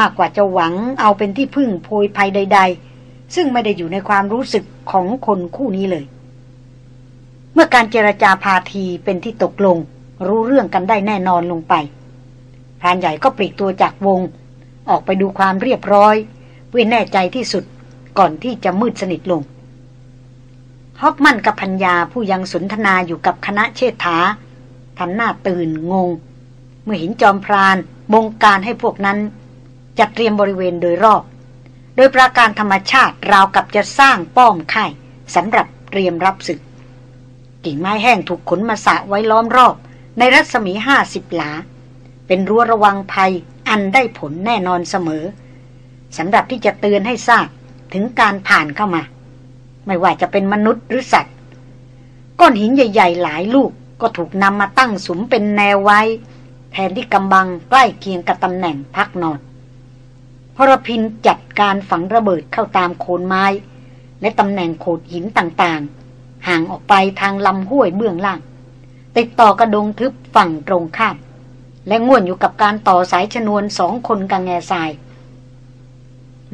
มากกว่าจะหวังเอาเป็นที่พึ่งโพยภัยใด ๆ ซึ่งไม่ได้อยู่ในความรู้สึกของคนคู่นี้เลย เมื่อการเจรจาพาทีเป็นที่ตกลง รู้เรื่องกันได้แน่นอนลงไปพรานใหญ่ก็ปลีกตัวจากวง ออกไปดูความเรียบร้อยเพื่อแน่ใจที่สุด ก่อนที่จะมืดสนิทลง ฮอกมันกับพัญญาผู้ยังสนทนาอยู่กับคณะเชษฐาทำหน้าตื่นงง เมื่อเห็นจอมพรานบงการให้พวกนั้น จัดเตรียมบริเวณโดยรอบ โดยประการธรรมชาติราวกับจะสร้างป้อมค่ายสำหรับเตรียมรับศึก กิ่งไม้แห้งถูกขนมาสะไว้ล้อมรอบ ในรัศมีห้าสิบหลา เป็นรั้วระวังภัยอันได้ผลแน่นอนเสมอสำหรับที่จะเตือนให้ทราบ ถึงการผ่านเข้ามา ไม่ว่าจะเป็นมนุษย์หรือสัตว์ ก้อนหินใหญ่ ๆ หลายลูกก็ถูกนำมาตั้งสมเป็นแนวไว้ แทนที่กำบังใกล้เคียงกับตำแหน่งพักนอนพรพินจัดการฝังระเบิดเข้าตามโคนไม้ และตำแหน่งโขดหินต่างๆ ห่างออกไปทางลำห้วยเบื้องล่าง ติดต่อกระดงทึบฝั่งตรงข้าม และง่วนอยู่กับการต่อสายชนวนสองคนกังแง่ทราย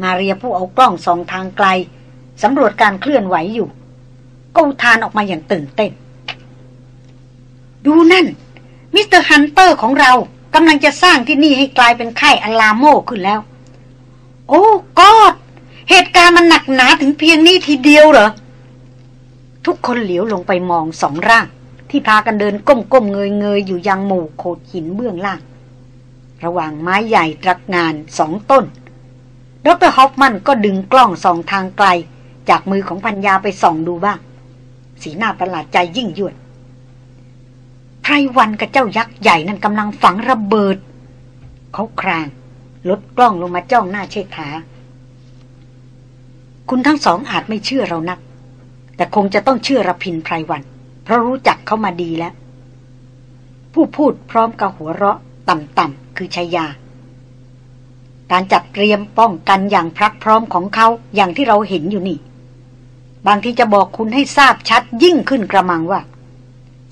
มาเรียผู้เอากล้องสองทางไกลสำรวจการเคลื่อนไหวอยู่ ก็อุทานออกมาอย่างตื่นเต้น ดูนั่น Mister Hunter ของเรากำลังจะสร้างที่นี่ให้กลายเป็นค่ายอลาโมขึ้นแล้ว Oh God เหตุการณ์มันหนักหนาถึงเพียงนี้ทีเดียวเหรอ ทุกคนเหลียวลงไปมองสองร่าง ที่พากันเดินก้มๆเงยๆ อยู่ยังหมู่โขดหินเบื้องล่าง ระหว่างไม้ใหญ่ตระหง่านสองต้น ดรฮอฟมันก็ดึงกล้องส่องทางไกล จากมือของพัญญาไปส่องดูบ้าง สีหน้าประหลาดใจยิ่งยวดไพรวันกับเจ้ายักษ์ใหญ่นั่นกำลังฝังระเบิด เขาคราง ลดกล้องลงมาจ้องหน้าเชษฐา คุณทั้งสองอาจไม่เชื่อเรานัก แต่คงจะต้องเชื่อระพินไพรวัน เพราะรู้จักเขามาดีแล้ว ผู้พูดพร้อมกับหัวเราะต่ำๆคือชายา การจัดเตรียมป้องกันอย่างพรักพร้อมของเขาอย่างที่เราเห็นอยู่นี่ บางทีจะบอกคุณให้ทราบชัดยิ่งขึ้นกระมังว่า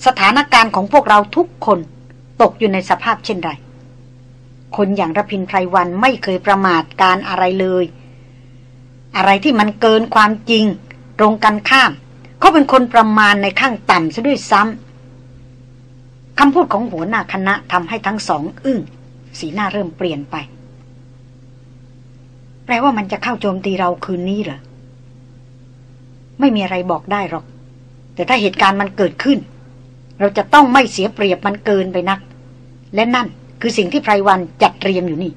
สถานการณ์ของพวกเราทุกคนตกอยู่ในสภาพเช่นไร คนอย่างระพินไพรวันไม่เคยประมาทการอะไรเลย อะไรที่มันเกินความจริง ตรงกันข้าม เขาเป็นคนประมาณในข้างต่ำซะด้วยซ้ำคำพูดของหัวหน้าคณะทำให้ทั้งสองอึ้งสีหน้าเริ่มเปลี่ยนไป แปลว่ามันจะเข้าโจมตีเราคืนนี้เหรอ ไม่มีอะไรบอกได้หรอก แต่ถ้าเหตุการณ์มันเกิดขึ้น เราจะต้องไม่เสียเปรียบมันเกินไปนัก และนั่นคือสิ่งที่ไพรวันจัดเตรียมอยู่นี่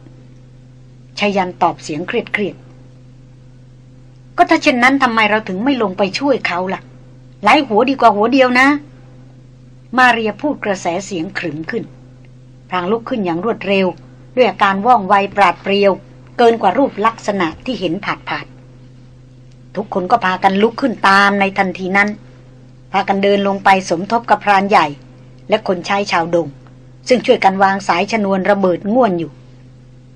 ชายันตอบเสียงเครียดเครียดก็ถ้าเช่นนั้นทำไมเราถึงไม่ลงไปช่วยเขาล่ะหลายหัวดีกว่าหัวเดียวนะ มาเรียพูดกระแสเสียงขรึมขึ้น พลางลุกขึ้นอย่างรวดเร็ว ด้วยอาการว่องไวปราดเปรียว เกินกว่ารูปลักษณะที่เห็นผาดผาดทุกคนก็พากันลุกขึ้นตามในทันทีนั้น พากันเดินลงไปสมทบกับพรานใหญ่ และคนใช้ชาวดง ซึ่งช่วยกันวางสายชนวนระเบิดง่วนอยู่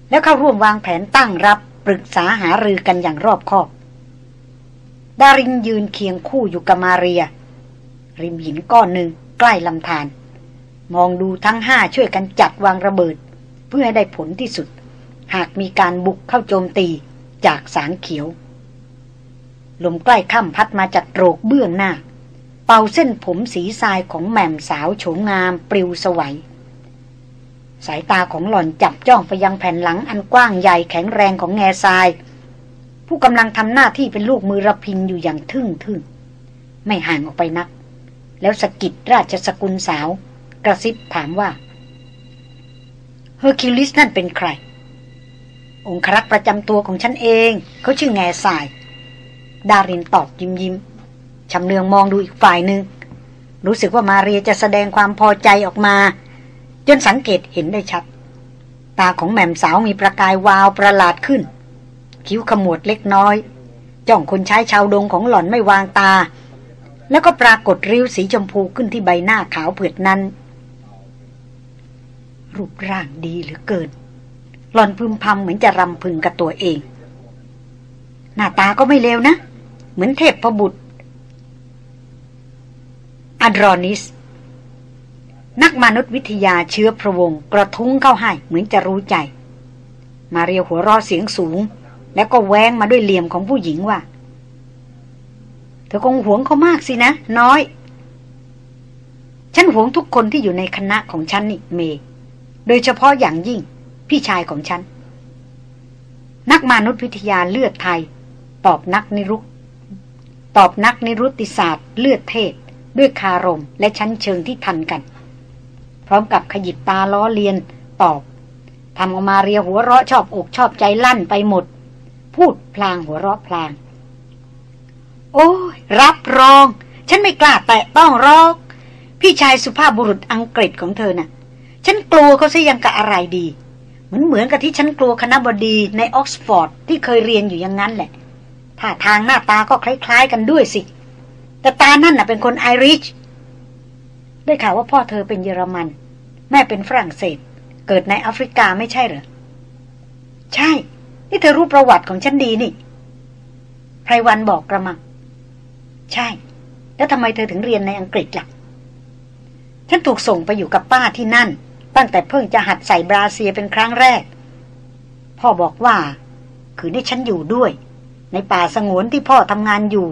แล้วเข้าร่วมวางแผนตั้งรับปรึกษาหารือกันอย่างรอบคอบ ดารินยืนเคียงคู่อยู่กับมาเรีย ริมหินก้อนหนึ่งใกล้ลำธารมองดูทั้งห้าช่วยกันจัดวางระเบิด เพื่อให้ได้ผลที่สุด หากมีการบุกเข้าโจมตีจากสางเขียว ลมใกล้ค่ำพัดมาจากโตรกเบื้องหน้า เป่าเส้นผมสีทรายของแม่มสาวโฉมงามปลิวสวัย สายตาของหล่อนจับจ้องไปยังแผ่นหลังอันกว้างใหญ่แข็งแรงของแง่ทราย ผู้กำลังทำหน้าที่เป็นลูกมือรพินทร์อยู่อย่างทึ่งทึ่งไม่ห่างออกไปนัก แล้วสะกิดราชสกุลสาว กระซิบถามว่า เฮอร์คิวลิสนั่นเป็นใคร องครักษ์ประจำตัวของฉันเอง เขาชื่อแงซาย ดารินตอบยิ้มยิ้มชำเลืองมองดูอีกฝ่ายหนึ่ง รู้สึกว่ามาเรียจะแสดงความพอใจออกมา จนสังเกตเห็นได้ชัด ตาของแม่มสาวมีประกายวาวประหลาดขึ้น คิ้วขมวดเล็กน้อย จ้องคนใช้ชาวดงของหล่อนไม่วางตา แล้วก็ปรากฏริ้วสีชมพูขึ้นที่ใบหน้าขาวเผือดนั้น รูปร่างดีเหลือเกิน หล่อนพึมพำเหมือนจะรำพึงกับตัวเอง หน้าตาก็ไม่เลวนะ เหมือนเทพประบุตรอดรอนิส นักมนุษยวิทยาเชื้อพระวงกระทุ้งเข้าให้เหมือนจะรู้ใจ มาเรียวหัวรอเสียงสูง แล้วก็แว้งมาด้วยเหลี่ยมของผู้หญิงว่า เธอคงหวงเขามากสินะ น้อย ฉันหวงทุกคนที่อยู่ในคณะของฉันนี่เม โดยเฉพาะอย่างยิ่ง พี่ชายของฉัน นักมนุษยวิทยาเลือดไทย ตอบนักนิรุตตอบนักนิรุติศาสตร์เลือดเทศ ด้วยคารมและชั้นเชิงที่ทันกัน พร้อมกับขยิบตาล้อเลียนตอบทำออกมาเรียหัวเราะชอบอกชอบใจลั่นไปหมด พูดพลางหัวเราะพลาง โอ้ยรับรอง ฉันไม่กล้าแตะต้องรอกพี่ชายสุภาพบุรุษอังกฤษของเธอนะ่ะ ฉันกลัวเขาซะยังกะอะไรดี มือนเหมือนกับที่ฉันกลัวคณะบดีในออกซฟอร์ดที่เคยเรียนอยู่อย่างนั้นแหละท่าทางหน้าตาก็คล้าย ๆ กันด้วยสิ แต่ตานั่นน่ะเป็นคนไอริช ได้ข่าวว่าพ่อเธอเป็นเยอรมัน แม่เป็นฝรั่งเศส เกิดในแอฟริกาไม่ใช่เหรอ ใช่ นี่เธอรู้ประวัติของฉันดีนี่ไพรวันบอกกระมัง ใช่ แล้วทำไมเธอถึงเรียนในอังกฤษล่ะ ฉันถูกส่งไปอยู่กับป้าที่นั่น ตั้งแต่เพิ่งจะหัดใส่บราเซียเป็นครั้งแรก พ่อบอกว่า คือได้ฉันอยู่ด้วย ในป่าสงวนที่พ่อทำงานอยู่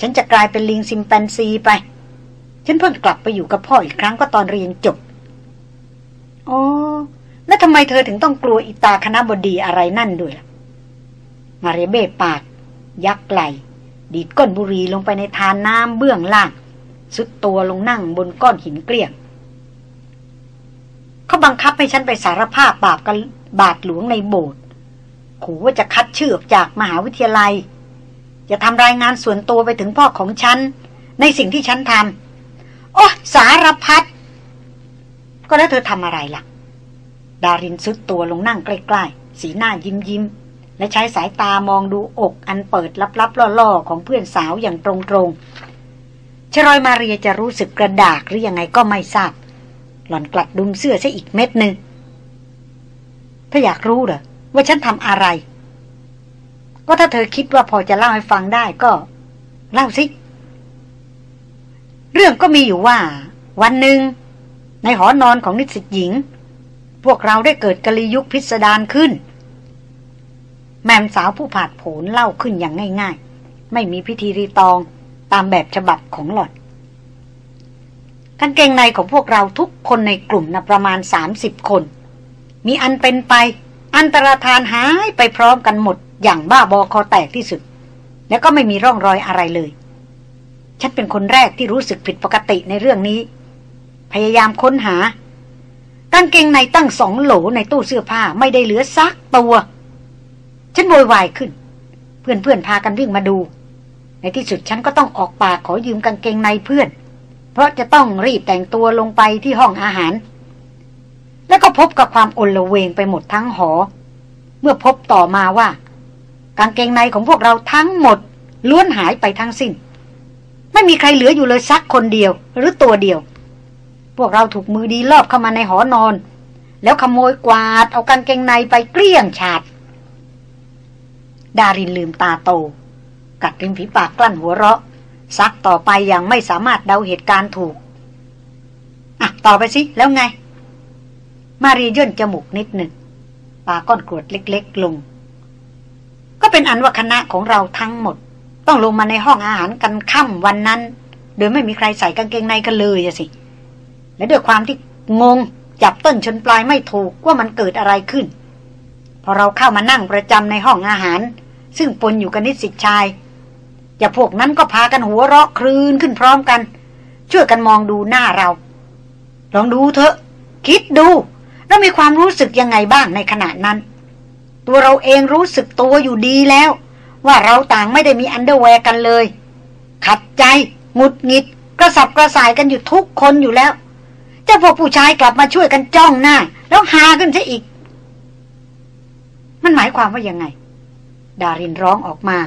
ฉันจะกลายเป็นลิงซิมแปนซีไป ฉันเพิ่งกลับไปอยู่กับพ่ออีกครั้งก็ตอนเรียนจบอ๋อแล้วทำไมเธอถึงต้องกลัวอิตาคณะบดีอะไรนั่นด้วยล่ะมาเรเบ้ปาก ยักไหลดีดก้นบุรีลงไปในทานน้ำเบื้องล่าง สุดตัวลงนั่งบนก้อนหินเกลี้ยง เขาบังคับให้ฉันไปสารภาพบาปกับบาทหลวงในโบสถ์ขู่ว่าจะคัดชื่อออกจากมหาวิทยาลัย จะทำรายงานส่วนตัวไปถึงพ่อของฉัน ในสิ่งที่ฉันทำโอ้สารพัดก็แล้วเธอทำอะไรล่ะ ดารินสุดตัวลงนั่งใกล้ๆ สีหน้ายิ้มยิ้ม และใช้สายตามองดูอกอันเปิดลับๆล่อๆ ของเพื่อนสาวอย่างตรงๆชรอยมาเรียจะรู้สึกกระดากหรือยังไงก็ไม่ทราบ หล่อนกลัดดุมเสื้อซะอีกเม็ดหนึ่งถ้าอยากรู้เหรอว่าฉันทำอะไร ก็ถ้าเธอคิดว่าพอจะเล่าให้ฟังได้ก็ เล่าสิ เรื่องก็มีอยู่ว่า วันหนึ่ง ในหอนอนของนิสิตหญิง พวกเราได้เกิดกะลียุคพิสดารขึ้น แม่มสาวผู้ผาดโผนเล่าขึ้นอย่างง่าย ๆ ไม่มีพิธีรีตองตามแบบฉบับของหลอด กางเกงในของพวกเราทุกคนในกลุ่มนะประมาณสามสิบคน มีอันเป็นไป อันตรธานหายไปพร้อมกันหมด อย่างบ้าบอคอแตกที่สุด แล้วก็ไม่มีร่องรอยอะไรเลย ฉันเป็นคนแรกที่รู้สึกผิดปกติในเรื่องนี้ พยายามค้นหากางเกงในตั้งสองโหลในตู้เสื้อผ้าไม่ได้เหลือซักตัว ฉันโวยวายขึ้น เพื่อนๆพากันวิ่งมาดู ในที่สุดฉันก็ต้องออกปากขอยืมกางเกงในเพื่อน เพราะจะต้องรีบแต่งตัวลงไปที่ห้องอาหาร แล้วก็พบกับความอลเวงไปหมดทั้งหอ เมื่อพบต่อมาว่า กางเกงในของพวกเราทั้งหมด ล้วนหายไปทั้งสิ้น ไม่มีใครเหลืออยู่เลยสักคนเดียวหรือตัวเดียว พวกเราถูกมือดีลอบเข้ามาในหอนอน แล้วขโมยกวาดเอากางเกงในไปเกลี้ยงฉาดดารินลืมตาโต กัดริมฝีปากกลั้นหัวเราะ ซักต่อไปอย่างไม่สามารถเดาเหตุการณ์ถูก อะ ต่อไปสิแล้วไง มารีย่นจมูกนิดหนึ่งปาก้อนกรวดเล็ก ๆ ลง ก็เป็นอันว่าคณะของเราทั้งหมด ต้องลงมาในห้องอาหารกันค่ำวันนั้น โดยไม่มีใครใส่กางเกงในกันเลยอะสิ และด้วยความที่งงจับต้นชนปลายไม่ถูกว่ามันเกิดอะไรขึ้น พอเราเข้ามานั่งประจำในห้องอาหาร ซึ่งปนอยู่กับนิสิตชาย อย่าพวกนั้นก็พากันหัวเราะครืนขึ้นพร้อมกัน ช่วยกันมองดูหน้าเรา ลองดูเถอะ คิดดู แล้วมีความรู้สึกยังไงบ้างในขณะนั้น ตัวเราเองรู้สึกตัวอยู่ดีแล้ว ว่าเราต่างไม่ได้มี underwear กันเลย ขัดใจหงุดหงิด กระสับกระส่ายกันอยู่ทุกคนอยู่แล้วเจ้าพวกผู้ชายกลับมาช่วยกันจ้องหน้า แล้วหาขึ้นซะอีก มันหมายความว่ายังไง ดารินร้องออกมา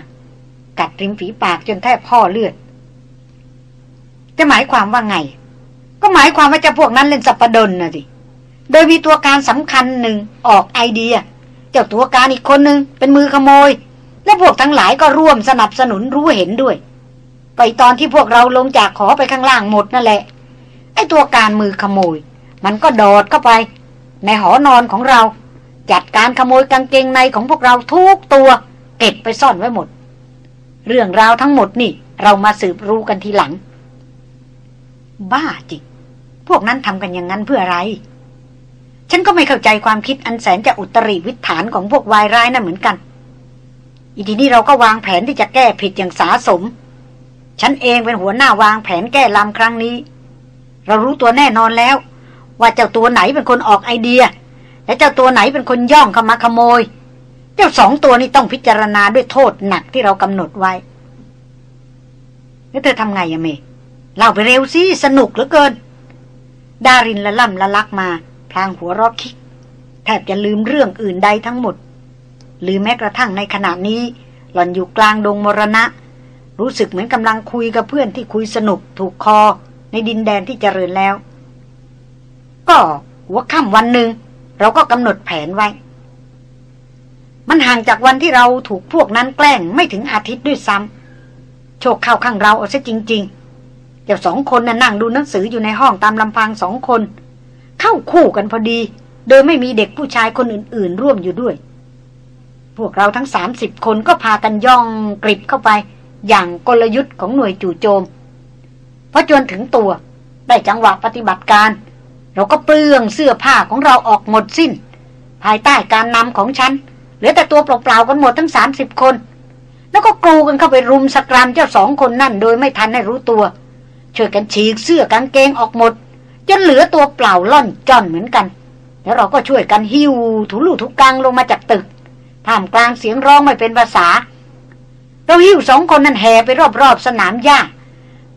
กัดริมฝีปากจนแทบพ่อเลือด จะหมายความว่าไง ก็หมายความว่าจ้าพวกนั้นเล่นสัปปดนนะสิโดยมีตัวการสำคัญหนึ่งออกไอเดีย เจ้าตัวการอีกคนหนึ่งเป็นมือขโมย และพวกทั้งหลายก็ร่วมสนับสนุนรู้เห็นด้วย ไปตอนที่พวกเราลงจากขอไปข้างล่างหมดนั่นแหละ ไอ้ตัวการมือขโมย มันก็โดดเข้าไป ในหอนอนของเรา จัดการขโมยกางเกงในของพวกเราทุกตัว เก็บไปซ่อนไว้หมด เรื่องราวทั้งหมดนี่ เรามาสืบรู้กันทีหลัง บ้าจริง พวกนั้นทำกันอย่างนั้นเพื่ออะไร ฉันก็ไม่เข้าใจความคิดอันแสนจะอุตริวิถานของพวกวายร้ายนั่นเหมือนกัน อีทีนี้เราก็วางแผนที่จะแก้ผิดอย่างสาสม ฉันเองเป็นหัวหน้าวางแผนแก้ลำครั้งนี้ เรารู้ตัวแน่นอนแล้ว ว่าเจ้าตัวไหนเป็นคนออกไอเดีย และเจ้าตัวไหนเป็นคนย่องเข้ามาขโมย เจ้าสองตัวนี้ต้องพิจารณาด้วยโทษหนักที่เรากำหนดไว้ แล้วเธอทำไงอะเมเล่าไปเร็วสิ สนุกเหลือเกิน ดารินละล่ำละลักมา พลางหัวรอคิก แทบจะลืมเรื่องอื่นใดทั้งหมดลืมแม้กระทั่งในขณะนี้ หล่อนอยู่กลางดงมรณะ รู้สึกเหมือนกำลังคุยกับเพื่อนที่คุยสนุกถูกคอ ในดินแดนที่เจริญแล้ว ก็หัวค่ำวันหนึ่งเราก็กำหนดแผนไว้ มันห่างจากวันที่เราถูกพวกนั้นแกล้งไม่ถึงอาทิตย์ด้วยซ้ำโชคเข้าข้างเราเอาซะจริง ๆเจ้าสองคนน่ะนั่งดูหนังสืออยู่ในห้องตามลำพังสองคน เข้าคู่กันพอดี โดยไม่มีเด็กผู้ชายคนอื่น ๆ ร่วมอยู่ด้วย พวกเราทั้งสามสิบคนก็พากันย่องกริบเข้าไป อย่างกลยุทธ์ของหน่วยจู่โจมพอจนถึงตัว ได้จังหวะปฏิบัติการ เราก็เปลืองเสื้อผ้าของเราออกหมดสิ้น ภายใต้การนำของฉัน เหลือแต่ตัวเปล่าๆกันหมดทั้งสามสิบคน แล้วก็กรูกันเข้าไปรุมสกรามเจ้าสองคนนั่นโดยไม่ทันให้รู้ตัว ช่วยกันฉีกเสื้อกางเกงออกหมด จนเหลือตัวเปล่าล่อนจ้อนเหมือนกัน แล้วเราก็ช่วยกันหิวถูลู่ทุกกังลงมาจากตึกท่ามกลางเสียงร้องไม่เป็นภาษา เราหิวสองคนนั้นแห่ไปรอบๆสนามหญ้า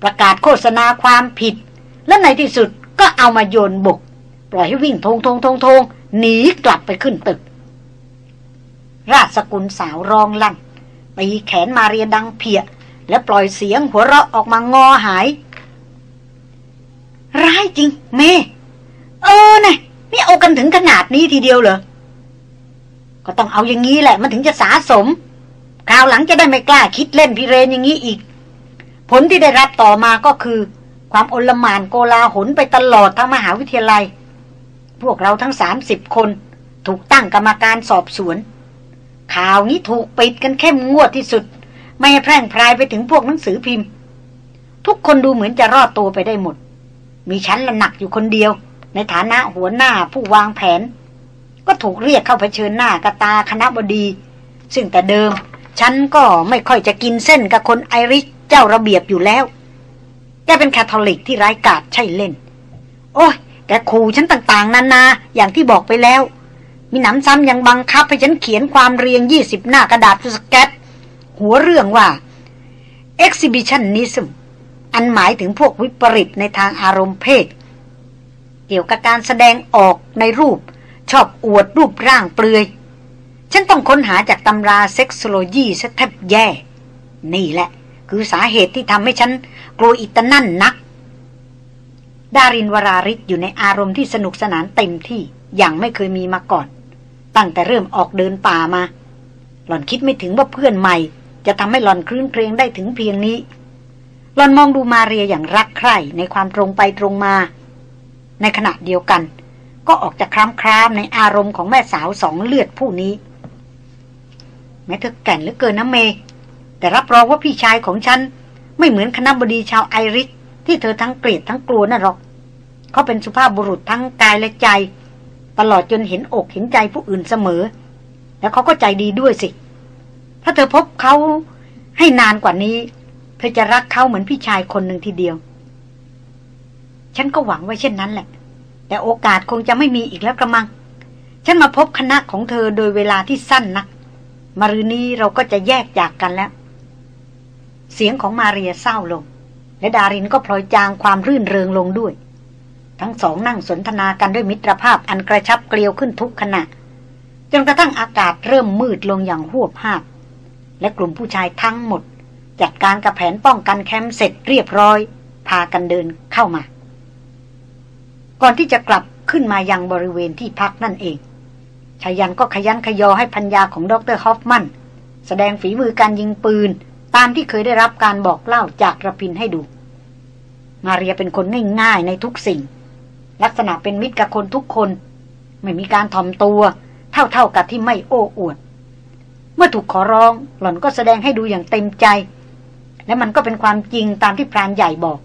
ประกาศโฆษณาความผิด และในที่สุดก็เอามาโยนบก ปล่อยให้วิ่งทงทงทงทงหนีกลับไปขึ้นตึก ราชสกุลสาวรองลั่นตีแขนมาเรียดังเพีย และปล่อยเสียงหัวเราะออกมางอหายร้ายจริง เม เออนะนี่เอากันถึงขนาดนี้ทีเดียวเหรอ ก็ต้องเอาอย่างนี้แหละ มันถึงจะสาสม คราวหลังจะได้ไม่กล้าคิดเล่นพิเรนอย่างนี้อีก ผลที่ได้รับต่อมาก็คือ ความอลหมานโกลาหลไปตลอดทั้งมหาวิทยาลัย พวกเราทั้งสามสิบคน ถูกตั้งกรรมการสอบสวน ข่าวนี้ถูกปิดกันเข้มงวดที่สุด ไม่ให้แพร่งพรายไปถึงพวกหนังสือพิมพ์ ทุกคนดูเหมือนจะรอดตัวไปได้หมด มีชั้นละหนักอยู่คนเดียว ในฐานะหัวหน้าผู้วางแผน ก็ถูกเรียกเข้าเผชิญหน้ากตาคณะบดี ซึ่งแต่เดิมฉันก็ไม่ค่อยจะกินเส้นกับคนไอริชเจ้าระเบียบอยู่แล้วแกเป็นคาทอลิกที่ร้ายกาจใช่เล่น โอ้ยแกขู่ฉันต่างๆนานาอย่างที่บอกไปแล้ว มีหนำซ้ำยังบังคับให้ฉันเขียนความเรียงยี่สิบหน้ากระดาษสแกตหัวเรื่องว่า exhibitionism อันหมายถึงพวกวิปริตในทางอารมณ์เพศ เกี่ยวกับการแสดงออกในรูป ชอบอวดรูปร่างเปลือย ฉันต้องค้นหาจากตำราเซ็กซ์โลจีซะแทบแย่ นี่แหละ คือสาเหตุที่ทำให้ฉันกลัวอิตานั่นนัก ดารินวราริศอยู่ในอารมณ์ที่สนุกสนานเต็มที่อย่างไม่เคยมีมาก่อน ตั้งแต่เริ่มออกเดินป่ามา หล่อนคิดไม่ถึงว่าเพื่อนใหม่ จะทำให้หล่อนคลื่นเครงได้ถึงเพียงนี้ หล่อนมองดูมาเรียอย่างรักใคร่ในความตรงไปตรงมา ในขณะเดียวกัน ก็ออกจากครามครามในอารมณ์ของแม่สาวสองเลือดผู้นี้ แม้เธอแก่นเหลือเกินนะเม แต่รับรองว่าพี่ชายของฉัน ไม่เหมือนคณะบดีชาวไอริสที่เธอทั้งเกลียดทั้งกลัวน่ะหรอก เขาเป็นสุภาพบุรุษทั้งกายและใจ ตลอดจนเห็นอกเห็นใจผู้อื่นเสมอ แล้วเขาก็ใจดีด้วยสิ ถ้าเธอพบเขาให้นานกว่านี้ เธอจะรักเขาเหมือนพี่ชายคนหนึ่งทีเดียว ฉันก็หวังไว้เช่นนั้นแหละ แต่โอกาสคงจะไม่มีอีกแล้วกระมัง ฉันมาพบคณะของเธอโดยเวลาที่สั้นนัก มารืนนี้เราก็จะแยกจากกันแล้ว เสียงของมาเรียเศร้าลง และดารินก็พลอยจางความรื่นเริงลงด้วย ทั้งสองนั่งสนทนากันด้วยมิตรภาพอันกระชับเกลียวขึ้นทุกขณะ จนกระทั่งอากาศเริ่มมืดลงอย่างหวบภาพและกลุ่มผู้ชายทั้งหมด จัดการกับแผนป้องกันแคมป์เสร็จเรียบร้อย พากันเดินเข้ามา ก่อนที่จะกลับขึ้นมายังบริเวณที่พักนั่นเองชายันก็ขยันขยอให้พัญญาของดรฮอฟมัน แสดงฝีมือการยิงปืน ตามที่เคยได้รับการบอกเล่าจากระพินให้ดู มาเรียเป็นคนง่ายๆในทุกสิ่ง ลักษณะเป็นมิตรกับคนทุกคน ไม่มีการถ่อมตัว เท่าๆกับที่ไม่โอ้อวด เมื่อถูกขอร้อง หล่อนก็แสดงให้ดูอย่างเต็มใจ และมันก็เป็นความจริงตามที่พรานใหญ่บอก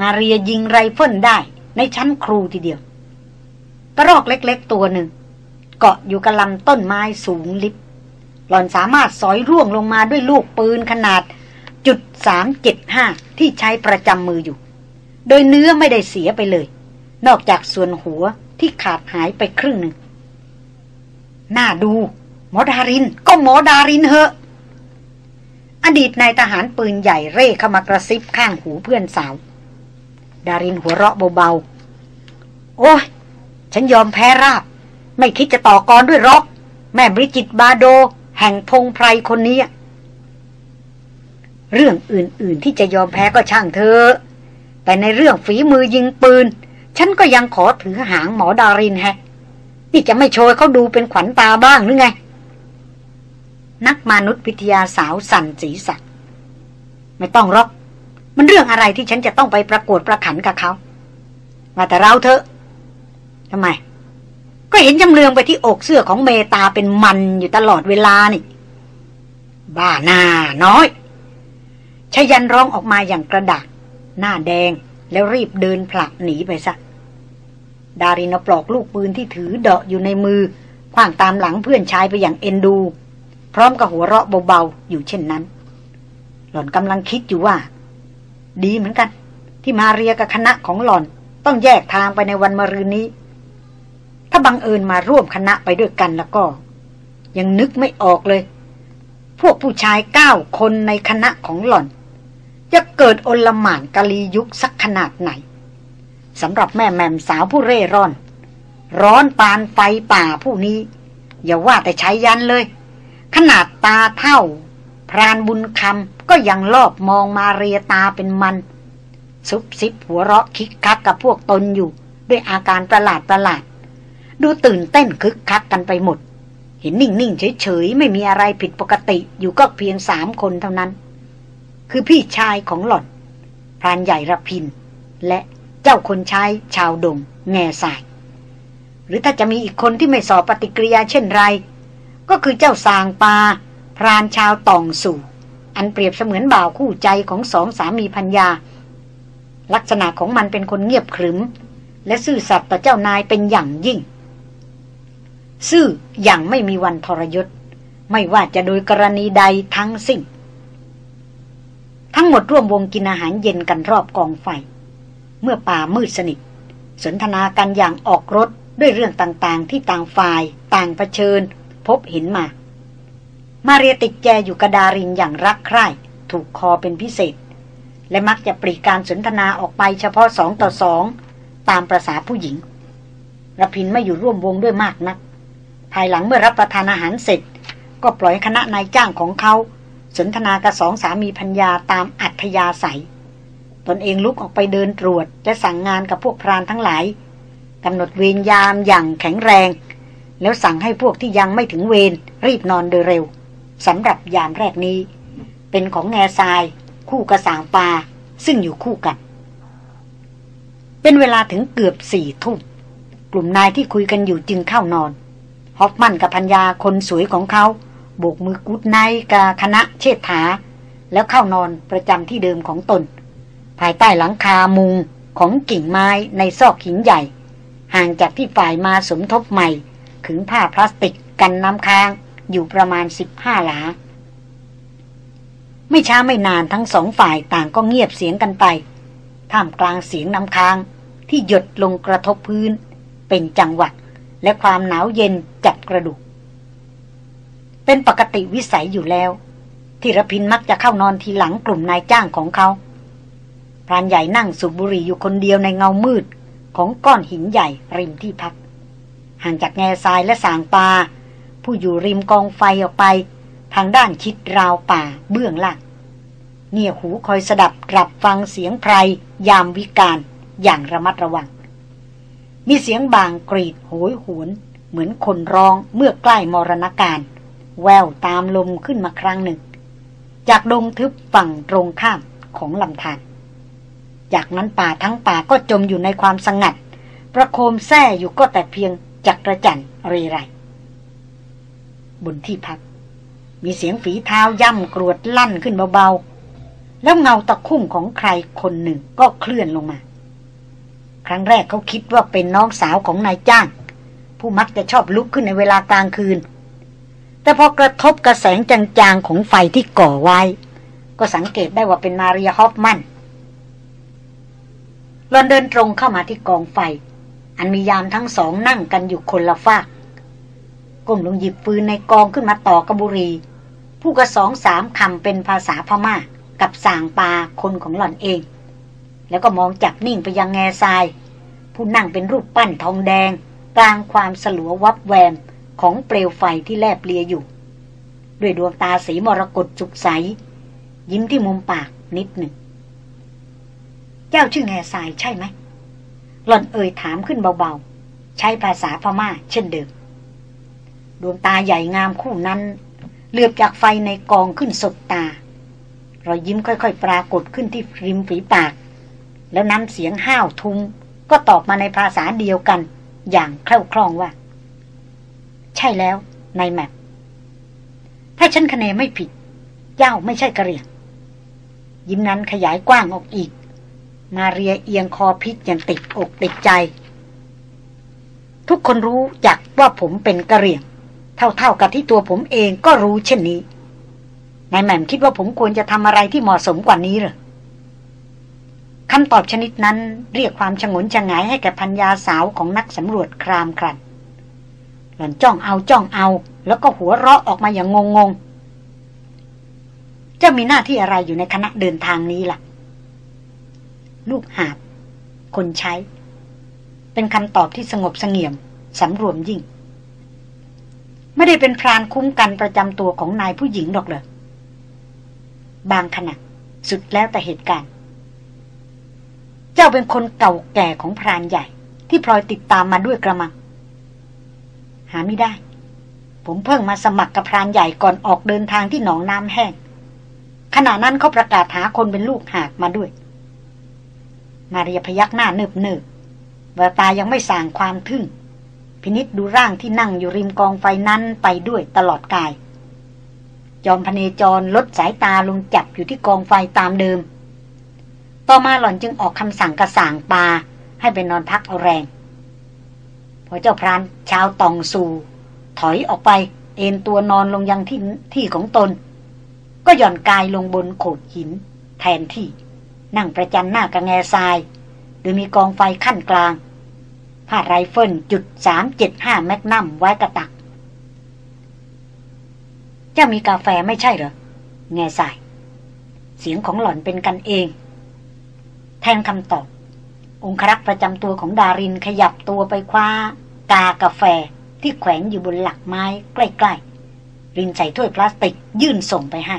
มาเรียยิงไรเฟิลได้ในชั้นครูทีเดียวกระรอกเล็กๆตัวหนึ่ง เกาะอยู่กับลำต้นไม้สูงลิบหล่อนสามารถสอยร่วงลงมาด้วยลูกปืนขนาดจุดสามเจ็ดห้าที่ใช้ประจำมืออยู่ โดยเนื้อไม่ได้เสียไปเลย นอกจากส่วนหัวที่ขาดหายไปครึ่งหนึ่งน่าดู หมอดาริน ก็หมอดารินเหอะ อดีตนายทหารปืนใหญ่เร่เข้ามากระซิบข้างหูเพื่อนสาว ดารินหัวเราะเบาๆ โอ้ยฉันยอมแพ้ราบ ไม่คิดจะต่อกรด้วยรอก แม่บริจิตบาโด แห่งพงไพรคนนี้ เรื่องอื่นๆที่จะยอมแพ้ก็ช่างเธอ แต่ในเรื่องฝีมือยิงปืน ฉันก็ยังขอถือหางหมอดารินแฮะ นี่จะไม่โชยเขาดูเป็นขวัญตาบ้างหรือไง นักมนุษยวิทยาสาวสั่นสีสักไม่ต้องรอก มันเรื่องอะไรที่ฉันจะต้องไปประกวดประขันกับเขาว่าแต่เราเถอะทำไม ก็เห็นจำเลืองไปที่อกเสื้อของเมตาเป็นมันอยู่ตลอดเวลานี่ บ้าหน้าน้อยชายันร้องออกมาอย่างกระดาก หน้าแดง แล้วรีบเดินผลักหนีไปซะ ดารินปลอกลูกปืนที่ถือเดาะอยู่ในมือขว้างตามหลังเพื่อนชายไปอย่างเอ็นดู พร้อมกับหัวเราะเบาๆ อยู่เช่นนั้น หล่อนกำลังคิดอยู่ว่า ดีเหมือนกัน ที่มาเรียกับคณะของหล่อนต้องแยกทางไปในวันมะรืนนี้ ถ้าบังเอิญมาร่วมคณะไปด้วยกันแล้วก็ ยังนึกไม่ออกเลย พวกผู้ชายเก้าคนในคณะของหล่อน จะเกิดอลหม่านกะลียุคสักขนาดไหนสำหรับแม่แมมสาวผู้เร่ร่อน ร้อนปานไฟป่าผู้นี้ อย่าว่าแต่ใช้ยันเลย ขนาดตาเท่า พรานบุญคำก็ยังรอบมองมาเรียตาเป็นมัน ซุบซิบหัวเราะคิกคักกับพวกตนอยู่ ด้วยอาการประหลาดประหลาด ดูตื่นเต้นคึกคักกันไปหมด เห็นนิ่ง ๆ เฉย ๆ ไม่มีอะไรผิดปกติอยู่ก็เพียงสามคนเท่านั้น คือพี่ชายของหล่อน พรานใหญ่ระพิน และเจ้าคนใช้ชาวดง แง่สาย หรือถ้าจะมีอีกคนที่ไม่สอบปฏิกิริยาเช่นไร ก็คือเจ้าสางปา พรานชาวตองสู่ อันเปรียบเสมือนบ่าวคู่ใจของสองสามีพัญญา ลักษณะของมันเป็นคนเงียบขรึม และซื่อสัตย์ต่อเจ้านายเป็นอย่างยิ่ง ซื่ออย่างไม่มีวันทรยศไม่ว่าจะโดยกรณีใดทั้งสิ้น ทั้งหมดร่วมวงกินอาหารเย็นกันรอบกองไฟ เมื่อป่ามืดสนิท สนทนากันอย่างออกรถด้วยเรื่องต่างๆ ที่ต่างฝ่ายต่างเผชิญ พบเห็นมา มาเรียติดแจอยู่กระดารินอย่างรักใคร่ ถูกคอเป็นพิเศษ และมักจะปรีการสนทนาออกไปเฉพาะสองต่อสอง ตามประษาผู้หญิงระพินไม่อยู่ร่วมวงด้วยมากนัก ภายหลังเมื่อรับประทานอาหารเสร็จ ก็ปล่อยคณะนายจ้างของเขา สนทนากับสองสามีพัญญาตามอัธยาศัย ตนเองลุกออกไปเดินตรวจ และสั่งงานกับพวกพรานทั้งหลายกำหนดเวรยามอย่างแข็งแรง แล้วสั่งให้พวกที่ยังไม่ถึงเวรรีบนอนโดยเร็วสำหรับยามแรกนี้ เป็นของแง่ทราย คู่กระสางปลาซึ่งอยู่คู่กัน เป็นเวลาถึงเกือบสี่ทุ่มกลุ่มนายที่คุยกันอยู่จึงเข้านอน ฮอฟมันกับพัญญาคนสวยของเขา โบกมือกุดไนกับคณะเชษฐา แล้วเข้านอนประจำที่เดิมของตน ภายใต้หลังคามุงของกิ่งไม้ในซอกหินใหญ่ ห่างจากที่ฝ่ายมาสมทบใหม่ ขึงผ้าพลาสติกกันน้ำค้างอยู่ประมาณสิบห้าหลา ไม่ช้าไม่นานทั้งสองฝ่ายต่างก็เงียบเสียงกันไป ท่ามกลางเสียงน้ำค้างที่หยดลงกระทบพื้น เป็นจังหวะและความหนาวเย็นจับกระดูก เป็นปกติวิสัยอยู่แล้วที่รพินมักจะเข้านอนทีหลังกลุ่มนายจ้างของเขาพรานใหญ่นั่งสูบบุหรี่อยู่คนเดียวในเงามืดของก้อนหินใหญ่ริมที่พัก ห่างจากแง่ทรายและสางปลาผู้อยู่ริมกองไฟออกไป ทางด้านชิดราวป่าเบื้องล่างเงี่ยหูคอยสดับรับฟังเสียงไพรยามวิกาลอย่างระมัดระวัง มีเสียงบางกรีดโหยหวน เหมือนคนร้องเมื่อใกล้มรณการ แววตามลมขึ้นมาครั้งหนึ่ง จากดงทึบฝั่งตรงข้ามของลำธารจากนั้นป่าทั้งป่าก็จมอยู่ในความสงัด ประโคมแท้อยู่ก็แต่เพียงจักระจันเรไรบนที่พัก มีเสียงฝีเท้าย่ำกรวดลั่นขึ้นเบาๆ แล้วเงาตะคุ่มของใครคนหนึ่งก็เคลื่อนลงมา ครั้งแรกเขาคิดว่าเป็นน้องสาวของนายจ้าง ผู้มักจะชอบลุกขึ้นในเวลากลางคืน แต่พอกระทบกระแสงจางๆของไฟที่ก่อไว้ ก็สังเกตได้ว่าเป็นมาเรียฮอฟมันหลอนเดินตรงเข้ามาที่กองไฟ อันมียามทั้งสองนั่งกันอยู่คนละฝากก้มลงหยิบปืนในกองขึ้นมาต่อกระบุรีผู้กระสองสามคำเป็นภาษาพม่ากับสางปาคนของหล่อนเอง แล้วก็มองจับนิ่งไปยังแง่ทราย ผู้นั่งเป็นรูปปั้นทองแดง กลางความสลัววับแวม ของเปลวไฟที่แลบเลียอยู่ ด้วยดวงตาสีมรกตจุกใส ยิ้มที่มุมปากนิดหนึ่ง เจ้าชื่อแง่ทรายใช่ไหม หล่อนเอ่ยถามขึ้นเบาๆ ใช้ภาษาพม่าเช่นเดิม ดวงตาใหญ่งามคู่นั้นเลือบจากไฟในกองขึ้นสบตารอยยิ้มค่อยๆ ปรากฏขึ้นที่ริมฝีปาก แล้วน้ำเสียงห้าวทุ้มก็ตอบมาในภาษาเดียวกัน อย่างคล่องคล่องว่า ใช่แล้วนายแมปถ้าฉันคะแนนไม่ผิด เจ้าไม่ใช่กระเรียง ยิ้มนั้นขยายกว้างออกอีก มาเรียเอียงคอพิษอย่างติดอกติดใจ ทุกคนรู้จักว่าผมเป็นกระเรียง เท่าๆกับที่ตัวผมเองก็รู้เช่นนี้นายแหม่มคิดว่าผมควรจะทำอะไรที่เหมาะสมกว่านี้หรือคำตอบชนิดนั้นเรียกความชงนชงายให้แก่พัญญาสาวของนักสำรวจครามครัน หล่อนจ้องเอาจ้องเอา แล้วก็หัวเราะออกมาอย่างงงงจะมีหน้าที่อะไรอยู่ในคณะเดินทางนี้ล่ะ ลูกหาบ คนใช้ เป็นคำตอบที่สงบเสงี่ยมสำรวมยิ่ง ไม่ได้เป็นพรานคุ้มกันประจำตัวของนายผู้หญิงหรอกเลยบางขณะสุดแล้วแต่เหตุการณ์ เจ้าเป็นคนเก่าแก่ของพรานใหญ่ ที่พลอยติดตามมาด้วยกระมัง หาไม่ได้ ผมเพิ่งมาสมัครกับพรานใหญ่ก่อนออกเดินทางที่หนองน้ำแห้งขณะนั้นเขาประกาศหาคนเป็นลูกหากมาด้วย มาเรียพยักหน้าเนิบเนิบแววตายังไม่ส่างความทึ่ง พินิษดูร่างที่นั่งอยู่ริมกองไฟนั้นไปด้วยตลอดกาย จอมพเนจรลดสายตาลงจับอยู่ที่กองไฟตามเดิม ต่อมาหล่อนจึงออกคำสั่งกะสางปาให้ไปนอนพักเอาแรง พอเจ้าพรานชาวตองสู ถอยออกไป เอนตัวนอนลงยังที่ที่ของตน ก็หย่อนกายลงบนโขดหิน แท่นที่นั่งประจันหน้ากระแงทราย โดยมีกองไฟคั่นกลางพาดไรเฟิลจุดสามเจ็ดห้า magnum ไว้กะตัก เจ้ามีกาแฟไม่ใช่เหรอ แง่ใส่เสียงของหล่อนเป็นกันเอง แทนคำตอบ องครักษ์ประจำตัวของดารินขยับตัวไปคว้ากากาแฟที่แขวนอยู่บนหลักไม้ใกล้ๆ รินใส่ถ้วยพลาสติกยื่นส่งไปให้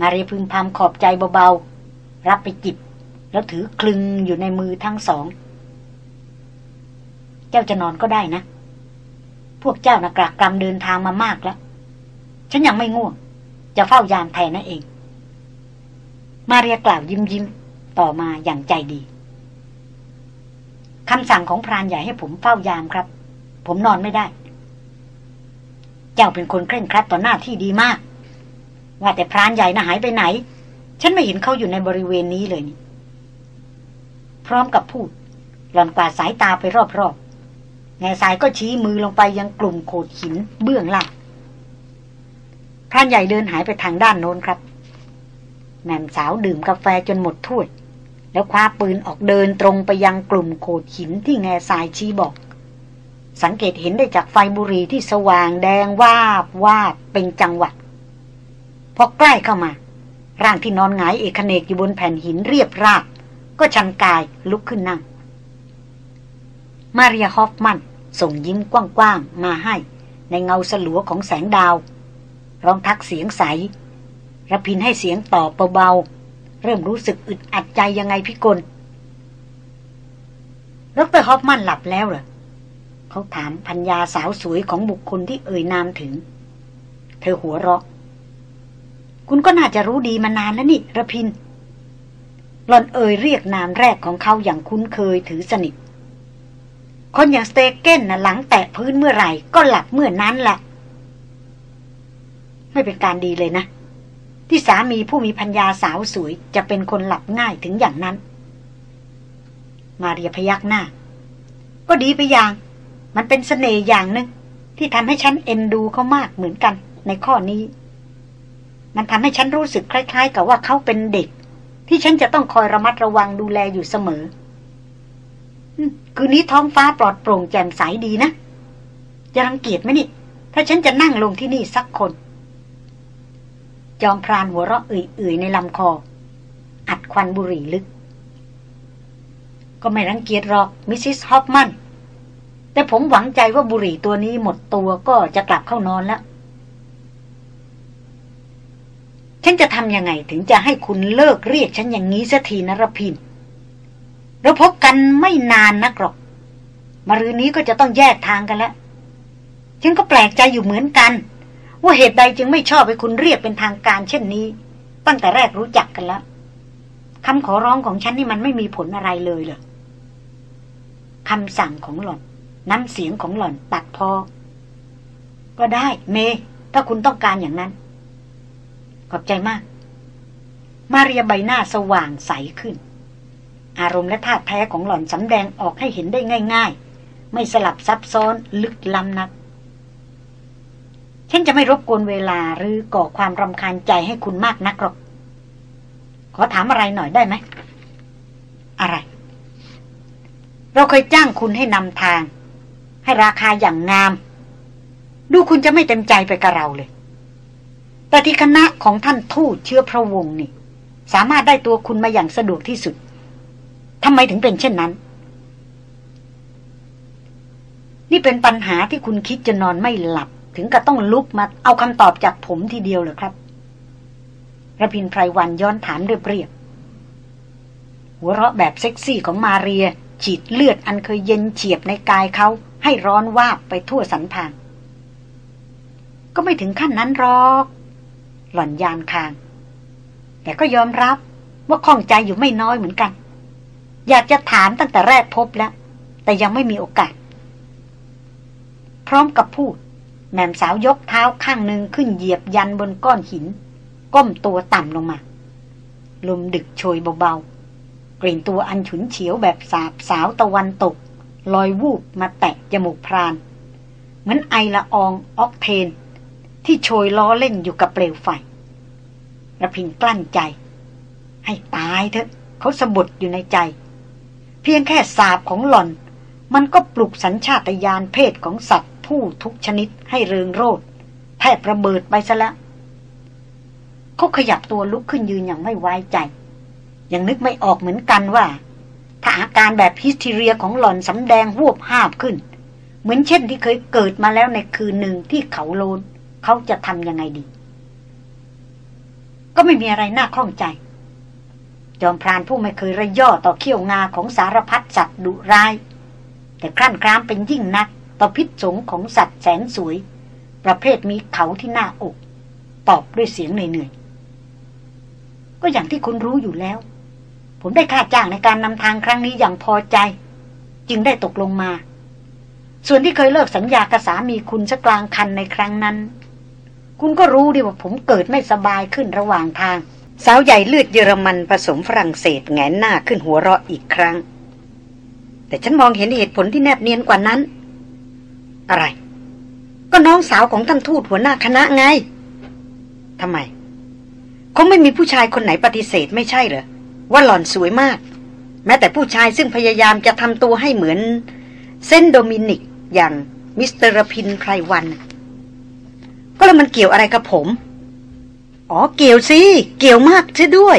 มาเรียพึมพำขอบใจเบาๆ รับไปจิบ แล้วถือคลึงอยู่ในมือทั้งสอง เจ้าจะนอนก็ได้นะ พวกเจ้านะกรากกรำเดินทางมามากแล้ว ฉันยังไม่ง่วง จะเฝ้ายามแทนนั่นเอง มาเรียกล่าวยิ้มยิ้มต่อมาอย่างใจดี คำสั่งของพรานใหญ่ให้ผมเฝ้ายามครับ ผมนอนไม่ได้ เจ้าเป็นคนเคร่งครัดต่อหน้าที่ดีมาก ว่าแต่พรานใหญ่น่ะหายไปไหน ฉันไม่เห็นเขาอยู่ในบริเวณนี้เลยนี่พร้อมกับพูด หล่อนกวาดสายตาไปรอบๆแง่สายก็ชี้มือลงไปยังกลุ่มโขดหินเบื้องล่างพรานใหญ่เดินหายไปทางด้านโน้นครับแม่มสาวดื่มกาแฟจนหมดถ้วย แล้วคว้าปืนออกเดินตรงไปยังกลุ่มโขดหินที่แง่สายชี้บอก สังเกตเห็นได้จากไฟบุหรี่ที่สว่างแดงวาบวาบเป็นจังหวะพอใกล้เข้ามา ร่างที่นอนหงายเอกเนกอยู่บนแผ่นหินเรียบราบก็ชันกายลุกขึ้นนั่ง มาเรียฮอฟมันส่งยิ้มกว้างๆมาให้ ในเงาสลัวของแสงดาว ร้องทักเสียงใสระพินให้เสียงตอบเบาๆ เริ่มรู้สึกอึดอัดใจยังไงพี่กลดรฮอฟมันหลับแล้วเหรอเขาถามพัญญาสาวสวยของบุคคลที่เอ่ยนามถึง เธอหัวเราะ คุณก็น่าจะรู้ดีมานานแล้วนี่ระพินหลอนเอ่ยเรียกนามแรกของเขาอย่างคุ้นเคยถือสนิท คนอย่างสเตเกนนะหลังแตะพื้นเมื่อไหร่ ก็หลับเมื่อนั้นแหละ ไม่เป็นการดีเลยนะ ที่สามีผู้มีพัญญาสาวสวยจะเป็นคนหลับง่ายถึงอย่างนั้น มาเรียพยักหน้า ก็ดีไปอย่าง มันเป็นสเสน่ห์อย่างหนึง่งที่ทำให้ฉันเอ็นดูเขามากเหมือนกัน ในข้อนี้ มันทำให้ฉันรู้สึกคล้าย ๆ กับว่าเขาเป็นเด็ก ที่ฉันจะต้องคอยระมัดระวังดูแลอยู่เสมอคืนนี้ท้องฟ้าปลอดโปร่งแจ่มใสดีนะจะรังเกียจไหมนี่ ถ้าฉันจะนั่งลงที่นี่สักคน จอมพรานหัวเราะเอื่อยๆในลำคอ อัดควันบุหรี่ลึก ก็ไม่รังเกียจหรอกมิสซิสฮอฟมัน แต่ผมหวังใจว่าบุหรี่ตัวนี้หมดตัวก็จะกลับเข้านอนแล้ว ฉันจะทำยังไงถึงจะให้คุณเลิกเรียกฉันอย่างนี้สักทีนะรพินเราพบกันไม่นานนักหรอกมารืนนี้ก็จะต้องแยกทางกันแล้วฉันก็แปลกใจอยู่เหมือนกัน ว่าเหตุใดจึงไม่ชอบให้คุณเรียกเป็นทางการเช่นนี้ ตั้งแต่แรกรู้จักกันแล้วคำขอร้องของฉันนี่มันไม่มีผลอะไรเลยเหรอคำสั่งของหล่อน น้ำเสียงของหล่อนตัดพอ ก็ได้ เม ถ้าคุณต้องการอย่างนั้น ขอบใจมาก มาเรียใบหน้าสว่างใสขึ้น อารมณ์และท่าแท้ของหล่อนสำแดงออกให้เห็นได้ง่าย ๆ ไม่สลับซับซ้อนลึกล้ำนัก ฉันจะไม่รบกวนเวลาหรือก่อความรำคาญใจให้คุณมากนักหรอก ขอถามอะไรหน่อยได้ไหม อะไร เราเคยจ้างคุณให้นำทาง ให้ราคาอย่างงาม ดูคุณจะไม่เต็มใจไปกับเราเลย แต่ที่คณะของท่านทูตเชื้อพระวงศ์นี่ สามารถได้ตัวคุณมาอย่างสะดวกที่สุดทำไมถึงเป็นเช่นนั้น นี่เป็นปัญหาที่คุณคิดจะนอนไม่หลับ ถึงกับต้องลุกมาเอาคำตอบจากผมทีเดียวเหรอครับระพินไพรวันย้อนถามเรียบๆหัวเราะแบบเซ็กซี่ของมาเรีย ฉีดเลือดอันเคยเย็นเฉียบในกายเขาให้ร้อนวาบไปทั่วสันพาง ก็ไม่ถึงขั้นนั้นหรอก หล่อนยานคาง แต่ก็ยอมรับว่าข้องใจอยู่ไม่น้อยเหมือนกัน อยากจะถามตั้งแต่แรกพบแล้ว แต่ยังไม่มีโอกาส พร้อมกับพูด แม่สาวยกเท้าข้างหนึ่งขึ้นเหยียบยันบนก้อนหิน ก้มตัวต่ำลงมา ลมดึกโชยเบาๆ กลิ่นตัวอันฉุนเฉียวแบบสาบสาวตะวันตก ลอยวูบมาแตะจมูกพราน เหมือนไอละอองออกเทน ที่โชยล้อเล่นอยู่กับเปลวไฟระพินกลั้นใจ ให้ตายเถอะ เขาสะบดอยู่ในใจ เพียงแค่สาบของหล่อน มันก็ปลุกสัญชาตญาณเพศของสัตว์ ผู้ทุกชนิดให้เริงโรดแทบระเบิดไปซะแล้วเขาขยับตัวลุกขึ้นยืนอย่างไม่ไว้ใจ ยังนึกไม่ออกเหมือนกันว่า ถ้าอาการแบบฮิสทีเรียของหล่อนสำแดงวูบหาบขึ้น เหมือนเช่นที่เคยเกิดมาแล้วในคืนหนึ่งที่เขาโลน เขาจะทำยังไงดี ก็ไม่มีอะไรน่าข้องใจ จอมพรานผู้ไม่เคยระย่อต่อเขี้ยวงาของสารพัดสัตว์ดุร้าย แต่ครั่นครามเป็นยิ่งนัก ต่อพิษสงของสัตว์แสนสวย ประเภทมีเขาที่หน้าอก ตอบด้วยเสียงเหนื่อยๆก็อย่างที่คุณรู้อยู่แล้ว ผมได้ค่าจ้างในการนำทางครั้งนี้อย่างพอใจ จึงได้ตกลงมา ส่วนที่เคยเลิกสัญญากับสามีคุณสักกลางคันในครั้งนั้น คุณก็รู้ดีว่าผมเกิดไม่สบายขึ้นระหว่างทาง สาวใหญ่เลือดเยอรมันผสมฝรั่งเศสแงนหน้าขึ้นหัวเราะอีกครั้ง แต่ฉันมองเห็นเหตุผลที่แนบเนียนกว่านั้น อะไร ก็น้องสาวของท่านทูตหัวหน้าคณะไงทำไมคงไม่มีผู้ชายคนไหนปฏิเสธไม่ใช่เหรอ ว่าหล่อนสวยมาก แม้แต่ผู้ชายซึ่งพยายามจะทำตัวให้เหมือน เซนต์โดมินิกอย่างมิสเตอร์พินไพรวัน ก็แล้วมันเกี่ยวอะไรกับผม อ๋อเกี่ยวสิ เกี่ยวมากซะด้วย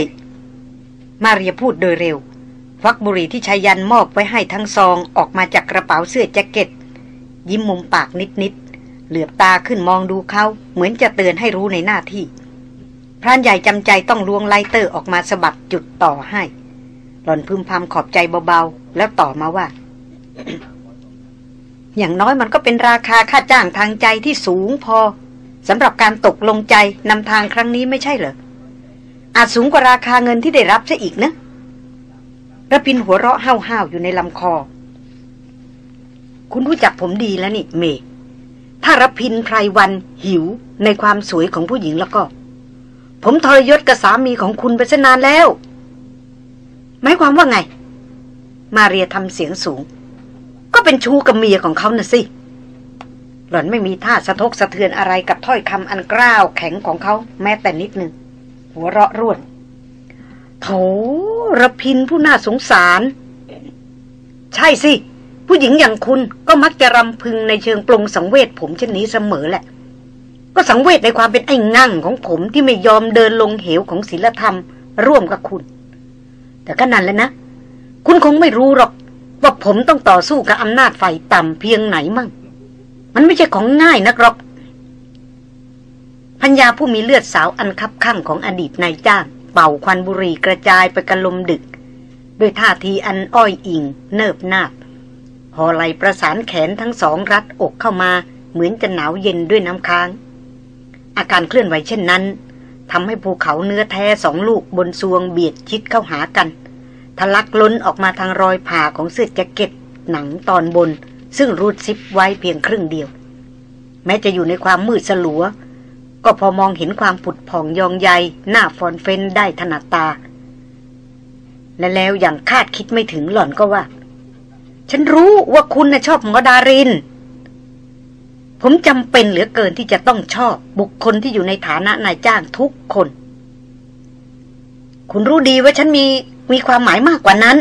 มาเรียพูดโดยเร็วควักบุหรี่ที่ชายันมอบไว้ให้ทั้งซองออกมาจากกระเป๋าเสื้อแจ็คเก็ต ยิ้มมุมปากนิดๆ เหลือบตาขึ้นมองดูเขาเหมือนจะเตือนให้รู้ในหน้าที่พรานใหญ่จำใจต้องลวงไลเตอร์ออกมาสะบัดจุดต่อให้ หล่อนพึมพำขอบใจเบาๆ แล้วต่อมาว่า อย่างน้อยมันก็เป็นราคาค่าจ้างทางใจที่สูงพอสำหรับการตกลงใจนำทางครั้งนี้ไม่ใช่เหรอ อาจสูงกว่าราคาเงินที่ได้รับซะอีกนะระพินหัวเราะห้าวๆอยู่ในลำคอ คุณรู้จักผมดีแล้วนี่เม ถ้ารพินไพรวันหิวในความสวยของผู้หญิงแล้วก็ ผมทรยศกับสามีของคุณไปซะนานแล้ว หมายความว่าไง มาเรียทำเสียงสูง ก็เป็นชูกับเมียของเขาน่ะสิ หล่อนไม่มีท่าสะทกสะเทือนอะไรกับถ้อยคำอันกล้าวแข็งของเขาแม้แต่นิดหนึ่งหัวเราะร่วนโถระพินผู้น่าสงสาร ใช่สิ ผู้หญิงอย่างคุณก็มักจะรำพึงในเชิงปลงสังเวชผมเช่นนี้เสมอแหละ ก็สังเวชในความเป็นไอ้งั่งของผมที่ไม่ยอมเดินลงเหวของศีลธรรม ร่วมกับคุณ แต่ก็นั่นแหละนะ คุณคงไม่รู้หรอก ว่าผมต้องต่อสู้กับอำนาจฝ่ายต่ำเพียงไหนมั่ง มันไม่ใช่ของง่ายนักหรอกพัญญาผู้มีเลือดสาวอันคับข้างของอดีตนายจ้าง เป่าควันบุหรี่กระจายไปกระลมดึก ด้วยท่าทีอันอ้อยอิง เนิบนาบ หอไหลประสานแขนทั้งสองรัดอกเข้ามา เหมือนจะหนาวเย็นด้วยน้ำค้าง อาการเคลื่อนไหวเช่นนั้นทำให้ภูเขาเนื้อแท้สองลูกบนซวงเบียดชิดเข้าหากัน ทะลักล้นออกมาทางรอยผ่าของเสื้อแจ็คเก็ต หนังตอนบน ซึ่งรูดซิปไว้เพียงครึ่งเดียว แม้จะอยู่ในความมืดสลัว ก็พอมองเห็นความผุดผ่องยองใยหน้าฟอนเฟนได้ถนัดตา และแล้วอย่างคาดคิดไม่ถึงหล่อนก็ว่า ฉันรู้ว่าคุณน่ะชอบหมอดาริน ผมจำเป็นเหลือเกินที่จะต้องชอบบุคคลที่อยู่ในฐานะนายจ้างทุกคน คุณรู้ดีว่าฉันมีมีความหมายมากกว่านั้น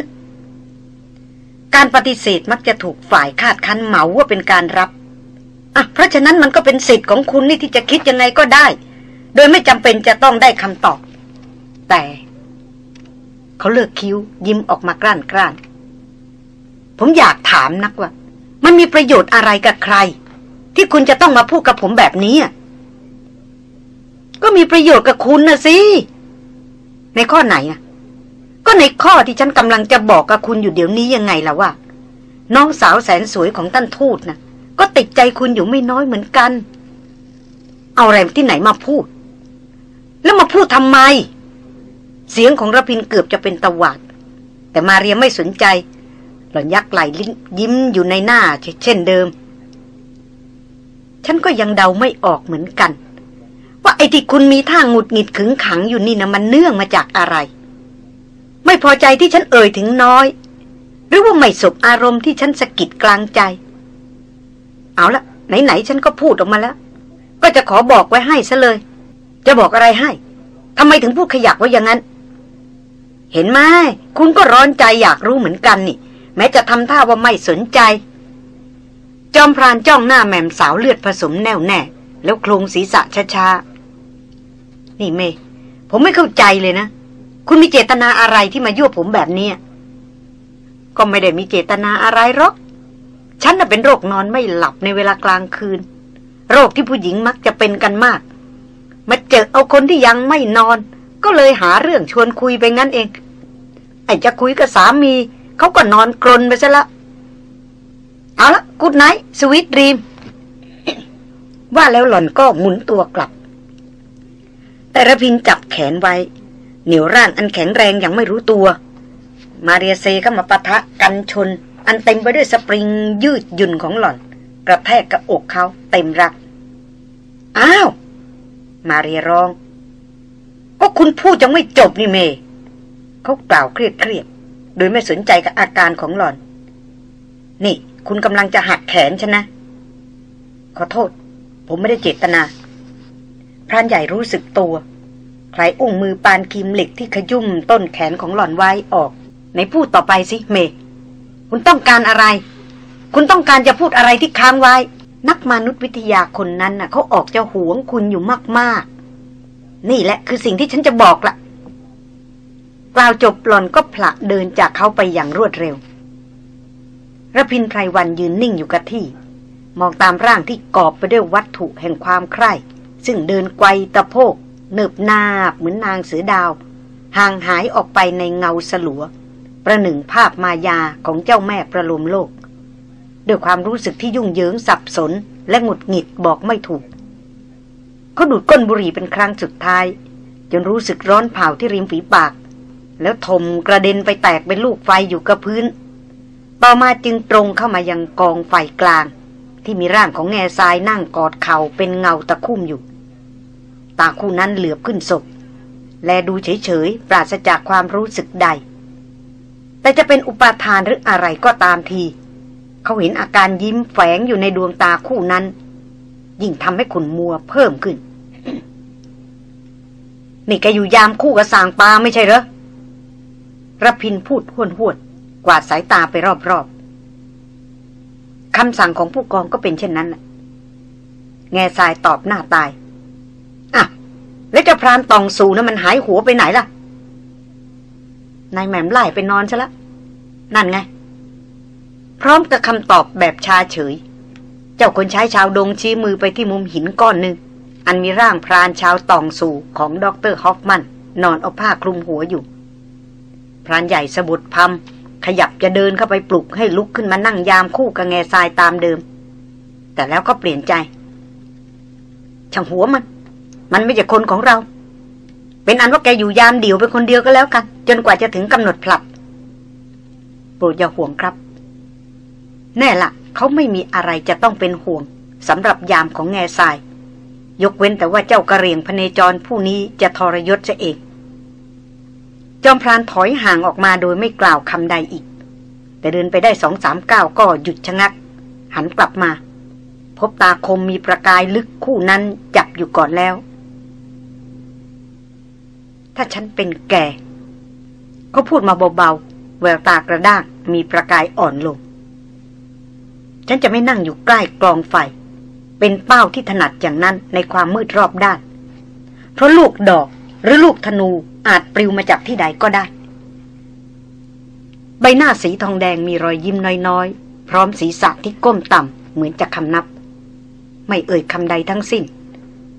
การปฏิเสธมักจะถูกฝ่ายคาดคันเหมาว่าเป็นการรับอะเพราะฉะนั้นมันก็เป็นสิทธิ์ของคุณนี่ที่จะคิดยังไงก็ได้ โดยไม่จำเป็นจะต้องได้คำตอบ แต่ เขาเลือกคิ้วยิ้มออกมากล้านกล้าน ผมอยากถามนักว่า มันมีประโยชน์อะไรกับใคร ที่คุณจะต้องมาพูดกับผมแบบนี้ก็มีประโยชน์กับคุณนะสิ ในข้อไหนอะ ก็ในข้อที่ฉันกำลังจะบอกกับคุณอยู่เดี๋ยวนี้ยังไงล่ะว่า น้องสาวแสนสวยของท่านทูตนะก็ติดใจคุณอยู่ไม่น้อยเหมือนกัน เอาอะไรที่ไหนมาพูด แล้วมาพูดทำไม เสียงของระพินเกือบจะเป็นตะวัดแต่มาเรียไม่สนใจ หล่อนยักไหลยิ้มอยู่ในหน้าเช่นเดิม ฉันก็ยังเดาไม่ออกเหมือนกัน ว่าไอ้ที่คุณมีท่าหงุดหงิดขึงขังอยู่นี่นะมันเนื่องมาจากอะไร ไม่พอใจที่ฉันเอ่ยถึงน้อย หรือว่าไม่สบอารมณ์ที่ฉันสะกิดกลางใจ เอาละไหนๆฉันก็พูดออกมาแล้ว ก็จะขอบอกไว้ให้ซะเลย จะบอกอะไรให้ทำไมถึงพูดขยักว่าอย่างนั้นเห็นไหมคุณก็ร้อนใจอยากรู้เหมือนกันนี่ แม้จะทำท่าว่าไม่สนใจ จอมพรานจ้องหน้าแม่มสาวเลือดผสมแน่วแน่ แล้วโครงศีรษะช้าๆ นี่เม ผมไม่เข้าใจเลยนะ คุณมีเจตนาอะไรที่มายั่วผมแบบนี้ ก็ไม่ได้มีเจตนาอะไรหรอก ฉันน่ะเป็นโรคนอนไม่หลับในเวลากลางคืน โรคที่ผู้หญิงมักจะเป็นกันมาก มาเจอเอาคนที่ยังไม่นอน ก็เลยหาเรื่องชวนคุยไปงั้นเองไอ้จะคุยกับสามี เขาก็นอนกรนไปซะละเอาละกุดไนท์สวิตดรีม ว่าแล้วหล่อนก็หมุนตัวกลับ แต่ระพินจับแขนไว้ เหนียวร่างอันแข็งแรงอย่างไม่รู้ตัว มาเรียเซเข้ามาปะทะกันชน อันเต็มไปด้วยสปริงยืดหยุ่นของหล่อน กระแทกกับอกเขาเต็มรัก อ้าว มาเรียร้อง ก็คุณพูดยังไม่จบนี่เมเขากล่าวเครียดเครียด โดยไม่สนใจกับอาการของหล่อน นี่ คุณกำลังจะหักแขนฉันนะ ขอโทษ ผมไม่ได้เจตนาพรานใหญ่รู้สึกตัวใครอุ้งมือปานคิมเหล็กที่ขยุ่มต้นแขนของหล่อนไว้ออก ในพูดต่อไปสิเม คุณต้องการอะไร คุณต้องการจะพูดอะไรที่ค้างไว้ นักมนุษยวิทยาคนนั้นน่ะเขาออกจะหวงคุณอยู่มากๆ นี่แหละคือสิ่งที่ฉันจะบอกละ กล่าวจบหล่อนก็ผละเดินจากเขาไปอย่างรวดเร็วระพินไพรวันยืนนิ่งอยู่กับที่ มองตามร่างที่กอบไปด้วยวัตถุแห่งความใคร่ซึ่งเดินไกวตะโพกเนิบนาบเหมือนนางเสือดาว ห่างหายออกไปในเงาสลัว ประหนึ่งภาพมายาของเจ้าแม่ประลมโลก ด้วยความรู้สึกที่ยุ่งเหยิงสับสนและหงุดหงิดบอกไม่ถูก เขาดูดก้นบุหรี่เป็นครั้งสุดท้าย จนรู้สึกร้อนเผาที่ริมฝีปาก แล้วถมกระเด็นไปแตกเป็นลูกไฟอยู่กับพื้น ต่อมาจึงตรงเข้ามายังกองไฟกลาง ที่มีร่างของแง่ทรายนั่งกอดเข่าเป็นเงาตะคุ่มอยู่ ตาคู่นั้นเหลือบขึ้นศพ และดูเฉยๆ ปราศจากความรู้สึกใด แต่จะเป็นอุปาทานหรืออะไรก็ตามที เขาเห็นอาการยิ้มแฝงอยู่ในดวงตาคู่นั้น ยิ่งทำให้ขุนมัวเพิ่มขึ้นนี่แกอยู่ยามคู่กับสางปลาไม่ใช่เหรอ ระพินพูดห้วนหวด กวาดสายตาไปรอบๆคำสั่งของผู้กองก็เป็นเช่นนั้นแง่ทรายตอบหน้าตายอะแล้วจะพรานตองสูนะมันหายหัวไปไหนล่ะนายแหม่มไล่ไปนอนซะละ นั่นไง พร้อมกับคำตอบแบบชาเฉย เจ้าคนใช้ชาวดงชี้มือไปที่มุมหินก้อนหนึ่ง อันมีร่างพรานชาวตองสูของด็ออเตร์ฮอฟมัน นอนเอาผ้าคลุมหัวอยู่ พรานใหญ่สะบุดพมขยับจะเดินเข้าไปปลุกให้ลุกขึ้นมานั่งยามคู่กับแง่ทรายตามเดิม แต่แล้วก็เปลี่ยนใจช่างหัวมัน มันไม่ใช่คนของเรา เป็นอันว่าแกอยู่ยามเดี่ยวเป็นคนเดียวก็แล้วกัน จนกว่าจะถึงกำหนดผลัดโปรดอย่าห่วงครับ แน่ละเขาไม่มีอะไรจะต้องเป็นห่วงสำหรับยามของแง่ทราย ยกเว้นแต่ว่าเจ้ากระเรียงพเนจรผู้นี้จะทรยศจะเอง จอมพรานถอยห่างออกมาโดยไม่กล่าวคำใดอีก แต่เดินไปได้สองสามก้าวก็หยุดชะงัก หันกลับมา พบตาคมมีประกายลึกคู่นั้นจับอยู่ก่อนแล้ว ถ้าฉันเป็นแกเขาพูดมาเบาๆแววตากระด้างมีประกายอ่อนลง ฉันจะไม่นั่งอยู่ใกล้กลองไฟ เป็นเป้าที่ถนัดอย่างนั้นในความมืดรอบด้าน เพราะลูกดอก หรือลูกธนูอาจปลิวมาจากที่ใดก็ได้ ใบหน้าสีทองแดงมีรอยยิ้มน้อยๆ พร้อมศีรษะที่ก้มต่ำเหมือนจะคำนับ ไม่เอ่ยคำใดทั้งสิ้น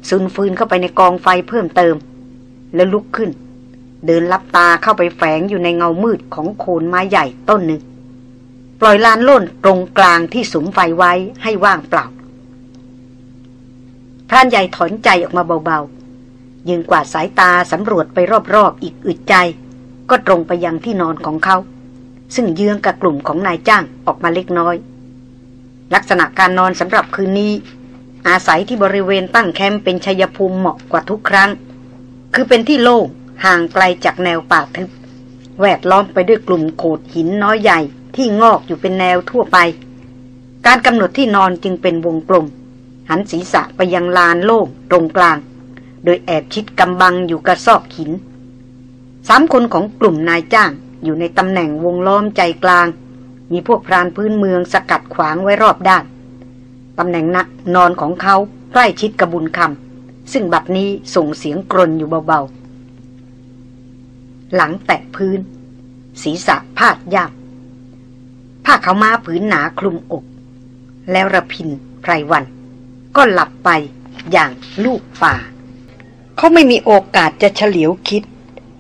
ซุนฟืนเข้าไปในกองไฟเพิ่มเติม แล้วลุกขึ้น เดินลับตาเข้าไปแฝงอยู่ในเงามืดของโคนไม้ใหญ่ต้นหนึ่ง ปล่อยลานโล่นตรงกลางที่สุมไฟไว้ให้ว่างเปล่าพรานใหญ่ถอนใจออกมาเบาๆ ยืนกวาดสายตาสำรวจไปรอบๆอีกอึดใจ ก็ตรงไปยังที่นอนของเขา ซึ่งเยื้องกับกลุ่มของนายจ้างออกมาเล็กน้อย ลักษณะการนอนสำหรับคืนนี้ อาศัยที่บริเวณตั้งแคมป์เป็นชยภูมิเหมาะกว่าทุกครั้ง คือเป็นที่โล่งห่างไกลจากแนวป่าทึบแวดล้อมไปด้วยกลุ่มโขดหินน้อยใหญ่ที่งอกอยู่เป็นแนวทั่วไป การกำหนดที่นอนจึงเป็นวงกลม หันศีรษะไปยังลานโล่งตรงกลาง โดยแอบชิดกำบังอยู่กระซอกหินสามคนของกลุ่มนายจ้างอยู่ในตำแหน่งวงล้อมใจกลาง มีพวกพรานพื้นเมืองสกัดขวางไว้รอบด้านตำแหน่งนักนอนของเขาใกล้ชิดกระบุญคำซึ่งบัดนี้ส่งเสียงกรนอยู่เบาๆ หลังแตะพื้น ศีรษะพาดย่ำผ้าเขาวม้าผืนหนาคลุมอก แล้วระพินไพรวัน ก็หลับไปอย่างลูกป่า เขาไม่มีโอกาสจะเฉลียวคิด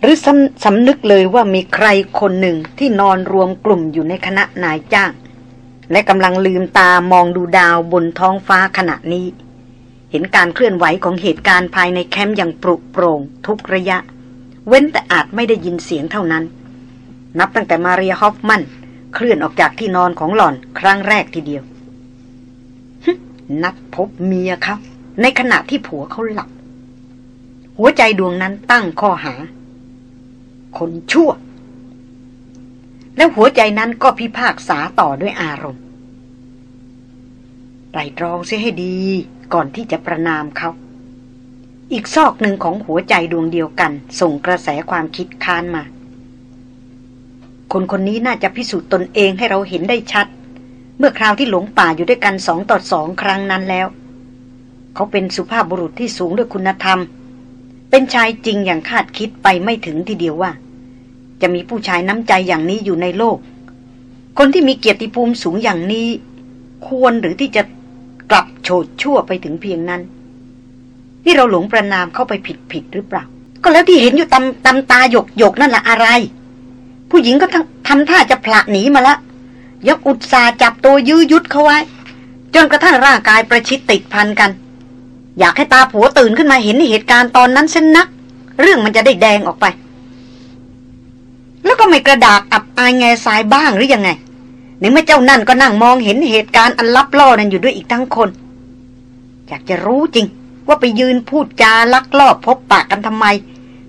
หรือสำสำนึกเลยว่ามีใครคนหนึ่งที่นอนรวมกลุ่มอยู่ในคณะนายจ้าง และกำลังลืมตามองดูดาวบนท้องฟ้าขณะนี้ เห็นการเคลื่อนไหวของเหตุการณ์ภายในแคมป์อย่างปรุโปร่งทุกระยะ เว้นแต่อาจไม่ได้ยินเสียงเท่านั้น นับตั้งแต่มาเรียฮอฟมันเคลื่อนออกจากที่นอนของหล่อนครั้งแรกทีเดียวนัดพบเมียเขาในขณะที่ผัวเขาหลับ หัวใจดวงนั้นตั้งข้อหา คนชั่ว แล้วหัวใจนั้นก็พิพากษาต่อด้วยอารมณ์ไตรตรองเสียให้ดีก่อนที่จะประนามเขา อีกซอกหนึ่งของหัวใจดวงเดียวกัน ส่งกระแสความคิดค้านมา คนคนนี้น่าจะพิสูจน์ตนเองให้เราเห็นได้ชัด เมื่อคราวที่หลงป่าอยู่ด้วยกันสองต่อสองครั้งนั้นแล้ว เขาเป็นสุภาพบุรุษที่สูงด้วยคุณธรรม เป็นชายจริงอย่างคาดคิดไปไม่ถึงทีเดียวว่า จะมีผู้ชายน้ำใจอย่างนี้อยู่ในโลก คนที่มีเกียรติภูมิสูงอย่างนี้ ควรหรือที่จะกลับโฉดชั่วไปถึงเพียงนั้นนี่เราหลงประนามเข้าไปผิดผิดหรือเปล่า ก็แล้วที่เห็นอยู่ตำตำตาหยกหยกนั่นแหละอะไร ผู้หญิงก็ทำท่าจะผละหนีมาละยังอุตส่าห์จับตัวยื้อยุดเขาไว้ จนกระทั่งร่างกายประชิดติดพันกัน อยากให้ตาผัวตื่นขึ้นมาเห็นเหตุการณ์ตอนนั้นเช่นนัก เรื่องมันจะได้แดงออกไป แล้วก็ไม่กระดากอับอายแง่สายบ้างหรือยังไงในเมื่อเจ้านั่นก็นั่งมองเห็นเหตุการณ์อันลับล่อนั้นอยู่ด้วยอีกทั้งคน อยากจะรู้จริง ว่าไปยืนพูดจาลักลอบพบปากกันทำไม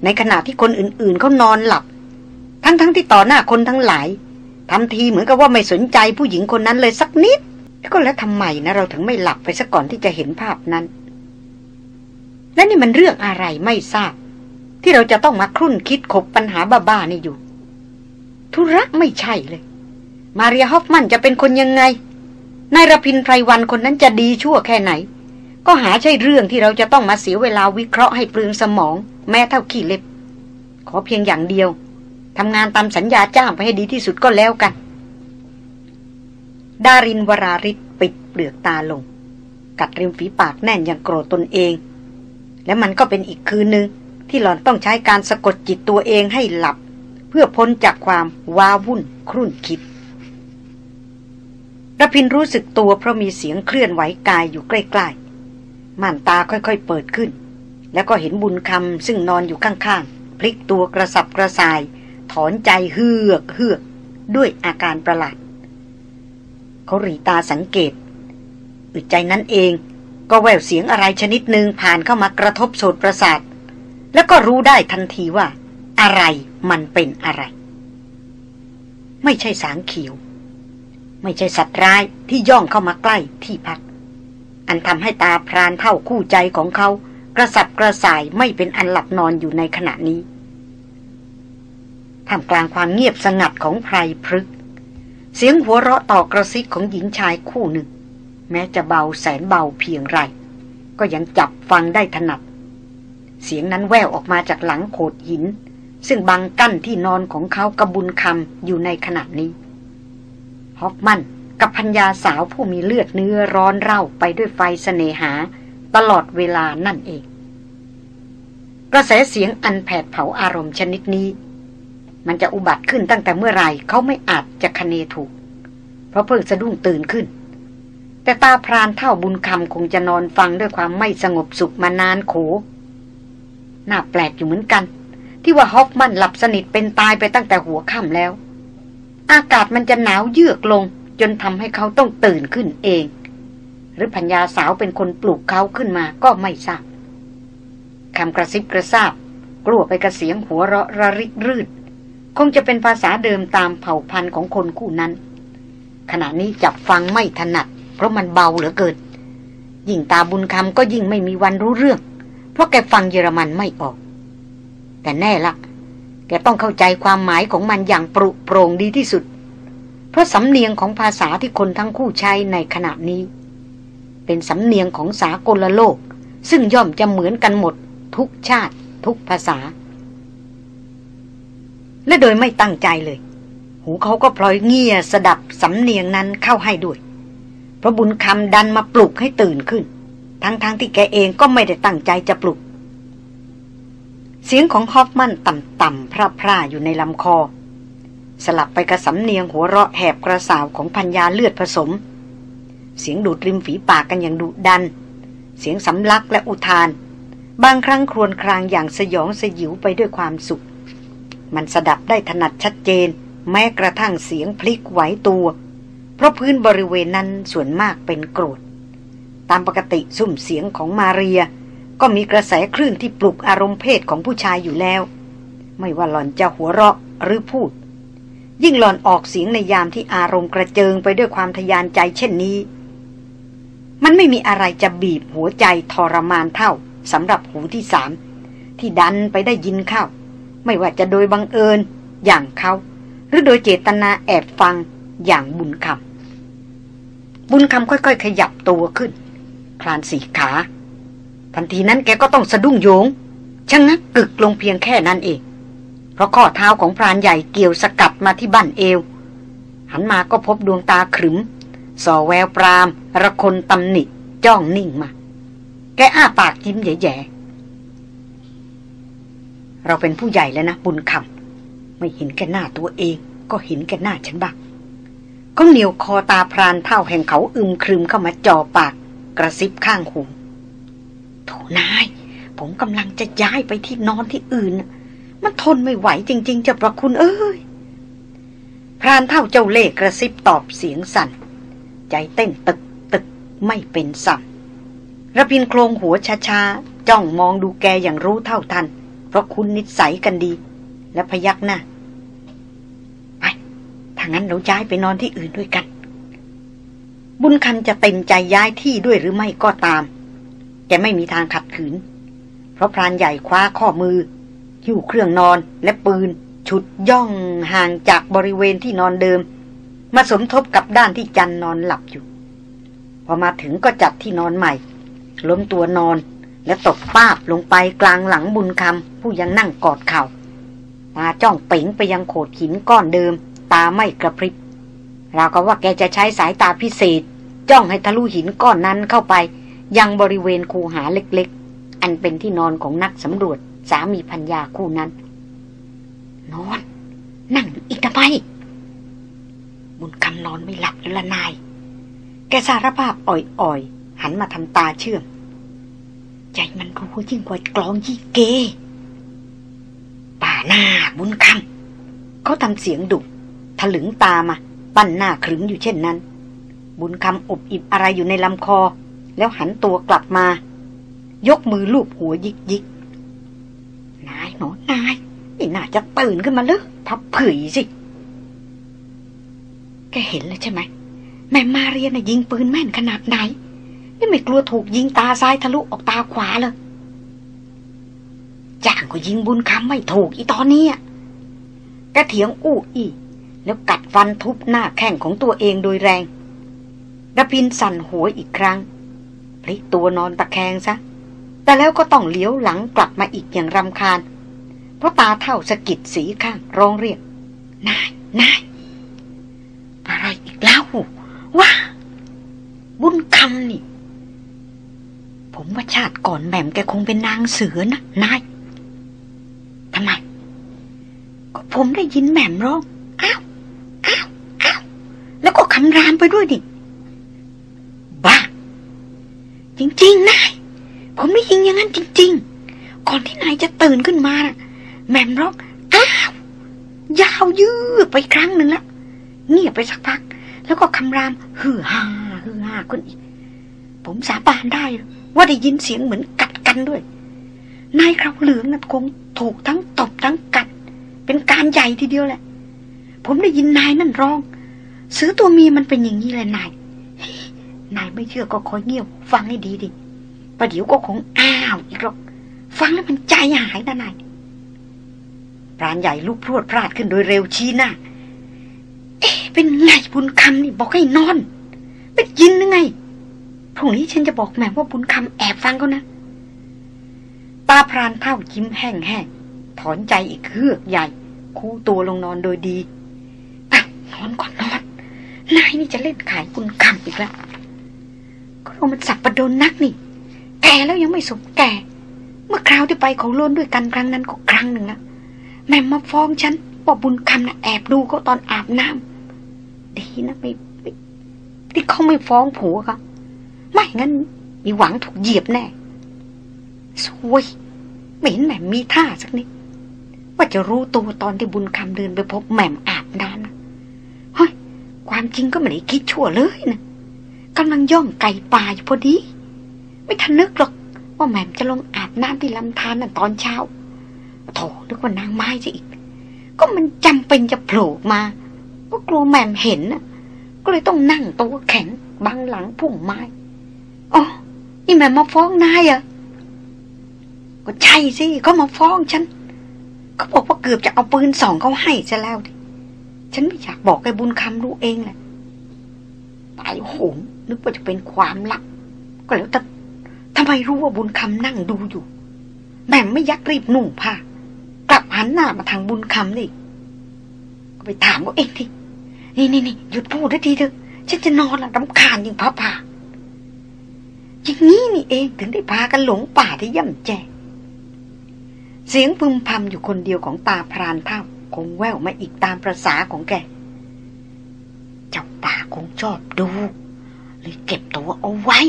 ในขณะที่คนอื่นๆเขานอนหลับ ทั้งๆทที่ต่อหน้าคนทั้งหลายทำทีเหมือนกับว่าไม่สนใจผู้หญิงคนนั้นเลยสักนิด ก็แล้วทำไมนะเราถึงไม่หลับไปซะก่อนที่จะเห็นภาพนั้น และนี่มันเรื่องอะไรไม่ทราบ ที่เราจะต้องมาครุ่นคิดขบปัญหาบ้าๆนี่อยู่ ธุระไม่ใช่เลย มาเรียฮอฟมันจะเป็นคนยังไงนายรพินไพรวันคนนั้นจะดีชั่วแค่ไหน ก็หาใช่เรื่องที่เราจะต้องมาเสียเวลาวิเคราะห์ให้เปลืองสมอง แม้เท่าขี้เล็บ ขอเพียงอย่างเดียวทำงานตามสัญญาจ้างไปให้ดีที่สุดก็แล้วกัน ดารินวราริศปิดเปลือกตาลง กัดริมฝีปากแน่นอย่างโกรธตนเอง และมันก็เป็นอีกคืนหนึ่งที่หล่อนต้องใช้การสะกดจิตตัวเองให้หลับ เพื่อพ้นจากความว้าวุ่นครุ่นคิดระพินรู้สึกตัวเพราะมีเสียงเคลื่อนไหวกายอยู่ใกล้ๆ ม่านตาค่อยๆเปิดขึ้น แล้วก็เห็นบุญคำซึ่งนอนอยู่ข้างๆ พลิกตัวกระสับกระส่าย ถอนใจเฮือกเฮือกด้วยอาการประหลาดเขาหรีตาสังเกตอึดใจนั้นเอง ก็แววเสียงอะไรชนิดหนึ่งผ่านเข้ามากระทบโสดประสาท แล้วก็รู้ได้ทันทีว่า อะไรมันเป็นอะไร ไม่ใช่สางเขียว ไม่ใช่สัตว์ร้ายที่ย่องเข้ามาใกล้ที่พัก อันทำให้ตาพรานเท่าคู่ใจของเขา กระสับกระส่ายไม่เป็นอันหลับนอนอยู่ในขณะนี้ท่ามกลางความเงียบสงัดของไพรพฤกเสียงหัวเราะต่อกระซิกของหญิงชายคู่หนึ่ง แม้จะเบาแสนเบาเพียงไร ก็ยังจับฟังได้ถนัด เสียงนั้นแววออกมาจากหลังโขดหิน ซึ่งบังกั้นที่นอนของเขากระบุญคำอยู่ในขณะนี้ ฮอฟมันกับพัญญาสาวผู้มีเลือดเนื้อร้อนเร่าไปด้วยไฟเสน่หา ตลอดเวลานั่นเอง กระแสเสียงอันแผดเผาอารมณ์ชนิดนี้ มันจะอุบัติขึ้นตั้งแต่เมื่อไรเขาไม่อาจจะคเนถูก เพราะเพิ่งสะดุ้งตื่นขึ้น แต่ตาพรานเท่าบุญคำคงจะนอนฟังด้วยความไม่สงบสุขมานานโข น่าแปลกอยู่เหมือนกัน ที่ว่าฮอฟมันหลับสนิทเป็นตายไปตั้งแต่หัวค่ำแล้ว อากาศมันจะหนาวเยือกลง จนทำให้เขาต้องตื่นขึ้นเอง หรือพัญญาสาวเป็นคนปลุกเขาขึ้นมาก็ไม่ทราบคำกระซิบกระซาบ กลัวไปกระเสียงหัวเราะระริกรืด คงจะเป็นภาษาเดิมตามเผ่าพันธุ์ของคนคู่นั้น ขณะนี้จับฟังไม่ถนัด เพราะมันเบาเหลือเกินยิ่งตาบุญคำก็ยิ่งไม่มีวันรู้เรื่อง เพราะแกฟังเยอรมันไม่ออก แต่แน่ละแกต้องเข้าใจความหมายของมันอย่างปรุโปร่งดีที่สุด เพราะสำเนียงของภาษาที่คนทั้งคู่ใช้ในขณะนี้ เป็นสำเนียงของสากลโลก ซึ่งย่อมจะเหมือนกันหมด ทุกชาติ ทุกภาษา และโดยไม่ตั้งใจเลย หูเขาก็พลอยเงียสดับสำเนียงนั้นเข้าให้ด้วย พระบุญคำดันมาปลุกให้ตื่นขึ้น ทั้งๆทที่แกเองก็ไม่ได้ตั้งใจจะปลุก เสียงของฮอฟมันต่ำๆพร่าๆอยู่ในลำคอ สลับไปกระสำเนียงหัวเราะแหบกระสาวของพัญญาเลือดผสม เสียงดูดริมฝีปากกันอย่างดุดัน เสียงสำลักและอุทาน บางครั้งครวญครางอย่างสยองสยิวไปด้วยความสุข มันสดับได้ถนัดชัดเจน แม้กระทั่งเสียงพลิกไหวตัว เพราะพื้นบริเวณนั้นส่วนมากเป็นกรธตามปกติซุ่มเสียงของมาเรีย ก็มีกระแสคลื่นที่ปลุกอารมณ์เพศของผู้ชายอยู่แล้ว ไม่ว่าหล่อนจะหัวเราะหรือพูด ยิ่งหล่อนออกเสียงในยามที่อารมณ์กระเจิงไปด้วยความทยานใจเช่นนี้ มันไม่มีอะไรจะบีบหัวใจทรมานเท่าสำหรับหูที่สามที่ดันไปได้ยินเข้า ไม่ว่าจะโดยบังเอิญอย่างเขา หรือโดยเจตนาแอบฟัง อย่างบุญคำบุญคำค่อยๆ ขยับตัวขึ้น คลานสี่ขา ทันทีนั้นแกก็ต้องสะดุ้งโยงชะงักกึกลงเพียงแค่นั้นเอง เพราะข้อเท้าของพรานใหญ่เกี่ยวสกัดมาที่บั้นเอว หันมาก็พบดวงตาขรึมส่อแววปราม ระคนตำหนิจ้องนิ่งมา แกอ้าปากยิ้มแย่ๆเราเป็นผู้ใหญ่แล้วนะบุญคำไม่เห็นแกหน้าตัวเอง ก็เห็นแกหน้าฉันบ้าง เขาเหนียวคอตาพรานเท่าแห่งเขาอึมครึมเข้ามาจ่อปากกระซิบข้างหูโถนาย ผมกำลังจะย้ายไปที่นอนที่อื่น มันทนไม่ไหวจริง ๆ จะประคุณเอ้ย พรานเท่าเจ้าเล่กระซิบตอบเสียงสั่น ใจเต้นตึกตึกไม่เป็นสั่นระพินโครงหัวช้าๆจ้องมองดูแกอย่างรู้เท่าทัน เพราะคุณนิสัยกันดี และพยักหน้า ถ้างั้นเราย้ายไปนอนที่อื่นด้วยกัน บุญคำจะเต็มใจย้ายที่ด้วยหรือไม่ก็ตาม แกไม่มีทางขัดขืน เพราะพรานใหญ่คว้าข้อมือหิ้วเครื่องนอนและปืน ฉุดย่องห่างจากบริเวณที่นอนเดิม มาสมทบกับด้านที่จันนอนหลับอยู่ พอมาถึงก็จัดที่นอนใหม่ ล้มตัวนอนและตกป้าบลงไปกลางหลังบุญคำผู้ยังนั่งกอดเขา่าตาจ้องเป๋งไปยังโขดหินก้อนเดิม ตาไม่กระพริบเราก็ว่าแกจะใช้สายตาพิเศษ จ้องให้ทะลุหินก้อนนั้นเข้าไป ยังบริเวณคูหาเล็กๆ อันเป็นที่นอนของนักสำรวจสามีพัญญาคู่นั้น นอน นั่งอีกทำไมบุญคำนอนไม่หลับละนาย แกสารภาพอ่อยๆ หันมาทำตาเชื่อม ใจมันรู้ยิ่งกว่ากลองยี่เก ป่าหน้าบุญคำเขาทำเสียงดุ ลึงตามา ปั้นหน้าขรึงอยู่เช่นนั้น บุญคำอบอิบอะไรอยู่ในลำคอ แล้วหันตัวกลับมา ยกมือลูบหัวยิกยิกนายหนอนายนี่น่าจะตื่นขึ้นมาเลยพับผึ่ยสิ แกเห็นเลยใช่ไหม แม่มาเรียน่ะยิงปืนแม่นขนาดไหน นี่ไม่กลัวถูกยิงตาซ้ายทะลุออกตาขวาเลยจ้างก็ยิงบุญคำไม่ถูกอีตอนนี้แกเถียงอู้อี แล้วกัดฟันทุบหน้าแข้งของตัวเองโดยแรงดพินสั่นหัวอีกครั้งพลิกตัวนอนตะแคงซะ แต่แล้วก็ต้องเลี้ยวหลังกลับมาอีกอย่างรำคาญ เพราะตาเท่าสะกิดสีข้างร้องเรียก นาย นาย อะไรอีกแล้วว่าบุญคำนี่ ผมว่าชาติก่อนแหม่มแกคงเป็นนางเสือนะ นายทำไม ก็ผมได้ยินแหม่มร้อง อ้าว แล้วก็คำรามไปด้วยดิบ้าจริงๆนายผมได้ยินอย่างนั้นจริง ๆ ก่อนที่นายจะตื่นขึ้นมานะแหม่มร้องอ้าวยาวยืดไปครั้งหนึ่งแล้วเงียบไปสักพัก แล้วก็คำรามฮือฮาฮือฮาขึ้นอีก ผมสาบานได้ว่าได้ยินเสียงเหมือนกัดกันด้วยนายคราวเหลืองนะคงถูกทั้งตบทั้งกัด เป็นการใหญ่ทีเดียวแหละ ผมได้ยินนายนั่นร้อง ซื้อตัวเมียมันเป็นอย่างนี้แหละนาย นายไม่เชื่อก็คอยเงียบ ฟังให้ดีดิประเดี๋ยวก็คงอ้าวอีกหรอก ฟังแล้วมันใจหายนะนายปราณใหญ่ลุกพรวดพลาดขึ้นโดยเร็วชี้หน้า เอ๊ะ เป็นไงบุญคำนี่บอกให้นอน ไปยินยังไง พรุ่งนี้ฉันจะบอกแม่ว่าบุญคำแอบฟังเขานะ ตาพรานเท่ายิ้มแห้งๆถอนใจอีกเฮือกใหญ่ คู่ตัวลงนอนโดยดีอะนอนก่อนนอน นายนี่จะเล่นขายบุญคำอีกแล้วก็เรามันสับประดนนักนี่ แก่แล้วยังไม่สมแก่ เมื่อคราวที่ไปเขาล้นด้วยกันครั้งนั้นก็ครั้งหนึ่งแล้วแม่มาฟ้องฉันว่าบุญคำนะ่ะแอบดูเขาตอนอาบน้ำดีนะไม่ที่เขาไม่ฟ้องผัวเขาไม่งั้นมีหวังถูกเหยียบแน่สวยไม่เห็นแหม่มมีท่าสักนิดว่าจะรู้ตัวตอนที่บุญคำเดินไปพบแหม่มอาบน้ำนะ ความจริงก็ไม่ได้คิดชั่วเลยนะกำลังย่องไก่ป่าอยู่พอดี ไม่ทันนึกหรอก ว่าแหม่มจะลงอาบน้ำที่ลำธารน่ะตอนเช้าโถนึกว่านางไม้จะอีก ก็มันจำเป็นจะโผล่มา ก็กลัวแหม่มเห็นน่ะ ก็เลยต้องนั่งตัวแข็งบังหลังพุ่งไม้อ๋อนี่แหม่มมาฟ้องนายเหรอก็ใช่สิเขามาฟ้องฉันเขาบอกว่าเกือบจะเอาปืนสองเขาให้ซะแล้วดิ ฉันไม่อยากบอกไอ้บุญคำรู้เองแหละตายโหงนึกว่าจะเป็นความลับ ก็แล้วแต่ทำไมรู้ว่าบุญคำนั่งดูอยู่ แม่มไม่ยักรีบหนุ่งผ้ากลับหันหน้ามาทางบุญคำนี่ก็ไปถามเขาเองทีนี่นี่นี่หยุดพูดได้ทีเถอะ ฉันจะนอนละรำคาญยิ่งพระผ่าอย่างนี้นี่เองถึงได้พากันหลงป่าที่ย่ำแจเสียงพึมพำอยู่คนเดียวของตาพรานเท่า คงแววมาอีกตามประษาของแก เจ้าป่าคงชอบดูเลยเก็บตัวเอาไว้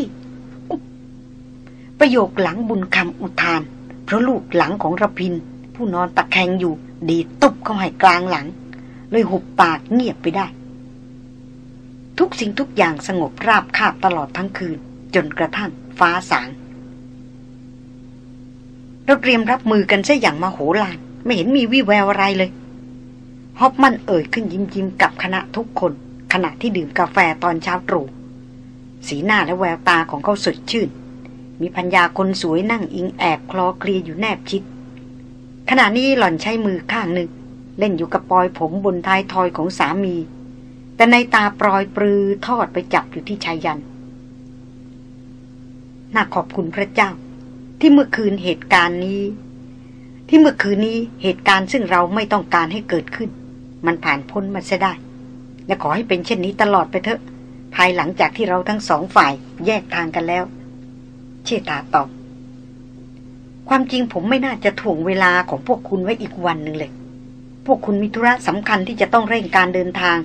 ประโยคหลังบุญคำอุทาน เพราะลูกหลังของระพิน ผู้นอนตะแคงอยู่ ดีตุบเข้าให้กลางหลัง เลยหุบปากเงียบไปได้ ทุกสิ่งทุกอย่างสงบราบคาบตลอดทั้งคืน จนกระทั่งฟ้าสางเราเตรียมรับมือกันซะอย่างมาโหฬารไม่เห็นมีวี่แววอะไรเลย ฮอปมันเอ่ยขึ้นยิ้มยิ้มกับคณะทุกคน ขณะที่ดื่มกาแฟตอนเช้าตรู่สีหน้าและแววตาของเขาสดชื่น มีพัญญาคนสวยนั่งอิงแอบคลอเคลียอยู่แนบชิด ขณะนี้หล่อนใช้มือข้างหนึ่ง เล่นอยู่กับปลอยผมบนท้ายทอยของสามี แต่ในตาปลอยปลือทอดไปจับอยู่ที่ชายยัน น่าขอบคุณพระเจ้า ที่เมื่อคืนเหตุการณ์นี้ ที่เมื่อคืนนี้เหตุการณ์ซึ่งเราไม่ต้องการให้เกิดขึ้น มันผ่านพ้นมาเสียได้ และขอให้เป็นเช่นนี้ตลอดไปเถอะ ภายหลังจากที่เราทั้งสองฝ่ายแยกทางกันแล้ว เชษฐาตอบ ความจริงผมไม่น่าจะถ่วงเวลาของพวกคุณไว้อีกวันหนึ่งเลย พวกคุณมีธุระสำคัญที่จะต้องเร่งการเดินทาง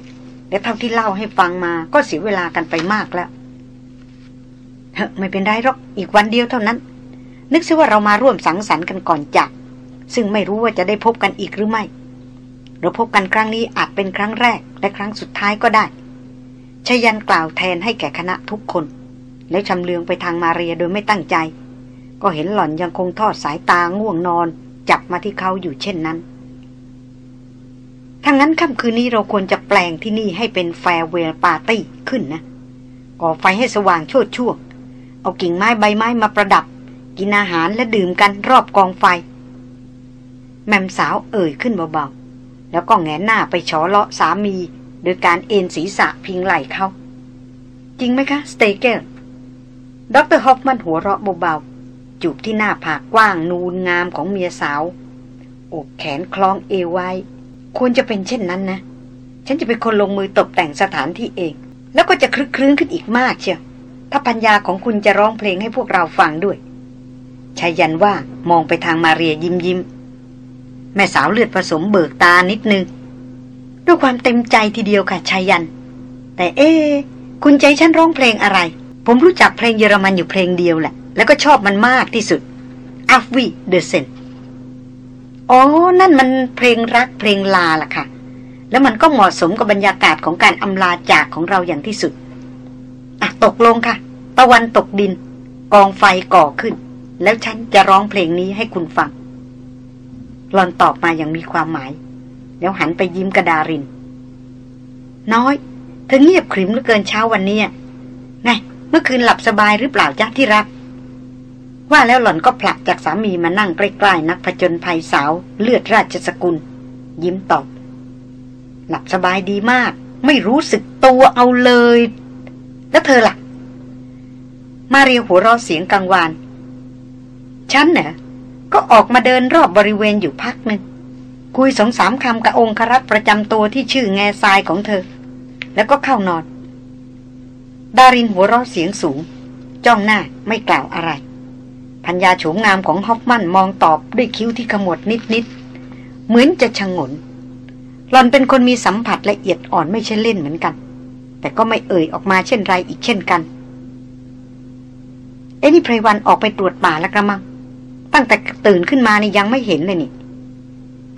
และเท่าที่เล่าให้ฟังมาก็เสียเวลากันไปมากแล้วเฮ้ไม่เป็นไรหรอกอีกวันเดียวเท่านั้น นึกซิว่าเรามาร่วมสังสรรค์กันก่อนจาก ซึ่งไม่รู้ว่าจะได้พบกันอีกหรือไม่ เราพบกันครั้งนี้อาจเป็นครั้งแรกและครั้งสุดท้ายก็ได้ชยันกล่าวแทนให้แก่คณะทุกคน แล้วชำเลืองไปทางมาเรียโดยไม่ตั้งใจ ก็เห็นหล่อนยังคงทอดสายตาง่วงนอน จับมาที่เขาอยู่เช่นนั้นทั้งนั้นค่ำคืนนี้เราควรจะแปลงที่นี่ให้เป็นแฟร์เวลปาร์ตี้ขึ้นนะก่อไฟให้สว่างโชดช่วง เอากิ่งไม้ใบไม้มาประดับ กินอาหารและดื่มกันรอบกองไฟ แม่มสาวเอ่ยขึ้นเบาๆ แล้วก็แงนหน้าไปฉอเลาะสามี โดยการเอ็นศีรษะพิงไหล่เขาจริงไหมคะ สเตเกลดรฮอฟมันหัวเราะเบาๆ จูบที่หน้าผากกว้างนูนงามของเมียสาว อกแขนคล้องเอวไว้ ควรจะเป็นเช่นนั้นนะ ฉันจะเป็นคนลงมือตกแต่งสถานที่เอง แล้วก็จะคลึกคลื้นขึ้นอีกมากเชียวถ้าปัญญาของคุณจะร้องเพลงให้พวกเราฟังด้วยชายันว่ามองไปทางมาเรียยิ้มยิ้ม แม่สาวเลือดผสมเบิกตานิดนึง ด้วยความเต็มใจทีเดียวค่ะชายัน แต่เอ๊คุณใจฉันร้องเพลงอะไร ผมรู้จักเพลงเยอรมันอยู่เพลงเดียวแหละ แล้วก็ชอบมันมากที่สุด a f w i d e s e n อ๋อ นั่นมันเพลงรักเพลงลาล่ะค่ะ แล้วมันก็เหมาะสมกับบรรยากาศของการอำลาจากของเราอย่างที่สุดอะตกลงค่ะ ตะวันตกดิน กองไฟก่อขึ้น แล้วฉันจะร้องเพลงนี้ให้คุณฟัง หลอนตอบมาอย่างมีความหมาย แล้วหันไปยิ้มกระดาริน น้อยเธอเงียบขริมเหลือเกินเช้าวันนี้ไงเมื่อคืนหลับสบายหรือเปล่าจ๊ะที่รัก ว่าแล้วหล่อนก็ผลักจากสามีมานั่งใกล้ๆนักผจญภัยสาว เลือดราชสกุล ยิ้มตอบ หลับสบายดีมาก ไม่รู้สึกตัวเอาเลย แล้วเธอล่ะ มาเรียหัวเราะเสียงกังวาน ฉันเน่ะ ก็ออกมาเดินรอบบริเวณอยู่พักหนึ่ง คุยสองสามคำกับองครักษ์ประจำตัวที่ชื่อแง่ทรายของเธอ แล้วก็เข้านอน ดารินหัวเราะเสียงสูง จ้องหน้าไม่กล่าวอะไร พัญญาโฉมงามของฮอฟมันมองตอบด้วยคิ้วที่ขมวดนิดๆ เหมือนจะชงน หลอนเป็นคนมีสัมผัสละเอียดอ่อนไม่ใช่เล่นเหมือนกัน แต่ก็ไม่เอ่ยออกมาเช่นไรอีกเช่นกัน เอ้นี่ไพรวันออกไปตรวจป่าแล้วกระมัง ตั้งแต่ตื่นขึ้นมานี่ยังไม่เห็นเลยนี่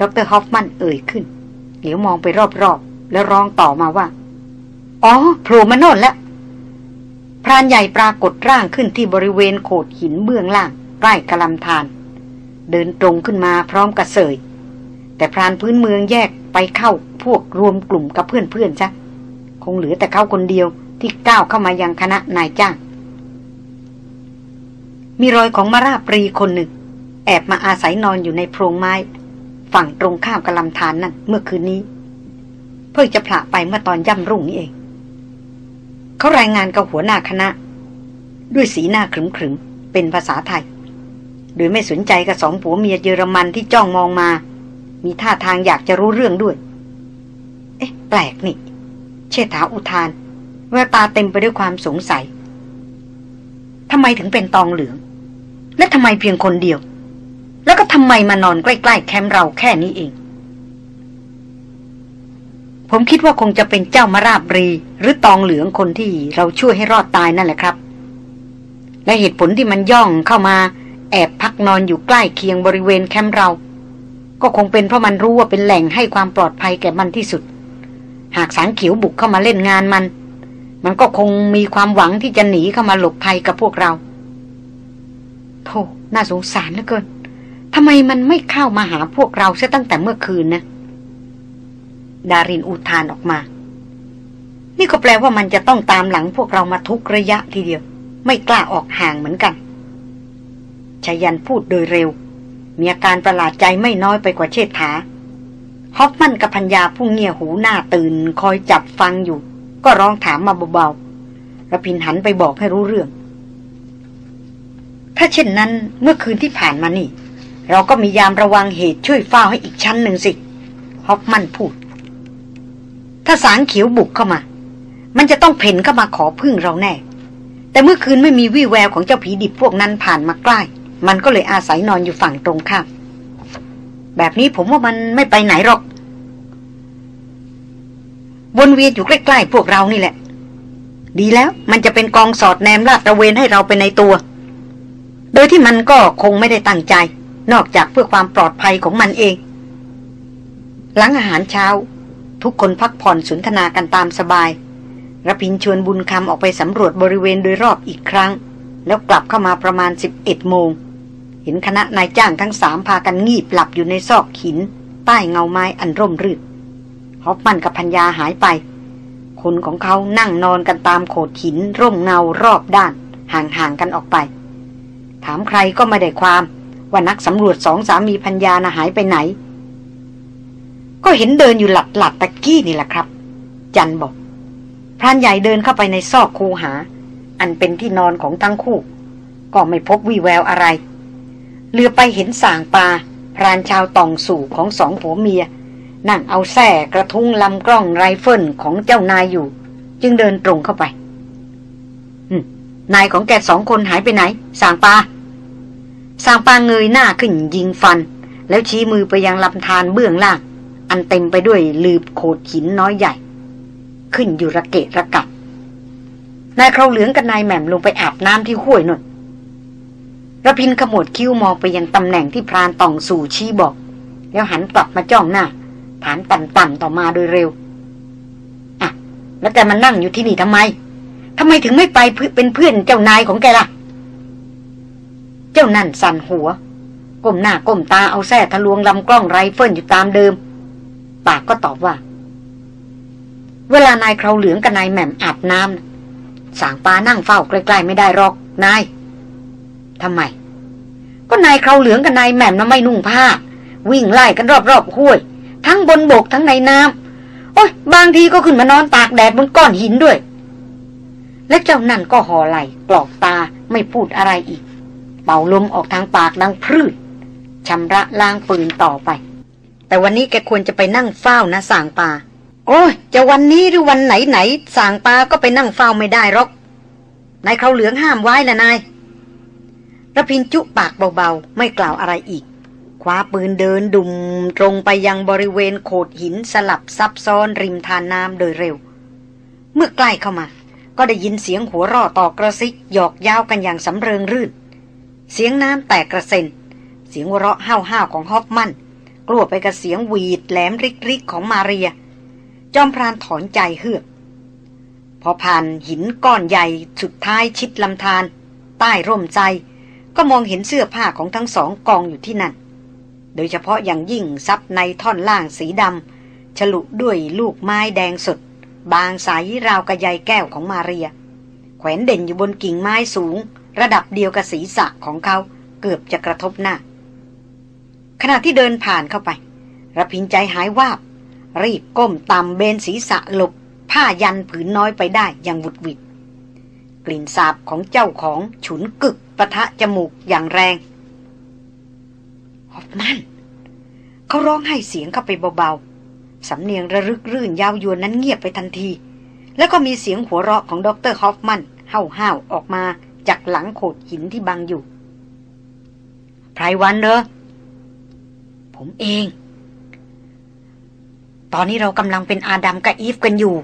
ดรฮอฟมันเอ่ยขึ้น เหลียวมองไปรอบๆ แล้วร้องต่อมาว่า อ๋อโผล่มาโน่นแล้ว พรานใหญ่ปรากฏร่างขึ้นที่บริเวณโขดหินเบื้องล่างใกล้กะลำธาร เดินตรงขึ้นมาพร้อมกระเสย แต่พรานพื้นเมืองแยกไปเข้าพวกรวมกลุ่มกับเพื่อนๆซะคงเหลือแต่เขาคนเดียวที่ก้าวเข้ามายังคณะนายจ้าง มีรอยของมาราปรีคนหนึ่ง แอบมาอาศัยนอนอยู่ในโพรงไม้ ฝั่งตรงข้ามกะลำธารนนั่นเมื่อคืนนี้ เพิ่งจะผละไปเมื่อตอนย่ำรุ่งนี้เอง เขารายงานกับหัวหน้าคณะ ด้วยสีหน้าขรึมๆเป็นภาษาไทย โดยไม่สนใจกับสองผัวเมียเยอรมันที่จ้องมองมา มีท่าทางอยากจะรู้เรื่องด้วย เอ๊ะ แปลกนี่ เชษฐาอุทาน แววตาเต็มไปด้วยความสงสัยทำไมถึงเป็นตองเหลือง และทำไมเพียงคนเดียว แล้วก็ทำไมมานอนใกล้ ๆ แคมป์เราแค่นี้เอง ผมคิดว่าคงจะเป็นเจ้ามาราบรี หรือตองเหลืองคนที่เราช่วยให้รอดตายนั่นแหละครับ และเหตุผลที่มันย่องเข้ามา แอบพักนอนอยู่ใกล้เคียงบริเวณแคมป์เรา ก็คงเป็นเพราะมันรู้ว่าเป็นแหล่งให้ความปลอดภัยแก่มันที่สุด หากสางเขียวบุกเข้ามาเล่นงานมัน มันก็คงมีความหวังที่จะหนีเข้ามาหลบภัยกับพวกเราโธ่น่าสงสารเหลือเกิน ทำไมมันไม่เข้ามาหาพวกเราเสียตั้งแต่เมื่อคืนนะ ดารินอุทานออกมา นี่ก็แปลว่ามันจะต้องตามหลังพวกเรามาทุกระยะทีเดียว ไม่กล้าออกห่างเหมือนกันชายันพูดโดยเร็ว มีอาการประหลาดใจไม่น้อยไปกว่าเชษฐาฮอฟมันกับพัญญาผู้เงียหูหน้าตื่น คอยจับฟังอยู่ ก็ร้องถามมาเบาๆระพินหันไปบอกให้รู้เรื่อง ถ้าเช่นนั้นเมื่อคืนที่ผ่านมานี่ เราก็มียามระวังเหตุช่วยเฝ้าให้อีกชั้นหนึ่งสิ ฮอฟมันพูด ถ้าสางเขียวบุกเข้ามา มันจะต้องเพ่นเข้ามาขอพึ่งเราแน่ แต่เมื่อคืนไม่มีวี่แววของเจ้าผีดิบพวกนั้นผ่านมาใกล้ มันก็เลยอาศัยนอนอยู่ฝั่งตรงข้าม แบบนี้ผมว่ามันไม่ไปไหนหรอก วนเวียนอยู่ใกล้ๆพวกเรานี่แหละ ดีแล้วมันจะเป็นกองสอดแนมลาดตระเวนให้เราไปในตัว โดยที่มันก็คงไม่ได้ตั้งใจ นอกจากเพื่อความปลอดภัยของมันเอง หลังอาหารเช้า ทุกคนพักผ่อนสนทนากันตามสบายระพินชวนบุญคำออกไปสำรวจบริเวณโดยรอบอีกครั้ง แล้วกลับเข้ามาประมาณ 11 โมง เห็นคณะนายจ้างทั้งสามพากันงีบหลับอยู่ในซอกหิน ใต้เงาไม้อันร่มรื่นฮอปมันกับพัญญาหายไป คนของเขานั่งนอนกันตามโขดหิน ร่มเงารอบด้าน ห่างๆกันออกไป ถามใครก็ไม่ได้ความ ว่านักสำรวจสองสามีพัญญานะหายไปไหน ก็เห็นเดินอยู่หลัดหลัดตะกี้นี่แหละครับ จันบอกพรานใหญ่เดินเข้าไปในซอกคูหา อันเป็นที่นอนของทั้งคู่ ก็ไม่พบวี่แววอะไรเลือไปเห็นส่างปลาพรานชาวตองสู่ของสองผัวเมีย นั่งเอาแส่กระทุ้งลำกล้องไรเฟิลของเจ้านายอยู่ จึงเดินตรงเข้าไปนายของแกสองคนหายไปไหน ส่างปลา สางปลาเงยหน้าขึ้นยิงฟัน แล้วชี้มือไปยังลำธารเบื้องล่าง อันเต็มไปด้วยลืบโขดหินน้อยใหญ่ ขึ้นอยู่ระเกะระกับนายเคราเหลืองกับนายแหม่มลงไปอาบน้ำที่ห้วยนนระพินขมวดคิ้วมองไปยังตำแหน่งที่พรานต่องสู่ชี้บอก แล้วหันกลับมาจ้องหน้า ถามต่ำๆต่อมาโดยเร็วอะแล้วแกมานั่งอยู่ที่นี่ทำไมทำไมถึงไม่ไปเป็นเพื่อนเจ้านายของแกล่ะ เจ้านั่นสั่นหัว ก้มหน้าก้มตาเอาแส้ทะลวงลำกล้องไรเฟิลอยู่ตามเดิม ปากก็ตอบว่า เวลานายเคราเหลืองกับนายแหม่มอาบน้ำสางปานั่งเฝ้าใกล้ๆไม่ได้หรอกนายทำไม ก็นายเคราเหลืองกับนายแหม่มน่ะไม่นุ่งผ้า วิ่งไล่กันรอบๆห้วย ทั้งบนบกทั้งในน้ำโอ้ยบางทีก็ขึ้นมานอนตากแดดบนก้อนหินด้วย และเจ้านั่นก็ห่อไหลกรอกตาไม่พูดอะไรอีก เป่าลมออกทางปากดังพืชชำระล้างปืนต่อไป แต่วันนี้แกควรจะไปนั่งเฝ้านะสางปาโอ้ยจะวันนี้หรือวันไหนไหนสางปาก็ไปนั่งเฝ้าไม่ได้หรอกนายเขาเหลืองห้ามไว้ละนายระพินจุปากเบาๆ ไม่กล่าวอะไรอีก คว้าปืนเดินดุมตรงไปยังบริเวณโขดหินสลับซับซ้อนริมทานน้ำโดยเร็ว เมื่อใกล้เข้ามา ก็ได้ยินเสียงหัวร่อต่อกระซิกหยอกยาวกันอย่างสำเริงรื่น เสียงน้ำแตกกระเซ็น เสียงวเราะห้าวๆของฮอฟมัน กลัวไปกับเสียงหวีดแหลมริกๆของมาเรีย จอมพรานถอนใจเฮือก พอผ่านหินก้อนใหญ่สุดท้ายชิดลำธารใต้ร่มใจ ก็มองเห็นเสื้อผ้าของทั้งสองกองอยู่ที่นั่น โดยเฉพาะอย่างยิ่งซับในท่อนล่างสีดำฉลุด้วยลูกไม้แดงสด บางสายราวกระยายแก้วของมาเรีย แขวนเด่นอยู่บนกิ่งไม้สูง ระดับเดียวกับศีรษะของเขาเกือบจะกระทบหน้า ขณะที่เดินผ่านเข้าไประพินใจหายวาบ รีบก้มต่ำเบนศีรษะหลบ ผ้ายันผืนน้อยไปได้อย่างวุดวิดกลิ่นสาบของเจ้าของฉุนกึกปะทะจมูกอย่างแรงฮอฟมัน เขาร้องให้เสียงเข้าไปเบาๆ สำเนียงระรึกรื่นยาวยวนนั้นเงียบไปทันที แล้วก็มีเสียงหัวเราะของดรฮอฟมันเห่าๆออกมา จากหลังโขดหินที่บังอยู่ไพรวันเนอะผมเอง ตอนนี้เรากำลังเป็นอาดัมกับอีฟกันอยู่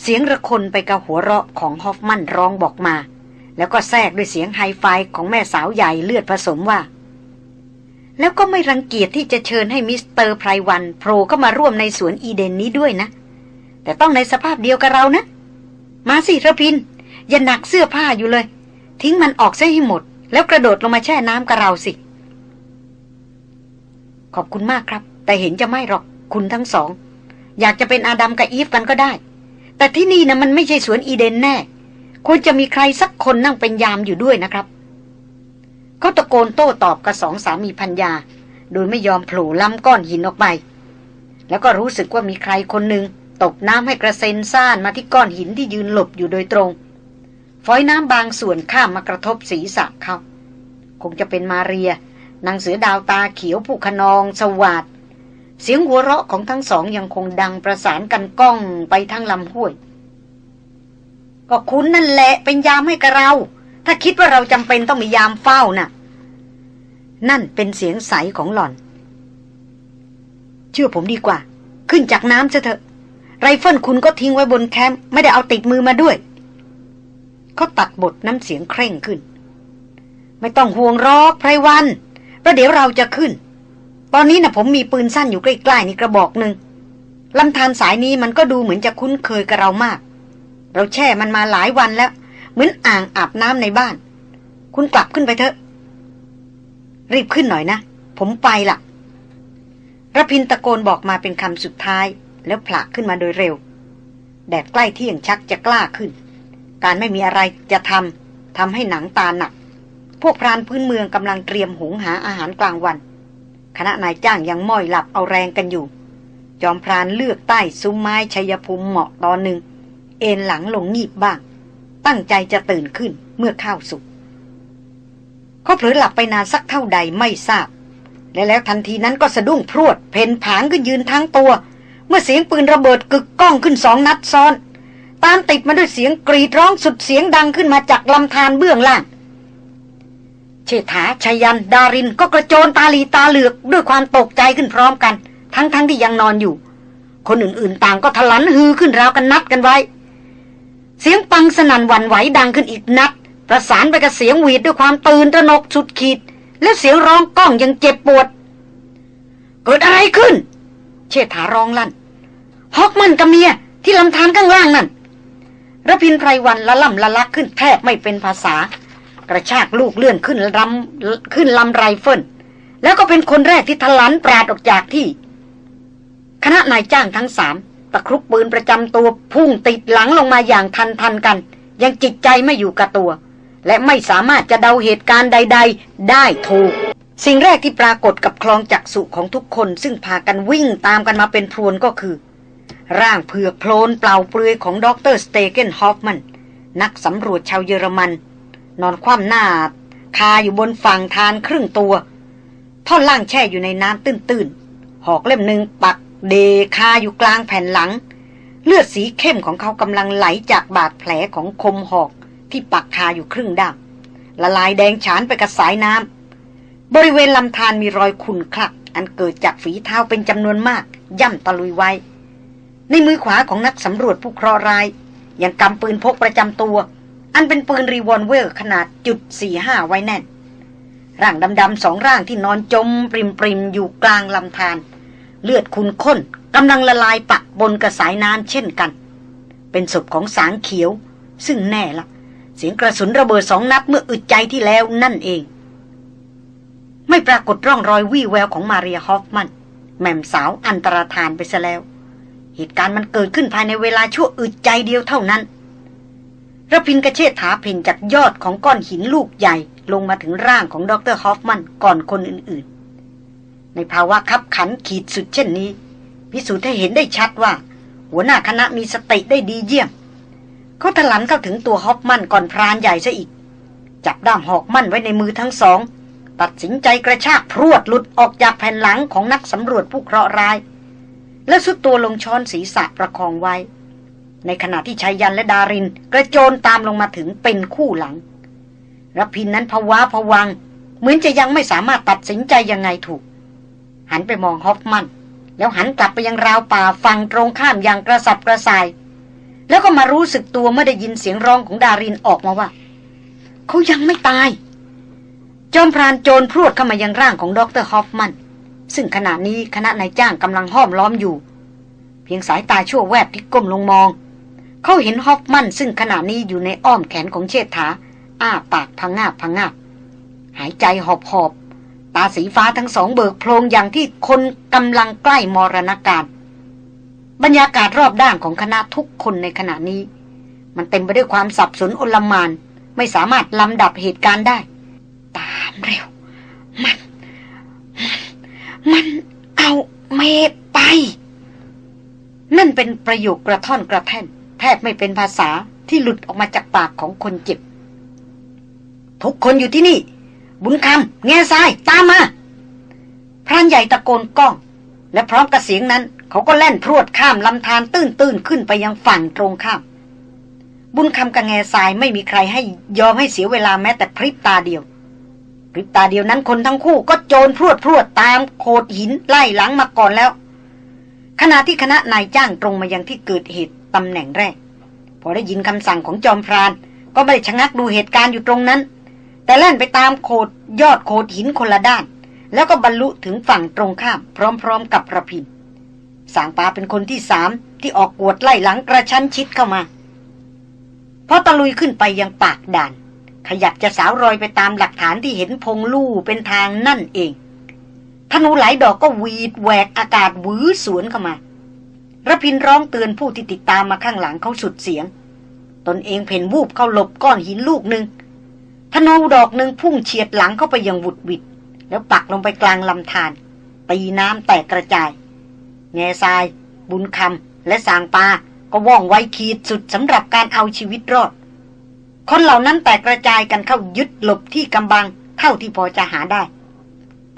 เสียงระคนไปกับหัวเราะของฮอฟมันร้องบอกมา แล้วก็แทรกด้วยเสียงไฮไฟของแม่สาวใหญ่เลือดผสมว่า แล้วก็ไม่รังเกียจที่จะเชิญให้มิสเตอร์ไพรวันโผล่เข้ามาร่วมในสวนอีเดนนี้ด้วยนะ แต่ต้องในสภาพเดียวกับเรานะ มาสิระพิน อย่าหนักเสื้อผ้าอยู่เลย ทิ้งมันออกซะให้หมด แล้วกระโดดลงมาแช่น้ำกับเราสิ ขอบคุณมากครับ แต่เห็นจะไม่หรอกคุณทั้งสอง อยากจะเป็นอาดัมกับอีฟกันก็ได้ แต่ที่นี่นะมันไม่ใช่สวนอีเดนแน่ ควรจะมีใครสักคนนั่งเป็นยามอยู่ด้วยนะครับเขาตะโกนโต้ตอบกับสองสามีพัญญา โดยไม่ยอมโผล่ล้ำก้อนหินออกไป แล้วก็รู้สึกว่ามีใครคนหนึ่งตกน้ำให้กระเซ็นซ่านมาที่ก้อนหินที่ยืนหลบอยู่โดยตรง ฝอยน้ำบางส่วนข้ามมากระทบศีรษะเขาคงจะเป็นมาเรียนางเสือดาวตาเขียวผู้ขนองสวัสดเสียงหัวเราะของทั้งสองยังคงดังประสานกันก้องไปทั้งลำห้วย ก็คุณนั่นแหละเป็นยามให้กับเรา ถ้าคิดว่าเราจำเป็นต้องมียามเฝ้านะ่ะ นั่นเป็นเสียงใสของหล่อน เชื่อผมดีกว่า ขึ้นจากน้ำเถอะไรเฟิลคุณก็ทิ้งไว้บนแคมป์ไม่ได้เอาติดมือมาด้วย เขาตัดบทน้ำเสียงเคร่งขึ้น ไม่ต้องห่วงรอกไพรวันประเดี๋ยวเราจะขึ้น ตอนนี้นะผมมีปืนสั้นอยู่ใกล้ๆนี่กระบอกหนึ่งลำธารสายนี้มันก็ดูเหมือนจะคุ้นเคยกับเรามาก เราแช่มันมาหลายวันแล้ว เหมือนอ่างอาบน้ำในบ้าน คุณกลับขึ้นไปเถอะ รีบขึ้นหน่อยนะ ผมไปละระพินตะโกนบอกมาเป็นคำสุดท้าย แล้วผลักขึ้นมาโดยเร็ว แดดใกล้เที่ยงชักจะกล้าขึ้น การไม่มีอะไรจะททำให้หนังตาหนัก พวกพรานพื้นเมืองกำลังเตรียมหุงหาอาหารกลางวัน คณะนายจ้างยังม้อยหลับเอาแรงกันอยู่ จอมพรานเลือกใต้ซุ้มไม้ชัยภูมิเหมาะตอนหนึ่ง เอ็นหลังลงงีบบ้าง ตั้งใจจะตื่นขึ้นเมื่อข้าวสุกเขาเผลอหลับไปนานสักเท่าใดไม่ทราบ และแล้วทันทีนั้นก็สะดุ้งพรวด เพนผางขึ้นยืนทั้งตัว เมื่อเสียงปืนระเบิดกึกก้องขึ้นสองนัดซ้อน ตามติดมาด้วยเสียงกรีดร้องสุดเสียงดังขึ้นมาจากลำธารเบื้องล่าง เชษฐาชยัน ดารินก็กระโจนตาลีตาเหลือกด้วยความตกใจขึ้นพร้อมกัน ทั้งๆทที่ยังนอนอยู่ คนอื่นๆต่างก็ทะลันฮือขึ้นราวกันนัดกันไว้ เสียงปังสนั่นหวั่นไหวดังขึ้นอีกนัด ประสานไปกับเสียงหวีดด้วยความตื่นตระหนกสุดขีด และเสียงร้องก้องยังเจ็บปวด เกิดอะไรขึ้น เชษฐาร้องลั่นฮอกมันกับเมียที่ลำธารข้างล่างนั่น ระพินไพรวันละล่ำละลักขึ้นแทบไม่เป็นภาษา กระชากลูกเลื่อนขึ้นลำขึ้นลำไรเฟิลแล้วก็เป็นคนแรกที่ถลันปราดออกจากที่ คณะนายจ้างทั้งสามตะครุบปืนประจำตัวพุ่งติดหลังลงมาอย่างทันทันกัน ยังจิตใจไม่อยู่กับตัว และไม่สามารถจะเดาเหตุการณ์ใด ๆ ได้ถูก สิ่งแรกที่ปรากฏกับคลองจักษุของทุกคน ซึ่งพากันวิ่งตามกันมาเป็นพรวนก็คือ ร่างเผือกโพลนเปล่าเปลือยของดรสเตเกนฮอฟมัน นักสำรวจชาวเยอรมัน นอนคว่ำหน้า คาอยู่บนฝั่งทานครึ่งตัว ท่อนล่างแช่อยู่ในน้ำตื้นๆ หอกเล่มหนึ่งปักเดคาอยู่กลางแผ่นหลัง เลือดสีเข้มของเขากำลังไหลจากบาดแผลของคมหอกที่ปักคาอยู่ครึ่งด้ามละลายแดงฉานไปกับสายน้ำบริเวณลำธารมีรอยขุ่นคลัก อันเกิดจากฝีเท้าเป็นจำนวนมาก ย่ำตะลุยไว้ ในมือขวาของนักสำรวจผู้เคราะห์ร้ายยังกำปืนพกประจำตัว อันเป็นปืนรีวอลเวอร์ขนาดจุดสี่ห้าไว้แน่น ร่างดำๆสองร่างที่นอนจมปริ่มปริ่มอยู่กลางลำธารเลือดขุ่นข้นกำลังละลายปะปนกะสายน้ำเช่นกัน เป็นศพของสางเขียว ซึ่งแน่ละเสียงกระสุนระเบิดสองนัดเมื่ออึดใจที่แล้วนั่นเอง ไม่ปรากฏร่องรอยวี่แววของมาเรียฮอฟมัน แม่มสาวอันตรธานไปซะแล้ว เหตุการณ์มันเกิดขึ้นภายในเวลาชั่วอึดใจเดียวเท่านั้นระพินกระเชษฐาเพ่นจากยอดของก้อนหินลูกใหญ่ลงมาถึงร่างของดรฮอฟมันก่อนคนอื่นๆ ในภาวะคับขันขีดสุดเช่นนี้ พิสูจน์ให้เห็นได้ชัดว่า หัวหน้าคณะมีสติได้ดีเยี่ยม เขาถลันเข้าถึงตัวฮอฟมันก่อนพรานใหญ่ซะอีก จับด้ามหอกมั่นไว้ในมือทั้งสอง ตัดสินใจกระชากพรวดหลุดออกจากแผ่นหลังของนักสำรวจผู้เคราะห์ร้าย และสุดตัวลงช้อนศีรษะประคองไว้ ในขณะที่ชายยันและดาริน กระโจนตามลงมาถึงเป็นคู่หลังรพินนั้นภาวะผวัง เหมือนจะยังไม่สามารถตัดสินใจยังไงถูก หันไปมองฮอฟมันแล้วหันกลับไปยังราวป่าฝั่งตรงข้ามอย่างกระสับกระส่าย แล้วก็มารู้สึกตัวเมื่อได้ยินเสียงร้องของดารินออกมาว่าเขายังไม่ตาย จอมพรานโจรพรวดเข้ามายังร่างของดรฮอฟมัน ซึ่งขณะนี้คณะนายจ้างกำลังห้อมล้อมอยู่ เพียงสายตาชั่วแวบที่ก้มลงมอง เขาเห็นฮอฟมันซึ่งขณะนี้อยู่ในอ้อมแขนของเชษฐา อ้าปากพังงาบพังงาบหายใจหอบหอบตาสีฟ้าทั้งสองเบิกโพลงอย่างที่คนกำลังใกล้มรณการ บรรยากาศรอบด้านของคณะทุกคนในขณะนี้ มันเต็มไปด้วยความสับสนอลมาน ไม่สามารถลำดับเหตุการณ์ได้ ตามเร็ว มัน มันเอาเมไป นั่นเป็นประโยคกระท่อนกระแท่น แทบไม่เป็นภาษาที่หลุดออกมาจากปากของคนเจ็บ ทุกคนอยู่ที่นี่ บุญคำแง่ทราย ตามมา พรานใหญ่ตะโกนก้อง และพร้อมกับเสียงนั้น เขาก็แล่นพรวดข้ามลำธารตื้นๆขึ้นไปยังฝั่งตรงข้ามบุญคำกับแง่ทรายไม่มีใครให้ยอมให้เสียเวลาแม้แต่พริบตาเดียว พริบตาเดียวนั้นคนทั้งคู่ก็โจรพรวดพรวดตามโขดหินไล่หลังมาก่อนแล้ว ขณะที่คณะนายจ้างตรงมายังที่เกิดเหตุตำแหน่งแรก พอได้ยินคำสั่งของจอมพราน ก็ไม่ได้ชะงักดูเหตุการณ์อยู่ตรงนั้น แต่แล่นไปตามโขดยอดโขดหินคนละด้าน แล้วก็บรรลุถึงฝั่งตรงข้าม พร้อม ๆ กับระพินสางปาเป็นคนที่สามที่ออกกวดไล่หลังกระชั้นชิดเข้ามาพอตะลุยขึ้นไปยังปากด่าน ขยับจะสาวรอยไปตามหลักฐานที่เห็นพงลู่เป็นทางนั่นเองธนูหลายดอกก็วีดแหวกอากาศหวื้อสวนเข้ามาระพินร้องเตือนผู้ที่ติดตามมาข้างหลังเขาสุดเสียง ตนเองเพ่นวูบเข้าหลบก้อนหินลูกหนึ่งธนูดอกหนึ่งพุ่งเฉียดหลังเข้าไปอย่างวุดวิดแล้วปักลงไปกลางลำธารตีน้ำแตกกระจาย แง่ทราย บุญคำและสางปาก็ว่องไวขีดสุดสำหรับการเอาชีวิตรอด คนเหล่านั้นแตกกระจายกันเข้ายึดหลบที่กำบังเท่าที่พอจะหาได้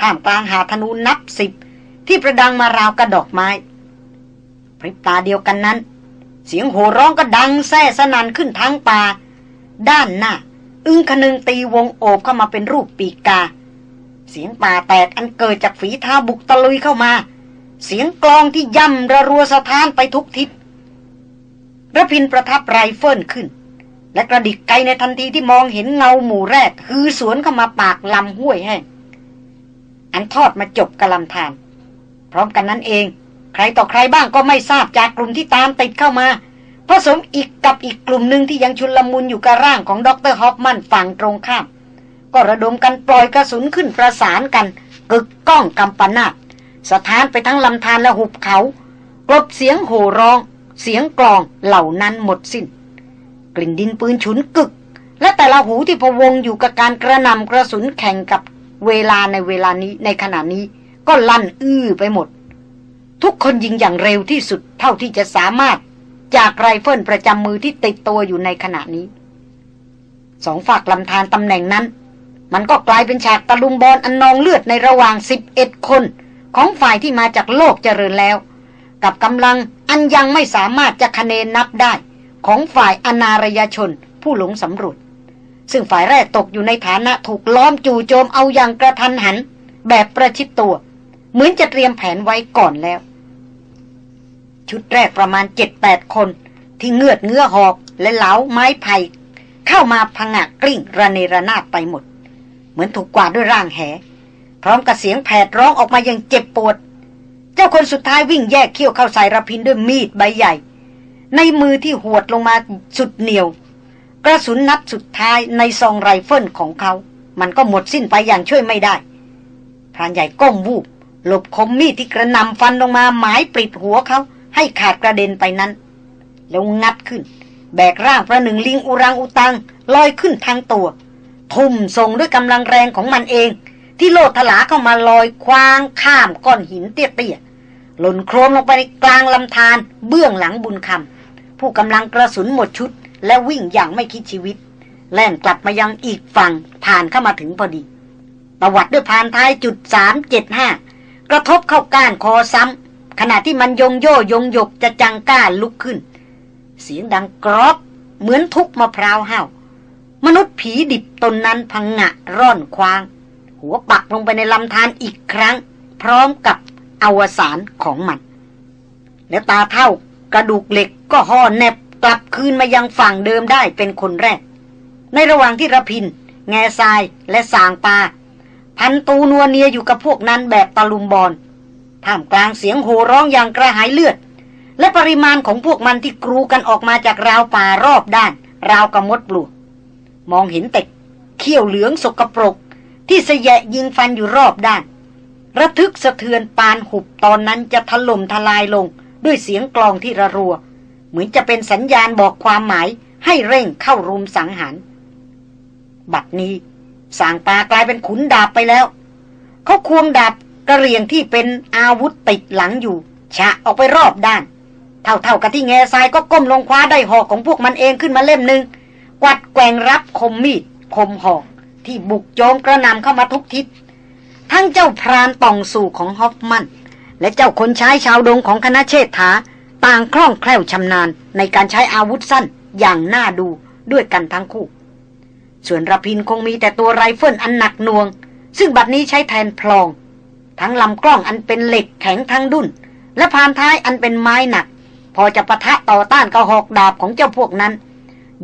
ท่ามกลางหาธนูนับสิบที่ประดังมาราวกระดอกไม้พริบตาเดียวกันนั้น เสียงโห่ร้องก็ดังแซ่สนันขึ้นทั้งป่า ด้านหน้า อึ้งคนึงตีวงโอบเข้ามาเป็นรูปปีกา เสียงป่าแตกอันเกิดจากฝีเท้าบุกตะลุยเข้ามา เสียงกลองที่ย่ำระรัวสะท้านไปทุกทิศระพินประทับไรเฟิลขึ้น และกระดิกไกในทันทีที่มองเห็นเงาหมู่แรก คือสวนเข้ามาปากลำห้วยแห้งอันทอดมาจบกระลำทาน พร้อมกันนั้นเอง ใครต่อใครบ้างก็ไม่ทราบจากกลุ่มที่ตามติดเข้ามาผสมอีกกับอีกกลุ่มหนึ่งที่ยังชุนลมุนอยู่กับร่างของดรฮอฟมันฝั่งตรงข้าม ก็ระดมกันปล่อยกระสุนขึ้นประสานกันกึกก้องกำปนาตสถานไปทั้งลำธารและหุบเขากลบเสียงโห่ร้อง เสียงกลองเหล่านั้นหมดสิน้น กลิ่นดินปืนฉุนกึก และแต่ละหูที่พวงอยู่กับการกระนำกระสุนแข่งกับเวลาในเวลานี้ในขณะนี้ก็ลั่นอื้อไปหมด ทุกคนยิงอย่างเร็วที่สุดเท่าที่จะสามารถจากไรเฟิลประจำมือที่ติดตัวอยู่ในขณะนี้ สองฝากลำธารตำแหน่งนั้น มันก็กลายเป็นฉากตะลุมบอลอันนองเลือดในระหว่างสิบเอ็ดคน ของฝ่ายที่มาจากโลกเจริญแล้ว กับกำลังอันยังไม่สามารถจะคะเนนนับได้ ของฝ่ายอนารยชนผู้หลงสำรวจ ซึ่งฝ่ายแรกตกอยู่ในฐานะถูกล้อมจู่โจมเอาอย่างกระทันหัน แบบประชิดตัว เหมือนจะเตรียมแผนไว้ก่อนแล้ว ชุดแรกประมาณเจ็ดแปดคน ที่เงือดเงื้อหอกและเหลาไม้ไผ่เข้ามาพังะกลิ้งระเนระนาดไปหมด เหมือนถูกกวาดด้วยร่างแห พร้อมกับเสียงแผดร้องออกมาอย่างเจ็บปวด เจ้าคนสุดท้ายวิ่งแยกเขี้ยวเข้าใส่ระพินด้วยมีดใบใหญ่ ในมือที่หวดลงมาสุดเหนียว กระสุนนัดสุดท้ายในซองไรเฟิลของเขา มันก็หมดสิ้นไปอย่างช่วยไม่ได้พรานใหญ่ก้มวูบหลบคมมีดที่กระนำฟันลงมาหมายปลิดหัวเขาให้ขาดกระเด็นไปนั้น แล้วงัดขึ้น แบกร่างประหนึ่งลิงอุรังอุตังลอยขึ้นทางตัว ทุ่มส่งด้วยกำลังแรงของมันเอง ที่โลดถลาเข้ามาลอยคว้างข้ามก้อนหินเตี้ยๆหล่นโครมลงไปในกลางลำธารเบื้องหลังบุญคำ ผู้กำลังกระสุนหมดชุด และวิ่งอย่างไม่คิดชีวิต แล่นกลับมายังอีกฝั่งผ่านเข้ามาถึงพอดีประวัติด้วยผ่านท้ายจุดสามเจ็ดห้ากระทบเข้าก้านคอซ้ำขณะที่มันยงโยยงยกจะจังก้าลุกขึ้น เสียงดังกรอบเหมือนทุกมะพร้าวเห้ามนุษย์ผีดิบตนนั้นพังงะร่อนควาง หัวปักลงไปในลำธารอีกครั้ง พร้อมกับอวสานของมัน แล้วตาเท่า กระดูกเหล็กก็ห่อแนบกลับคืนมายังฝั่งเดิมได้เป็นคนแรก ในระหว่างที่ระพิน แง่ทรายและสางปา พันตูนัวเนียอยู่กับพวกนั้นแบบตะลุมบอลท่ามกลางเสียงโห่ร้องอย่างกระหายเลือด และปริมาณของพวกมันที่กรูกันออกมาจากราวป่ารอบด้าน ราวกระมดปลวกมองเห็นแต่เขี้ยวเหลืองสกปรก ที่เสยะยิงฟันอยู่รอบด้าน ระทึกสะเทือนปานหุบตอนนั้นจะถล่มทลายลง ด้วยเสียงกลองที่ระรัว เหมือนจะเป็นสัญญาณบอกความหมายให้เร่งเข้ารุมสังหารบัดนี้สางปากลายเป็นขุนดาบไปแล้ว เขาควงดาบกระเรียงที่เป็นอาวุธติดหลังอยู่ ชะออกไปรอบด้าน เท่าๆกับที่แง่ทรายก็ก้มลงคว้าได้หอกของพวกมันเองขึ้นมาเล่มหนึ่งกวัดแกงรับคมมีดคมหอกที่บุกโจมกระหน่ำเข้ามาทุกทิศ ทั้งเจ้าพรานต่องสู่ของฮอฟมัน และเจ้าคนใช้ชาวดงของคณะเชษฐา ต่างคล่องแคล่วชำนาญในการใช้อาวุธสั้นอย่างน่าดูด้วยกันทั้งคู่ ส่วนระพินคงมีแต่ตัวไรเฟิลอันหนักหน่วง ซึ่งบัดนี้ใช้แทนพลอง ทั้งลำกล้องอันเป็นเหล็กแข็งทั้งดุนและพานท้ายอันเป็นไม้หนัก พอจะปะทะต่อต้านกะหอกดาบของเจ้าพวกนั้น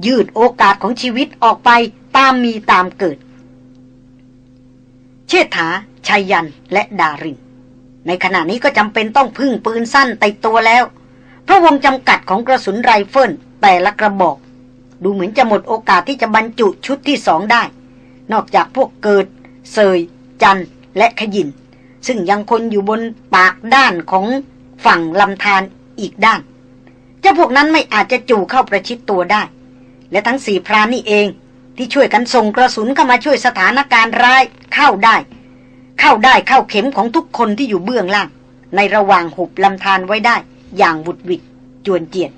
ยืดโอกาสของชีวิตออกไปตามมีตามเกิด เชษฐาชัยยันและดาริน ในขณะนี้ก็จำเป็นต้องพึ่งปืนสั้นติดตัวแล้ว เพราะวงจำกัดของกระสุนไรเฟิลแต่ละกระบอก ดูเหมือนจะหมดโอกาสที่จะบรรจุชุดที่สองได้ นอกจากพวกเกิด เซย จันและขยิน ซึ่งยังคนอยู่บนปากด้านของฝั่งลำธารอีกด้าน เจ้าพวกนั้นไม่อาจจะจู่เข้าประชิดตัวได้ และทั้งสี่พรานนี่เองที่ช่วยกันส่งกระสุนเข้ามาช่วยสถานการณ์ร้ายเข้าได้ เข้าได้เข้าเข็มของทุกคนที่อยู่เบื้องล่าง ในระหว่างหุบลำธารไว้ได้ อย่างบุดวิดจวนเจียน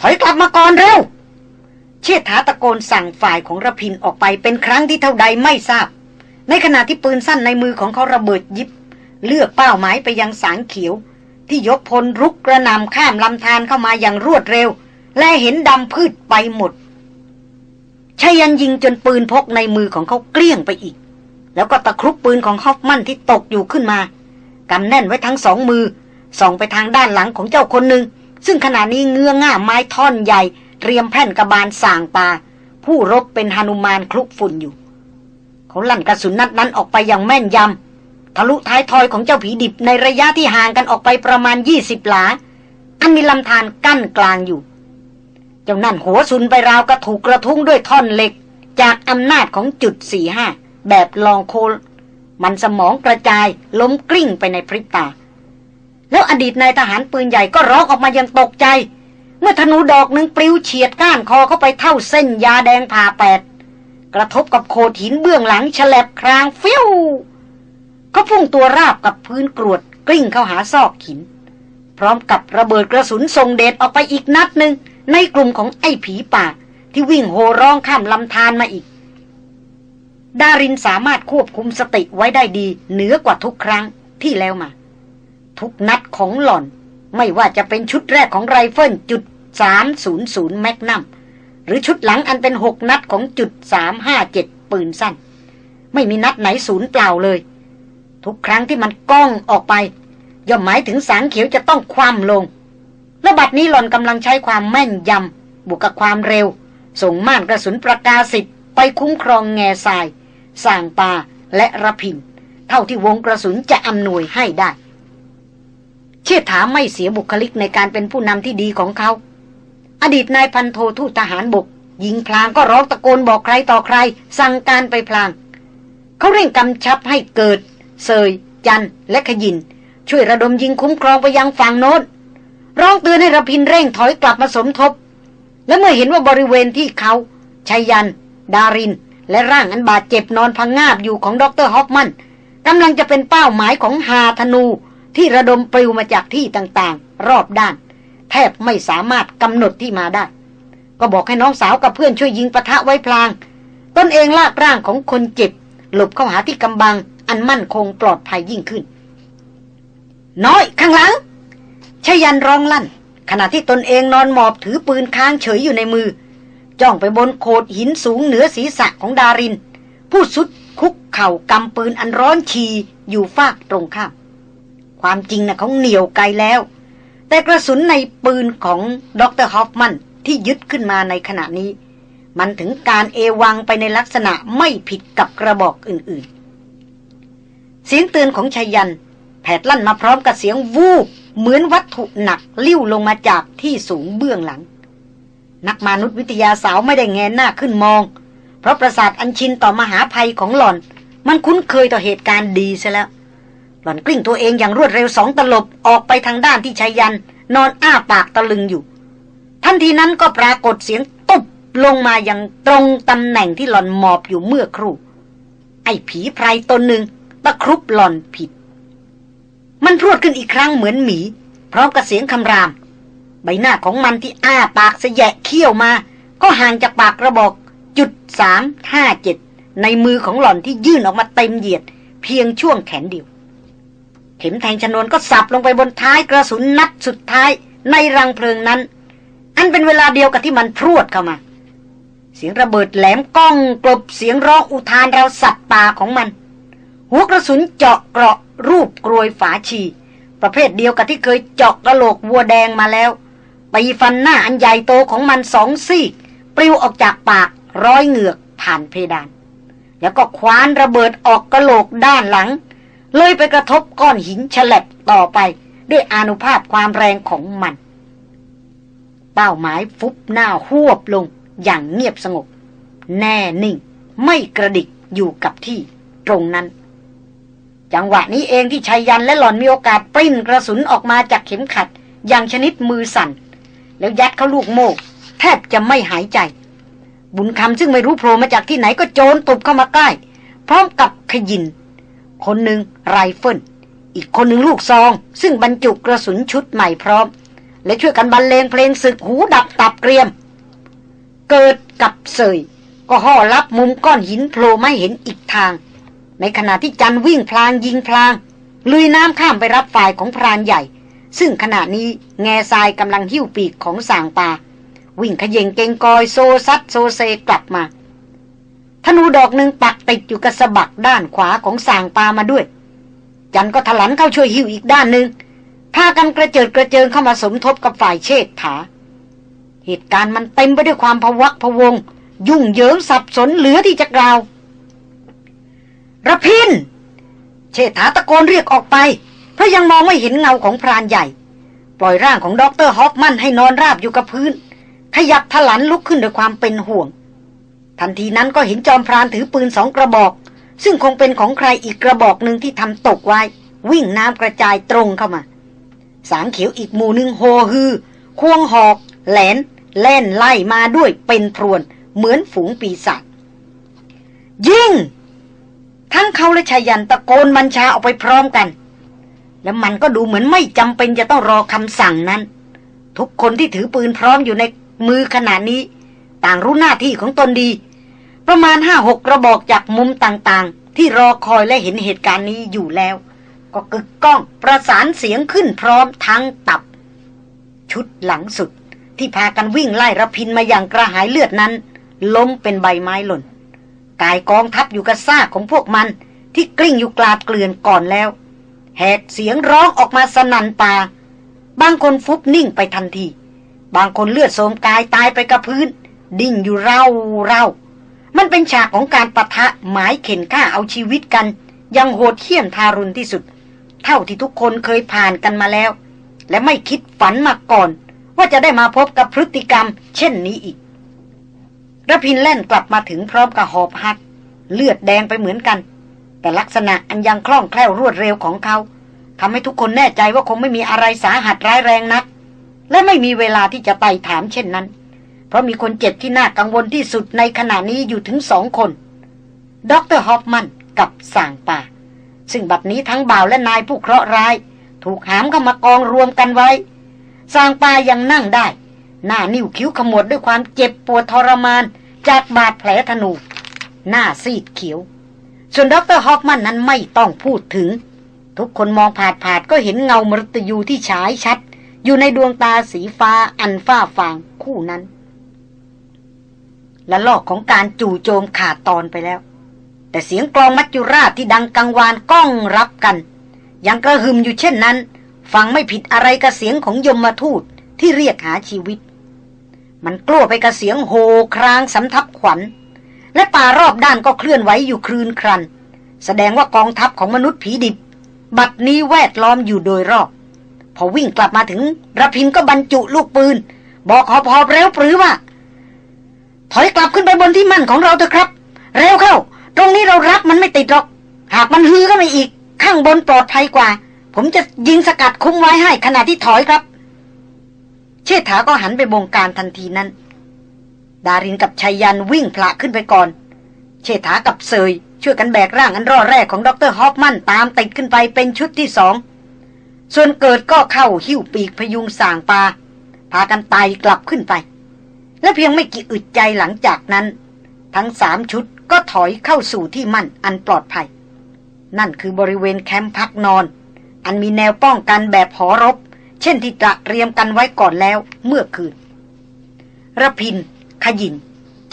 ถอยกลับมาก่อนเร็ว เชิดถาตะโกนสั่งฝ่ายของระพินออกไปเป็นครั้งที่เท่าใดไม่ทราบ ในขณะที่ปืนสั้นในมือของเขาระเบิดยิบ เลือกเป้าหมายไปยังสางเขียว ที่ยกพลรุกกระนำข้ามลำธารเข้ามาอย่างรวดเร็ว และเห็นดำพืชไปหมดชายันยิงจนปืนพกในมือของเขาเกลี้ยงไปอีก แล้วก็ตะครุบปืนของฮอฟมันที่ตกอยู่ขึ้นมากำแน่นไว้ทั้งสองมือ ส่องไปทางด้านหลังของเจ้าคนหนึ่ง ซึ่งขณะนี้เงื้อง่าไม้ท่อนใหญ่ เตรียมแผ่นกระบาลสางปา ผู้รบเป็นหนุมานคลุกฝุ่นอยู่ เขาลั่นกระสุนนัดนั้นออกไปอย่างแม่นยำทะลุท้ายทอยของเจ้าผีดิบในระยะที่ห่างกันออกไปประมาณยี่สิบหลา อันมีลำธารกั้นกลางอยู่ เจ้านั่นหัวซุนไปราวกระถูกกระทุ้งด้วยท่อนเหล็ก จากอำนาจของจุดสี่ห้า แบบลองโคลมันสมองกระจายล้มกลิ้งไปในพริบตา แล้วอดีตนายทหารปืนใหญ่ก็ร้องออกมายังตกใจ เมื่อธนูดอกหนึ่งปลิวเฉียดก้านคอเข้าไปเท่าเส้นยาแดงผ่าแปด กระทบกับโขดหินเบื้องหลังแฉลบครางฟิวเขาพุ่งตัวราบกับพื้นกรวดกลิ้งเข้าหาซอกหิน พร้อมกับระเบิดกระสุนทรงเดชออกไปอีกนัดหนึ่งในกลุ่มของไอ้ผีป่าที่วิ่งโหร้องข้ามลำธารมาอีก ดารินสามารถควบคุมสติไว้ได้ดีเหนือกว่าทุกครั้งที่แล้วมา ทุกนัดของหล่อน ไม่ว่าจะเป็นชุดแรกของไรเฟิลจุดสามศูนย์ศูนย์แมกนัมหรือชุดหลังอันเป็นหกนัดของจุดสามห้าเจ็ดปืนสั้น ไม่มีนัดไหนศูนย์เปล่าเลย ทุกครั้งที่มันก้องออกไป ย่อมหมายถึงสางเขียวจะต้องคว่ำลงและบัดนี้หล่อนกำลังใช้ความแม่นยำบวกกับความเร็ว ส่งม่านกระสุนประกาศิทธิ์ไปคุ้มครองแง่ทราย สางปาและระพิน เท่าที่วงกระสุนจะอำนวยให้ได้ เชิดถาไม่เสียบุคลิกในการเป็นผู้นำที่ดีของเขา อดีตนายพันโททูตทหารบกยิงพลางก็ร้องตะโกนบอกใครต่อใคร สั่งการไปพลาง เขาเร่งกำชับให้เกิด เซย จันและขยิน ช่วยระดมยิงคุ้มครองไปยังฝั่งโน้นร้องเตือนให้ระพินเร่งถอยกลับมาสมทบ และเมื่อเห็นว่าบริเวณที่เขาชายัน ดาริน และร่างอันบาดเจ็บนอนพังงาบอยู่ของดรฮอฟมันกำลังจะเป็นเป้าหมายของหาธนูที่ระดมปลิวมาจากที่ต่างๆ รอบด้าน แทบไม่สามารถกำหนดที่มาได้ ก็บอกให้น้องสาวกับเพื่อนช่วยยิงปะทะไว้พลาง ตนเองลากร่างของคนเจ็บ หลบเข้าหาที่กำบัง อันมั่นคงปลอดภัยยิ่งขึ้น น้อยข้างหลังชยันร้องลั่น ขณะที่ตนเองนอนหมอบถือปืนค้างเฉยอยู่ในมือ จ้องไปบนโขดหินสูงเหนือศีรษะของดาริน ผู้สุดคุกเข่ากำปืนอันร้อนชีอยู่ฟากตรงข้าม ความจริงนะเขาเหนียวไกลแล้ว แต่กระสุนในปืนของดรฮอฟมันที่ยึดขึ้นมาในขณะนี้ มันถึงการเอวังไปในลักษณะไม่ผิดกับกระบอกอื่นๆ เสียงเตือนของชายัน แผดลั่นมาพร้อมกับเสียงวูบเหมือนวัตถุหนักลิ้วลงมาจากที่สูงเบื้องหลัง นักมนุษยวิทยาสาวไม่ได้แงนหน้าขึ้นมอง เพราะประสาทอันชินต่อมหาภัยของหล่อน มันคุ้นเคยต่อเหตุการณ์ดีซะแล้ว หล่อนกลิ้งตัวเองอย่างรวดเร็วสองตลบออกไปทางด้านที่ชายัน นอนอ้าปากตะลึงอยู่ ทันทีนั้นก็ปรากฏเสียงตุบลงมาอย่างตรงตำแหน่งที่หล่อนหมอบอยู่เมื่อครู่ ไอ้ผีไพรตนหนึ่งตะครุบหล่อนผิด มันพรวดขึ้นอีกครั้งเหมือนหมี พร้อมกับเสียงคำราม ใบหน้าของมันที่อ้าปากเสยะเขี้ยวมา ก็ห่างจากปากกระบอกจุดสามห้าเจ็ดในมือของหล่อนที่ยื่นออกมาเต็มเหยียด เพียงช่วงแขนเดียว เข็มแทงชนวนก็สับลงไปบนท้ายกระสุนนัดสุดท้ายในรังเพลิงนั้น อันเป็นเวลาเดียวกับที่มันพรวดเข้ามา เสียงระเบิดแหลมก้องกลบเสียงร้องอุทานเราสัตว์ป่าของมัน หัวกระสุนเจาะเกราะรูปกรวยฝาชี ประเภทเดียวกับที่เคยเจาะกระโหลกวัวแดงมาแล้ว ปีฟันหน้าอันใหญ่โตของมันสองซี่ปลิวออกจากปากร้อยเหงือกผ่านเพดาน แล้วก็คว้านระเบิดออกกระโหลกด้านหลัง เลยไปกระทบก้อนหินฉลับต่อไปด้วยอนุภาพความแรงของมัน เป้าหมายฟุบหน้าหวบลงอย่างเงียบสงบ แน่นิ่ง ไม่กระดิกอยู่กับที่ตรงนั้น จังหวะนี้เองที่ชัยยันต์และหล่อนมีโอกาสปลิ้นกระสุนออกมาจากเข็มขัด อย่างชนิดมือสั่น แล้วยัดเข้าลูกโม่แทบจะไม่หายใจ บุญคำซึ่งไม่รู้โผล่มาจากที่ไหนก็โจนตุบเข้ามาใกล้ พร้อมกับขยิน คนหนึ่งไรเฟิลอีกคนหนึ่งลูกซอง ซึ่งบรรจุกระสุนชุดใหม่พร้อม และช่วยกันบรรเลงเพลงศึกหูดับตับเกรียม เกิดกับเสยก็ห่อรับมุมก้อนหินโผล่ไม่เห็นอีกทาง ในขณะที่จันวิ่งพลางยิงพลางลุยน้ำข้ามไปรับฝ่ายของพรานใหญ่ ซึ่งขณะนี้แง่ทรายกำลังหิ้วปีกของสางปาวิ่งขย่งเกงกอยโซซัดโซเซกลับมาธนูดอกหนึ่งปักติดอยู่กับสะบักด้านขวาของสางปามาด้วย จันก็ถลันเข้าช่วยหิวอีกด้านหนึ่งพากันกระเจิดกระเจิงเข้ามาสมทบกับฝ่ายเชษฐา เหตุการณ์มันเต็มไปด้วยความพวักพวน ยุ่งเหยิงสับสนเหลือที่จะกล่าวระพิน เชษฐาตะโกนเรียกออกไป เพราะยังมองไม่เห็นเงาของพรานใหญ่ ปล่อยร่างของด็อกเตอร์ฮอฟมันให้นอนราบอยู่กับพื้น ขยับถลันลุกขึ้นด้วยความเป็นห่วง ทันทีนั้นก็เห็นจอมพรานถือปืนสองกระบอก ซึ่งคงเป็นของใครอีกกระบอกหนึ่งที่ทำตกไว้ วิ่งน้ำกระจายตรงเข้ามา สางเขียวอีกหมู่หนึ่งโฮฮือ ควงหอก แหลนเล่นไล่มาด้วยเป็นพรวน เหมือนฝูงปีศาจยิงทั้งเขาและชายันตะโกนบัญชาออกไปพร้อมกัน แล้วมันก็ดูเหมือนไม่จำเป็นจะต้องรอคำสั่งนั้น ทุกคนที่ถือปืนพร้อมอยู่ในมือขนาดนี้ ต่างรู้หน้าที่ของตนดี ประมาณห้าหกกระบอกจากมุมต่างๆ ที่รอคอยและเห็นเหตุการณ์นี้อยู่แล้ว ก็กึกก้องประสานเสียงขึ้นพร้อมทั้งตับ ชุดหลังสุดที่พากันวิ่งไล่ระพินมาอย่างกระหายเลือดนั้น ล้มเป็นใบไม้หล่น กายกองทับอยู่กับซากของพวกมันที่กลิ้งอยู่กลาดเกลื่อนก่อนแล้ว แหกเสียงร้องออกมาสนั่นป่า บางคนฟุบนิ่งไปทันที บางคนเลือดโสมกายตายไปกับพื้น ดิ้นอยู่เร่าเร่ามันเป็นฉากของการปะทะหมายเข็นฆ่าเอาชีวิตกัน ยังโหดเหี้ยมทารุณที่สุด เท่าที่ทุกคนเคยผ่านกันมาแล้ว และไม่คิดฝันมาก่อน ว่าจะได้มาพบกับพฤติกรรม เช่นนี้อีกระพินแล่นกลับมาถึงพร้อมกับหอบหัก เลือดแดงไปเหมือนกัน แต่ลักษณะอันยังคล่องแคล่วรวดเร็วของเขาทำให้ทุกคนแน่ใจว่าคงไม่มีอะไรสาหัสร้ายแรงนัก และไม่มีเวลาที่จะไต่ถามเช่นนั้น เพราะมีคนเจ็บที่น่ากังวลที่สุดในขณะนี้อยู่ถึงสองคนดรฮอฟมันกับสางป่า ซึ่งบัดนี้ทั้งบ่าวและนายผู้เคราะห์ร้าย ถูกหามเข้ามากองรวมกันไว้สางป่ายังนั่งได้ หน้านิ้วคิ้วขมวดด้วยความเจ็บปวดทรมาน จากบาดแผลธนู หน้าซีดเขียว ส่วนดรฮอฟมันนั้นไม่ต้องพูดถึง ทุกคนมองผาดผาดก็เห็นเงามรตยูที่ฉายชัด อยู่ในดวงตาสีฟ้าอันฟ้าฟางคู่นั้น และลอกของการจู่โจมขาดตอนไปแล้ว แต่เสียงกลองมัจจุราชที่ดังกังวานก้องรับกัน ยังกระหึมอยู่เช่นนั้น ฟังไม่ผิดอะไรกับเสียงของยมมาทูตที่เรียกหาชีวิต มันกลัวไปกับเสียงโหครางสำทับขวัญ และป่ารอบด้านก็เคลื่อนไหวอยู่คลืนครัน แสดงว่ากองทัพของมนุษย์ผีดิบ บัดนี้แวดล้อมอยู่โดยรอบ พอวิ่งกลับมาถึงระพินก็บรรจุลูกปืน บอกหอบหอบเร็วปรือว่า ถอยกลับขึ้นไปบนที่มั่นของเราเถอะครับ เร็วเข้า ตรงนี้เรารับมันไม่ติดหรอก หากมันฮือก็ไม่อีก ข้างบนปลอดภัยกว่า ผมจะยิงสกัดคุ้มไว้ให้ขณะที่ถอยครับ เชษฐาก็หันไปบงการทันทีนั้น ดารินกับชัยยันวิ่งพละขึ้นไปก่อน เชษฐากับเซยช่วยกันแบกร่างอันรอแรกของดรฮอฟมันตามติดขึ้นไปเป็นชุดที่สอง ส่วนเกิดก็เข้าหิ้วปีกพยุงสางปลาพากันไต่กลับขึ้นไป และเพียงไม่กี่อึดใจหลังจากนั้น ทั้งสามชุดก็ถอยเข้าสู่ที่มั่นอันปลอดภัย นั่นคือบริเวณแคมป์พักนอน อันมีแนวป้องกันแบบหอรบ เช่นที่ตระเตรียมกันไว้ก่อนแล้วเมื่อคืนระพิน ขยิน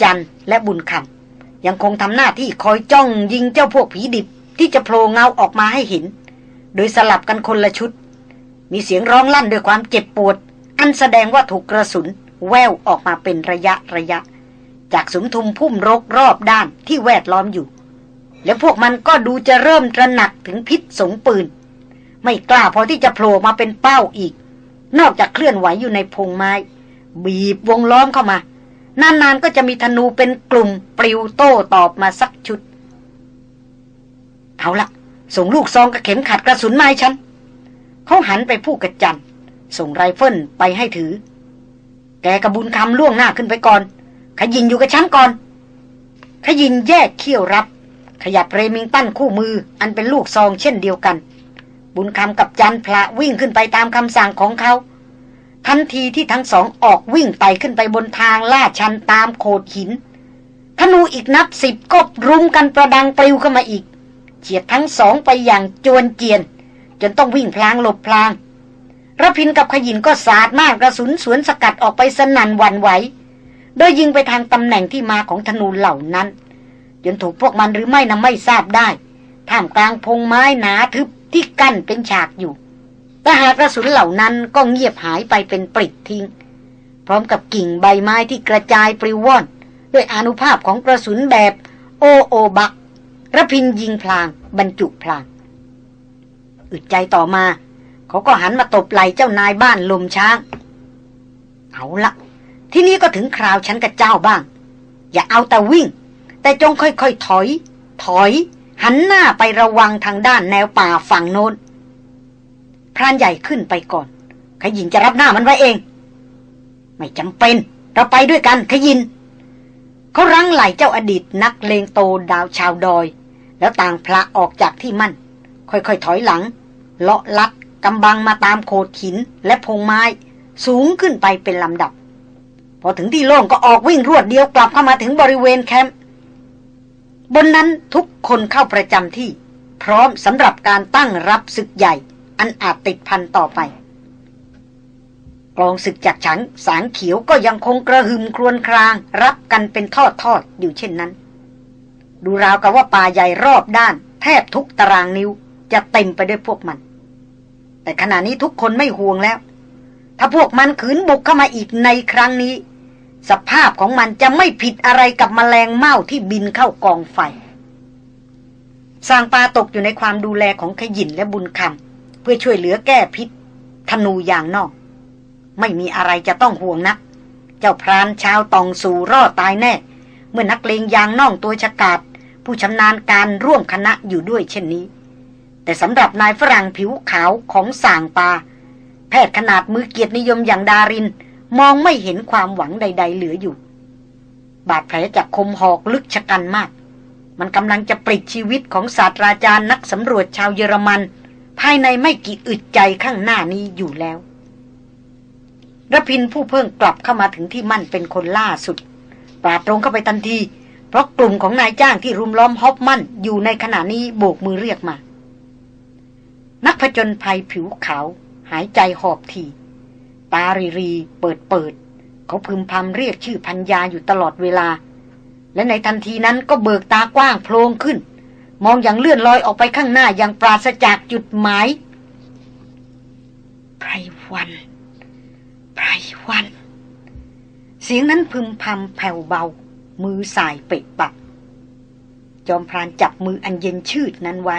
จันและบุญคำยังคงทำหน้าที่คอยจ้องยิงเจ้าพวกผีดิบที่จะโผล่เงาออกมาให้เห็น โดยสลับกันคนละชุด มีเสียงร้องลั่นด้วยความเจ็บปวด อันแสดงว่าถูกกระสุน แววออกมาเป็นระยะระยะ จากสุมทุมพุ่มรกรอบด้านที่แวดล้อมอยู่ แล้วพวกมันก็ดูจะเริ่มตระหนักถึงพิษสงปืน ไม่กล้าพอที่จะโผล่มาเป็นเป้าอีก นอกจากเคลื่อนไหวอยู่ในพงไม้ บีบวงล้อมเข้ามา นานๆก็จะมีธนูเป็นกลุ่มปลิวโต้ตอบมาสักชุด เอาละส่งลูกซองกับเข็มขัดกระสุนไม้ฉันเขาหันไปพูดกับจันส่งไรเฟิลไปให้ถือ แกกระบุญคำล่วงหน้าขึ้นไปก่อน ขยินอยู่กับฉันก่อน ขยินแยกเขี้ยวรับ ขยับเรมิงตันคู่มือ อันเป็นลูกซองเช่นเดียวกัน บุญคำกับจันพระวิ่งขึ้นไปตามคำสั่งของเขา ทันทีที่ทั้งสองออกวิ่งไต่ขึ้นไปบนทางลาดชันตามโขดหินธนูอีกนับสิบก็รุมกันประดังปลิวเข้ามาอีกเฉียดทั้งสองไปอย่างจวนเจียน จนต้องวิ่งพลางหลบพลางระพินกับขยินก็สาดมากกระสุนสวนสกัดออกไปสนั่นหวั่นไหว โดยยิงไปทางตำแหน่งที่มาของธนูเหล่านั้น จนถูกพวกมันหรือไม่นำไม่ทราบได้ ท่ามกลางพงไม้หนาทึบที่กั้นเป็นฉากอยู่ แต่หากกระสุนเหล่านั้นก็เงียบหายไปเป็นปริดทิ้ง พร้อมกับกิ่งใบไม้ที่กระจายปลิวว่อน ด้วยอนุภาพของกระสุนแบบโอโอบักระพินยิงพลาง บรรจุพลาง อึดใจต่อมา เขาก็หันมาตบไหลเจ้านายบ้านลมช้าง เอาละที่นี้ก็ถึงคราวฉันกับเจ้าบ้าง อย่าเอาแต่วิ่ง แต่จงค่อยๆถอย ถอย หันหน้าไประวังทางด้านแนวป่าฝั่งโน้น พรานใหญ่ขึ้นไปก่อนขยินจะรับหน้ามันไว้เอง ไม่จำเป็น เราไปด้วยกันขยินเขารั้งไหลเจ้าอดีตนักเลงโตดาวชาวดอย แล้วต่างพระออกจากที่มั่น ค่อยๆถอยหลัง เลาะลัดกำบังมาตามโขดหินและพงไม้ สูงขึ้นไปเป็นลำดับ พอถึงที่โล่งก็ออกวิ่งรวดเดียวกลับเข้ามาถึงบริเวณแคมป์บนนั้นทุกคนเข้าประจำที่ พร้อมสำหรับการตั้งรับศึกใหญ่ อันอาจติดพันต่อไป กลองศึกจากฉังสางเขียวก็ยังคงกระหึมครวญคราง รับกันเป็นทอดทอดอยู่เช่นนั้น ดูราวกับว่าป่าใหญ่รอบด้าน แทบทุกตารางนิ้วจะเต็มไปด้วยพวกมัน แต่ขณะนี้ทุกคนไม่ห่วงแล้ว ถ้าพวกมันขืนบุกเข้ามาอีกในครั้งนี้ สภาพของมันจะไม่ผิดอะไรกับมแมลงเม่าที่บินเข้ากองไฟสางปลาตกอยู่ในความดูแลของขยินและบุญคำ พื่อช่วยเหลือแก้พิษ ธนูอย่างนอก ไม่มีอะไรจะต้องห่วงนัก เจ้าพรานชาวตองสู่รอดตายแน่ เมื่อนักเลงยางน่องตัวฉกาดผู้ชำนาญการร่วมคณะอยู่ด้วยเช่นนี้ แต่สำหรับนายฝรั่งผิวขาวของส่างปา แพทย์ขนาดมือเกียรตินิยมอย่างดาริน มองไม่เห็นความหวังใด ๆ เหลืออยู่ บาดแผลจากคมหอกลึกชะกันมาก มันกำลังจะปลิดชีวิตของศาสตราจารย์นักสำรวจชาวเยอรมัน ภายในไม่กี่อึดใจข้างหน้านี้อยู่แล้วระพินผู้เพิ่งกลับเข้ามาถึงที่มั่นเป็นคนล่าสุด ปราดตรงเข้าไปทันที เพราะกลุ่มของนายจ้างที่รุมล้อมฮอปมั่นอยู่ในขณะนี้โบกมือเรียกมา นักผจญภัยผิวขาว หายใจหอบทีตารีรีเปิดเปิด เขาพึมพำเรียกชื่อพัญญาอยู่ตลอดเวลา และในทันทีนั้นก็เบิกตากว้างโพลงขึ้น มองอย่างเลื่อนลอยออกไปข้างหน้าอย่างปราศจากจุดหมายไพรวันไพรวัน เสียงนั้นพึมพำแผ่วเบา มือสายเปะปะจอมพรานจับมืออันเย็นชืดนั้นไว้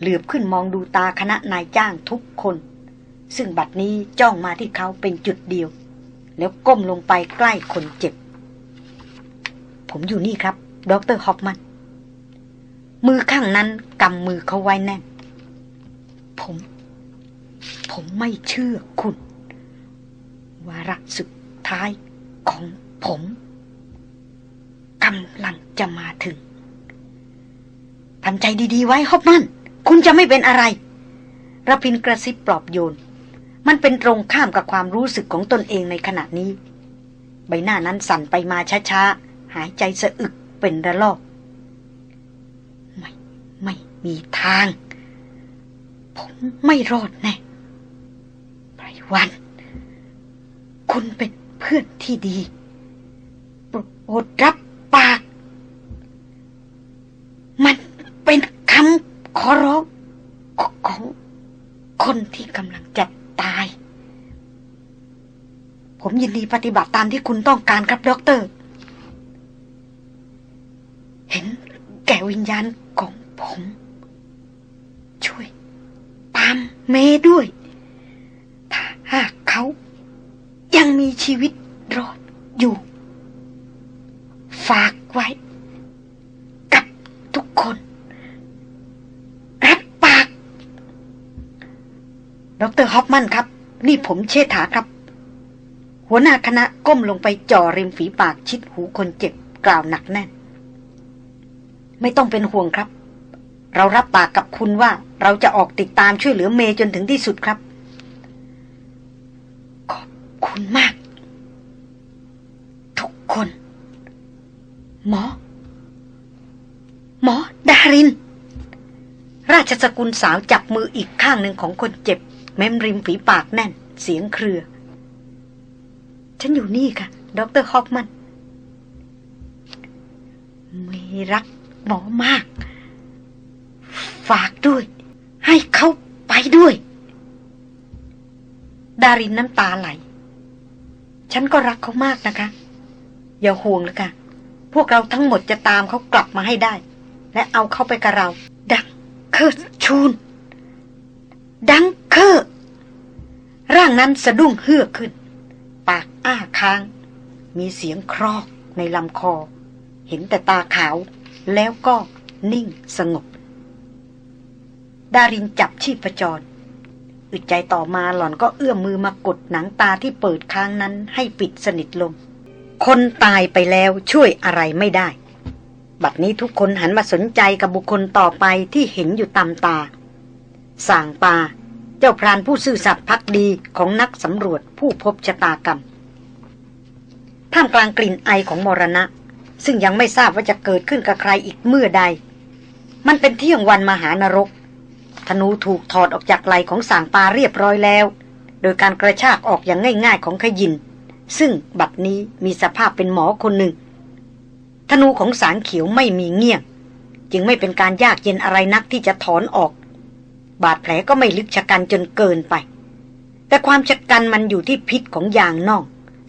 เหลือบขึ้นมองดูตาคณะนายจ้างทุกคน ซึ่งบัดนี้จ้องมาที่เขาเป็นจุดเดียว แล้วก้มลงไปใกล้คนเจ็บ ผมอยู่นี่ครับ ดรฮอฟมัน มือข้างนั้นกำมือเขาไว้แน่น ผม ผมไม่เชื่อคุณ วาระสุดท้ายของผมกำลังจะมาถึงทำใจดีๆไว้ฮอฟมัน คุณจะไม่เป็นอะไรระพินกระซิบปลอบโยน มันเป็นตรงข้ามกับความรู้สึกของตนเองในขณะนี้ ใบหน้านั้นสั่นไปมาช้าๆ หายใจสะอึกเป็นระลอก ไม่มีทาง ผมไม่รอดแน่ไพรวัน คุณเป็นเพื่อนที่ดีโปรดรับปาก มันเป็นคำขอร้องของคนที่กำลังจะตาย ผมยินดีปฏิบัติตามที่คุณต้องการครับด็อกเตอร์ เห็นแก่วิญญาณ ผม ช่วย ตามเมด้วย ถ้าหากเขายังมีชีวิตรอดอยู่ ฝากไว้ กับทุกคน รับปาก ดรฮอฟมันครับ นี่ผมเชษฐาครับ หัวหน้าคณะก้มลงไปจ่อริมฝีปากชิดหูคนเจ็บกล่าวหนักแน่น ไม่ต้องเป็นห่วงครับ เรารับปากกับคุณว่าเราจะออกติดตามช่วยเหลือเมย์จนถึงที่สุดครับ ขอบคุณมาก ทุกคน หมอ หมอ ดาริน ราชสกุลสาวจับมืออีกข้างหนึ่งของคนเจ็บ แม้มริมฝีปากแน่น เสียงเครือ ฉันอยู่นี่ค่ะ ดรฮอฟมัน ไม่รักหมอมาก ฝากด้วย ให้เขาไปด้วย ดารินน้ำตาไหล ฉันก็รักเขามากนะคะ อย่าห่วงเลยค่ะ พวกเราทั้งหมดจะตามเขากลับมาให้ได้ และเอาเขาไปกับเรา Danke schön Dankeร่างนั้นสะดุ้งเฮือกขึ้น ปากอ้าค้าง มีเสียงครอกในลำคอ เห็นแต่ตาขาว แล้วก็นิ่งสงบ ดารินจับชีพจร อึดใจต่อมาหล่อนก็เอื้อมมือมากดหนังตาที่เปิดค้างนั้นให้ปิดสนิทลง คนตายไปแล้วช่วยอะไรไม่ได้ บัดนี้ทุกคนหันมาสนใจกับบุคคลต่อไปที่เห็นอยู่ตามตา ส่างปา เจ้าพรานผู้ซื่อสัตย์พักดีของนักสำรวจผู้พบชะตากรรม ท่ามกลางกลิ่นไอของมรณะ ซึ่งยังไม่ทราบว่าจะเกิดขึ้นกับใครอีกเมื่อใด มันเป็นเที่ยงวันมหานรก ธนูถูกถอดออกจากไหลของสางปาเรียบร้อยแล้ว โดยการกระชากออกอย่างง่าย ๆ ของขยิน ซึ่งบัดนี้มีสภาพเป็นหมอคนหนึ่ง ธนูของสางเขียวไม่มีเงี่ยง จึงไม่เป็นการยากเย็นอะไรนักที่จะถอนออก บาดแผลก็ไม่ลึกชะกันจนเกินไป แต่ความชะกันมันอยู่ที่พิษของยางน่อก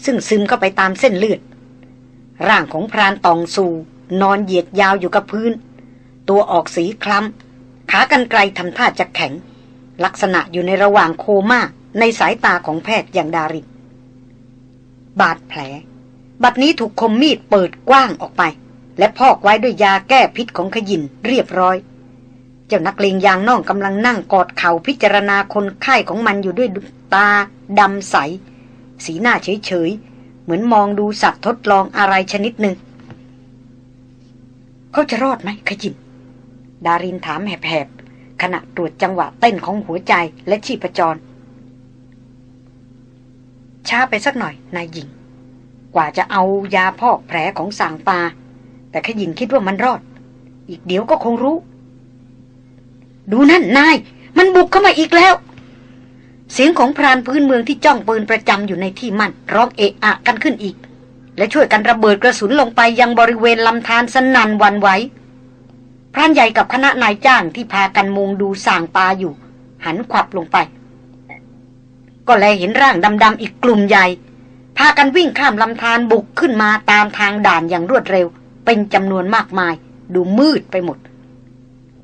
ซึ่งซึมเข้าไปตามเส้นเลือด ร่างของพรานตองสูนอนเหยียดยาวอยู่กับพื้น ตัวออกสีคล้ำ ขากันไกลทำท่าจะแข็ง ลักษณะอยู่ในระหว่างโคม่าในสายตาของแพทย์อย่างดารินบาดแผล บัดนี้ถูกคมมีดเปิดกว้างออกไป และพอกไว้ด้วยยาแก้พิษของขยินเรียบร้อย เจ้านักเลงยางน่องกำลังนั่งกอดเข่าพิจารณาคนไข้ของมันอยู่ด้วยตาดำใส สีหน้าเฉยๆ เหมือนมองดูสัตว์ทดลองอะไรชนิดหนึ่ง เขาจะรอดไหมขยิน ดารินถามแหบๆ ขณะตรวจจังหวะเต้นของหัวใจและชีพจร ช้าไปสักหน่อยนายหญิง กว่าจะเอายาพอกแผลของสางปา แต่ขยินคิดว่ามันรอด อีกเดี๋ยวก็คงรู้ ดูนั่นนาย มันบุกเข้ามาอีกแล้ว เสียงของพรานพื้นเมืองที่จ้องปืนประจำอยู่ในที่มั่นร้องเอะอะกันขึ้นอีก และช่วยกันระเบิดกระสุนลงไปยังบริเวณลำธารสนันวันไหว พรานใหญ่กับคณะนายจ้างที่พากันมุงดูส่างปลาอยู่ หันขวับลงไป ก็แลเห็นร่างดำๆอีกกลุ่มใหญ่ พากันวิ่งข้ามลำธารบุกขึ้นมาตามทางด่านอย่างรวดเร็ว เป็นจำนวนมากมาย ดูมืดไปหมด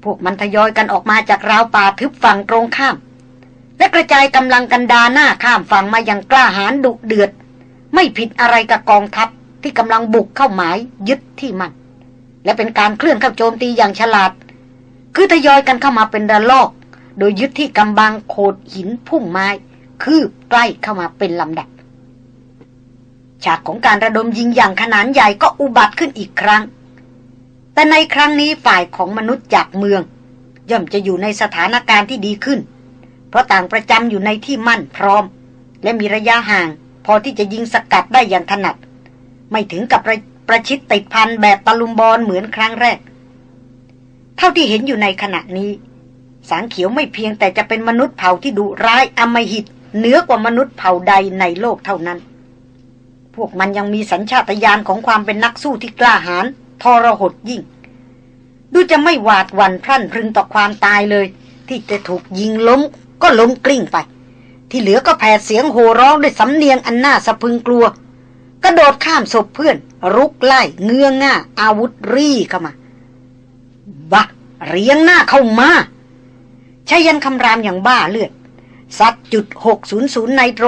พวกมันทยอยกันออกมาจากราวป่าทึบฝั่งตรงข้าม และกระจายกำลังกันดาหน้าข้ามฝั่งมาอย่างกล้าหาญดุเดือด ไม่ผิดอะไรกับกองทัพที่กำลังบุกเข้าหมายยึดที่มัน และเป็นการเคลื่อนเข้าโจมตีอย่างฉลาด คือทยอยกันเข้ามาเป็นระลอก โดยยึดที่กำบังโขดหินพุ่มไม้ คืบใกล้เข้ามาเป็นลำดับ ฉากของการระดมยิงอย่างขนาดใหญ่ก็อุบัติขึ้นอีกครั้ง แต่ในครั้งนี้ฝ่ายของมนุษย์จากเมือง ย่อมจะอยู่ในสถานการณ์ที่ดีขึ้น เพราะต่างประจำอยู่ในที่มั่นพร้อม และมีระยะห่าง พอที่จะยิงสกัดได้อย่างถนัด ไม่ถึงกับระ ประชิดติดพันแบบตะลุมบอลเหมือนครั้งแรก เท่าที่เห็นอยู่ในขณะนี้ สางเขียวไม่เพียงแต่จะเป็นมนุษย์เผ่าที่ดุร้ายอมหิตเหนือกว่ามนุษย์เผ่าใดในโลกเท่านั้น พวกมันยังมีสัญชาตญาณของความเป็นนักสู้ที่กล้าหาญทรหดยิ่ง ดูจะไม่หวาดหวั่นพรั่นพรึงต่อความตายเลย ที่จะถูกยิงล้มก็ล้มกลิ้งไป ที่เหลือก็แผดเสียงโห่ร้องด้วยสำเนียงอันน่าสะพึงกลัว กระโดดข้ามศพเพื่อน รุกไล่เงื้อง่าอาวุธรีเข้ามาบะเรียงหน้าเข้ามาชายันคำรามอย่างบ้าเลือดสัดจุดหกศูนย์ศูนย์ไนโตร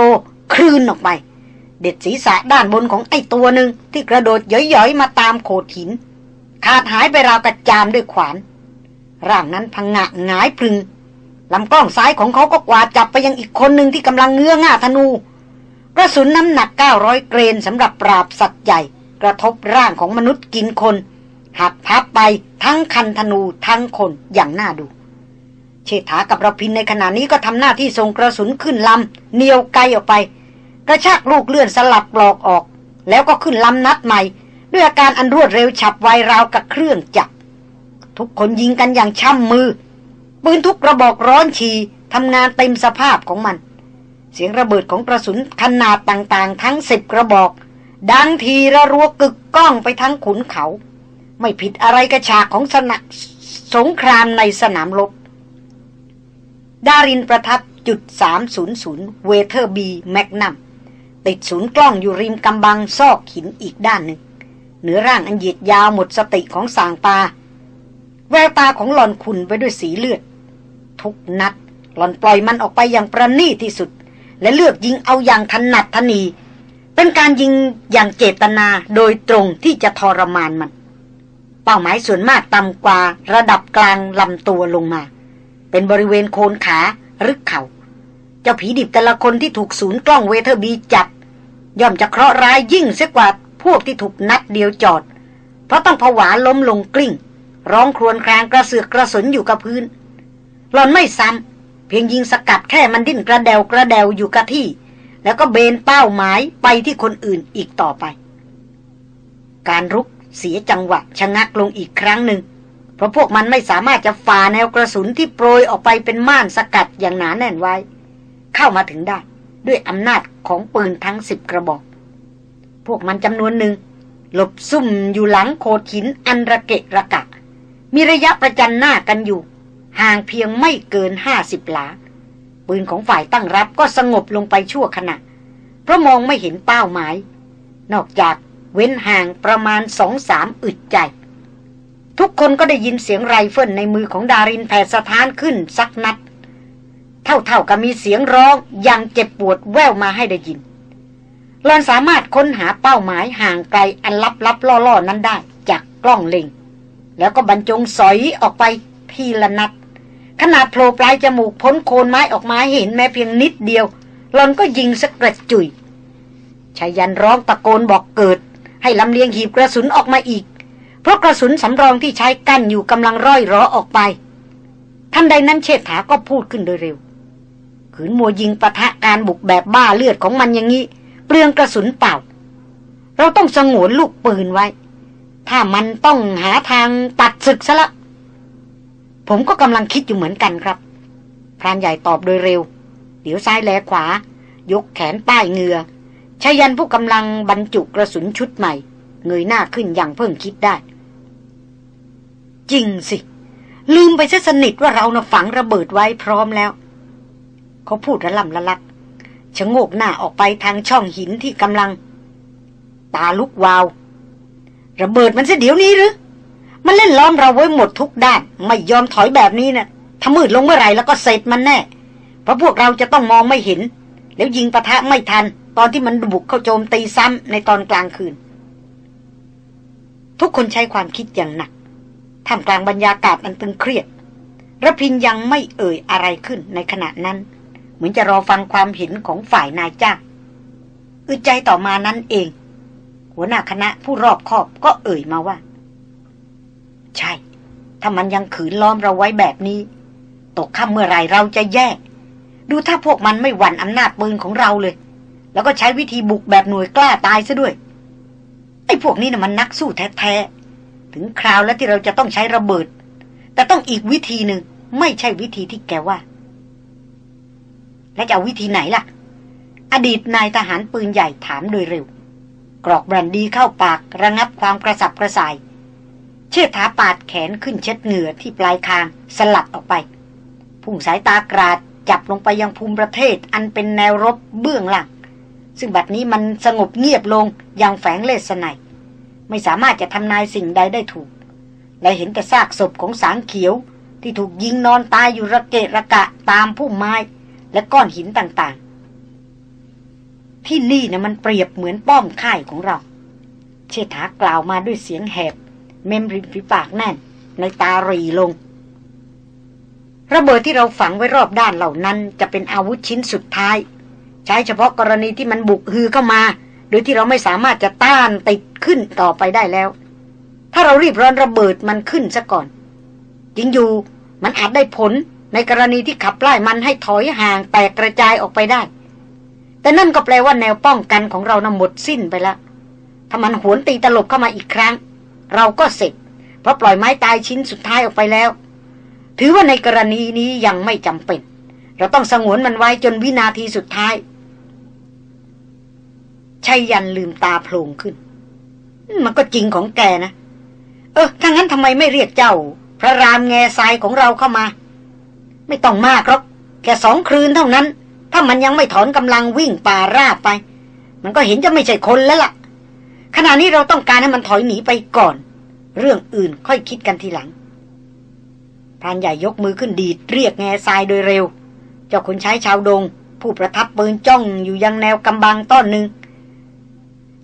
คลื่นออกไป เด็ดศีรษะด้านบนของไอ้ตัวหนึ่งที่กระโดดย่อยๆ มาตามโขดหิน ขาดหายไปราวกระจามด้วยขวาน ร่างนั้นพังงะหงายพึงลำกล้องซ้ายของเขาก็กวาดจับไปยังอีกคนหนึ่งที่กำลังเงื้อง่าธนู กระสุนน้ำหนัก 900 เกรนสำหรับปราบสัตว์ใหญ่ กระทบร่างของมนุษย์กินคน หักพับไปทั้งคันธนูทั้งคนอย่างน่าดู เชษฐากับระพินในขณะนี้ก็ทำหน้าที่ส่งกระสุนขึ้นลำเหนียวไกลออกไป กระชากลูกเลื่อนสลับปลอกออก แล้วก็ขึ้นลำนัดใหม่ ด้วยอาการอันรวดเร็วฉับไวราวกับเครื่องจักรทุกคนยิงกันอย่างช่ำมือปืนทุกกระบอกร้อนฉีทำงานเต็มสภาพของมัน เสียงระเบิดของกระสุนขนาดต่างๆ ทั้งสิบกระบอก ดังทีระรัวกึกก้องไปทั้งขุนเขา ไม่ผิดอะไรกระฉากของสนะสงครามในสนามรบดารินประทับจุด 300 เวเทอร์บีแมกนัมติดศูนย์กล้องอยู่ริมกำบังซอกหินอีกด้านหนึ่งเหนือร่างอันเหยียดยาวหมดสติของสางปา แววตาของหล่อนขุ่นไปด้วยสีเลือด ทุกนัดหล่อนปล่อยมันออกไปอย่างประณีตที่สุด และเลือกยิงเอาอย่างถนัดถนี่ เป็นการยิงอย่างเจตนาโดยตรงที่จะทรมานมัน เป้าหมายส่วนมากต่ำกว่าระดับกลางลำตัวลงมา เป็นบริเวณโคนขาหรือเข่า เจ้าผีดิบแต่ละตนที่ถูกศูนย์กล้อง Weatherby จับ ย่อมจะเคราะห์ร้ายยิ่งเสียกว่าพวกที่ถูกนัดเดียวจอด เพราะต้องผวาล้มลงกลิ้ง ร้องครวญครางกระเสือกกระสนอยู่กับพื้นหลอนไม่ซ้ำ เพียงยิงสกัดแค่มันดิ้นกระเดวกระเดวอยู่กับที่ แล้วก็เบนเป้าหมายไปที่คนอื่นอีกต่อไป การรุกเสียจังหวะชะงักลงอีกครั้งหนึ่ง เพราะพวกมันไม่สามารถจะฝ่าแนวกระสุนที่โปรยออกไปเป็นม่านสกัดอย่างหนาแน่นไว้ เข้ามาถึงได้ ด้วยอำนาจของปืนทั้งสิบกระบอก พวกมันจำนวนหนึ่ง หลบซุ่มอยู่หลังโขดหินอันระเกะระกะ มีระยะประจันหน้ากันอยู่ ห่างเพียงไม่เกินห้าสิบหลา ปืนของฝ่ายตั้งรับก็สงบลงไปชั่วขณะ เพราะมองไม่เห็นเป้าหมาย นอกจากเว้นห่างประมาณสองสามอึดใจ ทุกคนก็ได้ยินเสียงไรเฟิลในมือของดารินแผ่สถานขึ้นสักนัด เท่าๆกับมีเสียงร้องอย่างเจ็บปวดแววมาให้ได้ยินหลอนสามารถค้นหาเป้าหมายห่างไกลอันลับๆล่อๆนั้นได้จากกล้องเล็ง แล้วก็บรรจงสอยออกไปทีละนัด ขนาดโผล่ปลายจมูกพ้นโคนไม้ออกมาเห็นแม้เพียงนิดเดียวหลอนก็ยิงสกกระจุยชายันร้องตะโกนบอกเกิด ให้ลำเลียงหีบกระสุนออกมาอีก เพราะกระสุนสำรองที่ใช้กั้นอยู่กำลังร่อยรอออกไปทันใดนั้นเชษฐาก็พูดขึ้นโดยเร็วขืนมัวยิงปะทะการบุกแบบบ้าเลือดของมันอย่างนี้ เปลืองกระสุนเปล่า เราต้องสงวนลูกปืนไว้ ถ้ามันต้องหาทางตัดศึกซะละ ผมก็กำลังคิดอยู่เหมือนกันครับ พรานใหญ่ตอบโดยเร็ว เดี๋ยวซ้ายแลขวา ยกแขนป้ายเงือชายันผู้กำลังบรรจุกระสุนชุดใหม่ เงยหน้าขึ้นอย่างเพิ่งคิดได้ จริงสิ ลืมไปซะสนิทว่าเรานะฝังระเบิดไว้พร้อมแล้ว เขาพูดระล่ำละลักชะโงกหน้าออกไปทางช่องหินที่กำลัง ตาลุกวาว ระเบิดมันเสียเดี๋ยวนี้หรือ มันเล่นล้อมเราไว้หมดทุกด้าน ไม่ยอมถอยแบบนี้นะ่ะถ้ามืดลงเมื่อไหร่แล้วก็เสร็จมันแน่ เพราะพวกเราจะต้องมองไม่เห็น แล้วยิงปะทะไม่ทัน ตอนที่มันบุกเข้าโจมตีซ้ำในตอนกลางคืน ทุกคนใช้ความคิดอย่างหนักท่ามกลางบรรยากาศอันตึงเครียดระพินยังไม่เอ่ยอะไรขึ้นในขณะนั้น เหมือนจะรอฟังความเห็นของฝ่ายนายจ้างอึดใจต่อมานั้นเอง หัวหน้าคณะผู้รอบคอบก็เอ่ยมาว่า ใช่ ถ้ามันยังขืนล้อมเราไว้แบบนี้ ตกค่ำเมื่อไรเราจะแย่ดูถ้าพวกมันไม่หวั่นอำนาจปืนของเราเลย แล้วก็ใช้วิธีบุกแบบหน่วยกล้าตายซะด้วย ไอ้พวกนี้นะ่ะมันนักสู้แท้ๆ ถึงคราวแล้วที่เราจะต้องใช้ระเบิด แต่ต้องอีกวิธีหนึ่งไม่ใช่วิธีที่แกว่า และจะเอาวิธีไหนล่ะ อดีตนายทหารปืนใหญ่ถามโดยเร็ว กรอกแบรนดีเข้าปากระงับความกระสับกระส่าย เชิดถาปาดแขนขึ้นเช็ดเหงื่อที่ปลายคางสลัดออกไป พุ่งสายตากราดจับลงไปยังภูมิประเทศอันเป็นแนวรบเบื้องหลัง ซึ่งบัดนี้มันสงบเงียบลงอย่างแฝงเลสไนไม่สามารถจะทำนายสิ่งใดได้ถูก และเห็นแต่ซากศพของสางเขียว ที่ถูกยิงนอนตายอยู่ระเกะระกะตามพุ่มไม้และก้อนหินต่างๆ ที่นี่นะมันเปรียบเหมือนป้อมค่ายของเรา เชษฐากล่าวมาด้วยเสียงแหบ เมมริมฝีปากแน่น ในตารีลง ระเบิดที่เราฝังไว้รอบด้านเหล่านั้นจะเป็นอาวุธชิ้นสุดท้าย ใช้เฉพาะกรณีที่มันบุกฮือเข้ามา โดยที่เราไม่สามารถจะต้านติดขึ้นต่อไปได้แล้ว ถ้าเรารีบร้อนระเบิดมันขึ้นซะก่อนจริงอยู่มันอาจได้ผลในกรณีที่ขับไล่มันให้ถอยห่างแตกกระจายออกไปได้ แต่นั่นก็แปลว่าแนวป้องกันของเรานะ่ะหมดสิ้นไปแล้วถ้ามันหวนตีตลบเข้ามาอีกครั้ง เราก็เสร็จ เพราะปล่อยไม้ตายชิ้นสุดท้ายออกไปแล้ว ถือว่าในกรณีนี้ยังไม่จำเป็น เราต้องสงวนมันไว้จนวินาทีสุดท้ายชัยยันลืมตาโพลงขึ้น มันก็จริงของแกนะ เออถ้างั้นทำไมไม่เรียกเจ้า พระรามแง่ทรายของเราเข้ามา ไม่ต้องมากหรอกแค่สองคืนเท่านั้น ถ้ามันยังไม่ถอนกำลังวิ่งป่าราบไป มันก็เห็นจะไม่ใช่คนแล้วล่ะ ขณะนี้เราต้องการให้มันถอยหนีไปก่อน เรื่องอื่นค่อยคิดกันทีหลังพรานใหญ่ยกมือขึ้นดีดเรียกแง่ทรายโดยเร็ว เจ้าคนใช้ชาวดง ผู้ประทับปืนจ้องอยู่ยังแนวกำบังต้นหนึ่ง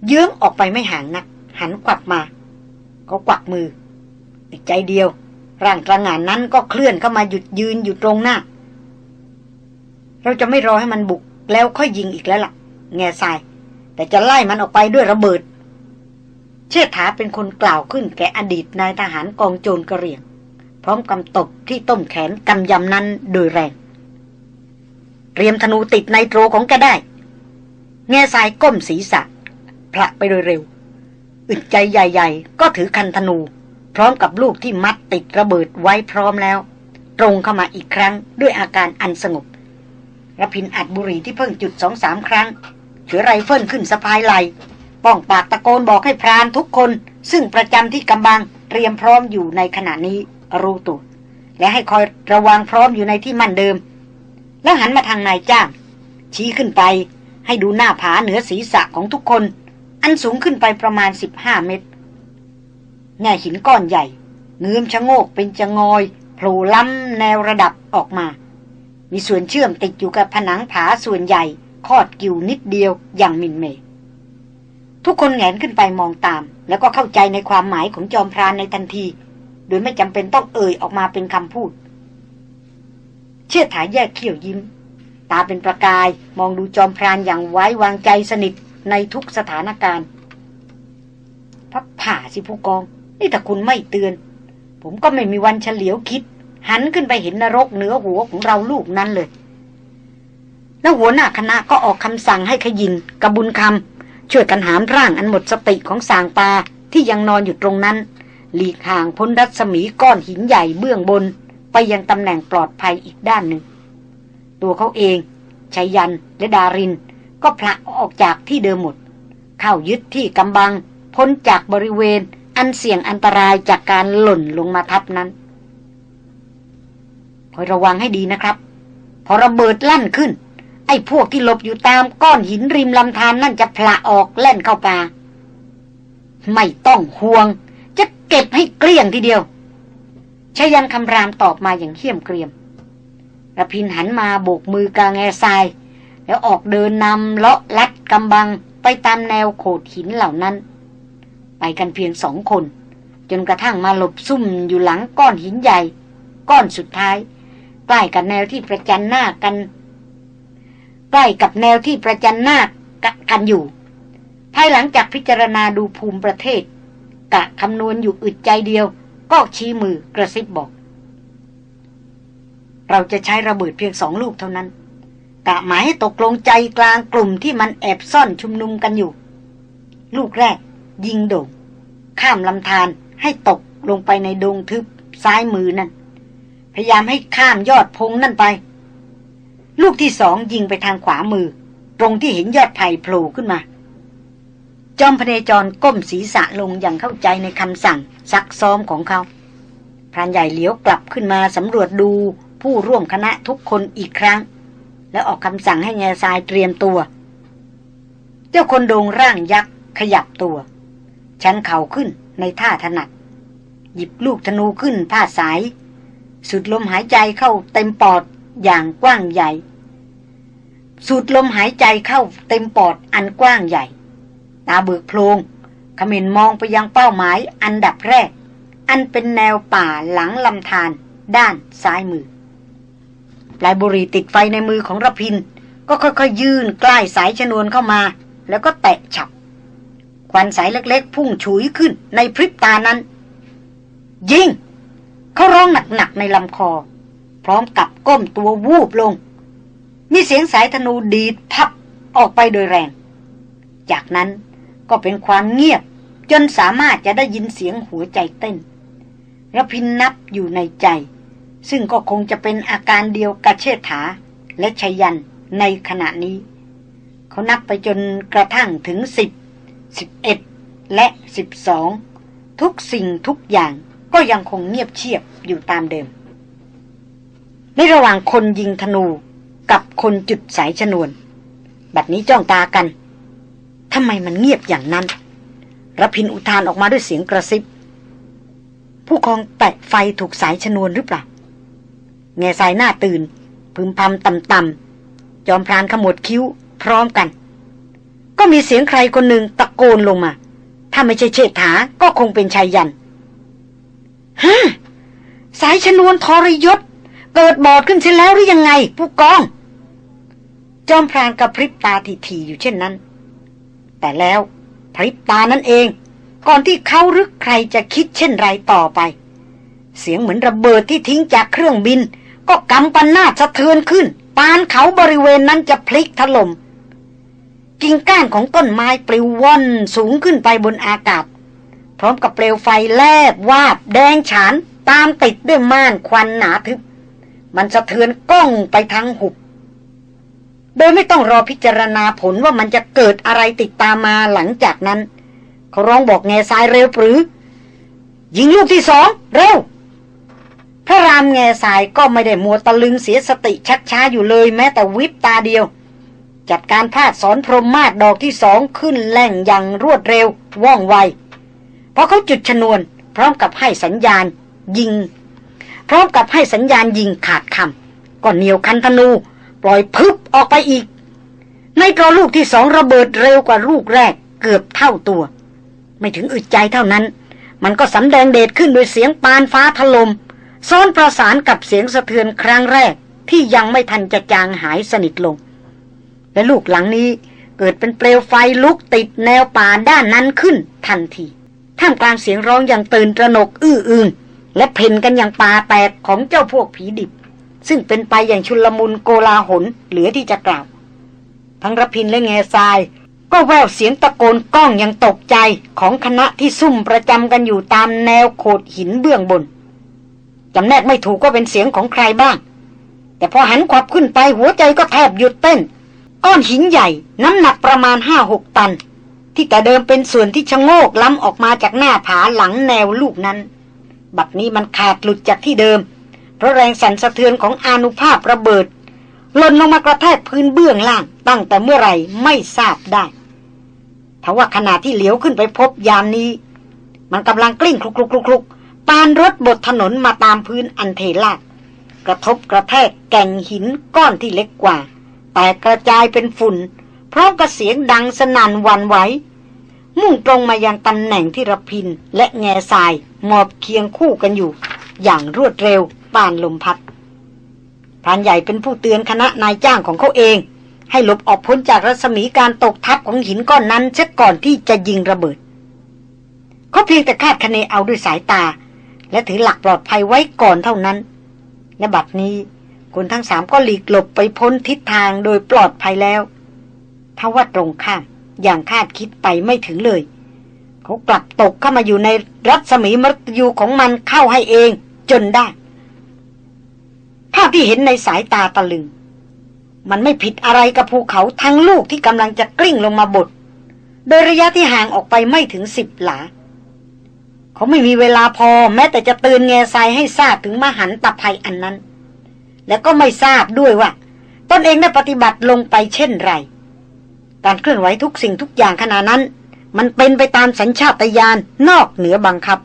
เยื้องออกไปไม่ห่างนัก หันกวักมา เขากวักมืออีกใจเดียว ร่างตระงานนั้นก็เคลื่อนเข้ามาหยุดยืนอยู่ตรงหน้า เราจะไม่รอให้มันบุกแล้วค่อยยิงอีกแล้วล่ะ แง่ทราย แต่จะไล่มันออกไปด้วยระเบิด เชษฐาเป็นคนกล่าวขึ้นแก่อดีตนายทหารกองโจรกระเรียง พร้อมกำตบที่ต้มแขนกำยำนั้นโดยแรง เตรียมธนูติดในโตรของแกได้ แง่ทรายก้มศีรษะพระไปโดยเร็ว อึดใจใหญ่ๆ ก็ถือคันธนู พร้อมกับลูกที่มัดติดระเบิดไว้พร้อมแล้ว ตรงเข้ามาอีกครั้งด้วยอาการอันสงบรพินอัดบุหรี่ที่เพิ่งจุดสองสามครั้งเถือไรเฟิลขึ้นสะพายไหล ป้องปากตะโกนบอกให้พรานทุกคน ซึ่งประจำที่กำบังเตรียมพร้อมอยู่ในขณะนี้รู้ตัว และให้คอยระวังพร้อมอยู่ในที่มั่นเดิม แล้วหันมาทางนายจ้าง ชี้ขึ้นไป ให้ดูหน้าผาเหนือศีรษะของทุกคน อันสูงขึ้นไปประมาณสิบห้าเมตรแง่หินก้อนใหญ่ เงื้อมชะโงกเป็นจะงอยโผล่ล้ำแนวระดับออกมา มีส่วนเชื่อมติดอยู่กับผนังผาส่วนใหญ่ คอดกิ่วนิดเดียวอย่างมินเมย ทุกคนแงนขึ้นไปมองตาม แล้วก็เข้าใจในความหมายของจอมพรานในทันที โดยไม่จำเป็นต้องเอ่ยออกมาเป็นคำพูด เชื่อถาแยกเขี้ยวยิ้ม ตาเป็นประกายมองดูจอมพรานอย่างไว้วางใจสนิทในทุกสถานการณ์พับผ่าสิผู้กอง นี่แต่คุณไม่เตือน ผมก็ไม่มีวันเฉลียวคิด หันขึ้นไปเห็นนรกเหนือหัวของเราลูกนั้นเลยแล้วหัวหน้าคณะก็ออกคำสั่งให้ขยินกระบุญคำ ช่วยกันหามร่างอันหมดสติของสางปาที่ยังนอนอยู่ตรงนั้น หลีกห่างพ้นรัศมีก้อนหินใหญ่เบื้องบน ไปยังตำแหน่งปลอดภัยอีกด้านหนึ่ง ตัวเขาเองชัยยันและดาริน ก็พละออกจากที่เดิมหมด เข้ายึดที่กำบัง พ้นจากบริเวณอันเสี่ยงอันตรายจากการหล่นลงมาทับนั้นคอยระวังให้ดีนะครับ พอระเบิดลั่นขึ้น ไอ้พวกที่หลบอยู่ตามก้อนหินริมลำธารนนั่นจะพละออกแล่นเข้าป่า ไม่ต้องห่วง จะเก็บให้เกลี้ยงทีเดียวชยันคำรามตอบมาอย่างเขี้ยมเกรียมระพินหันมาโบกมือกลางแง่ทราย แล้วออกเดินนำเลาะลัดกำบังไปตามแนวโขดหินเหล่านั้น ไปกันเพียงสองคน จนกระทั่งมาหลบซุ่มอยู่หลังก้อนหินใหญ่ ก้อนสุดท้ายใกล้กับแนวที่ประจันหน้ากัน ใกล้กับแนวที่ประจันหน้ากันอยู่ ภายหลังจากพิจารณาดูภูมิประเทศ กะคำนวณอยู่อึดใจเดียว ก็ชี้มือกระซิบบอก เราจะใช้ระเบิดเพียงสองลูกเท่านั้น กะหมายให้ตกลงใจกลางกลุ่มที่มันแอบซ่อนชุมนุมกันอยู่ ลูกแรก ยิงโด่งข้ามลำธารให้ตกลงไปในดงทึบซ้ายมือนั่นพยายามให้ข้ามยอดพงนั่นไป ลูกที่สองยิงไปทางขวามือ ตรงที่เห็นยอดไผ่โผล่ขึ้นมา จอมพเนจรก้มศีรษะลงอย่างเข้าใจในคำสั่งซักซ้อมของเขาพรานใหญ่เลี้ยวกลับขึ้นมาสำรวจดูผู้ร่วมคณะทุกคนอีกครั้ง แล้วออกคำสั่งให้แง่ทรายเตรียมตัว เจ้าคนโดงร่างยักษ์ขยับตัว ชันเข่าขึ้นในท่าถนัด หยิบลูกธนูขึ้นผ้าสาย สุดลมหายใจเข้าเต็มปอด อย่างกว้างใหญ่ สูดลมหายใจเข้าเต็มปอดอันกว้างใหญ่ ตาเบิกโพลงขมินมองไปยังเป้าหมายอันดับแรก อันเป็นแนวป่าหลังลำธารด้านซ้ายมือปลายบุรีติดไฟในมือของระพิน ก็ค่อยๆยื่นใกล้สายชนวนเข้ามา แล้วก็แตะฉับ ควันสายเล็กๆ พุ่งฉุยขึ้นในพริบตานั้น ยิง เขาร้องหนักๆในลำคอ พร้อมกับก้มตัววูบลง มีเสียงสายธนูดีดพับออกไปโดยแรง จากนั้นก็เป็นความเงียบจนสามารถจะได้ยินเสียงหัวใจเต้นระพินนับอยู่ในใจ ซึ่งก็คงจะเป็นอาการเดียวกับเชษฐาและชยันในขณะนี้ เขานับไปจนกระทั่งถึงสิบสิบเอ็ดและสิบสองทุกสิ่งทุกอย่างก็ยังคงเงียบเชียบอยู่ตามเดิม ในระหว่างคนยิงธนูกับคนจุดสายชนวน บัดนี้จ้องตากันทำไมมันเงียบอย่างนั้นรพินอุทานออกมาด้วยเสียงกระซิบ ผู้กองแตะไฟถูกสายชนวนหรือเปล่าแง่สายหน้าตื่น พึมพำต่ำๆจอมพรานขมวดคิ้วพร้อมกัน ก็มีเสียงใครคนหนึ่งตะโกนลงมา ถ้าไม่ใช่เชษฐาก็คงเป็นชายยันฮะสายชนวนทรยศ เกิดบอดขึ้นเสียแล้วหรือยังไง ผู้กอง จอมพรานกระพริบตาทีๆอยู่เช่นนั้น แต่แล้วพริบตานั่นเอง ก่อนที่เขาหรือใครจะคิดเช่นไรต่อไป เสียงเหมือนระเบิดที่ทิ้งจากเครื่องบิน ก็กำปันหน้าสะเทือนขึ้น ปานเขาบริเวณนั้นจะพลิกถลม่มกิ่งก้านของต้นไม้ปลิวว่อนสูงขึ้นไปบนอากาศ พร้อมกับเปลวไฟแลบวาบแดงฉานตามติดด้วยม่านควันหนาทึบ มันสะเทือนก้องไปทั้งหุบ โดยไม่ต้องรอพิจารณาผลว่ามันจะเกิดอะไรติดตามมาหลังจากนั้น เขาร้องบอกแง่ทรายเร็วปรือ ยิงลูกที่สองเร็ว พระรามแง่สายก็ไม่ได้มัวตะลึงเสียสติชักช้าอยู่เลยแม้แต่วิบตาเดียว จัดการพาดสอนพรหมมาศดอกที่สองขึ้นแล่งอย่างรวดเร็วว่องไวพอเขาจุดชนวนพร้อมกับให้สัญญาณ ยิง พร้อมกับให้สัญญาณยิงขาดคำก็เหนียวคันธนู ปล่อยพึบออกไปอีก ในกรลูกที่สองระเบิดเร็วกว่าลูกแรกเกือบเท่าตัว ไม่ถึงอึดใจเท่านั้น มันก็สำแดงเดชขึ้นโดยเสียงปานฟ้าถลม่มซ้อนประสานกับเสียงสะเทือนครั้งแรกที่ยังไม่ทันจะจางหายสนิทลง และลูกหลังนี้เกิดเป็นเปลวไฟลุกติดแนวป่าด้านนั้นขึ้นทันที ท่ามกลางเสียงร้องอย่างตื่นตระหนกอื้ออึง และเพ่นกันอย่างป่าแตกของเจ้าพวกผีดิบ ซึ่งเป็นไปอย่างชุลมุนโกลาหลเหลือที่จะกล่าว ทั้งรพินและแง่ทราย ก็แววเสียงตะโกนก้องอย่างตกใจของคณะที่ซุ่มประจำกันอยู่ตามแนวโขดหินเบื้องบนจำแนกไม่ถูกก็เป็นเสียงของใครบ้าง แต่พอหันขวับขึ้นไปหัวใจก็แทบหยุดเต้น ก้อนหินใหญ่น้ำหนักประมาณห้าหกตัน ที่แต่เดิมเป็นส่วนที่ชะโงกล้ำออกมาจากหน้าผาหลังแนวลูกนั้น บัดนี้มันขาดหลุดจากที่เดิม เพราะแรงสั่นสะเทือนของอนุภาพระเบิดหล่นลงมากระแทกพื้นเบื้องล่าง ตั้งแต่เมื่อไหร่ไม่ทราบได้ทว่าขณะที่เหลียวขึ้นไปพบยามนี้ มันกำลังกลิ้งคลุกคลุกคลุกปานรถบดถนนมาตามพื้นอันเทลาดกระทบกระแทกแก่งหินก้อนที่เล็กกว่า แตกกระจายเป็นฝุ่นพร้อมกับเสียงดังสนั่นวันไหว มุ่งตรงมายังตำแหน่งที่ระพินและแง่ทรายหมอบเคียงคู่กันอยู่ อย่างรวดเร็วปานลมพัดพรานใหญ่เป็นผู้เตือนคณะนายจ้างของเขาเอง ให้หลบออกพ้นจากรัศมีการตกทับของหินก้อนนั้นเสียก่อนที่จะยิงระเบิด เขาเพียงแต่คาดคะเนเอาด้วยสายตา และถือหลักปลอดภัยไว้ก่อนเท่านั้นและบัดนี้คนทั้งสามก็หลีกหลบไปพ้นทิศทางโดยปลอดภัยแล้วทว่าตรงข้าม อย่างคาดคิดไปไม่ถึงเลย เขากลับตกเข้ามาอยู่ในรัศมีมรยูของมันเข้าให้เองจนได้ ภาพที่เห็นในสายตาตะลึง มันไม่ผิดอะไรกับภูเขาทั้งลูกที่กำลังจะกลิ้งลงมาบดโดยระยะที่ห่างออกไปไม่ถึงสิบหลา เขาไม่มีเวลาพอแม้แต่จะเตือนแง่ทรายให้ทราบถึงมหันตภัยอันนั้น และก็ไม่ทราบด้วยว่าตนเองได้ปฏิบัติลงไปเช่นไร การเคลื่อนไหวทุกสิ่งทุกอย่างขณะนั้น มันเป็นไปตามสัญชาตญาณนอกเหนือบังคับ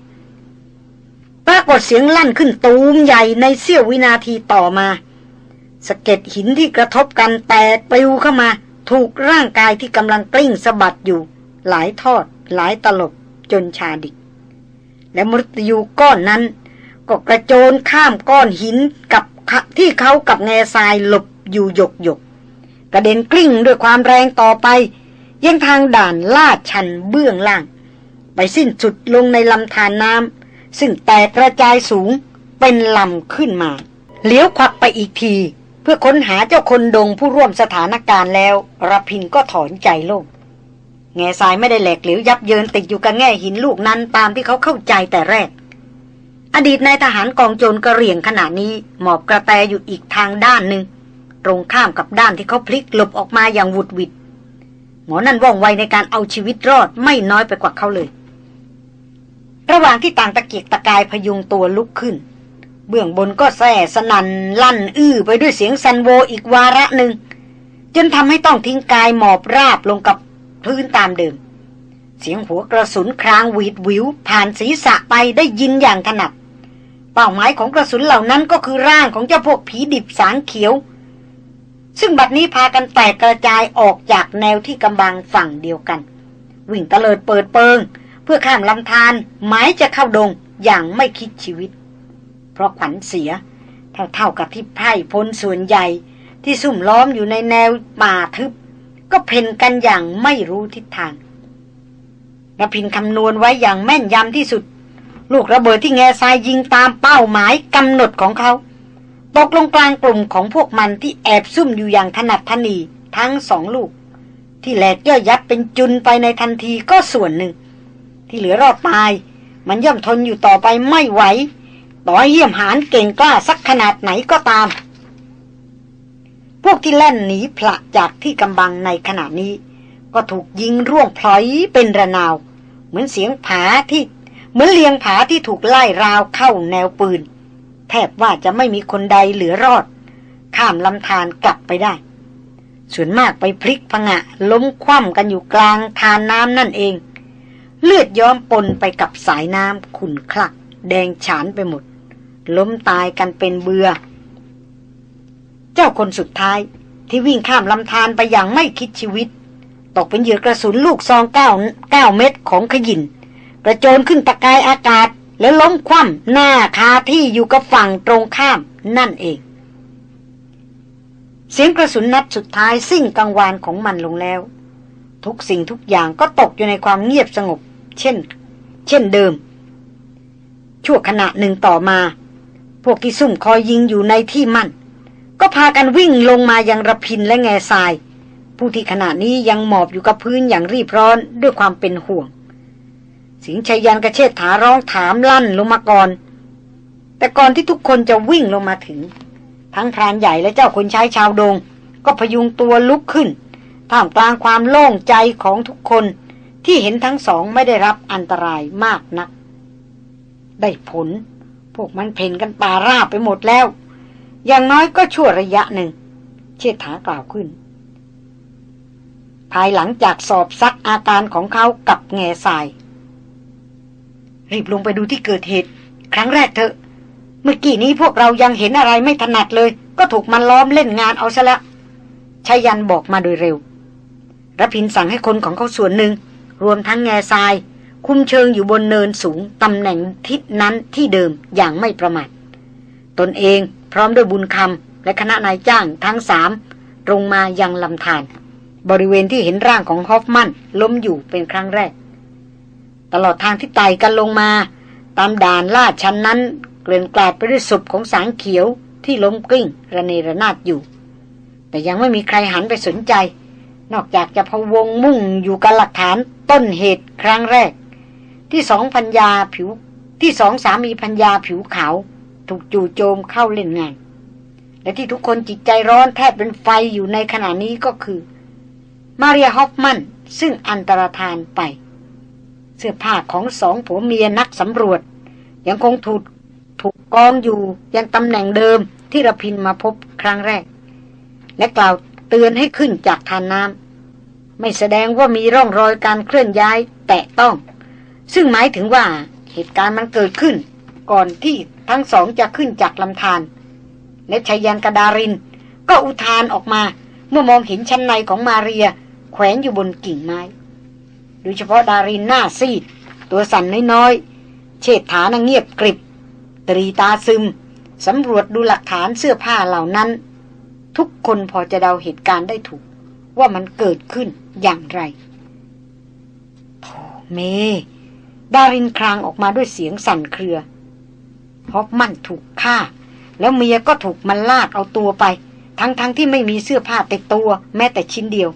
ปรากฏเสียงลั่นขึ้นตูมใหญ่ในเสี้ยววินาทีต่อมาสะเก็ดหินที่กระทบกันแตกปลิวเข้ามา ถูกร่างกายที่กำลังกลิ้งสะบัดอยู่ หลายทอด หลายตลบจนชาดิก และมรตยูก้อนนั้น ก็กระโจนข้ามก้อนหินกับที่เขากับแง่ทรายหลบอยู่หยกหยก กระเด็นกลิ้งด้วยความแรงต่อไป ยังทางด่านลาดชันเบื้องล่าง ไปสิ้นสุดลงในลำธารน้ำซึ่งแตกกระจายสูงเป็นลำขึ้นมา เลี้ยวควักไปอีกที เพื่อค้นหาเจ้าคนดงผู้ร่วมสถานการณ์แล้วรพินก็ถอนใจโล่งแง่ทรายไม่ได้แหลกเหลวยับเยินติดอยู่กับแง่หินลูกนั้นตามที่เขาเข้าใจแต่แรก อดีตนายทหารกองโจรกระเหรี่ยงขณะนี้หมอบกระแตอยู่อีกทางด้านหนึ่ง รงข้ามกับด้านที่เขาพลิกหลบออกมาอย่างวุดวิด หมอนั่นว่องไวในการเอาชีวิตรอดไม่น้อยไปกว่าเขาเลย ระหว่างที่ต่างตะเกียกตะกายพยุงตัวลุกขึ้น เบื้องบนก็แส่สนันลั่นอื้อไปด้วยเสียงซันโวอีกวาระหนึ่ง จนทำให้ต้องทิ้งกายหมอบราบลงกับพื้นตามเดิม เสียงหัวกระสุนครางหวีดวิวผ่านศีรษะไปได้ยินอย่างถนัดเป้าหมายของกระสุนเหล่านั้นก็คือร่างของเจ้าพวกผีดิบสางเขียว ซึ่งบัดนี้พากันแตกกระจายออกจากแนวที่กำบังฝั่งเดียวกัน วิ่งตะเลิดเปิดเปิง เพื่อข้ามลำธารหมายจะเข้าดงอย่างไม่คิดชีวิต เพราะขวัญเสียเท่าเท่ากับที่ไพ่พลส่วนใหญ่ที่ซุ่มล้อมอยู่ในแนวป่าทึบ ก็เพ่นกันอย่างไม่รู้ทิศทางระพินคำนวณไว้อย่างแม่นยำที่สุด ลูกระเบิดที่แง่ทรายยิงตามเป้าหมายกำหนดของเขา ตกลงกลางกลุ่มของพวกมันที่แอบซุ่มอยู่อย่างถนัดทนีทั้งสองลูก ที่แหลกย่อยยับเป็นจุนไปในทันทีก็ส่วนหนึ่ง ที่เหลือรอดตาย มันย่อมทนอยู่ต่อไปไม่ไหวต่อเยี่ยมหานเก่งกล้าสักขนาดไหนก็ตาม พวกที่แล่นหนีพละจากที่กำบังในขณะนี้ ก็ถูกยิงร่วงพลอยเป็นระนาว เหมือนเสียงผาที่ เหมือนเลียงผาที่ถูกไล่ราวเข้าแนวปืน แทบว่าจะไม่มีคนใดเหลือรอด ข้ามลำธารกลับไปได้ ส่วนมากไปพลิกพงะ ล้มคว่ำกันอยู่กลางทานน้ำนั่นเอง เลือดย้อมปนไปกับสายน้ำขุ่นคลัก แดงฉานไปหมด ล้มตายกันเป็นเบือ เจ้าคนสุดท้ายที่วิ่งข้ามลำธารไปอย่างไม่คิดชีวิต ตกเป็นเหยื่อกระสุนลูกซองเก้าเก้าเม็ดของขยินกระโจนขึ้นตะกายอากาศ แล้วล้มคว่ำหน้าคาที่อยู่กับฝั่งตรงข้ามนั่นเอง เสียงกระสุนนัดสุดท้ายสิ้นกังวานของมันลงแล้ว ทุกสิ่งทุกอย่างก็ตกอยู่ในความเงียบสงบ เช่น เช่นเดิม ชั่วขณะหนึ่งต่อมา พวกที่ซุ่มคอยยิงอยู่ในที่มั่น ก็พากันวิ่งลงมายังระพินและแง่ทราย ผู้ที่ขณะนี้ยังหมอบอยู่กับพื้นอย่างรีบร้อนด้วยความเป็นห่วง สิงชัยยันกระเชษฐาร้องถามลั่นลงมาก่อน แต่ก่อนที่ทุกคนจะวิ่งลงมาถึง ทั้งพรานใหญ่และเจ้าคนใช้ชาวดง ก็พยุงตัวลุกขึ้น ท่ามกลางความโล่งใจของทุกคนที่เห็นทั้งสองไม่ได้รับอันตรายมากนัก ได้ผล พวกมันเพ่นกันป่าราบไปหมดแล้ว อย่างน้อยก็ชั่วระยะหนึ่ง เชษฐากล่าวขึ้น ภายหลังจากสอบซักอาการของเขากับแง่ทราย รีบลงไปดูที่เกิดเหตุ ครั้งแรกเถอะ เมื่อกี้นี้พวกเรายังเห็นอะไรไม่ถนัดเลย ก็ถูกมันล้อมเล่นงานเอาซะละชายันบอกมาโดยเร็วรพินสั่งให้คนของเขาส่วนหนึ่ง รวมทั้งแง่ทราย คุมเชิงอยู่บนเนินสูงตำแหน่งทิศนั้นที่เดิมอย่างไม่ประมาทตนเองพร้อมด้วยบุญคำและคณะนายจ้างทั้งสามตรงมายังลำธารบริเวณที่เห็นร่างของฮอฟมันล้มอยู่เป็นครั้งแรก ตลอดทางที่ไต่กันลงมา ตามด่านลาดชั้นนั้น เกลื่อนกลาดไปด้วยศพของสางเขียวที่ล้มกลิ้งระเนระนาดอยู่ แต่ยังไม่มีใครหันไปสนใจ นอกจากจะพวงมุ่งอยู่กับหลักฐานต้นเหตุครั้งแรก ที่สองพัญญาผิวที่สองสามีพัญญาผิวขาว ถูกจู่โจมเข้าเล่นงาน และที่ทุกคนจิตใจร้อนแทบเป็นไฟอยู่ในขณะนี้ก็คือ มาเรียฮอฟมันซึ่งอันตรธานไป เสื้อผ้าของสองผัวเมียนักสำรวจ ยังคงถูกถูกกองอยู่ยังตำแหน่งเดิมที่ระพินมาพบครั้งแรก และกล่าวเตือนให้ขึ้นจากทานน้ำไม่แสดงว่ามีร่องรอยการเคลื่อนย้ายแตะต้อง ซึ่งหมายถึงว่าเหตุการณ์มันเกิดขึ้น ก่อนที่ทั้งสองจะขึ้นจากลำธารและชายันกระดาริน ก็อุทานออกมา เมื่อมองเห็นชั้นในของมาเรีย แขวนอยู่บนกิ่งไม้ ยเฉพาะดารินหน้าซีด ตัวสั่นน้อยๆ เชิดฐานเงียบกริบ ตรีตาซึม สำรวจดูหลักฐานเสื้อผ้าเหล่านั้น ทุกคนพอจะเดาเหตุการณ์ได้ถูก ว่ามันเกิดขึ้นอย่างไรโธเม ดารินครางออกมาด้วยเสียงสั่นเครือฮอฟมันถูกฆ่า แล้วเมียก็ถูกมันลากเอาตัวไป ทั้งๆทที่ไม่มีเสื้อผ้าติดตัว แม้แต่ชิ้นเดียว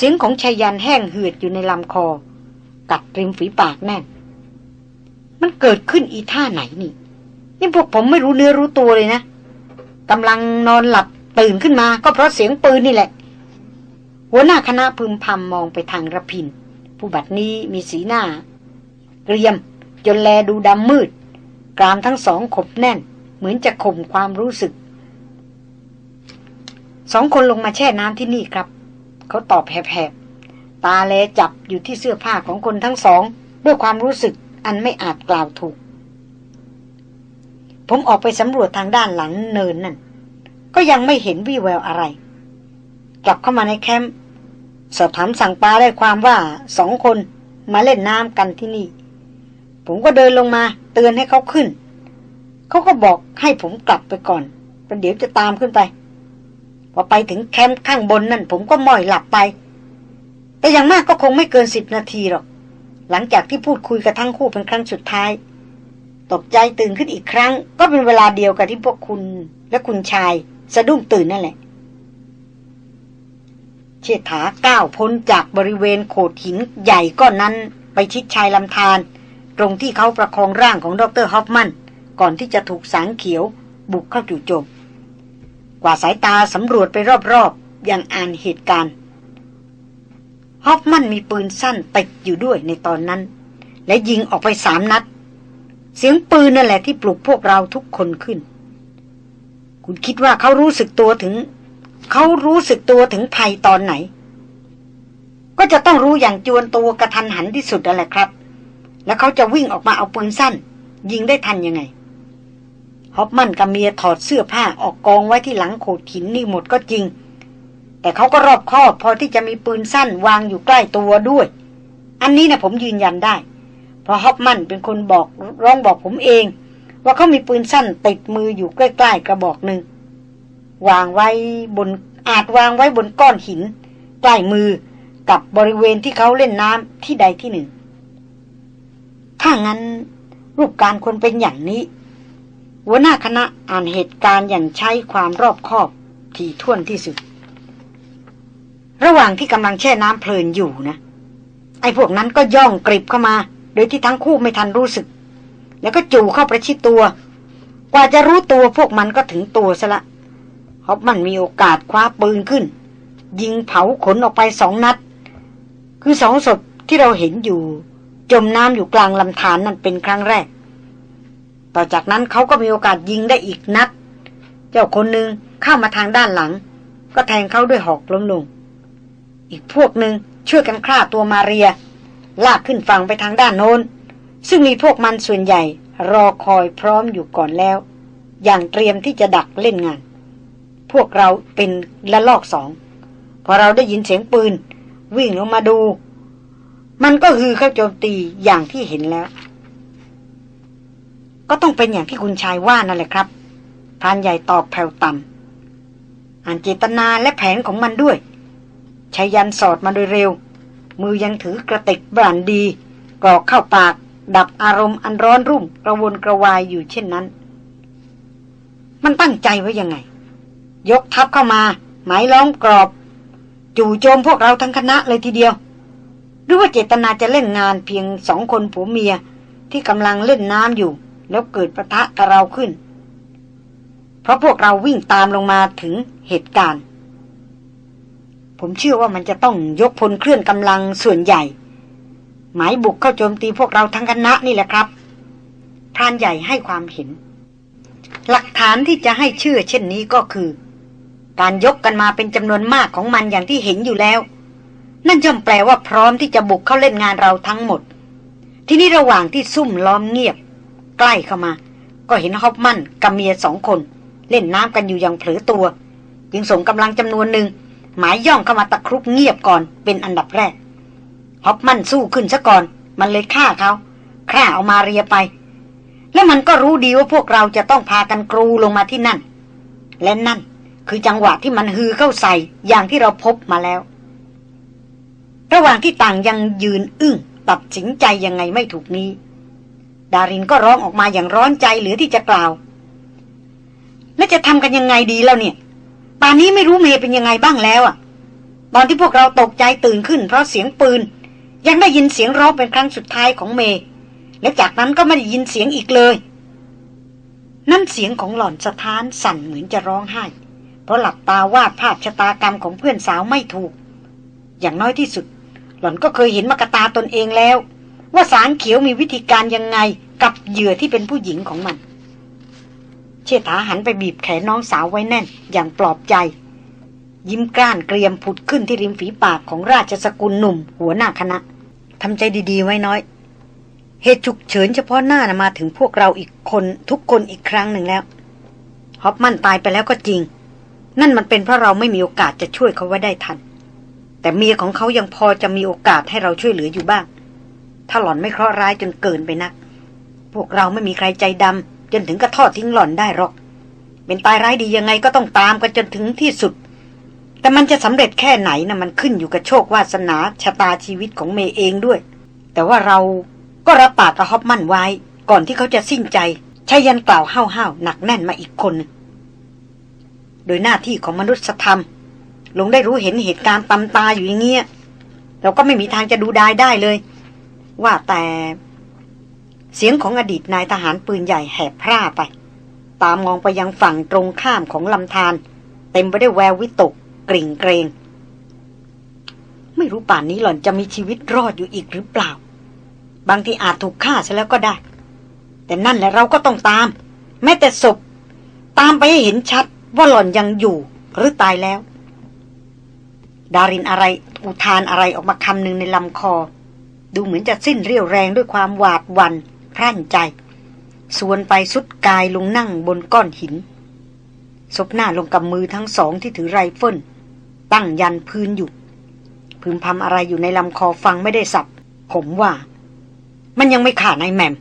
เสียงของชายันแห้งเหือดอยู่ในลำคอ กัดริมฝีปากแน่น มันเกิดขึ้นอีท่าไหนนี่ นี่พวกผมไม่รู้เนื้อรู้ตัวเลยนะกำลังนอนหลับตื่นขึ้นมาก็เพราะเสียงปืนนี่แหละ หัวหน้าคณะพึมพำมองไปทางระพิน ผู้บัดนี้มีสีหน้า เกรียม จนแลดูดำมืด กรามทั้งสองขบแน่น เหมือนจะข่มความรู้สึก สองคนลงมาแช่น้ำที่นี่ครับ เขาตอบแผลบๆ ตาแลจับอยู่ที่เสื้อผ้าของคนทั้งสอง ด้วยความรู้สึกอันไม่อาจกล่าวถูก ผมออกไปสำรวจทางด้านหลังเนินนั่น ก็ยังไม่เห็นวี่แววอะไร กลับเข้ามาในแคมป์สอบถามสั่งปลาได้ความว่าสองคนมาเล่นน้ำกันที่นี่ ผมก็เดินลงมาเตือนให้เขาขึ้น เขาก็บอกให้ผมกลับไปก่อนประเดี๋ยวจะตามขึ้นไป พอไปถึงแคมป์ข้างบนนั่นผมก็ม่อยหลับไป แต่อย่างมากก็คงไม่เกินสิบนาทีหรอก หลังจากที่พูดคุยกับทั้งคู่เป็นครั้งสุดท้าย ตกใจตื่นขึ้นอีกครั้ง ก็เป็นเวลาเดียวกับที่พวกคุณและคุณชายสะดุ้งตื่นนั่นแหละ เชิดถาก้าวพ้นจากบริเวณโขดหินใหญ่ก้อนนั้น ไปชิดชายลำธารตรงที่เขาประคองร่างของดรฮอฟมัน ก่อนที่จะถูกสางเขียวบุกเข้าจู่โจม กว่าสายตาสำรวจไปรอบๆอย่างอ่านเหตุการณ์ ฮอฟมันมีปืนสั้นติดอยู่ด้วยในตอนนั้น และยิงออกไปสามนัด เสียงปืนนั่นแหละที่ปลุกพวกเราทุกคนขึ้น คุณคิดว่าเขารู้สึกตัวถึง เขารู้สึกตัวถึงภัยตอนไหน ก็จะต้องรู้อย่างจวนตัวกระทันหันที่สุดนั่นแหละครับ แล้วเขาจะวิ่งออกมาเอาปืนสั้น ยิงได้ทันยังไง ฮอปมันกับเมียถอดเสื้อผ้าออกกองไว้ที่หลังโขดหินนี่หมดก็จริง แต่เขาก็รอบคอบพอที่จะมีปืนสั้นวางอยู่ใกล้ตัวด้วย อันนี้นะผมยืนยันได้ เพราะฮอปมันเป็นคนบอกร้องบอกผมเอง ว่าเขามีปืนสั้นติดมืออยู่ใกล้ ๆ กระบอกหนึ่งวางไว้บนอาจวางไว้บนก้อนหิน ใกล้มือกับบริเวณที่เขาเล่นน้ำที่ใดที่หนึ่งถ้างั้นรูปการคนเป็นอย่างนี้ หัวหน้าคณะอ่านเหตุการณ์อย่างใช้ความรอบคอบถี่ถ้วนที่สุด ระหว่างที่กำลังแช่น้ำเพลินอยู่นะ ไอ้พวกนั้นก็ย่องกริบเข้ามา โดยที่ทั้งคู่ไม่ทันรู้สึก แล้วก็จู่เข้าประชิดตัว กว่าจะรู้ตัวพวกมันก็ถึงตัวซะละฮอบมันมีโอกาสคว้าปืนขึ้น ยิงเผาขนออกไปสองนัด คือสองศพที่เราเห็นอยู่ จมน้ำอยู่กลางลำธารนนั่นเป็นครั้งแรก ต่อจากนั้นเขาก็มีโอกาสยิงได้อีกนัด เจ้าคนหนึ่งเข้ามาทางด้านหลัง ก็แทงเขาด้วยหอกล้มลง อีกพวกหนึ่งช่วยกันฆ่าตัวมาเรีย ลากขึ้นฝั่งไปทางด้านโน้น ซึ่งมีพวกมันส่วนใหญ่ รอคอยพร้อมอยู่ก่อนแล้ว อย่างเตรียมที่จะดักเล่นงาน พวกเราเป็นละลอกสองพอเราได้ยินเสียงปืน วิ่งลงมาดู มันก็คือเข้าโจมตีอย่างที่เห็นแล้ว ก็ต้องเป็นอย่างที่คุณชายว่านั่นแหละครับพรานใหญ่ตอบแผ่วต่ำอ่านเจตนาและแผนของมันด้วยชายันสอดมาโดยเร็ว มือยังถือกระติกบรันดีกรอกเข้าปาก ดับอารมณ์อันร้อนรุ่มกระวนกระวายอยู่เช่นนั้น มันตั้งใจไว้ยังไง ยกทัพเข้ามา หมายล้อมกรอบ จู่โจมพวกเราทั้งคณะเลยทีเดียว หรือว่าเจตนาจะเล่นงานเพียงสองคนผัวเมียที่กำลังเล่นน้ำอยู่ แล้วเกิดประทะกับเราขึ้น เพราะพวกเราวิ่งตามลงมาถึงเหตุการณ์ ผมเชื่อว่ามันจะต้องยกพลเคลื่อนกำลังส่วนใหญ่ หมายบุกเข้าโจมตีพวกเราทั้งคณะนี่แหละครับพรานใหญ่ให้ความเห็น หลักฐานที่จะให้เชื่อเช่นนี้ก็คือ การยกกันมาเป็นจำนวนมากของมันอย่างที่เห็นอยู่แล้ว นั่นย่อมแปลว่าพร้อมที่จะบุกเข้าเล่นงานเราทั้งหมด ที่นี่ระหว่างที่ซุ่มล้อมเงียบ ใกล้เข้ามา ก็เห็นฮอปมันกับเมียสองคน เล่นน้ำกันอยู่อย่างเผลอตัว จึงส่งกำลังจำนวนหนึ่งหมายย่องเข้ามาตะครุบเงียบก่อนเป็นอันดับแรกฮอปมันสู้ขึ้นซะก่อน มันเลยฆ่าเขาฆ่าเอามาเรียไป และมันก็รู้ดีว่าพวกเราจะต้องพากันกรูลงมาที่นั่น และนั่นคือจังหวะที่มันฮือเข้าใส่อย่างที่เราพบมาแล้ว ระหว่างที่ต่างยังยืนอึ้งตัดสินใจยังไงไม่ถูกนี้ ดารินก็ร้องออกมาอย่างร้อนใจเหลือที่จะกล่าว แล้วจะทำกันยังไงดีแล้วเนี่ยป่านนี้ไม่รู้เมย์เป็นยังไงบ้างแล้วอะตอนที่พวกเราตกใจตื่นขึ้นเพราะเสียงปืน ยังได้ยินเสียงร้องเป็นครั้งสุดท้ายของเมย์และจากนั้นก็ไม่ได้ยินเสียงอีกเลย นั่นเสียงของหล่อนสะท้านสั่นเหมือนจะร้องไห้ เพราะหลับตาวาดภาพชะตากรรมของเพื่อนสาวไม่ถูก อย่างน้อยที่สุด หล่อนก็เคยเห็นมากตาตนเองแล้ว ว่าสารเขียวมีวิธีการยังไงกับเหยื่อที่เป็นผู้หญิงของมัน เชษฐาหันไปบีบแขนน้องสาวไว้แน่น อย่างปลอบใจ ยิ้มกล้านเกรียมผุดขึ้นที่ริมฝีปากของราชสกุลหนุ่ม หัวหน้าคณะทำใจดีๆไว้น้อย เหตุฉุกเฉินเฉพาะหน้านะมาถึงพวกเราอีกคนทุกคนอีกครั้งหนึ่งแล้วฮอปมันตายไปแล้วก็จริง นั่นมันเป็นเพราะเราไม่มีโอกาสจะช่วยเขาไว้ได้ทัน แต่เมียของเขายังพอจะมีโอกาสให้เราช่วยเหลืออยู่บ้าง ถ้าหล่อนไม่เคราะห์ร้ายจนเกินไปนัก พวกเราไม่มีใครใจดำจนถึงกระทอดทิ้งหล่อนได้หรอก เป็นตายร้ายดียังไงก็ต้องตามกันจนถึงที่สุด แต่มันจะสำเร็จแค่ไหนนะมันขึ้นอยู่กับโชควาสนาชะตาชีวิตของเมย์เองด้วย แต่ว่าเราก็รับปากกับฮอปมั่นไว้ ก่อนที่เขาจะสิ้นใจชายันกล่าวห้าวๆหนักแน่นมาอีกคน โดยหน้าที่ของมนุษยธรรม ลงได้รู้เห็นเหตุการณ์ตำตาอยู่อย่างเงี้ยเราก็ไม่มีทางจะดูได้ได้เลย ว่าแต่เสียงของอดีตนายทหารปืนใหญ่แหบพร่าไป ตามมองไปยังฝั่งตรงข้ามของลำธารเต็มไปด้วยแวววิตก กริ่งเกรง ไม่รู้ป่านนี้หล่อนจะมีชีวิตรอดอยู่อีกหรือเปล่า บางทีอาจถูกฆ่าซะแล้วก็ได้ แต่นั่นแหละเราก็ต้องตาม แม้แต่ศพ ตามไปให้เห็นชัดว่าหล่อนยังอยู่หรือตายแล้ว ดารินอะไรอุทานอะไรออกมาคำหนึ่งในลำคอ ดูเหมือนจะสิ้นเรี่ยวแรงด้วยความหวาดวันพรั่นใจส่างปาทรุดกายลงนั่งบนก้อนหินศพหน้าลงกับมือทั้งสองที่ถือไรเฟิลตั้งยันพื้นอยู่ พึมพำอะไรอยู่ในลำคอฟังไม่ได้ศัพท์ ผมว่า มันยังไม่ขาดนายแหม่ม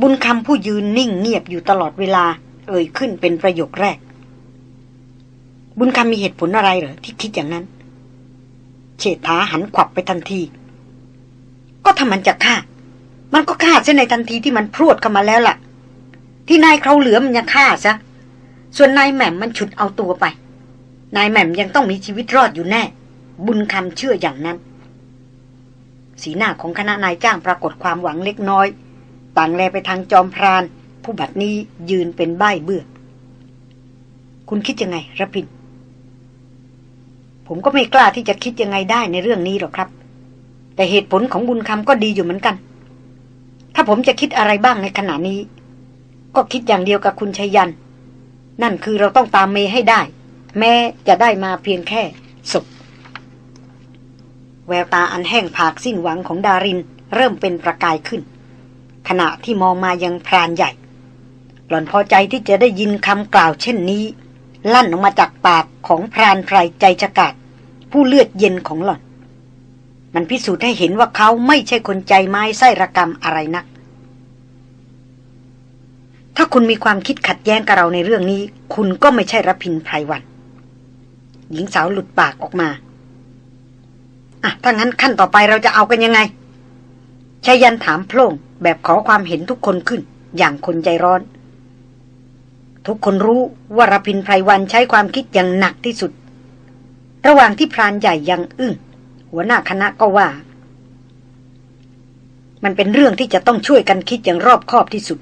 บุญคำผู้ยืนนิ่งเงียบอยู่ตลอดเวลา เอ่ยขึ้นเป็นประโยคแรก บุญคำมีเหตุผลอะไรเหรอที่คิดอย่างนั้น เชษฐาหันขวับไปทันที ก็ถ้ามันจะฆ่า มันก็ฆ่าซะในทันทีที่มันพรวดเข้ามาแล้วล่ะ ที่นายเขาเหลือมันยังฆ่าซะ ส่วนนายแหม่มมันฉุดเอาตัวไป นายแหม่มยังต้องมีชีวิตรอดอยู่แน่ บุญคำเชื่ออย่างนั้น สีหน้าของคณะนายจ้างปรากฏความหวังเล็กน้อย ต่างแลไปทางจอมพราน ผู้บัดนี้ยืนเป็นใบ้เบื่อ คุณคิดยังไงระพินผมก็ไม่กล้าที่จะคิดยังไงได้ในเรื่องนี้หรอกครับ แต่เหตุผลของบุญคำก็ดีอยู่เหมือนกัน ถ้าผมจะคิดอะไรบ้างในขณะนี้ ก็คิดอย่างเดียวกับคุณชัยยัน นั่นคือเราต้องตามเมให้ได้ แม้จะได้มาเพียงแค่ศพแววตาอันแห้งผากสิ้นหวังของดาริน เริ่มเป็นประกายขึ้น ขณะที่มองมายังพรานใหญ่ หล่อนพอใจที่จะได้ยินคำกล่าวเช่นนี้ ลั่นออกมาจากปากของพรานไพรใจฉกาดผู้เลือดเย็นของหล่อน มันพิสูจน์ให้เห็นว่าเขาไม่ใช่คนใจไม้ไส้ระกรรมอะไรนัก ถ้าคุณมีความคิดขัดแย้งกับเราในเรื่องนี้ คุณก็ไม่ใช่รพินไพรวัน หญิงสาวหลุดปากออกมาอะถ้างั้นขั้นต่อไปเราจะเอากันยังไงชายันถามโพล่งแบบขอความเห็นทุกคนขึ้น อย่างคนใจร้อน ทุกคนรู้ว่ารพินไพรวันใช้ความคิดอย่างหนักที่สุด ระหว่างที่พรานใหญ่ยังอึ้ง หัวหน้าคณะก็ว่า มันเป็นเรื่องที่จะต้องช่วยกันคิดอย่างรอบคอบที่สุด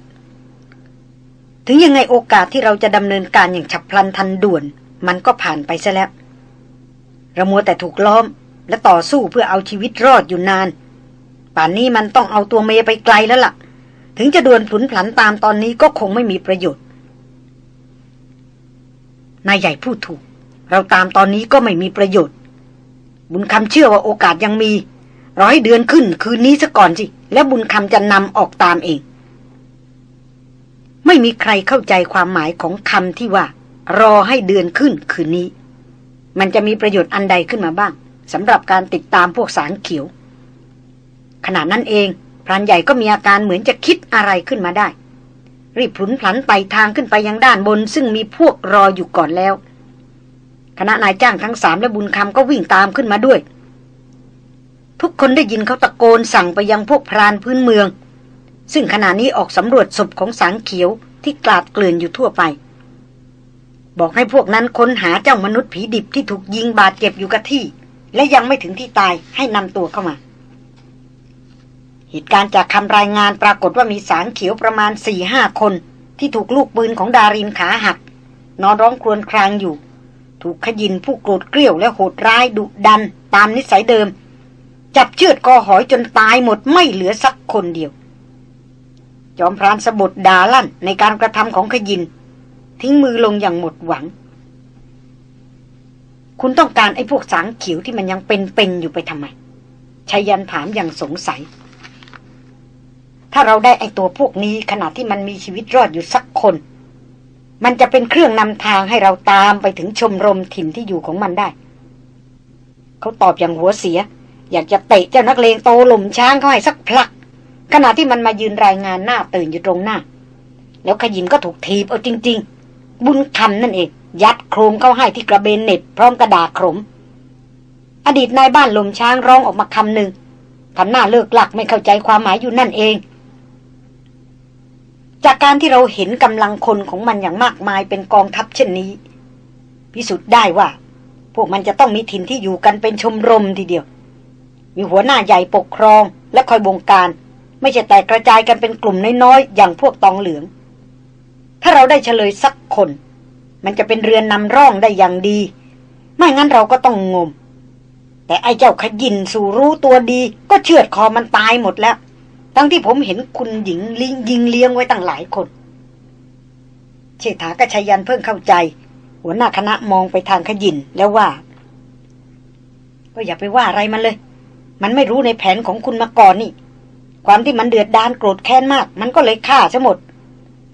ถึงยังไงโอกาสที่เราจะดำเนินการอย่างฉับพลันทันด่วน มันก็ผ่านไปซะแล้วระมัวแต่ถูกล้อม และต่อสู้เพื่อเอาชีวิตรอดอยู่นาน ป่านนี้มันต้องเอาตัวเมย์ไปไกลแล้วล่ะ ถึงจะด่วนผุนผันตามตอนนี้ก็คงไม่มีประโยชน์นายใหญ่พูดถูก เราตามตอนนี้ก็ไม่มีประโยชน์ บุญคำเชื่อว่าโอกาสยังมี ร้อยเดือนขึ้น คืนนี้ซะก่อนสิ แล้วบุญคำจะนำออกตามเอง ไม่มีใครเข้าใจความหมายของคำที่ว่า รอให้เดือนขึ้นคืนนี้ มันจะมีประโยชน์อันใดขึ้นมาบ้างสำหรับการติดตามพวกสารเขียว ขณะนั้นเอง พรานใหญ่ก็มีอาการเหมือนจะคิดอะไรขึ้นมาได้ รีบพลุนพลันไปทางขึ้นไปยังด้านบน ซึ่งมีพวกรออยู่ก่อนแล้ว คณะนายจ้างทั้งสามและบุญคำก็วิ่งตามขึ้นมาด้วย ทุกคนได้ยินเขาตะโกนสั่งไปยังพวกพรานพื้นเมือง ซึ่งขณะนี้ออกสำรวจศพของสางเขียวที่กลาดเกลื่อนอยู่ทั่วไป บอกให้พวกนั้นค้นหาเจ้ามนุษย์ผีดิบที่ถูกยิงบาดเจ็บอยู่กับที่ และยังไม่ถึงที่ตายให้นำตัวเข้ามาเหตุการณ์จากคำรายงานปรากฏว่ามีสางเขียวประมาณสี่ห้าคน ที่ถูกลูกปืนของดารินขาหัก นอนร้องครวญครางอยู่ ถูกขยินผู้โกรธเกลี้ยวและโหดร้ายดุดันตามนิสัยเดิม จับเชือดคอหอยจนตายหมดไม่เหลือสักคนเดียว จอมพรานสะบดดาลั่นในการกระทำของขยิน ทิ้งมือลงอย่างหมดหวัง คุณต้องการไอ้พวกสางเขียวที่มันยังเป็นๆอยู่ไปทำไมชายันถามอย่างสงสัย ถ้าเราได้ไอ้ตัวพวกนี้ขณะที่มันมีชีวิตรอดอยู่สักคน มันจะเป็นเครื่องนำทางให้เราตามไปถึงชมรมถิ่นที่อยู่ของมันได้ เขาตอบอย่างหัวเสีย อยากจะเตะเจ้านักเลงโตหล่มช้างเขาให้สักพลัก ขณะที่มันมายืนรายงานหน้าตื่นอยู่ตรงหน้า แล้วขยินก็ถูกทีบเอาจริง ๆ บุญคำนั่นเอง ยัดโครมเข้าให้ที่กระเบนเน็บพร้อมกระดาษขม อดีตนายบ้านลมช้างร้องออกมาคำหนึ่งทำหน้าเลิกหลักไม่เข้าใจความหมายอยู่นั่นเอง จากการที่เราเห็นกำลังคนของมันอย่างมากมายเป็นกองทัพเช่นนี้ พิสูจน์ได้ว่า พวกมันจะต้องมีถิ่นที่อยู่กันเป็นชมรมทีเดียว มีหัวหน้าใหญ่ปกครองและคอยบงการ ไม่ใช่แต่กระจายกันเป็นกลุ่มน้อยๆอย่างพวกตองเหลือง ถ้าเราได้เฉลยสักคน มันจะเป็นเรือนนำร่องได้อย่างดี ไม่งั้นเราก็ต้องงม แต่ไอ้เจ้าขยินสู่รู้ตัวดี ก็เชือดคอมันตายหมดแล้ว ทั้งที่ผมเห็นคุณหญิงลิงยิงเลี้ยงไว้ตั้งหลายคน เชษฐากระชยันเพิ่งเข้าใจ หัวหน้าคณะมองไปทางขยินแล้วว่า ก็อย่าไปว่าอะไรมันเลย มันไม่รู้ในแผนของคุณมาก่อนนี่ ความที่มันเดือดดานโกรธแค้นมาก มันก็เลยฆ่าซะหมด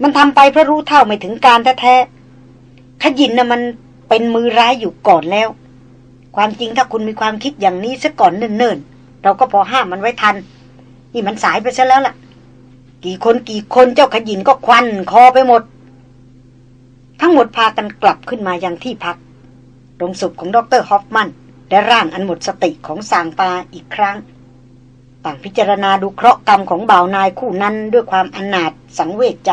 มันทำไปเพราะรู้เท่าไม่ถึงการแท้ๆขยินน่ะมันเป็นมือร้ายอยู่ก่อนแล้ว ความจริงถ้าคุณมีความคิดอย่างนี้ซะก่อนเนิ่นๆเราก็พอห้ามมันไว้ทัน นี่มันสายไปซะแล้วล่ะ กี่คนกี่คนเจ้าขยินก็ควันคอไปหมด ทั้งหมดพากันกลับขึ้นมายังที่พักโรงศพของดรฮอฟมัน และร่างอันหมดสติของสางปาอีกครั้ง ต่างพิจารณาดูเคราะห์กรรมของบ่าวนายคู่นั้นด้วยความอนาถสังเวชใจ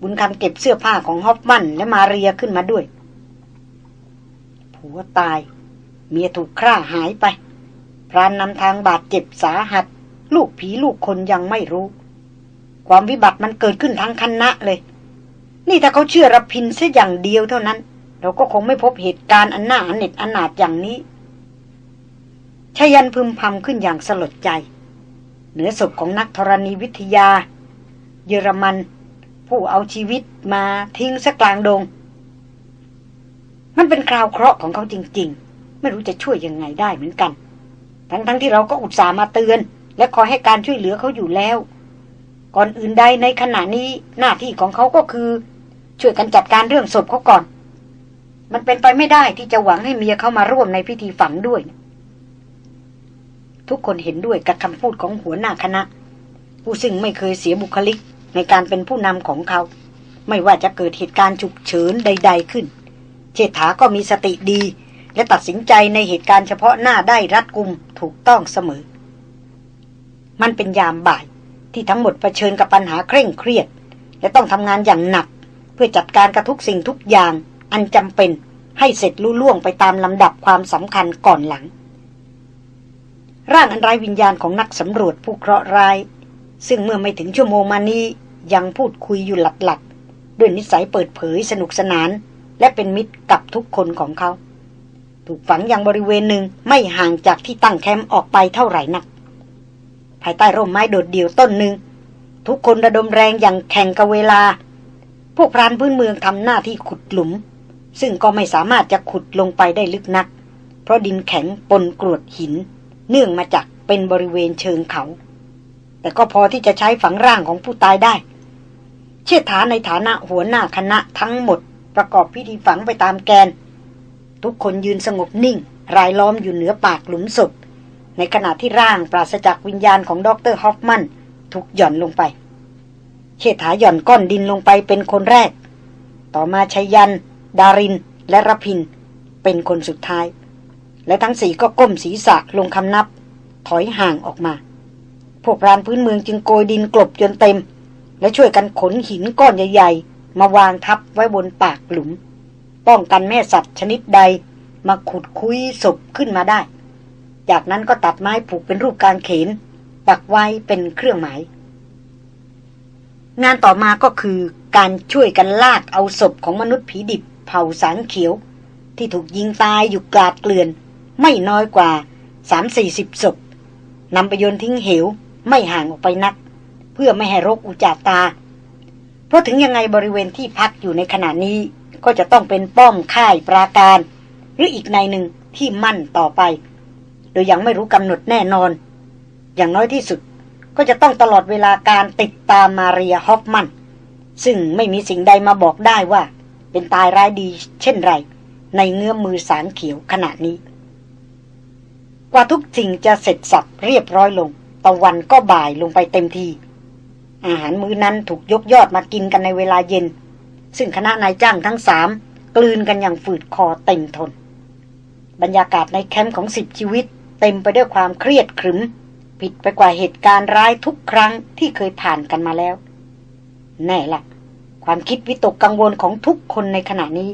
บุญคำเก็บเสื้อผ้าของฮอฟมันและมาเรียขึ้นมาด้วย ผัวตาย เมียถูกฆ่าหายไปพรานนำทางบาดเจ็บสาหัส ลูกผีลูกคนยังไม่รู้ ความวิบัติมันเกิดขึ้นทั้งคณะเลย นี่ถ้าเขาเชื่อรพินเสียอย่างเดียวเท่านั้น เราก็คงไม่พบเหตุการณ์อันน่าอเนจอนาถอย่างนี้ชยันพึมพำขึ้นอย่างสลดใจ เหนือศพของนักธรณีวิทยา เยอรมัน ผู้เอาชีวิตมาทิ้งสักกลางดง มันเป็นคราวเคราะห์ของเขาจริง ๆ ไม่รู้จะช่วยยังไงได้เหมือนกัน ทั้งๆทที่เราก็อุตส่าห์มาเตือน และคอยให้การช่วยเหลือเขาอยู่แล้ว ก่อนอื่นใดในขณะนี้หน้าที่ของเขาก็คือ ช่วยกันจัดการเรื่องศพเขาก่อน มันเป็นไปไม่ได้ที่จะหวังให้เมียเขามาร่วมในพิธีฝังด้วย ทุกคนเห็นด้วยกับคำพูดของหัวหน้าคณะ ผู้ซึ่งไม่เคยเสียบุคลิกในการเป็นผู้นำของเขา ไม่ว่าจะเกิดเหตุการณ์ฉุกเฉินใด ๆขึ้น เชษฐาก็มีสติดี และตัดสินใจในเหตุการณ์เฉพาะหน้าได้รัดกุมถูกต้องเสมอ มันเป็นยามบ่าย ที่ทั้งหมดเผชิญกับปัญหาเคร่งเครียด และต้องทำงานอย่างหนัก เพื่อจัดการกับทุกสิ่งทุกอย่าง อันจำเป็นให้เสร็จลุล่วงไปตามลำดับความสำคัญก่อนหลัง ร่างอันไร้วิญญาณของนักสำรวจผู้เคราะห์ร้าย ซึ่งเมื่อไม่ถึงชั่วโมงมานี้ยังพูดคุยอยู่หลัดๆด้วยนิสัยเปิดเผยสนุกสนาน และเป็นมิตรกับทุกคนของเขา ถูกฝังอย่างบริเวณหนึ่งไม่ห่างจากที่ตั้งแคมป์ออกไปเท่าไหร่นัก ภายใต้ร่มไม้โดดเดี่ยวต้นหนึ่ง ทุกคนระดมแรงอย่างแข่งกับเวลา พวกพรานพื้นเมืองทำหน้าที่ขุดหลุม ซึ่งก็ไม่สามารถจะขุดลงไปได้ลึกนัก เพราะดินแข็งปนกรวดหิน เนื่องมาจากเป็นบริเวณเชิงเขา แต่ก็พอที่จะใช้ฝังร่างของผู้ตายได้ เชษฐาในฐานะหัวหน้าคณะทั้งหมด ประกอบพิธีฝังไปตามแกน ทุกคนยืนสงบนิ่ง รายล้อมอยู่เหนือปากหลุมศพ ในขณะที่ร่างปราศจากวิญญาณของดรฮอฟมันถูกหย่อนลงไป เชษฐาหย่อนก้อนดินลงไปเป็นคนแรก ต่อมาชัยยัน ดาริน และรพิน เป็นคนสุดท้าย และทั้งสี่ก็ก้มศีรษะลงคำนับ ถอยห่างออกมา พวกรานพื้นเมืองจึงโกยดินกลบจนเต็ม และช่วยกันขนหินก้อนใหญ่ ๆ มาวางทับไว้บนปากหลุม ป้องกันแม่สัตว์ชนิดใดมาขุดคุยศพขึ้นมาได้ จากนั้นก็ตัดไม้ผูกเป็นรูปการเขน ปักไว้เป็นเครื่องหมาย งานต่อมาก็คือการช่วยกันลากเอาศพของมนุษย์ผีดิบเผ่าสางเขียว ที่ถูกยิงตายอยู่กลาดเกลื่อน ไม่น้อยกว่าสามสี่สิบศพนำไปโยนทิ้งเหวไม่ห่างออกไปนัก เพื่อไม่ให้รกอุจจาตา เพราะถึงยังไงบริเวณที่พักอยู่ในขณะนี้ก็จะต้องเป็นป้อมค่ายปราการ หรืออีกในหนึ่งที่มั่นต่อไป โดยยังไม่รู้กำหนดแน่นอน อย่างน้อยที่สุดก็จะต้องตลอดเวลาการติดตามมาเรียฮอฟมัน ซึ่งไม่มีสิ่งใดมาบอกได้ว่า เป็นตายร้ายดีเช่นไร ในเงื้อมมือสารเขียวขณะนี้ กว่าทุกสิ่งจะเสร็จสับเรียบร้อยลงตะวันก็บ่ายลงไปเต็มที อาหารมื้อนั้นถูกยกยอดมากินกันในเวลาเย็น ซึ่งคณะนายจ้างทั้งสามกลืนกันอย่างฝืดคอเต็มทน บรรยากาศในแคมป์ของสิบชีวิต เต็มไปด้วยความเครียดขรึม ผิดไปกว่าเหตุการณ์ร้ายทุกครั้งที่เคยผ่านกันมาแล้ว แน่ละความคิดวิตกกังวลของทุกคนในขณะนี้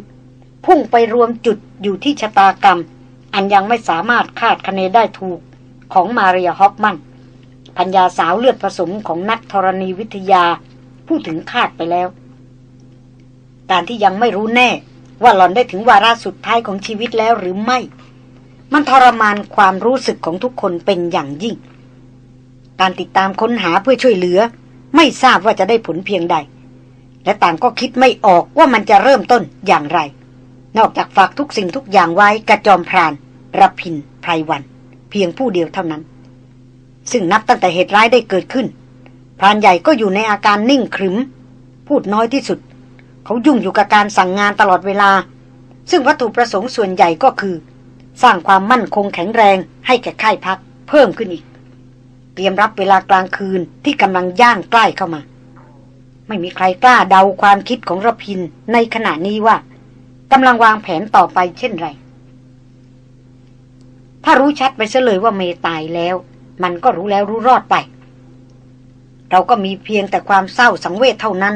พุ่งไปรวมจุดอยู่ที่ชะตากรรม อันยังไม่สามารถคาดคะเนได้ถูกของมาเรียฮอฟมันพัญญาสาวเลือดผสมของนักธรณีวิทยาผู้ถึงคาดไปแล้ว การที่ยังไม่รู้แน่ว่าหล่อนได้ถึงวาระสุดท้ายของชีวิตแล้วหรือไม่ มันทรมานความรู้สึกของทุกคนเป็นอย่างยิ่ง การติดตามค้นหาเพื่อช่วยเหลือ ไม่ทราบว่าจะได้ผลเพียงใด และต่างก็คิดไม่ออกว่ามันจะเริ่มต้นอย่างไร นอกจากฝากทุกสิ่งทุกอย่างไว้กระจอมพรานรพินไพรวัน เพียงผู้เดียวเท่านั้น ซึ่งนับตั้งแต่เหตุร้ายได้เกิดขึ้น พรานใหญ่ก็อยู่ในอาการนิ่งขรึม พูดน้อยที่สุด เขายุ่งอยู่กับการสั่งงานตลอดเวลา ซึ่งวัตถุประสงค์ส่วนใหญ่ก็คือ สร้างความมั่นคงแข็งแรงให้แก่ค่ายพัก เพิ่มขึ้นอีก เตรียมรับเวลากลางคืนที่กำลังย่างใกล้เข้ามา ไม่มีใครกล้าเดาความคิดของระพินในขณะนี้ว่ากำลังวางแผนต่อไปเช่นไร ถ้ารู้ชัดไปเสเลยว่าเมตายแล้ว มันก็รู้แล้วรู้รอดไป เราก็มีเพียงแต่ความเศร้าสังเวชเท่านั้น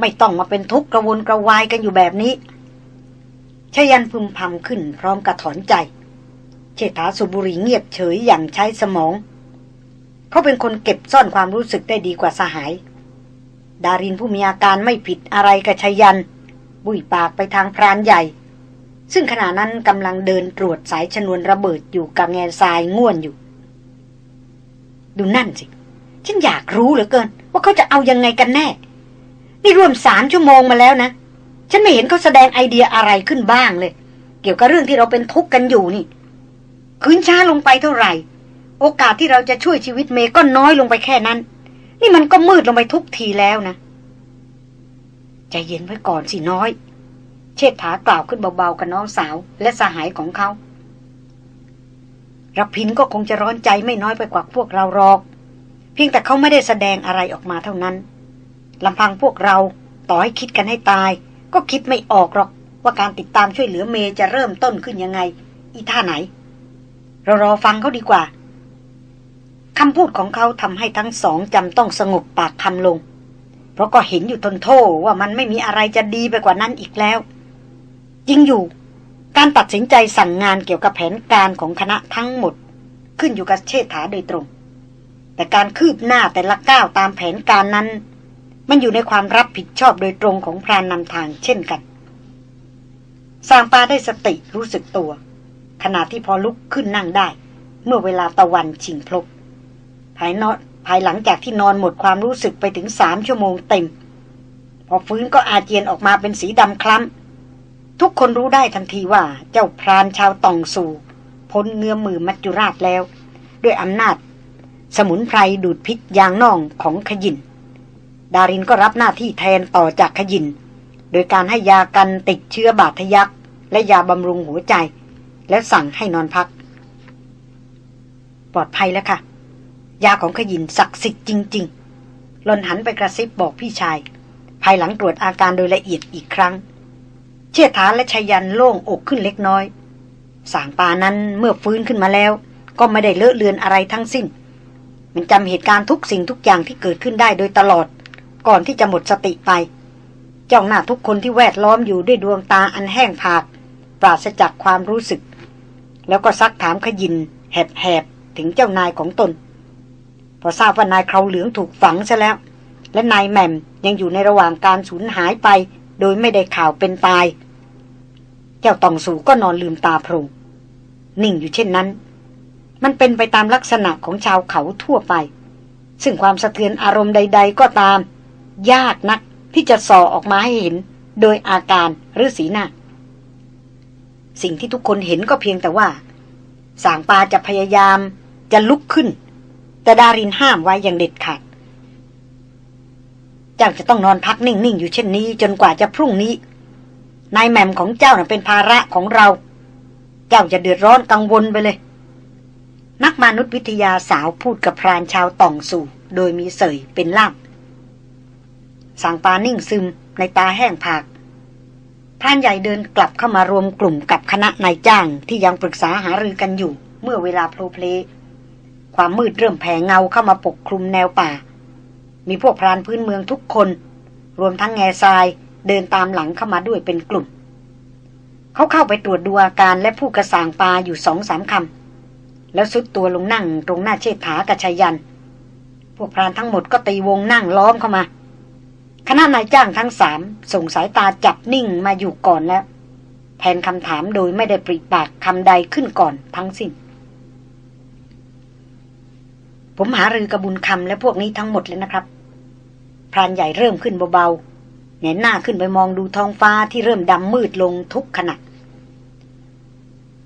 ไม่ต้องมาเป็นทุกข์กระวนกระวายกันอยู่แบบนี้ ชยันพึมพำขึ้นพร้อมกระถอนใจ เชษฐาสุบุรีเงียบเฉยอย่างใช้สมอง เขาเป็นคนเก็บซ่อนความรู้สึกได้ดีกว่าสหาย ดารินผู้มีอาการไม่ผิดอะไรกับชยัน บุยปากไปทางพรานใหญ่ ซึ่งขณะนั้นกำลังเดินตรวจสายชนวนระเบิดอยู่กับแง่ทรายง่วนอยู่ ดูนั่นสิ ฉันอยากรู้เหลือเกิน ว่าเขาจะเอายังไงกันแน่ นี่รวมสามชั่วโมงมาแล้วนะ ฉันไม่เห็นเขาแสดงไอเดียอะไรขึ้นบ้างเลย เกี่ยวกับเรื่องที่เราเป็นทุกข์กันอยู่นี่ คืนช้าลงไปเท่าไหร่ โอกาสที่เราจะช่วยชีวิตเมย์ก็น้อยลงไปแค่นั้น นี่มันก็มืดลงไปทุกทีแล้วนะ ใจเย็นไว้ก่อนสิน้อย เชษฐากล่าวขึ้นเบาๆกับน้องสาว และสหายของเขารับพินก็คงจะร้อนใจไม่น้อยไปกว่าพวกเราหรอก เพียงแต่เขาไม่ได้แสดงอะไรออกมาเท่านั้นลำพังพวกเราต่อให้คิดกันให้ตาย ก็คิดไม่ออกหรอกว่าการติดตามช่วยเหลือเมย์จะเริ่มต้นขึ้นยังไง อีท่าไหน เรารอฟังเขาดีกว่าคำพูดของเขาทำให้ทั้งสองจำต้องสงบปากคำลง เพราะก็เห็นอยู่ทนโทษว่ามันไม่มีอะไรจะดีไปกว่านั้นอีกแล้วจริงอยู่ การตัดสินใจสั่งงานเกี่ยวกับแผนการของคณะทั้งหมด ขึ้นอยู่กับเชษฐาโดยตรง แต่การคืบหน้าแต่ละก้าวตามแผนการนั้น มันอยู่ในความรับผิดชอบโดยตรงของพรานนำทางเช่นกันสางปาได้สติรู้สึกตัว ขณะที่พอลุกขึ้นนั่งได้ เมื่อเวลาตะวันชิงพลบภายนอภายหลังจากที่นอนหมดความรู้สึกไปถึงสามชั่วโมงเต็ม พอฟื้นก็อาเจียนออกมาเป็นสีดำคล้ำทุกคนรู้ได้ทันทีว่าเจ้าพรานชาวตองสู่พ้นเงื้อมือมัจจุราชแล้ว ด้วยอำนาจ สมุนไพรดูดพิษยางน่องของขยิน ดารินก็รับหน้าที่แทนต่อจากขยิน โดยการให้ยากันติดเชื้อบาดทะยักและยาบำรุงหัวใจ และสั่งให้นอนพัก ปลอดภัยแล้วค่ะ ยาของขยินศักดิ์สิทธิ์จริง ๆหลอนหันไปกระซิบบอกพี่ชาย ภายหลังตรวจอาการโดยละเอียดอีกครั้ง เชี่ยฐานและชยันโล่งอกขึ้นเล็กน้อย สางปานั้นเมื่อฟื้นขึ้นมาแล้ว ก็ไม่ได้เลอะเลือนอะไรทั้งสิ้น มันจำเหตุการณ์ทุกสิ่งทุกอย่างที่เกิดขึ้นได้โดยตลอด ก่อนที่จะหมดสติไป จ้องหน้าทุกคนที่แวดล้อมอยู่ด้วยดวงตาอันแห้งผาก ปราศจากความรู้สึก แล้วก็ซักถามขยิน แหบๆ ถึงเจ้านายของตน พอทราบว่านายเขาเหลืองถูกฝังซะแล้ว และนายแหม่มยังอยู่ในระหว่างการสูญหายไป โดยไม่ได้ข่าวเป็นตาย เจ้าตองสูก็นอนลืมตาโพรงนิ่งอยู่เช่นนั้น มันเป็นไปตามลักษณะของชาวเขาทั่วไป ซึ่งความสะเทือนอารมณ์ใด ๆ ก็ตาม ยากนักที่จะส่อออกมาให้เห็น โดยอาการหรือสีหน้า สิ่งที่ทุกคนเห็นก็เพียงแต่ว่า สางปาจะพยายามจะลุกขึ้น แต่ดารินห้ามไว้อย่างเด็ดขาดเจ้าจะต้องนอนพักนิ่งๆอยู่เช่นนี้ จนกว่าจะพรุ่งนี้นายแหม่มของเจ้าน่ะเป็นภาระของเรา เจ้าจะเดือดร้อนกังวลไปเลย นักมนุษยวิทยาสาวพูดกับพรานชาวต่องสู่ โดยมีเสยเป็นล่าม สางปานิ่งซึมในตาแห้งผากพรานใหญ่เดินกลับเข้ามารวมกลุ่มกับคณะนายจ้างที่ยังปรึกษาหารือกันอยู่ เมื่อเวลาโพลเพลความมืดเริ่มแผ่เงาเข้ามาปกคลุมแนวป่า มีพวกพรานพื้นเมืองทุกคน รวมทั้งแง่ทรายเดินตามหลังเข้ามาด้วยเป็นกลุ่ม เขาเข้าไปตรวจดูอาการและผู้กระสางปลาอยู่สองสามคำแล้วสุดตัวลงนั่งตรงหน้าเชษฐากระชยัน พวกพรานทั้งหมดก็ตีวงนั่งล้อมเข้ามา คณะนายจ้างทั้งสามส่งสายตาจับนิ่งมาอยู่ก่อนแล้ว แทนคำถามโดยไม่ได้ปริปากคำใดขึ้นก่อนทั้งสิ้น ผมหารือกระบุญคำและพวกนี้ทั้งหมดเลยนะครับ พรานใหญ่เริ่มขึ้นเบาๆเงนหน้าขึ้นไปมองดูท้องฟ้าที่เริ่มดำมืดลงทุกขณะ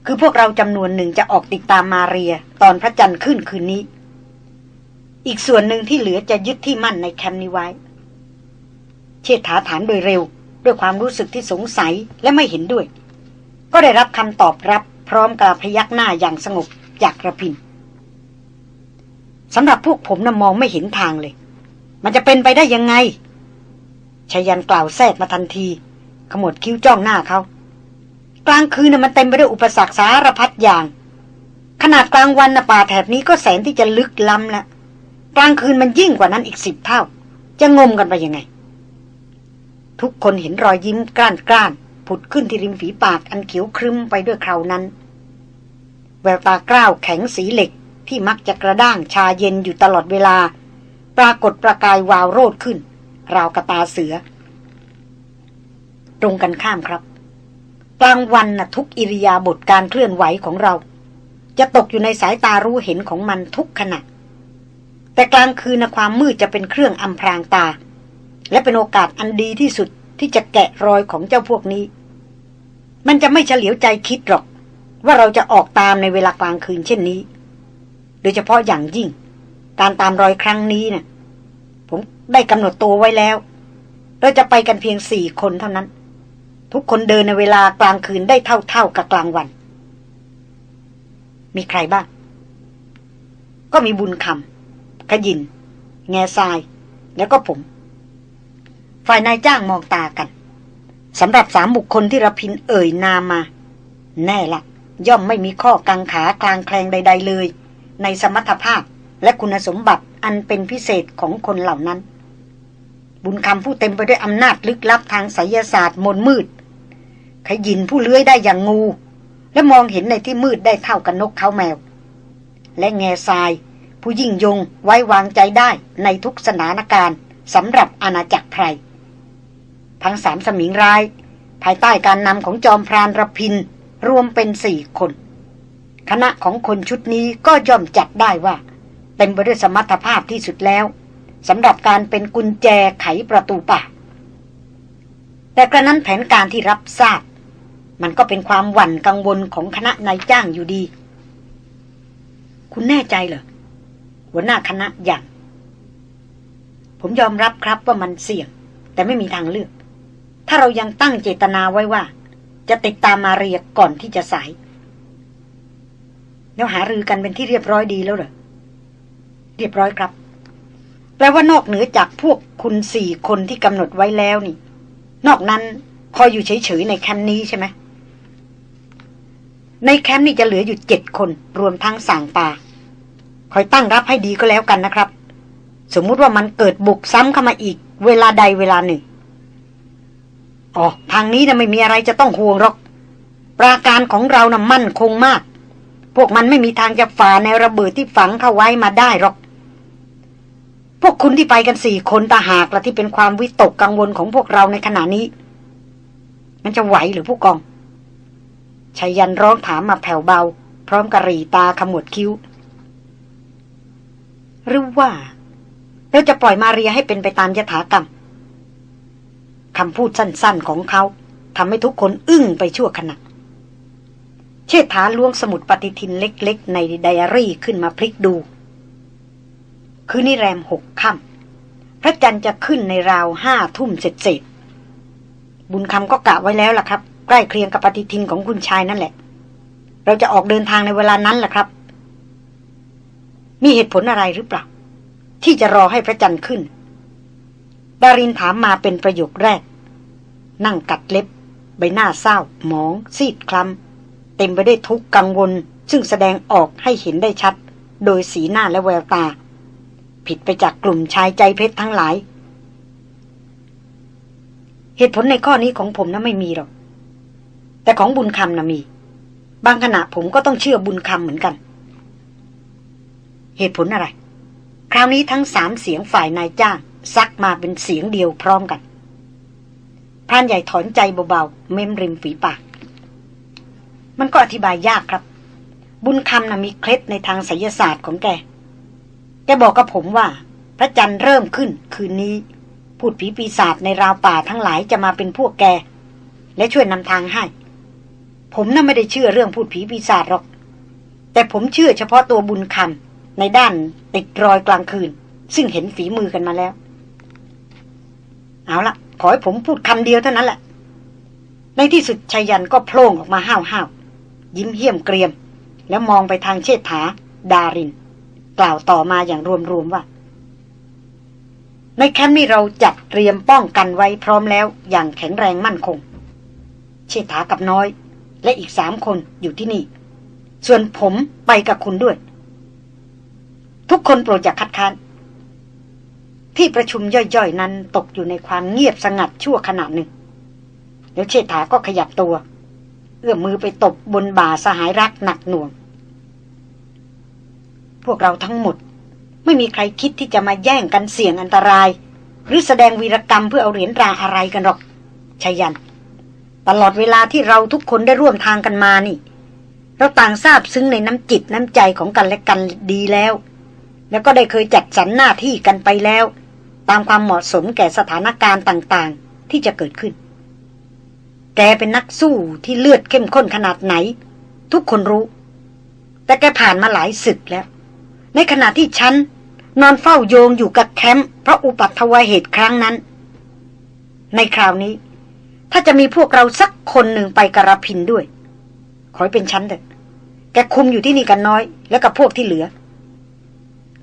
คือพวกเราจำนวนหนึ่งจะออกติดตามมาเรีย ตอนพระจันทร์ขึ้นคืนนี้ อีกส่วนหนึ่งที่เหลือจะยึดที่มั่นในแคมป์นี้ไว้ เชษฐาถามโดยเร็ว ด้วยความรู้สึกที่สงสัยและไม่เห็นด้วย ก็ได้รับคำตอบรับพร้อมกับพยักหน้าอย่างสงบจากกระพินสำหรับพวกผมนะ่ะมองไม่เห็นทางเลย มันจะเป็นไปได้ยังไงชายันกล่าวแทรกมาทันที ขมวดคิ้วจ้องหน้าเขา กลางคืนนะ่ะมันเต็มไปด้วยอุปสรรคสารพัดอย่าง ขนาดกลางวันนะป่าแถบนี้ก็แสนที่จะลึกล้ำแล้วกลางคืนมันยิ่งกว่านั้นอีกสิบเท่า จะงมกันไปยังไง ทุกคนเห็นรอยยิ้มกล้านกล้านผุดขึ้นที่ริมฝีปากอันเขียวครึมไปด้วยคราวนั้น แววตากล้าวแข็งสีเหล็กที่มักจะกระด้างชาเย็นอยู่ตลอดเวลา ปรากฏประกายวาวโรดขึ้น ราวกระตาเสือ ตรงกันข้ามครับกลางวันนะทุกอิริยาบถการเคลื่อนไหวของเรา จะตกอยู่ในสายตารู้เห็นของมันทุกขณะแต่กลางคืนนะความมืดจะเป็นเครื่องอำพรางตา และเป็นโอกาสอันดีที่สุดที่จะแกะรอยของเจ้าพวกนี้ มันจะไม่เฉลียวใจคิดหรอก ว่าเราจะออกตามในเวลากลางคืนเช่นนี้ โดยเฉพาะอย่างยิ่ง การตามรอยครั้งนี้นะ่ะ ผมได้กำหนดตัวไว้แล้ว เราจะไปกันเพียงสี่คนเท่านั้น ทุกคนเดินในเวลากลางคืนได้เท่าๆกับกลางวัน มีใครบ้าง ก็มีบุญคำขยิน แง่ทราย แล้วก็ผม ฝ่ายนายจ้างมองตากันสำหรับสามบุคคลที่รพินเอ่ยนามมา แน่ละย่อมไม่มีข้อกังขากลางแคลงใด ๆ เลย ในสมรรถภาพและคุณสมบัติอันเป็นพิเศษของคนเหล่านั้น บุญคำผู้เต็มไปด้วยอำนาจลึกลับทางไสยศาสตร์มนมืด ขยินผู้เลื้อยได้อย่างงู และมองเห็นในที่มืดได้เท่ากับนกเขาแมว และแง่ทราย ผู้ยิ่งยงไว้วางใจได้ในทุกสถานการณ์สำหรับอาณาจักรไพร ทั้งสามสมิงราย ภายใต้การนำของจอมพรานรพิน รวมเป็นสี่คน คณะของคนชุดนี้ก็ย่อมจัดได้ว่า เต็มไปด้วยสมรรถภาพที่สุดแล้วสำหรับการเป็นกุญแจไขประตูป่า แต่กระนั้นแผนการที่รับทราบ มันก็เป็นความหวั่นกังวลของคณะนายจ้างอยู่ดี คุณแน่ใจเหรอหัวหน้าคณะอย่าง ผมยอมรับครับว่ามันเสี่ยง แต่ไม่มีทางเลือก ถ้าเรายังตั้งเจตนาไว้ว่า จะติดตามมาเรียกก่อนที่จะสาย แล้วหารือกันเป็นที่เรียบร้อยดีแล้วเหรอ เรียบร้อยครับ แปลว่านอกเหนือจากพวกคุณสี่คนที่กำหนดไว้แล้วนี่ นอกนั้นคอยอยู่เฉยๆในแคมป์นี้ใช่ไหมในแคมป์นี่จะเหลืออยู่เจ็ดคน รวมทั้งสั่งป่า คอยตั้งรับให้ดีก็แล้วกันนะครับ สมมุติว่ามันเกิดบุกซ้ำเข้ามาอีก เวลาใดเวลาหนึ่ง อ๋อทางนี้นะไม่มีอะไรจะต้องห่วงหรอก ปราการของเรานะ่ะมั่นคงมาก พวกมันไม่มีทางจะฝ่าในระเบิดที่ฝังเข้าไว้มาได้หรอก พวกคุณที่ไปกันสี่คนตาหากละที่เป็นความวิตกกังวลของพวกเราในขณะนี้ มันจะไหวหรือผู้กองชายันร้องถามมาแผ่วเบา พร้อมกระรีตาขมวดคิ้ว หรือว่า เราจะปล่อยมาเรียให้เป็นไปตามยถากรรม คำพูดสั้นๆของเขาทำให้ทุกคนอึ้งไปชั่วขณะ เชษฐาล้วงสมุดปฏิทินเล็กๆ ในไดอารี่ขึ้นมาพลิกดู คือนี่แรมหกค่ำพระจันทร์จะขึ้นในราวห้าทุ่มเสร็จๆบุญคำก็กะไว้แล้วล่ะครับ ใกล้เคียงกับปฏิทินของคุณชายนั่นแหละ เราจะออกเดินทางในเวลานั้นล่ะครับ มีเหตุผลอะไรหรือเปล่า ที่จะรอให้พระจันทร์ขึ้น ดารินถามมาเป็นประโยคแรก นั่งกัดเล็บ ใบหน้าเศร้า หมอง ซีดคล้ำเต็มไปด้วยทุกข์กังวล ซึ่งแสดงออกให้เห็นได้ชัด โดยสีหน้าและแววตา ผิดไปจากกลุ่มชายใจเพชรทั้งหลาย เหตุผลในข้อนี้ของผมนะไม่มีหรอก แต่ของบุญคำนะมี บางขณะผมก็ต้องเชื่อบุญคำเหมือนกัน เหตุผลอะไร คราวนี้ทั้งสามเสียงฝ่ายนายจ้าง ซักมาเป็นเสียงเดียวพร้อมกันพรานใหญ่ถอนใจเบาๆ เม้มริมฝีปาก มันก็อธิบายยากครับ บุญคำนะ่ะมีเคล็ดในทางไสยศาสตร์ของแก แกบอกกับผมว่า พระจันทร์เริ่มขึ้นคืนนี้ พูดผีปีศาจในราวป่าทั้งหลายจะมาเป็นพวกแก และช่วยนำทางให้ ผมน่ะไม่ได้เชื่อเรื่องพูดผีปีศาจหรอก แต่ผมเชื่อเฉพาะตัวบุญคำในด้านติดรอยกลางคืน ซึ่งเห็นฝีมือกันมาแล้ว เอาละขอให้ผมพูดคำเดียวเท่านั้นแหละ ในที่สุดชายันก็โผล่ออกมาห้าวห้าวยิ้มเหี้ยมเกรียม แล้วมองไปทางเชษฐา ดาริน กล่าวต่อมาอย่างรวมๆว่า ในแคมป์นี้เราจัดเตรียมป้องกันไว้พร้อมแล้วอย่างแข็งแรงมั่นคง เชษฐากับน้อย และอีกสามคนอยู่ที่นี่ ส่วนผมไปกับคุณด้วย ทุกคนโปรดอย่าคัดค้าน ที่ประชุมย่อยๆ นั้นตกอยู่ในความเงียบสงัดชั่วขณะหนึ่ง แล้วเชษฐาก็ขยับตัว เอื้อมมือไปตบบนบ่าสหายรักหนักหน่วง พวกเราทั้งหมด ไม่มีใครคิดที่จะมาแย่งกันเสี่ยงอันตราย หรือแสดงวีรกรรมเพื่อเอาเหรียญราอะไรกันหรอกชยัน ตลอดเวลาที่เราทุกคนได้ร่วมทางกันมานี่ เราต่างทราบซึ้งในน้ำจิตน้ำใจของกันและกันดีแล้ว แล้วก็ได้เคยจัดสรรหน้าที่กันไปแล้ว ตามความเหมาะสมแก่สถานการณ์ต่างๆ ที่จะเกิดขึ้น แกเป็นนักสู้ที่เลือดเข้มข้นขนาดไหน ทุกคนรู้ แต่แกผ่านมาหลายศึกแล้ว ในขณะที่ฉัน นอนเฝ้าโยงอยู่กับแคมป์เพราะอุปัตวเหตุครั้งนั้น ในคราวนี้ ถ้าจะมีพวกเราสักคนหนึ่งไปกระพินด้วย ขอให้เป็นฉันเถอะแกคุมอยู่ที่นี่กันน้อย แล้วกับพวกที่เหลือ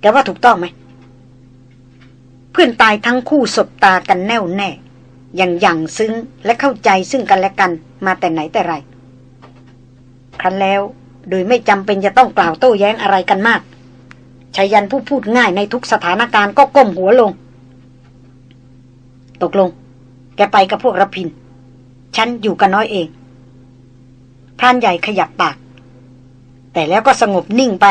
แกว่าถูกต้องไหม เพื่อนตายทั้งคู่สบตากันแน่วแน่ อย่างอย่างซึ้งและเข้าใจซึ่งกันและกันมาแต่ไหนแต่ไร ครั้นแล้วโดยไม่จำเป็นจะต้องกล่าวโต้แย้งอะไรกันมากชายันผู้พูดง่ายในทุกสถานการณ์ก็ก้มหัวลง ตกลง แกไปกับพวกรพิน ฉันอยู่กันน้อยเอง พรานใหญ่ขยับปาก แต่แล้วก็สงบนิ่งไป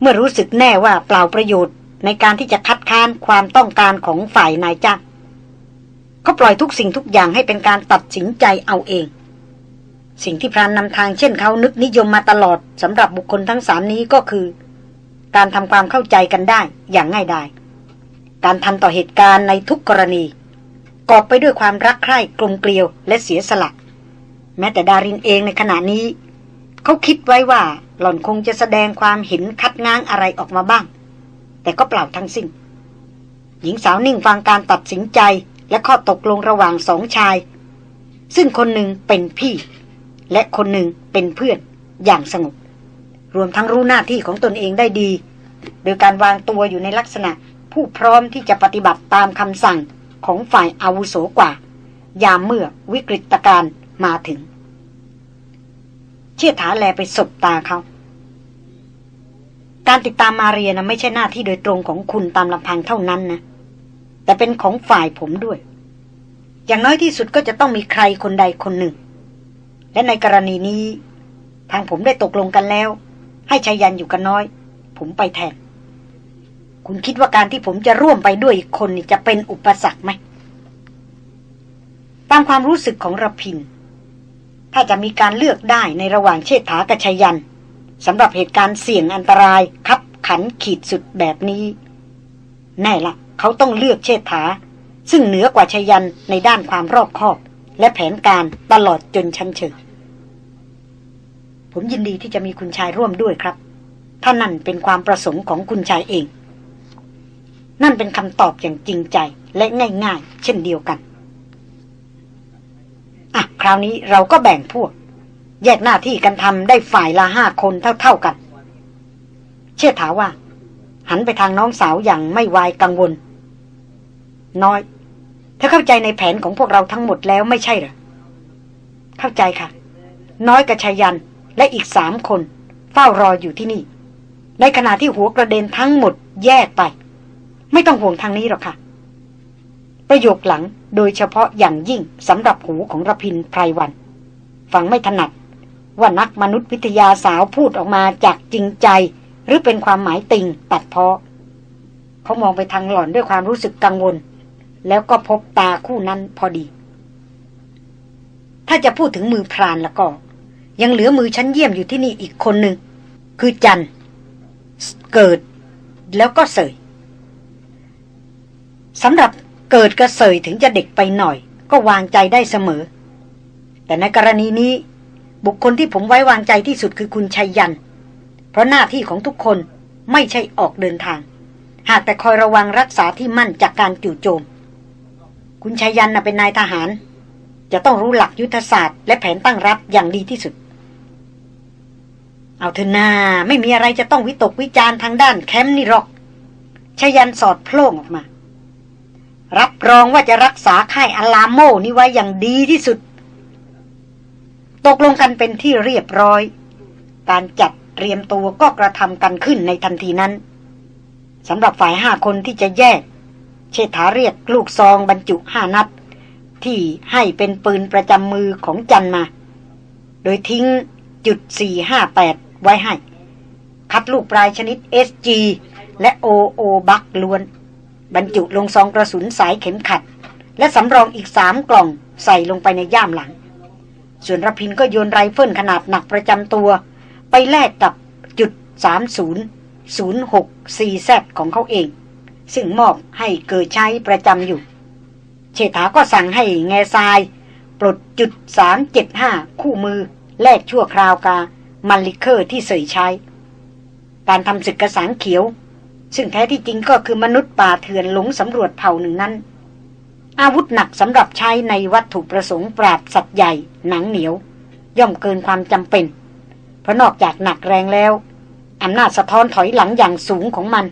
เมื่อรู้สึกแน่ว่าเปล่าประโยชน์ ในการที่จะคัดค้านความต้องการของฝ่ายนายจ้างเขาปล่อยทุกสิ่งทุกอย่างให้เป็นการตัดสินใจเอาเอง สิ่งที่พรานนำทางเช่นเขานึกนิยมมาตลอดสำหรับบุคคลทั้งสามนี้ก็คือ การทำความเข้าใจกันได้อย่างง่ายดายการทันต่อเหตุการณ์ในทุกกรณีกอบไปด้วยความรักใคร่กลมเกลียวและเสียสละ แม้แต่ดารินเองในขณะนี้ เขาคิดไว้ว่าหล่อนคงจะแสดงความเห็นคัดง้างอะไรออกมาบ้าง แต่ก็เปล่าทั้งสิ้น หญิงสาวนิ่งฟังการตัดสินใจและข้อตกลงระหว่างสองชาย ซึ่งคนหนึ่งเป็นพี่ และคนหนึ่งเป็นเพื่อนอย่างสงบ รวมทั้งรู้หน้าที่ของตนเองได้ดี โดยการวางตัวอยู่ในลักษณะผู้พร้อมที่จะปฏิบัติตามคำสั่งของฝ่ายอาวุโสกว่า ยามเมื่อวิกฤตการณ์มาถึง เชี่ยถาแลไปสบตาเขา การติดตามมาเรียนะไม่ใช่หน้าที่โดยตรงของคุณตามลำพังเท่านั้นนะ แต่เป็นของฝ่ายผมด้วย อย่างน้อยที่สุดก็จะต้องมีใครคนใดคนหนึ่ง และในกรณีนี้ ทางผมได้ตกลงกันแล้ว ให้ชายันอยู่กันน้อย ผมไปแทน คุณคิดว่าการที่ผมจะร่วมไปด้วยอีกคนนี่จะเป็นอุปสรรคไหม ตามความรู้สึกของระพิน ถ้าจะมีการเลือกได้ในระหว่างเชษฐากับชยัน สำหรับเหตุการณ์เสี่ยงอันตรายคับขันขีดสุดแบบนี้แน่ละเขาต้องเลือกเชษฐา ซึ่งเหนือกว่าชยันในด้านความรอบคอบ และแผนการตลอดจนชั้นเชิงผมยินดีที่จะมีคุณชายร่วมด้วยครับ ถ้านั่นเป็นความประสงค์ของคุณชายเอง นั่นเป็นคำตอบอย่างจริงใจและง่าย ๆ เช่นเดียวกัน อะ คราวนี้เราก็แบ่งพวก แยกหน้าที่กันทำได้ฝ่ายละห้าคนเท่าๆกัน เชื่อถาว่า หันไปทางน้องสาวอย่างไม่วายกังวล น้อย เธอเข้าใจในแผนของพวกเราทั้งหมดแล้วไม่ใช่หรอ เข้าใจค่ะ น้อยกับชายันและอีกสามคน เฝ้ารออยู่ที่นี่ ในขณะที่หัวกระเด็นทั้งหมดแยกไป ไม่ต้องห่วงทางนี้หรอกค่ะ ประโยคหลังโดยเฉพาะอย่างยิ่งสำหรับหูของระพินไพรวัน ฟังไม่ถนัด ว่านักมนุษยวิทยาสาวพูดออกมาจากจริงใจ หรือเป็นความหมายติงตัดเพาะเขามองไปทางหล่อนด้วยความรู้สึกกังวล แล้วก็พบตาคู่นั้นพอดี ถ้าจะพูดถึงมือพรานแล้วก็ ยังเหลือมือชั้นเยี่ยมอยู่ที่นี่อีกคนหนึ่งคือจันเกิดแล้วก็เสยสำหรับเกิดกระเสยถึงจะเด็กไปหน่อย ก็วางใจได้เสมอ แต่ในกรณีนี้ บุคคลที่ผมไว้วางใจที่สุดคือคุณชัยยัน เพราะหน้าที่ของทุกคนไม่ใช่ออกเดินทาง หากแต่คอยระวังรักษาที่มั่นจากการจู่โจม คุณชัยยันเป็นนายทหาร จะต้องรู้หลักยุทธศาสตร์ และแผนตั้งรับอย่างดีที่สุด เอาเถอะนาไม่มีอะไรจะต้องวิตกวิจารทางด้านแคมป์นี่หรอกชยันสอดโพล่งออกมา รับรองว่าจะรักษาค่ายอลาโมนี่ไว้อย่างดีที่สุด ตกลงกันเป็นที่เรียบร้อย การจัดเตรียมตัวก็กระทำกันขึ้นในทันทีนั้นสำหรับฝ่ายห้าคนที่จะแยก เชษฐาเรียกลูกซองบรรจุห้านัด ที่ให้เป็นปืนประจำมือของจันมา โดยทิ้งจุดสี่ห้าแปดไว้ให้ คัดลูกปลายชนิด SG และ OO บักล้วน บรรจุลงซองกระสุนสายเข็มขัด และสำรองอีกสามกล่องใส่ลงไปในย่ามหลัง ส่วนรพินก็โยนไรเฟิลขนาดหนักประจำตัว ไปแลกกับจุด30 06 CZ ของเขาเอง ซึ่งมอบให้เกิดใช้ประจำอยู่ เชษฐาก็สั่งให้แง่ทราย ปลดจุด 375 คู่มือ แลกชั่วคราวกามันลิเคอร์ที่เสยใช้ การทำศึกกระสางเขียว ซึ่งแท้ที่จริงก็คือมนุษย์ป่าเถื่อนหลงสำรวจเผ่าหนึ่งนั้น อาวุธหนักสำหรับใช้ในวัตถุประสงค์ปราบสัตว์ใหญ่หนังเหนียว ย่อมเกินความจำเป็น เพราะนอกจากหนักแรงแล้วอำนาจสะท้อนถอยหลังอย่างสูงของมัน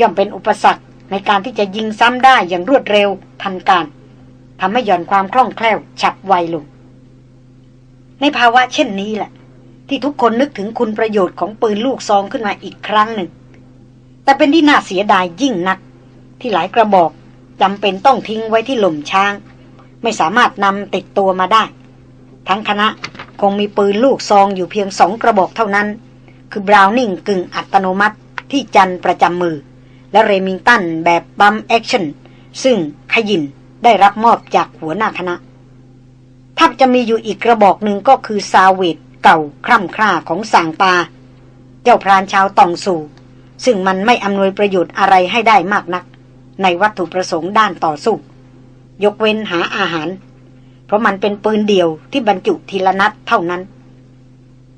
ย่อมเป็นอุปสรรคในการที่จะยิงซ้ำได้อย่างรวดเร็วทันการทำให้หย่อนความคล่องแคล่ว ฉับไวลง ในภาวะเช่นนี้แหละ ที่ทุกคนนึกถึงคุณประโยชน์ของปืนลูกซองขึ้นมาอีกครั้งหนึ่ง แต่เป็นที่น่าเสียดายยิ่งนัก ที่หลายกระบอก จำเป็นต้องทิ้งไว้ที่หล่มช้าง ไม่สามารถนำติดตัวมาได้ ทั้งคณะคงมีปืนลูกซองอยู่เพียงสองกระบอกเท่านั้น คือ Browning กึ่งอัตโนมัติที่จันประจำมือ และ Remington แบบ pump action ซึ่งขยินได้รับมอบจากหัวหน้าคณะถ้าจะมีอยู่อีกกระบอกหนึ่งก็คือซาเวตเก่าคร่ำคร่าของส่างปาเจ้าพรานชาวตองสู่ ซึ่งมันไม่อำนวยประโยชน์อะไรให้ได้มากนัก ในวัตถุประสงค์ด้านต่อสู้ ยกเว้นหาอาหาร เพราะมันเป็นปืนเดี่ยวที่บรรจุทีละนัดเท่านั้น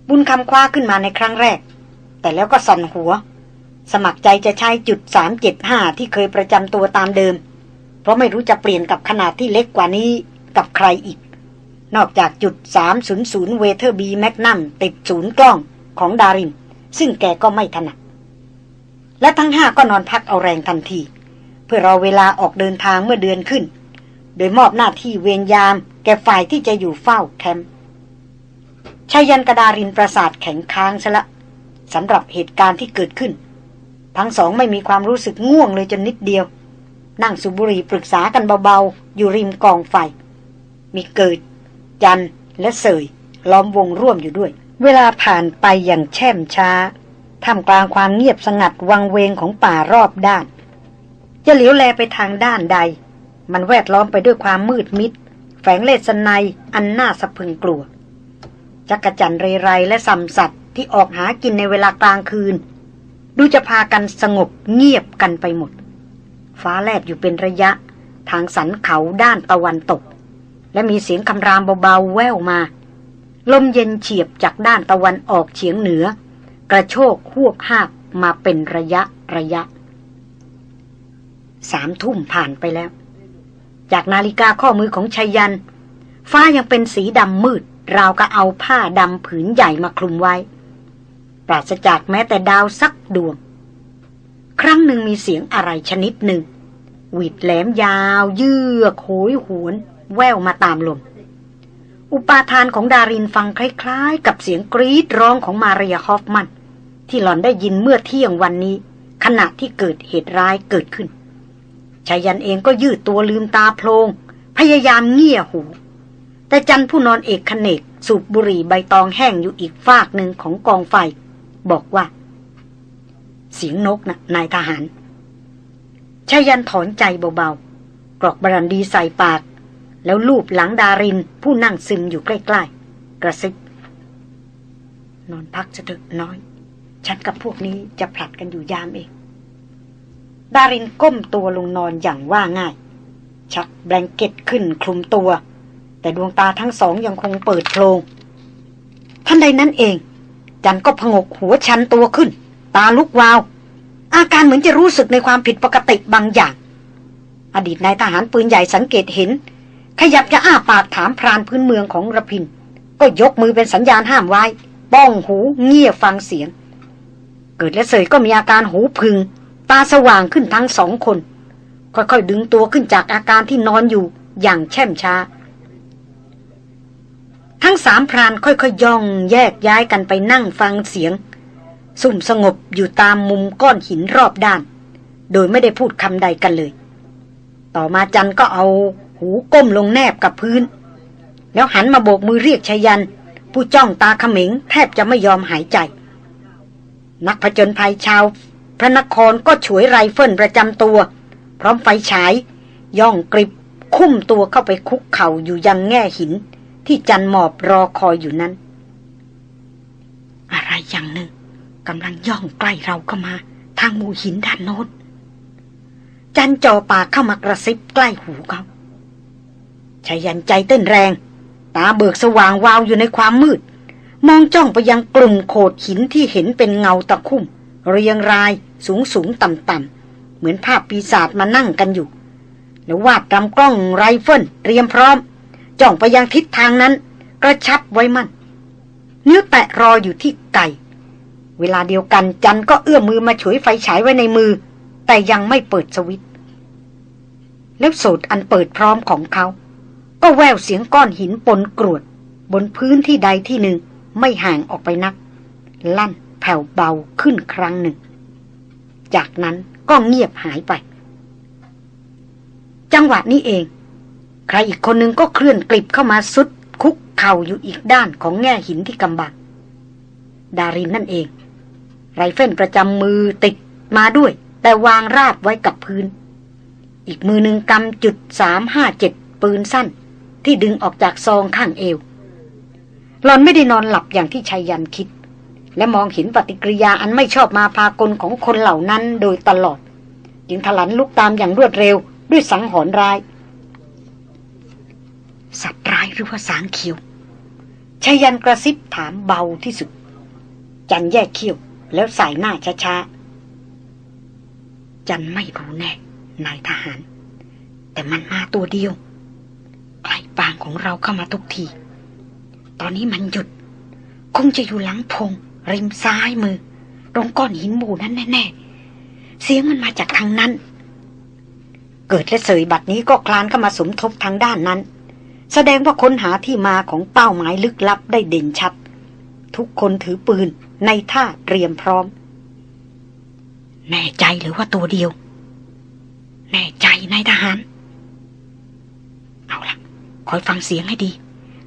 บุญคำคว้าขึ้นมาในครั้งแรก แต่แล้วก็สั่นหัว สมัครใจจะใช้จุดสามเจ็ดห้าที่เคยประจำตัวตามเดิม เพราะไม่รู้จะเปลี่ยนกับขนาดที่เล็กกว่านี้กับใครอีก นอกจากจุด 300 เวเทอร์บีแมกนัมติดศูนย์กล้องของดาริน ซึ่งแกก็ไม่ถนัดและทั้งห้าก็นอนพักเอาแรงทันที พื่อรอเวลาออกเดินทางเมื่อเดือนขึ้น โดยมอบหน้าที่เวรยาม แก่ฝ่ายที่จะอยู่เฝ้าแคมป์ชายันกระดารินประสาทแข็งค้างซะละสำหรับเหตุการณ์ที่เกิดขึ้น ทั้งสองไม่มีความรู้สึกง่วงเลยจนนิดเดียว นั่งสุบุรีปรึกษากันเบาๆ อยู่ริมกองไฟ มีเกิด จันและเสย ล้อมวงร่วมอยู่ด้วย เวลาผ่านไปอย่างแช่มช้าท่ามกลางความเงียบสงัดวังเวงของป่ารอบด้าน จะเหลียวแลไปทางด้านใด มันแวดล้อมไปด้วยความมืดมิด แฝงเลสไนอันน่าสะพึงกลัว จักรจันเรไรและสัมสัตว์ที่ออกหากินในเวลากลางคืน ดูจะพากันสงบเงียบกันไปหมด ฟ้าแลบอยู่เป็นระยะ ทางสันเขาด้านตะวันตก และมีเสียงคำรามเบาๆแว่วมา ลมเย็นเฉียบจากด้านตะวันออกเฉียงเหนือ กระโชกหวบหาบมาเป็นระยะระยะ สามทุ่มผ่านไปแล้ว จากนาฬิกาข้อมือของชัยยัน ฟ้ายังเป็นสีดำมืด ราวกับเอาผ้าดำผืนใหญ่มาคลุมไว้ ปราศจากแม้แต่ดาวสักดวง ครั้งหนึ่งมีเสียงอะไรชนิดหนึ่ง หวีดแหลมยาว เยือกโหยหวน แววมาตามลม อุปาทานของดารินฟังคล้าย ๆ กับเสียงกรีดร้องของมาเรียฮอฟมัน ที่หล่อนได้ยินเมื่อเที่ยงวันนี้ ขณะที่เกิดเหตุร้ายเกิดขึ้น ชายันเองก็ยืดตัวลืมตาโพลง พยายามเงี่ยหู แต่จันผู้นอนเอกขเนก สูบบุหรี่ใบตองแห้งอยู่อีกฝากหนึ่งของกองไฟ บอกว่า เสียงนกนะนายทหารชายันถอนใจเบาๆ กรอกบรันดีใส่ปาก แล้วลูบหลังดารินผู้นั่งซึมอยู่ใกล้ๆ กระซิบนอนพักจะเถอะน้อย ฉันกับพวกนี้จะผลัดกันอยู่ยามเอง ดารินก้มตัวลงนอนอย่างว่าง่าย ชักแบงเก็ตขึ้นคลุมตัว แต่ดวงตาทั้งสองยังคงเปิดโพลงท่านใดนั้นเอง จันก็พงกหัวชันตัวขึ้น ตาลุกวาว อาการเหมือนจะรู้สึกในความผิดปกติบางอย่าง อดีตนายทหารปืนใหญ่สังเกตเห็น ขยับจะอ้าปากถามพรานพื้นเมืองของระพิน ก็ยกมือเป็นสัญญาณห้ามไว้ ป้องหูเงี่ยฟังเสียง เกิดและเสยก็มีอาการหูพึง ตาสว่างขึ้นทั้งสองคน ค่อยๆดึงตัวขึ้นจากอาการที่นอนอยู่อย่างแช่มช้า ทั้งสามพรานค่อยๆย่องแยกย้ายกันไปนั่งฟังเสียงสุ่มสงบอยู่ตามมุมก้อนหินรอบด้าน โดยไม่ได้พูดคำใดกันเลย ต่อมาจันก็เอาหูก้มลงแนบกับพื้น แล้วหันมาโบกมือเรียกชยัน ผู้จ้องตาขม็งแทบจะไม่ยอมหายใจ นักผจญภัยชาว พระนครก็ฉวยไรเฟิลประจำตัว พร้อมไฟฉาย ย่องกริบ คุ้มตัวเข้าไปคุกเข่าอยู่ยังแง่หิน ที่จันหมอบรอคอยอยู่นั้น อะไรอย่างหนึ่งกำลังย่องใกล้เราเข้ามา ทางมูหินด้านโน้นจันจ่อปากเข้ามากระซิบใกล้หูเขาชายันใจเต้นแรง ตาเบิกสว่างวาวอยู่ในความมืด มองจ้องไปยังกลุ่มโขดหินที่เห็นเป็นเงาตะคุ่ม เรียงรายสูงสูงต่ำต่ำเหมือนภาพปีศาจมานั่งกันอยู่ แล้ววาดลำกล้องไรเฟิลเตรียมพร้อม จ้องไปยังทิศทางนั้น กระชับไว้มั่นนิ้วแตะรออยู่ที่ไก เวลาเดียวกันจันก็เอื้อมมือมาฉวยไฟฉายไว้ในมือ แต่ยังไม่เปิดสวิตช์แล้วโสตอันเปิดพร้อมของเขา ก็แว่วเสียงก้อนหินปนกรวด บนพื้นที่ใดที่หนึ่งไม่ห่างออกไปนัก ลั่น แผ่วเบาขึ้นครั้งหนึ่ง จากนั้นก็เงียบหายไป จังหวะนี้เอง ใครอีกคนนึงก็เคลื่อนกลิบเข้ามาสุด คุกเข่าอยู่อีกด้านของแง่หินที่กำบังดารินนั่นเอง ไรเฟิลประจำมือติดมาด้วย แต่วางราบไว้กับพื้น อีกมือหนึ่งกำจุดสามห้าเจ็ดปืนสั้น ที่ดึงออกจากซองข้างเอวหลอนไม่ได้นอนหลับอย่างที่ชายยันคิด และมองเห็นปฏิกิริยาอันไม่ชอบมาพากลของคนเหล่านั้นโดยตลอด จึงถลันลุกตามอย่างรวดเร็วด้วยสังหรณ์ร้าย สัตว์ร้ายหรือว่าสางเขียวชายันกระซิบถามเบาที่สุด จันแยกเขี้ยว แล้วใส่หน้าช้าๆ จันไม่รู้แน่นายทหาร แต่มันมาตัวเดียวใกล้ปางของเราเข้ามาทุกที ตอนนี้มันหยุด คงจะอยู่หลังพง ริมซ้ายมือตรงก้อนหินหมู่นั้นแน่ๆ เสียงมันมาจากทางนั้น เกิดและเสยบัดนี้ก็คลานเข้ามาสมทบทางด้านนั้น แสดงว่าค้นหาที่มาของเป้าหมายลึกลับได้เด่นชัด ทุกคนถือปืนในท่าเตรียมพร้อม แน่ใจหรือว่าตัวเดียว แน่ใจนายทหาร เอาละคอยฟังเสียงให้ดี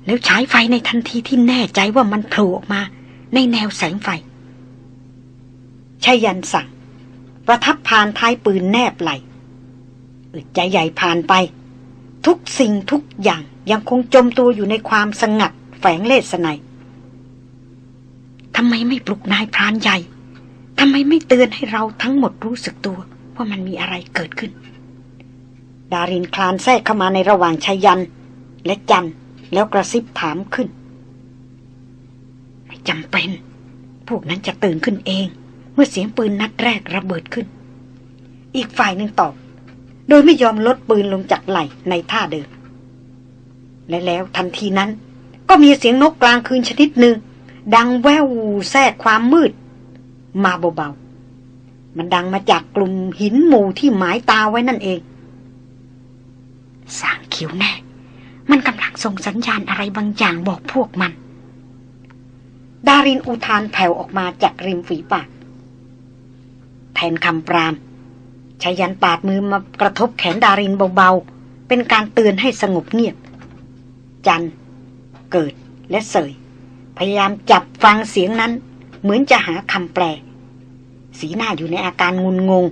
แล้วใช้ไฟในทันทีที่แน่ใจว่ามันโผล่ออกมา ในแนวแสงไฟชายันสั่ง ประทับพานท้ายปืนแนบไหลอึดใจใหญ่ผ่านไป ทุกสิ่งทุกอย่างยังคงจมตัวอยู่ในความสงัดแฝงเลสไนทำไมไม่ปลุกนายพรานใหญ่ทำไมไม่เตือนให้เราทั้งหมดรู้สึกตัว ว่ามันมีอะไรเกิดขึ้น ดารินคลานแทรกเข้ามาในระหว่างชายัน และจันแล้วกระซิบถามขึ้น จำเป็น พวกนั้นจะตื่นขึ้นเอง เมื่อเสียงปืนนัดแรกระเบิดขึ้น อีกฝ่ายหนึ่งตอบ โดยไม่ยอมลดปืนลงจากไหลในท่าเดิม และแล้วทันทีนั้น ก็มีเสียงนกกลางคืนชนิดหนึ่ง ดังแววแทรกความมืด มาเบาๆ มันดังมาจากกลุ่มหินหมู่ที่หมายตาไว้นั่นเองสางคิวแน่ มันกำลังส่งสัญญาณอะไรบางอย่างบอกพวกมัน ดารินอุทานแผ่วออกมาจากริมฝีปาก แทนคำปรามชายันปาดมือมากระทบแขนดารินเบาๆ เป็นการเตือนให้สงบเงียบ จัน เกิดและเสย พยายามจับฟังเสียงนั้น เหมือนจะหาคำแปล สีหน้าอยู่ในอาการงุนงง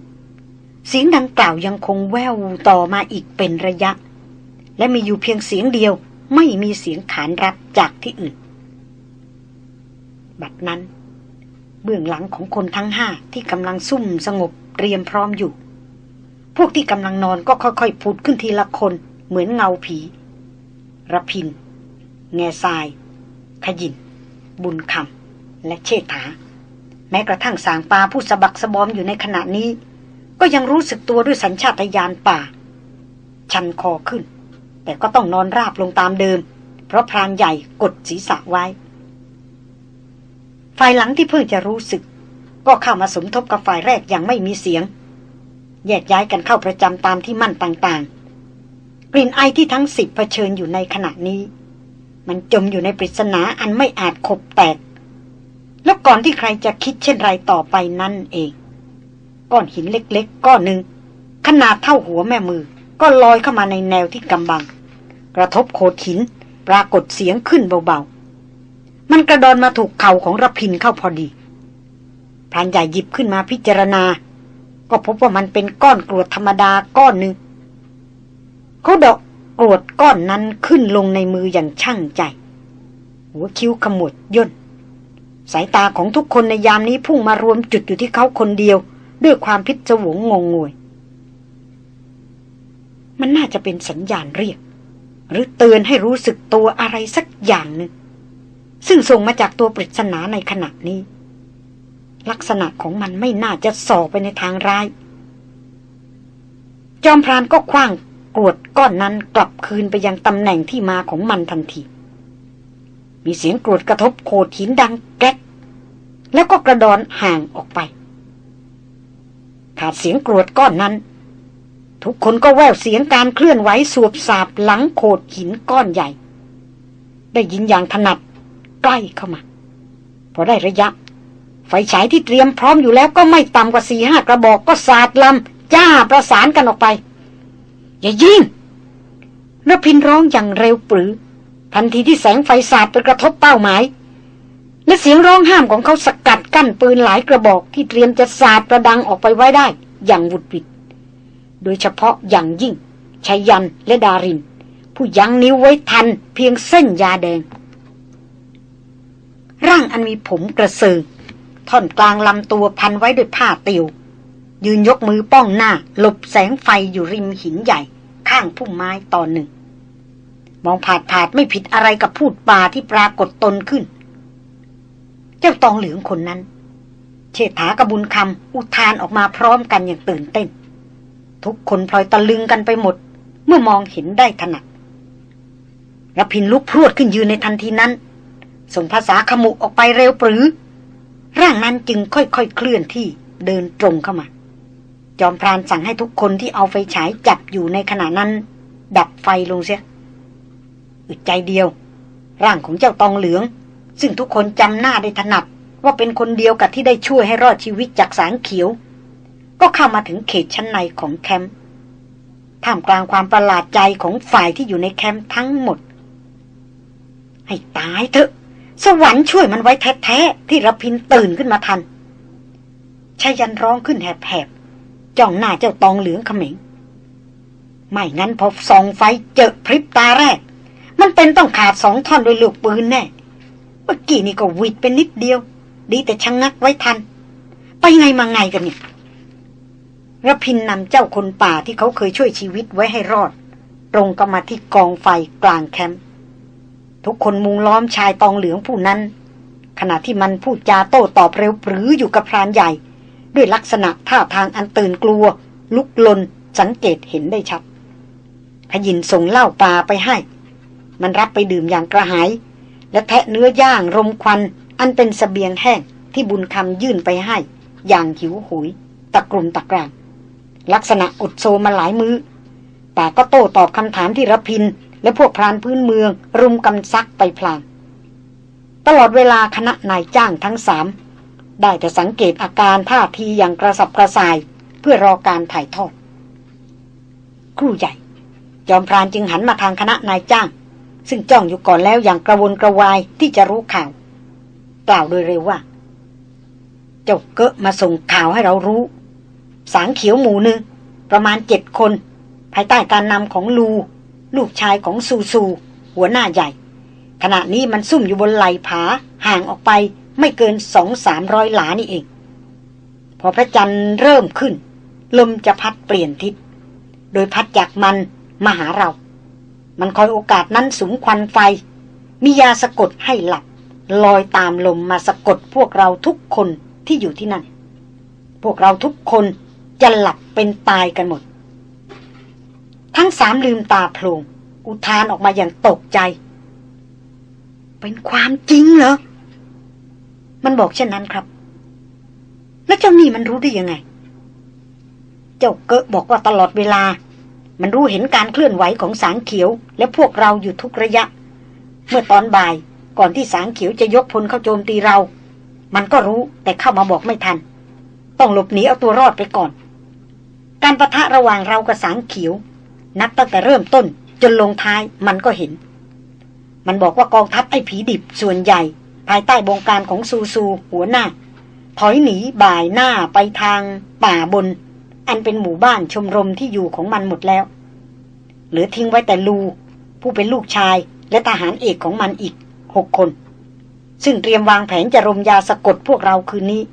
เสียงดังกล่าวยังคงแววต่อมาอีกเป็นระยะ และมีอยู่เพียงเสียงเดียวไม่มีเสียงขานรับจากที่อื่น บัดนั้น เบื้องหลังของคนทั้งห้าที่กำลังซุ่มสงบเตรียมพร้อมอยู่ พวกที่กำลังนอนก็ค่อยๆผุดขึ้นทีละคนเหมือนเงาผีระพิน แง่ทราย ขยิน บุญคำและเชษฐา แม้กระทั่งสางปลาผู้สะบักสะบอมอยู่ในขณะนี้ ก็ยังรู้สึกตัวด้วยสัญชาตญาณป่า ชันคอขึ้น แต่ก็ต้องนอนราบลงตามเดิม เพราะพรานใหญ่กดศีรษะไว้ ฝ่ายหลังที่เพิ่งจะรู้สึก ก็เข้ามาสมทบกับฝ่ายแรกอย่างไม่มีเสียง แยกย้ายกันเข้าประจำตามที่มั่นต่างๆ กลิ่นไอที่ทั้งสิบเผชิญอยู่ในขณะนี้ มันจมอยู่ในปริศนาอันไม่อาจขบแตก แล้วก่อนที่ใครจะคิดเช่นไรต่อไปนั่นเอง ก้อนหินเล็กๆ ก้อนหนึ่งขนาดเท่าหัวแม่มือ ก็ลอยเข้ามาในแนวที่กำบัง กระทบโขดหิน ปรากฏเสียงขึ้นเบาๆ มันกระดอนมาถูกเข่าของรพินเข้าพอดีพรานใหญ่หยิบขึ้นมาพิจารณา ก็พบว่ามันเป็นก้อนกรวดธรรมดาก้อนหนึ่งเขาดอกกรวดก้อนนั้นขึ้นลงในมืออย่างช่างใจ หัวคิ้วขมวดย่น สายตาของทุกคนในยามนี้พุ่งมารวมจุดอยู่ที่เขาคนเดียว ด้วยความพิศวงงงงวย มันน่าจะเป็นสัญญาณเรียก หรือเตือนให้รู้สึกตัวอะไรสักอย่างหนึ่ง ซึ่งส่งมาจากตัวปริศนาในขณะนี้ ลักษณะของมันไม่น่าจะส่อไปในทางร้าย จอมพรานก็คว้างกรวดก้อนนั้นกลับคืนไปยังตำแหน่งที่มาของมันทันที มีเสียงกรวดกระทบโขดหินดังแก๊ก แล้วก็กระดอนห่างออกไป ขาดเสียงกรวดก้อนนั้น ทุกคนก็แววเสียงการเคลื่อนไหวสวบสาบหลังโขดหินก้อนใหญ่ ได้ยินอย่างถนัด ใกล้เข้ามา พอได้ระยะ ไฟฉายที่เตรียมพร้อมอยู่แล้วก็ไม่ต่ำกว่าสี่ห้ากระบอกก็สาดลำจ้าประสานกันออกไป อย่ายิงนพินร้องอย่างเร็วปรือ ทันทีที่แสงไฟสาดไปกระทบเป้าหมาย และเสียงร้องห้ามของเขาสกัดกั้นปืนหลายกระบอกที่เตรียมจะสาดประดังออกไปไว้ได้ อย่างวุดวิด โดยเฉพาะอย่างยิ่งชัยยันและดาริน ผู้ยั้งนิ้วไว้ทันเพียงเส้นยาแดง ร่างอันมีผมกระเซิงท่อนกลางลำตัวพันไว้ด้วยผ้าติว ยืนยกมือป้องหน้า หลบแสงไฟอยู่ริมหินใหญ่ ข้างพุ่มไม้ตอนหนึ่ง มองผาดผาดไม่ผิดอะไรกับพูดป่าที่ปรากฏตนขึ้น เจ้าตองเหลืองคนนั้น เชษฐากระบุญคำอุทานออกมาพร้อมกันอย่างตื่นเต้น ทุกคนพลอยตะลึงกันไปหมด เมื่อมองเห็นได้ถนัดรพินลุกพรวดขึ้นยืนในทันทีนั้น ส่งภาษาขมุออกไปเร็วปรือ ร่างนั้นจึงค่อยๆเคลื่อนที่เดินตรงเข้ามา จอมพรานสั่งให้ทุกคนที่เอาไฟฉายจับอยู่ในขณะนั้น ดับไฟลงเสียอึดใจเดียว ร่างของเจ้าตองเหลือง ซึ่งทุกคนจำหน้าได้ถนัดว่าเป็นคนเดียวกับที่ได้ช่วยให้รอดชีวิตจากสางเขียว ก็เข้ามาถึงเขตชั้นในของแคมป์ท่ามกลางความประหลาดใจของฝ่ายที่อยู่ในแคมป์ทั้งหมด ให้ตายเถอะ สวรรค์ช่วยมันไว้แท้ๆที่รพินทร์ตื่นขึ้นมาทันไชยยันต์ร้องขึ้นแหบๆจ้องหน้าเจ้าตองเหลืองเขมงไม่งั้นพอส่องไฟเจอพริบตาแรก มันเป็นต้องขาดสองท่อนโดยลูกปืนแน่ เมื่อกี้นี่ก็วิดเป็นนิดเดียว ดีแต่ชะงงักไว้ทัน ไปไงมาไงกันเนี่ยระพินนำเจ้าคนป่าที่เขาเคยช่วยชีวิตไว้ให้รอด ตรงก็มาที่กองไฟกลางแคมป์ ทุกคนมุงล้อมชายตองเหลืองผู้นั้น ขณะที่มันพูดจาโต้ตอบเร็วปรืออยู่กับพรานใหญ่ ด้วยลักษณะท่าทางอันตื่นกลัว ลุกลนสังเกตเห็นได้ชัดพยินส่งเหล้าปลาไปให้ มันรับไปดื่มอย่างกระหาย และแทะเนื้อย่างรมควันอันเป็นสเสบียงแห้งที่บุญคำยื่นไปให้ อย่างหิวหุยตะกลุ่มตะกรางลักษณะอดโซมาหลายมือ้อแต่ก็โต้ตอบคำถามที่รพิน และพวกพรานพื้นเมือง รุมกำซักไปพลาง ตลอดเวลาคณะนายจ้างทั้งสามได้แต่สังเกตอาการท่าทีอย่างกระสับกระส่าย เพื่อรอการถ่ายทอด ครูใหญ่ จอมพรานจึงหันมาทางคณะนายจ้าง ซึ่งจ้องอยู่ก่อนแล้วอย่างกระวนกระวายที่จะรู้ข่าว กล่าวโดยเร็วว่า เจ้าเกะมาส่งข่าวให้เรารู้ สางเขียวหมู่หนึ่งประมาณเจ็ดคน ภายใต้การนำของลู ลูกชายของซูซู หัวหน้าใหญ่ ขณะนี้มันซุ่มอยู่บนไหลผาห่างออกไปไม่เกินสองสามร้อยหลานี่เอง พอพระจันทร์เริ่มขึ้น ลมจะพัดเปลี่ยนทิศ โดยพัดจากมันมาหาเรา มันคอยโอกาสนั้นสูงควันไฟ มียาสะกดให้หลับ ลอยตามลมมาสะกดพวกเราทุกคนที่อยู่ที่นั่น พวกเราทุกคนจะหลับเป็นตายกันหมด ทั้งสามลืมตาโพลงอุทานออกมาอย่างตกใจ เป็นความจริงเหรอ มันบอกเช่นนั้นครับ แล้วเจ้านี่มันรู้ได้ยังไง เจ้าเกะบอกว่าตลอดเวลา มันรู้เห็นการเคลื่อนไหวของสางเขียว และพวกเราอยู่ทุกระยะ เมื่อตอนบ่ายก่อนที่สางเขียวจะยกพลเข้าโจมตีเรา มันก็รู้แต่เข้ามาบอกไม่ทัน ต้องหลบหนีเอาตัวรอดไปก่อน การประทะระหว่างเรากับสางเขียว นับตั้งแต่เริ่มต้นจนลงท้ายมันก็เห็น มันบอกว่ากองทัพไอ้ผีดิบส่วนใหญ่ ภายใต้บงการของซูซูหัวหน้า ถอยหนีบ่ายหน้าไปทางป่าบน อันเป็นหมู่บ้านชมรมที่อยู่ของมันหมดแล้ว เหลือทิ้งไว้แต่ลู ผู้เป็นลูกชายและทหารเอกของมันอีกหกคน ซึ่งเตรียมวางแผนจะรมยาสะกดพวกเราคืนนี้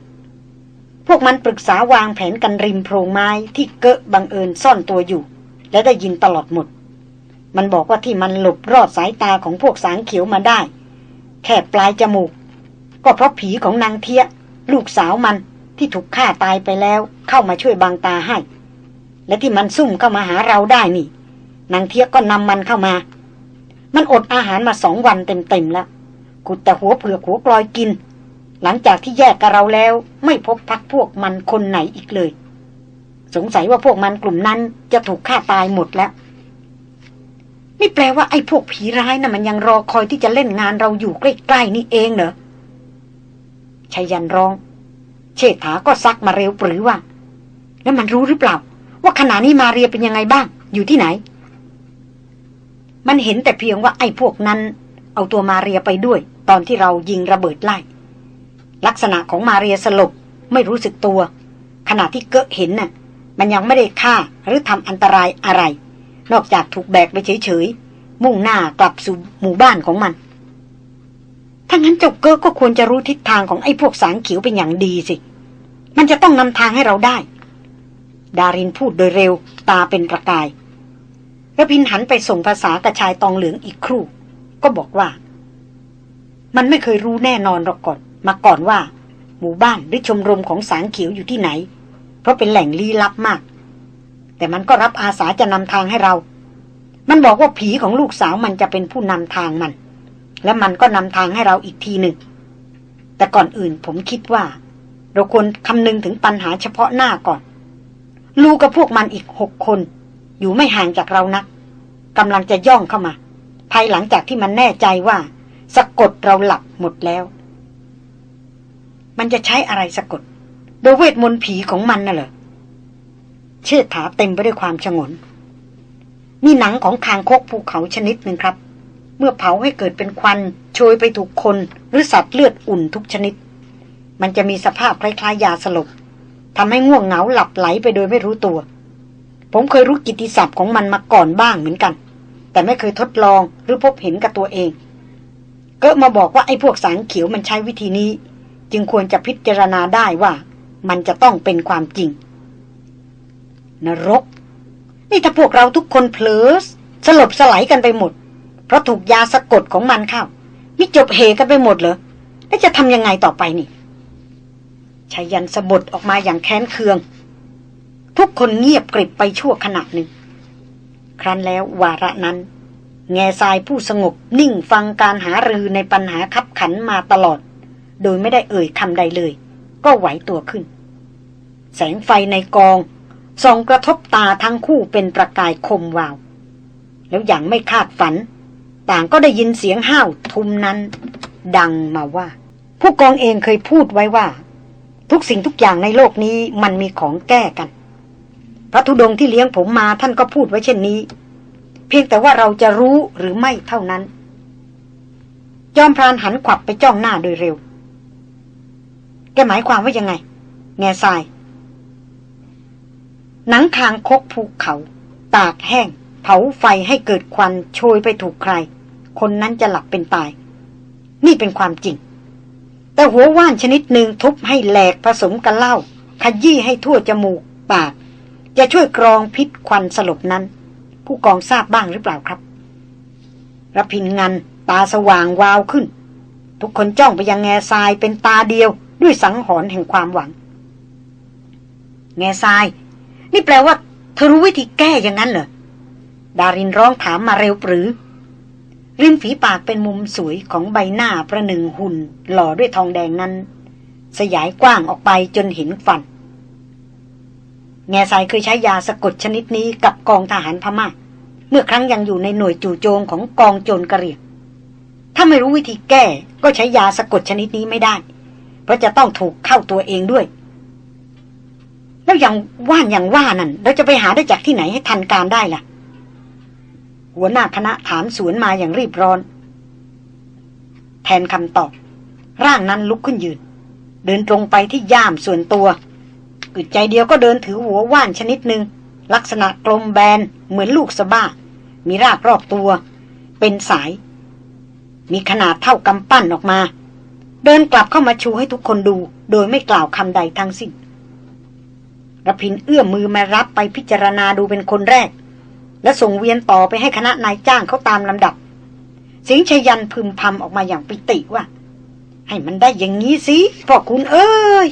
พวกมันปรึกษาวางแผนกันริมโพรงไม้ที่เกะบังเอิญซ่อนตัวอยู่ และได้ยินตลอดหมด มันบอกว่าที่มันหลบรอดสายตาของพวกสางเขียวมาได้ แค่ปลายจมูก ก็เพราะผีของนางเทีย ลูกสาวมันที่ถูกฆ่าตายไปแล้วเข้ามาช่วยบังตาให้ และที่มันซุ่มเข้ามาหาเราได้นี่ นางเทียก็นำมันเข้ามา มันอดอาหารมาสองวันเต็มๆแล้วกุดแต่หัวเผือกหัวกลอยกิน หลังจากที่แยกกับเราแล้วไม่พบพักพวกมันคนไหนอีกเลย สงสัยว่าพวกมันกลุ่มนั้นจะถูกฆ่าตายหมดแล้ว นี่แปลว่าไอ้พวกผีร้ายนะ่ะมันยังรอคอยที่จะเล่นงานเราอยู่ใกล้ๆนี่เองเหรอชายันร้อง เชษฐาก็ซักมาเร็วปรือว่า แล้วมันรู้หรือเปล่า ว่าขณะนี้มาเรียเป็นยังไงบ้าง อยู่ที่ไหน มันเห็นแต่เพียงว่าไอ้พวกนั้น เอาตัวมาเรียไปด้วย ตอนที่เรายิงระเบิดไล่ ลักษณะของมาเรียสลบไม่รู้สึกตัว ขณะที่เกะเห็นน่ะ มันยังไม่ได้ฆ่าหรือทำอันตรายอะไร นอกจากถูกแบกไปเฉยๆ มุ่งหน้ากลับสู่หมู่บ้านของมัน ถ้างั้นเจ้าเกะก็ควรจะรู้ทิศทางของไอ้พวกสางเขียวเป็นอย่างดีสิ มันจะต้องนำทางให้เราได้ ดารินพูดโดยเร็วตาเป็นประกายระพินหันไปส่งภาษากระชายตองเหลืองอีกครู่ ก็บอกว่า มันไม่เคยรู้แน่นอนหรอกก่อน มาก่อนว่า หมู่บ้านหรือชมรมของสางเขียวอยู่ที่ไหน ราะเป็นแหล่งลี้ลับมาก แต่มันก็รับอาสาจะนำทางให้เรา มันบอกว่าผีของลูกสาวมันจะเป็นผู้นำทางมัน และมันก็นำทางให้เราอีกทีหนึ่ง แต่ก่อนอื่นผมคิดว่า เราควรคำนึงถึงปัญหาเฉพาะหน้าก่อน ลูกับพวกมันอีกหกคน อยู่ไม่ห่างจากเรานักกำลังจะย่องเข้ามา ภายหลังจากที่มันแน่ใจว่า สะกดเราหลับหมดแล้ว มันจะใช้อะไรสะกด โดยเวทมนต์ผีของมันน่ะเหรอเชิดถาเต็มไปด้วยความชงนนี่หนังของคางคกภูเขาชนิดหนึ่งครับ เมื่อเผาให้เกิดเป็นควันโชยไปถูกคนหรือสัตว์เลือดอุ่นทุกชนิด มันจะมีสภาพคล้ายๆยาสลบทำให้ง่วงเหงาหลับไหลไปโดยไม่รู้ตัว ผมเคยรู้กิตติศัพท์ของมันมาก่อนบ้างเหมือนกัน แต่ไม่เคยทดลองหรือพบเห็นกับตัวเอง ก็มาบอกว่าไอ้พวกสางเขียวมันใช้วิธีนี้ จึงควรจะพิจารณาได้ว่า มันจะต้องเป็นความจริง นรก นี่ถ้าพวกเราทุกคนเพลอสลบสลายกันไปหมด เพราะถูกยาสะกดของมันเข้ามิจบเหกันไปหมดเหรอแล้วจะทำยังไงต่อไปนี่ชายันสะบดออกมาอย่างแค้นเคือง ทุกคนเงียบกริบไปชั่วขณะหนึ่ง ครั้นแล้ววาระนั้น แง่ทรายผู้สงบนิ่งฟังการหารือในปัญหาคับขันมาตลอด โดยไม่ได้เอ่ยคำใดเลย ก็ไหวตัวขึ้น แสงไฟในกองส่องกระทบตาทั้งคู่เป็นประกายคมวาว แล้วอย่างไม่คาดฝัน ต่างก็ได้ยินเสียงห้าวทุมนั้น ดังมาว่า ผู้กองเองเคยพูดไว้ว่า ทุกสิ่งทุกอย่างในโลกนี้มันมีของแก้กัน พระธุดงค์ที่เลี้ยงผมมาท่านก็พูดไว้เช่นนี้ เพียงแต่ว่าเราจะรู้หรือไม่เท่านั้น จอมพรานหันขวับไปจ้องหน้าโดยเร็ว กหมายความว่ายังไง แง่ทราย หนังคางคกภูเขา ตากแห้ง เผาไฟให้เกิดควันโชยไปถูกใคร คนนั้นจะหลับเป็นตาย นี่เป็นความจริง แต่หัวว่านชนิดหนึ่งทุบให้แหลกผสมกันเหล้าขยี้ให้ทั่วจมูกปาก จะช่วยกรองพิษควันสลบนั้น ผู้กองทราบบ้างหรือเปล่าครับระพินงันตาสว่างวาวขึ้น ทุกคนจ้องไปยังแง่ทรายเป็นตาเดียว ด้วยสังหรณ์แห่งความหวัง แง่ทราย นี่แปลว่า เธอรู้วิธีแก้อย่างนั้นเหรอ ดารินร้องถามมาเร็วปรือริมฝีปากเป็นมุมสวยของใบหน้าประหนึ่งหุ่น หล่อด้วยทองแดงนั้น สยายกว้างออกไปจนเห็นฟัน แง่ทรายเคยใช้ยาสะกดชนิดนี้กับกองทหารพมา่า เมื่อครั้งยังอยู่ในหน่วยจู่โจมของกองโจรกระเรียงถ้าไม่รู้วิธีแก้ก็ใช้ยาสะกดชนิดนี้ไม่ได้ เพราะจะต้องถูกเข้าตัวเองด้วย แล้วอย่างว่านอย่างว่านั่นเราจะไปหาได้จากที่ไหนให้ทันการได้ล่ะ หัวหน้าคณะถามสวนมาอย่างรีบร้อน แทนคำตอบ ร่างนั้นลุกขึ้นยืน เดินตรงไปที่ย่ามส่วนตัวอึดใจเดียวก็เดินถือหัวว่านชนิดหนึ่งลักษณะกลมแบนเหมือนลูกสะบ้า มีรากรอบตัว เป็นสาย มีขนาดเท่ากำปั้นออกมา เดินกลับเข้ามาชูให้ทุกคนดู โดยไม่กล่าวคำใดทั้งสิ้นระพินเอื้อมมือมารับไปพิจารณาดูเป็นคนแรก และส่งเวียนต่อไปให้คณะนายจ้างเขาตามลำดับ สิงชยันพึมพำออกมาอย่างปิติว่า ให้มันได้อย่างนี้สิพ่อคุณเอ้ย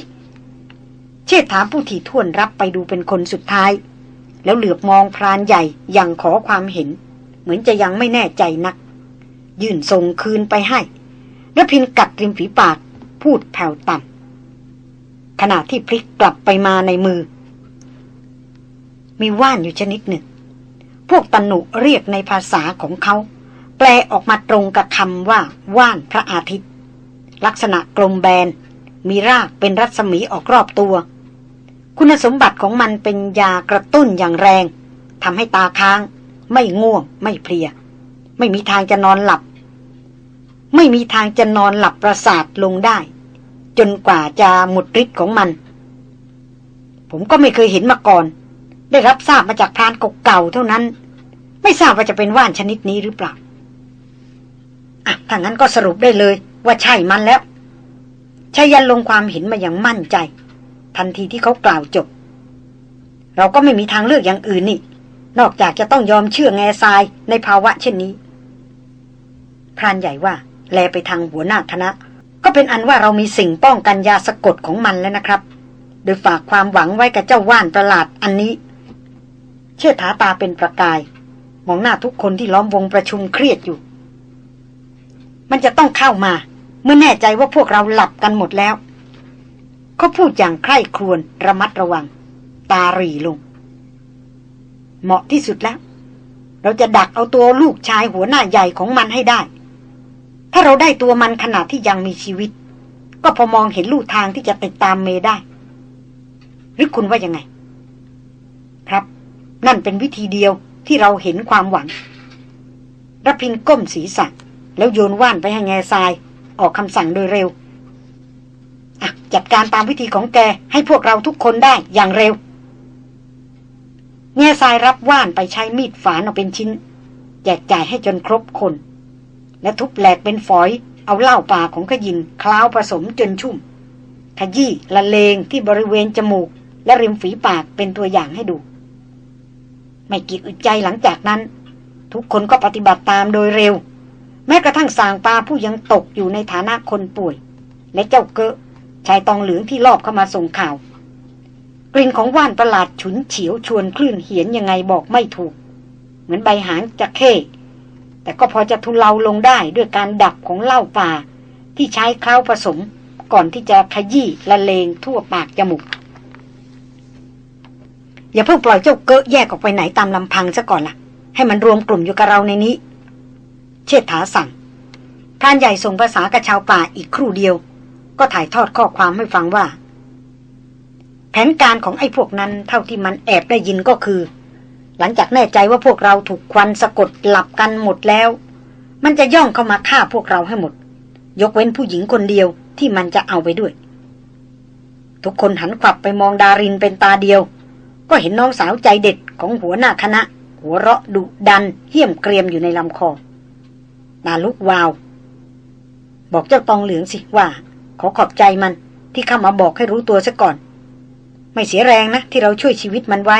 เชษฐาผู้ที่ท่วนรับไปดูเป็นคนสุดท้าย แล้วเหลือบมองพรานใหญ่อย่างขอความเห็น เหมือนจะยังไม่แน่ใจนัก ยื่นส่งคืนไปให้ ระพินกัดริมฝีปาก พูดแผ่วต่ำขณะที่พลิกกลับไปมาในมือ มีว่านอยู่ชนิดหนึ่ง พวกตนุเรียกในภาษาของเขา แปลออกมาตรงกับคำว่า ว่านพระอาทิตย์ ลักษณะกลมแบน มีรากเป็นรัศมีออกรอบตัว คุณสมบัติของมันเป็นยากระตุ้นอย่างแรงทำให้ตาค้าง ไม่ง่วง ไม่เพลีย ไม่มีทางจะนอนหลับ ไม่มีทางจะนอนหลับประสาทลงได้ จนกว่าจะหมดฤทธิ์ของมัน ผมก็ไม่เคยเห็นมาก่อน ได้รับทราบมาจากพรานเก่าๆเท่านั้น ไม่ทราบว่าจะเป็นว่านชนิดนี้หรือเปล่าอะถ้างั้นก็สรุปได้เลย ว่าใช่มันแล้วชายันลงความเห็นมาอย่างมั่นใจ ทันทีที่เขากล่าวจบ เราก็ไม่มีทางเลือกอย่างอื่นนี่ นอกจากจะต้องยอมเชื่อแง่ทรายในภาวะเช่นนี้ พรานใหญ่ว่า แลไปทางหัวหน้าคณะ ก็เป็นอันว่าเรามีสิ่งป้องกันยาสะกดของมันแล้วนะครับ โดยฝากความหวังไว้กับเจ้าว่านประหลาดอันนี้ เชื่อถาตาเป็นประกาย มองหน้าทุกคนที่ล้อมวงประชุมเครียดอยู่ มันจะต้องเข้ามา เมื่อแน่ใจว่าพวกเราหลับกันหมดแล้วเขาพูดอย่างใคร่ครวญระมัดระวัง ตาหรีลง เหมาะที่สุดแล้ว เราจะดักเอาตัวลูกชายหัวหน้าใหญ่ของมันให้ได้ ถ้าเราได้ตัวมันขณะที่ยังมีชีวิต ก็พอมองเห็นลู่ทางที่จะติดตามเมได้ หรือคุณว่ายังไง ครับ นั่นเป็นวิธีเดียวที่เราเห็นความหวังรพินก้มศีรษะแล้วโยนว่านไปให้แง่ทราย ออกคำสั่งโดยเร็วจัดการตามวิธีของแกให้พวกเราทุกคนได้อย่างเร็ว แง่ทรายรับว่านไปใช้มีดฝานเอาเป็นชิ้น แจกจ่ายให้จนครบคน และทุบแหลกเป็นฝอย เอาเหล้าป่าของขยินคล้าวผสมจนชุ่ม ขยี้ละเลงที่บริเวณจมูก และริมฝีปากเป็นตัวอย่างให้ดู ไม่กี่อึดใจหลังจากนั้น ทุกคนก็ปฏิบัติตามโดยเร็ว แม้กระทั่งสางปลาผู้ยังตกอยู่ในฐานะคนป่วย และเจ้าเกะชายตองเหลืองที่ลอบเข้ามาส่งข่าว กลิ่นของว่านประหลาดฉุนเฉียวชวนคลื่นเหียนยังไงบอกไม่ถูก เหมือนใบหางจะเข้ แต่ก็พอจะทุเลาลงได้ด้วยการดับของเหล้าป่า ที่ใช้เคล้าผสมก่อนที่จะขยี้ละเลงทั่วปากจมูก อย่าเพิ่งปล่อยเจ้าเกะแยกออกไปไหนตามลำพังซะก่อนละ่ะ ให้มันรวมกลุ่มอยู่กับเราในนี้ เชษฐาสั่งพรานใหญ่ส่งภาษากับชาวป่าอีกครู่เดียว ก็ถ่ายทอดข้อความให้ฟังว่า แผนการของไอ้พวกนั้นเท่าที่มันแอบได้ยินก็คือ หลังจากแน่ใจว่าพวกเราถูกควันสะกดหลับกันหมดแล้ว มันจะย่องเข้ามาฆ่าพวกเราให้หมด ยกเว้นผู้หญิงคนเดียวที่มันจะเอาไปด้วย ทุกคนหันขวับไปมองดารินเป็นตาเดียว ก็เห็นน้องสาวใจเด็ดของหัวหน้าคณะ หัวเราะดุดันเหี้ยมเกรียมอยู่ในลำคอนาลุกวาว บอกเจ้าตองเหลืองสิว่า ขอขอบใจมันที่เข้ามาบอกให้รู้ตัวซะก่อน ไม่เสียแรงนะที่เราช่วยชีวิตมันไว้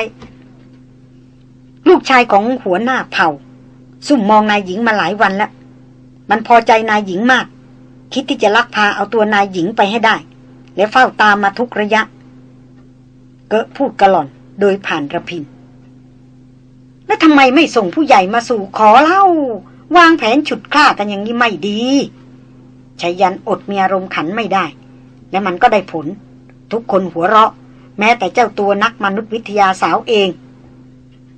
ลูกชายของหัวหน้าเผ่า ซุ่มมองนายหญิงมาหลายวันแล้ว มันพอใจนายหญิงมาก คิดที่จะลักพาเอาตัวนายหญิงไปให้ได้ และเฝ้าตามมาทุกระยะ เกะพูดกระหล่อนโดยผ่านระพินแล้วทำไมไม่ส่งผู้ใหญ่มาสู่ขอเล่า วางแผนฉุดฆ่ากันอย่างนี้ไม่ดีชายันอดมีอารมณ์ขันไม่ได้ และมันก็ได้ผล ทุกคนหัวเราะ แม้แต่เจ้าตัวนักมนุษยวิทยาสาวเอง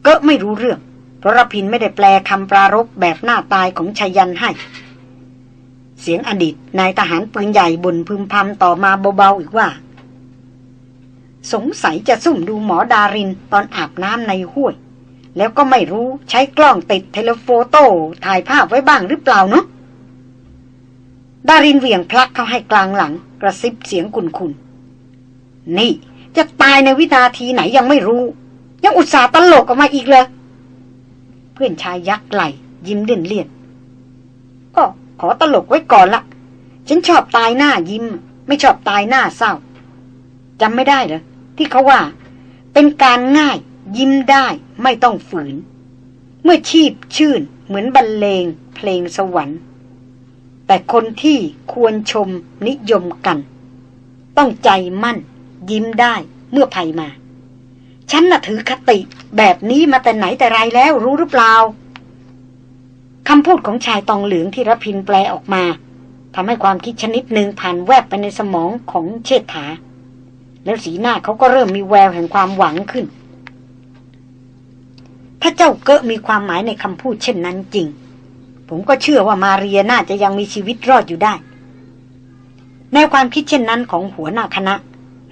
ก็ไม่รู้เรื่อง เพราะรพินไม่ได้แปลคำปรารบแบบหน้าตายของชายันให้ เสียงอดีตนายทหารปืนใหญ่บนพึมพำต่อมาเบาๆอีกว่า สงสัยจะซุ่มดูหมอดารินตอนอาบน้ำในห้วย แล้วก็ไม่รู้ใช้กล้องติดเทเลโฟโต้ถ่ายภาพไว้บ้างหรือเปล่าเนาะดารินเหวี่ยงพลักเข้าให้กลางหลัง กระซิบเสียงคุนคุนนี่จะตายในวินาทีไหนยังไม่รู้ ยังอุตส่าห์ตลกออกมาอีกเลยเพื่อนชายยักไหลยิ้มเด่นเลี่ยนก็ขอตลกไว้ก่อนละฉันชอบตายหน้ายิ้ม ไม่ชอบตายหน้าเศร้าจำไม่ได้เหรอที่เขาว่า เป็นการง่ายยิ้มได้ไม่ต้องฝืน เมื่อชีพชื่นเหมือนบรรเลงเพลงสวรรค์ แต่คนที่ควรชมนิยมกัน ต้องใจมั่น ยิ้มได้เมื่อภัยมา ฉันน่ะถือคติ แบบนี้มาแต่ไหนแต่ไรแล้วรู้หรือเปล่าคำพูดของชายตองเหลืองที่รพินแปลออกมาทำให้ความคิดชนิดหนึ่งผ่านแวบไปในสมองของเชษฐา แล้วสีหน้าเขาก็เริ่มมีแววแห่งความหวังขึ้น ถ้าเจ้าเกะมีความหมายในคำพูดเช่นนั้นจริง ผมก็เชื่อว่ามาเรียน่าจะยังมีชีวิตรอดอยู่ได้ในความคิดเช่นนั้นของหัวหน้าคณะ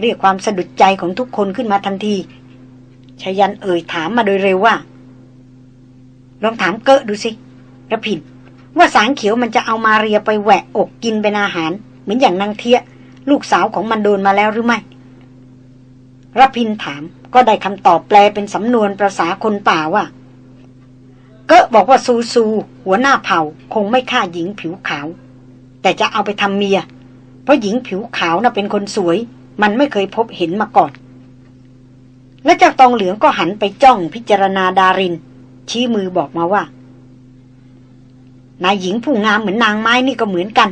เรียกความสะดุดใจของทุกคนขึ้นมาทันที ชายันเอ่ยถามมาโดยเร็วว่า ลองถามเกะดูสิระพิน ว่าสางเขียวมันจะเอามาเรียไปแหวะอกกินเป็นอาหาร เหมือนอย่างนางเทีย ลูกสาวของมันโดนมาแล้วหรือไม่ระพินถามก็ได้คำตอบแปลเป็นสำนวนประษาคนป่าว่า เกะบอกว่าซูซู หัวหน้าเผ่าคงไม่ฆ่าหญิงผิวขาว แต่จะเอาไปทำเมีย เพราะหญิงผิวขาวน่ะเป็นคนสวย มันไม่เคยพบเห็นมาก่อน และเจ้าตองเหลืองก็หันไปจ้องพิจารณาดาริน ชี้มือบอกมาว่า นายหญิงผู้งามเหมือนนางไม้นี่ก็เหมือนกัน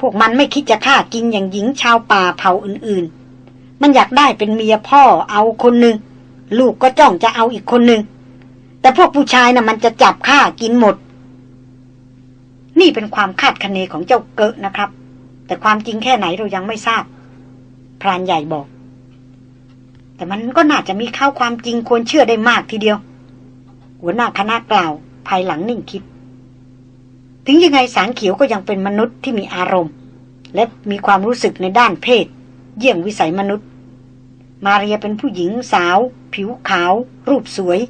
พวกมันไม่คิดจะฆ่ากินอย่างหญิงชาวป่าเผ่าอื่นๆ มันอยากได้เป็นเมียพ่อเอาคนหนึ่งลูกก็จ้องจะเอาอีกคนหนึ่งแต่พวกผู้ชายนะ่ะมันจะจับฆ่ากินหมด นี่เป็นความคาดคะเนของเจ้าเกะนะครับ แต่ความจริงแค่ไหนเรายังไม่ทราบ พรานใหญ่บอก แต่มันก็น่าจะมีข้าวความจริงควรเชื่อได้มากทีเดียว หัวหน้าคณะกล่าว ภายหลังนิ่งคิด ถึงยังไงสารเขียวก็ยังเป็นมนุษย์ที่มีอารมณ์ และมีความรู้สึกในด้านเพศ เยี่ยงวิสัยมนุษย์ มาเรียเป็นผู้หญิงสาว ผิวขาว รูปสวย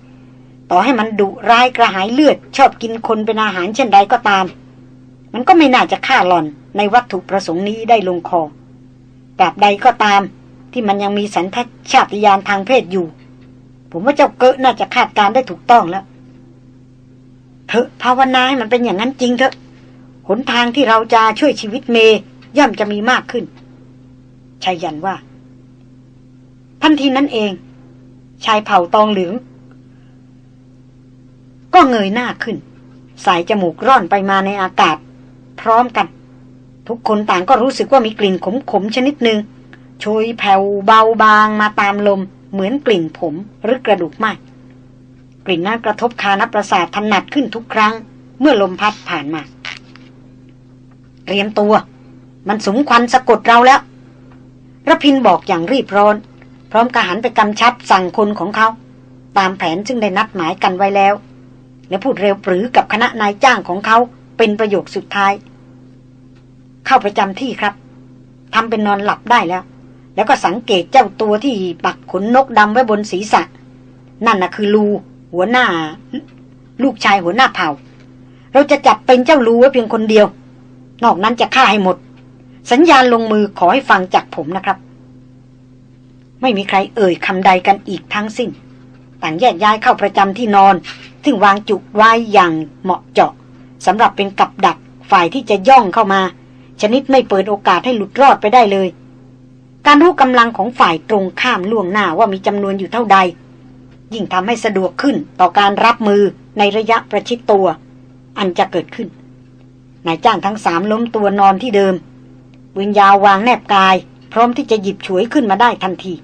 ต่อให้มันดุร้ายกระหายเลือด ชอบกินคนเป็นอาหารเช่นใดก็ตาม มันก็ไม่น่าจะฆ่าหล่อนในวัตถุประสงค์นี้ได้ลงคอตราบใดก็ตาม ที่มันยังมีสันทัดชาติยานทางเพศอยู่ ผมว่าเจ้าเกิดน่าจะคาดการได้ถูกต้องแล้วเถอะภาวนาให้มันเป็นอย่างนั้นจริงเถอะหนทางที่เราจะช่วยชีวิตเมย์ย่อมจะมีมากขึ้นชายยันว่า ทันทีนั้นเอง ชายเผ่าตองเหลือง ก็เงยหน้าขึ้น สายจมูกร่อนไปมาในอากาศ พร้อมกัน ทุกคนต่างก็รู้สึกว่ามีกลิ่นขมๆชนิดหนึ่ง โชยแผ่วเบาบางมาตามลม เหมือนกลิ่นผมหรือกระดูกไหมกลิ่นนั้นกระทบคานประสาทถนัดขึ้นทุกครั้ง เมื่อลมพัดผ่านมา เตรียมตัว มันสมควันสะกดเราแล้วระพินบอกอย่างรีบร้อน พร้อมกระหันไปกำชับสั่งคนของเขา ตามแผนซึ่งได้นัดหมายกันไว้แล้ว และพูดเร็วปรือกับคณะนายจ้างของเขาเป็นประโยคสุดท้าย เข้าประจำที่ครับทำเป็นนอนหลับได้แล้ว แล้วก็สังเกตเจ้าตัวที่ปักขนนกดำไว้บนศีรษะ นั่นน่ะคือลู หัวหน้า ลูกชายหัวหน้าเผ่า เราจะจับเป็นเจ้าลูไว้เพียงคนเดียว นอกนั้นจะฆ่าให้หมด สัญญาณลงมือขอให้ฟังจากผมนะครับ ไม่มีใครเอ่ยคำใดกันอีกทั้งสิ้น ต่างแยกย้ายเข้าประจำที่นอน ซึ่งวางจุกไว้อย่างเหมาะเจาะสำหรับเป็นกับดักฝ่ายที่จะย่องเข้ามา ชนิดไม่เปิดโอกาสให้หลุดรอดไปได้เลย การรู้กำลังของฝ่ายตรงข้ามล่วงหน้าว่ามีจำนวนอยู่เท่าใด ยิ่งทำให้สะดวกขึ้นต่อการรับมือในระยะประชิดตัว อันจะเกิดขึ้นนายจ้างทั้งสามล้มตัวนอนที่เดิมปืนยาววางแนบกาย พร้อมที่จะหยิบฉวยขึ้นมาได้ทันที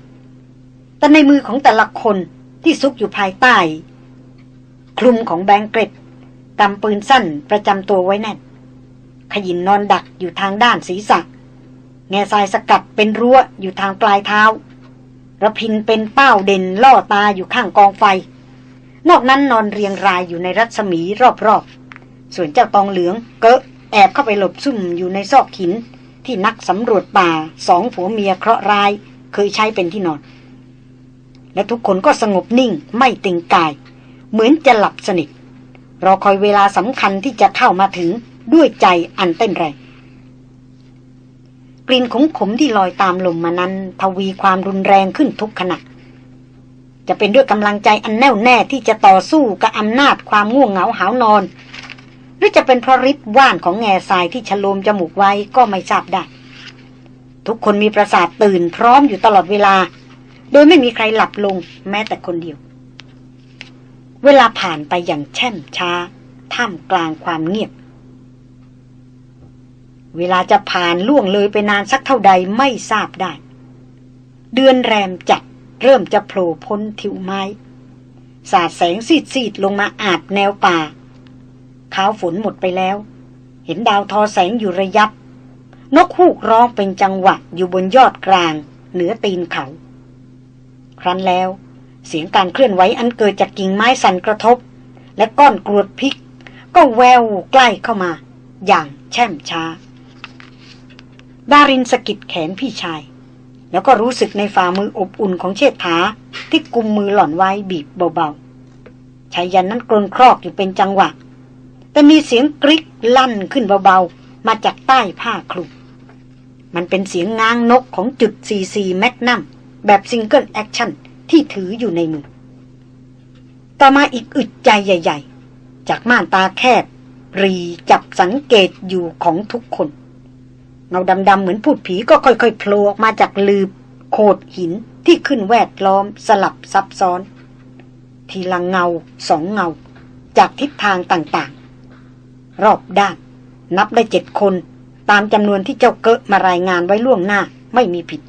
แต่ในมือของแต่ละคนที่ซุกอยู่ภายใต้ คลุมของแบงเกรตกำปืนสั้นประจำตัวไว้แน่นขยินนอนดักอยู่ทางด้านศีรษะ แง่ทรายสกัดเป็นรั้วอยู่ทางปลายเท้าระพินเป็นเป้าเด่นล่อตาอยู่ข้างกองไฟ นอกนั้นนอนเรียงรายอยู่ในรัศมีรอบๆ ส่วนเจ้าตองเหลืองเกะแอบเข้าไปหลบซุ่มอยู่ในซอกหิน ที่นักสำรวจป่าสองผัวเมียเคราะห์ร้ายเคยใช้เป็นที่นอน และทุกคนก็สงบนิ่งไม่ติงกาย เหมือนจะหลับสนิทรอคอยเวลาสำคัญที่จะเข้ามาถึงด้วยใจอันเต้นแรง ลิ่นขมขมที่ลอยตามลมมานั้น ทวีความรุนแรงขึ้นทุกขณะ จะเป็นด้วยกำลังใจอันแน่วแน่ที่จะต่อสู้กับอำนาจความง่วงเหงาหานอน หรือจะเป็นเพราะฤทธิ์ว่านของแง่ทรายที่ฉโลมจมูกไว้ก็ไม่ทราบได้ ทุกคนมีประสาทตื่นพร้อมอยู่ตลอดเวลา โดยไม่มีใครหลับลงแม้แต่คนเดียว เวลาผ่านไปอย่างแช่มช้า ท่ามกลางความเงียบ เวลาจะผ่านล่วงเลยไปนานสักเท่าใดไม่ทราบได้ เดือนแรมจัดเริ่มจะโผล่พ้นทิวไม้ สาดแสงซีดๆลงมาอาบแนวป่าขาวฝนหมดไปแล้ว เห็นดาวทอแสงอยู่ระยับ นกฮูกร้องเป็นจังหวะอยู่บนยอดกลาง เหนือตีนเขา ครั้นแล้ว เสียงการเคลื่อนไหวอันเกิดจากกิ่งไม้สั่นกระทบ และก้อนกรวดพิก ก็แววใกล้เข้ามา อย่างแช่มช้า ดารินสะกิดแขนพี่ชาย แล้วก็รู้สึกในฝ่ามืออบอุ่นของเชษฐาที่กุมมือหล่อนไว้บีบเบาๆไชยยันต์นั้นกรนครอกอยู่เป็นจังหวะ แต่มีเสียงกริกลั่นขึ้นเบาๆ มาจากใต้ผ้าคลุมมันเป็นเสียงง้างนกของจุด 44 magnum แบบ single action ที่ถืออยู่ในมือ ต่อมาอีกอึดใจใหญ่ ๆ จากม่านตาแคบ รีจับสังเกตอยู่ของทุกคน เงาดำๆเหมือนพูดผีก็ค่อยๆโผล่ออกมาจากลืบโขดหินที่ขึ้นแวดล้อมสลับซับซ้อน ทีละเงาสองเงา จากทิศทางต่างๆ รอบด้าน นับได้เจ็ดคน ตามจำนวนที่เจ้าเกะมารายงานไว้ล่วงหน้าไม่มีผิด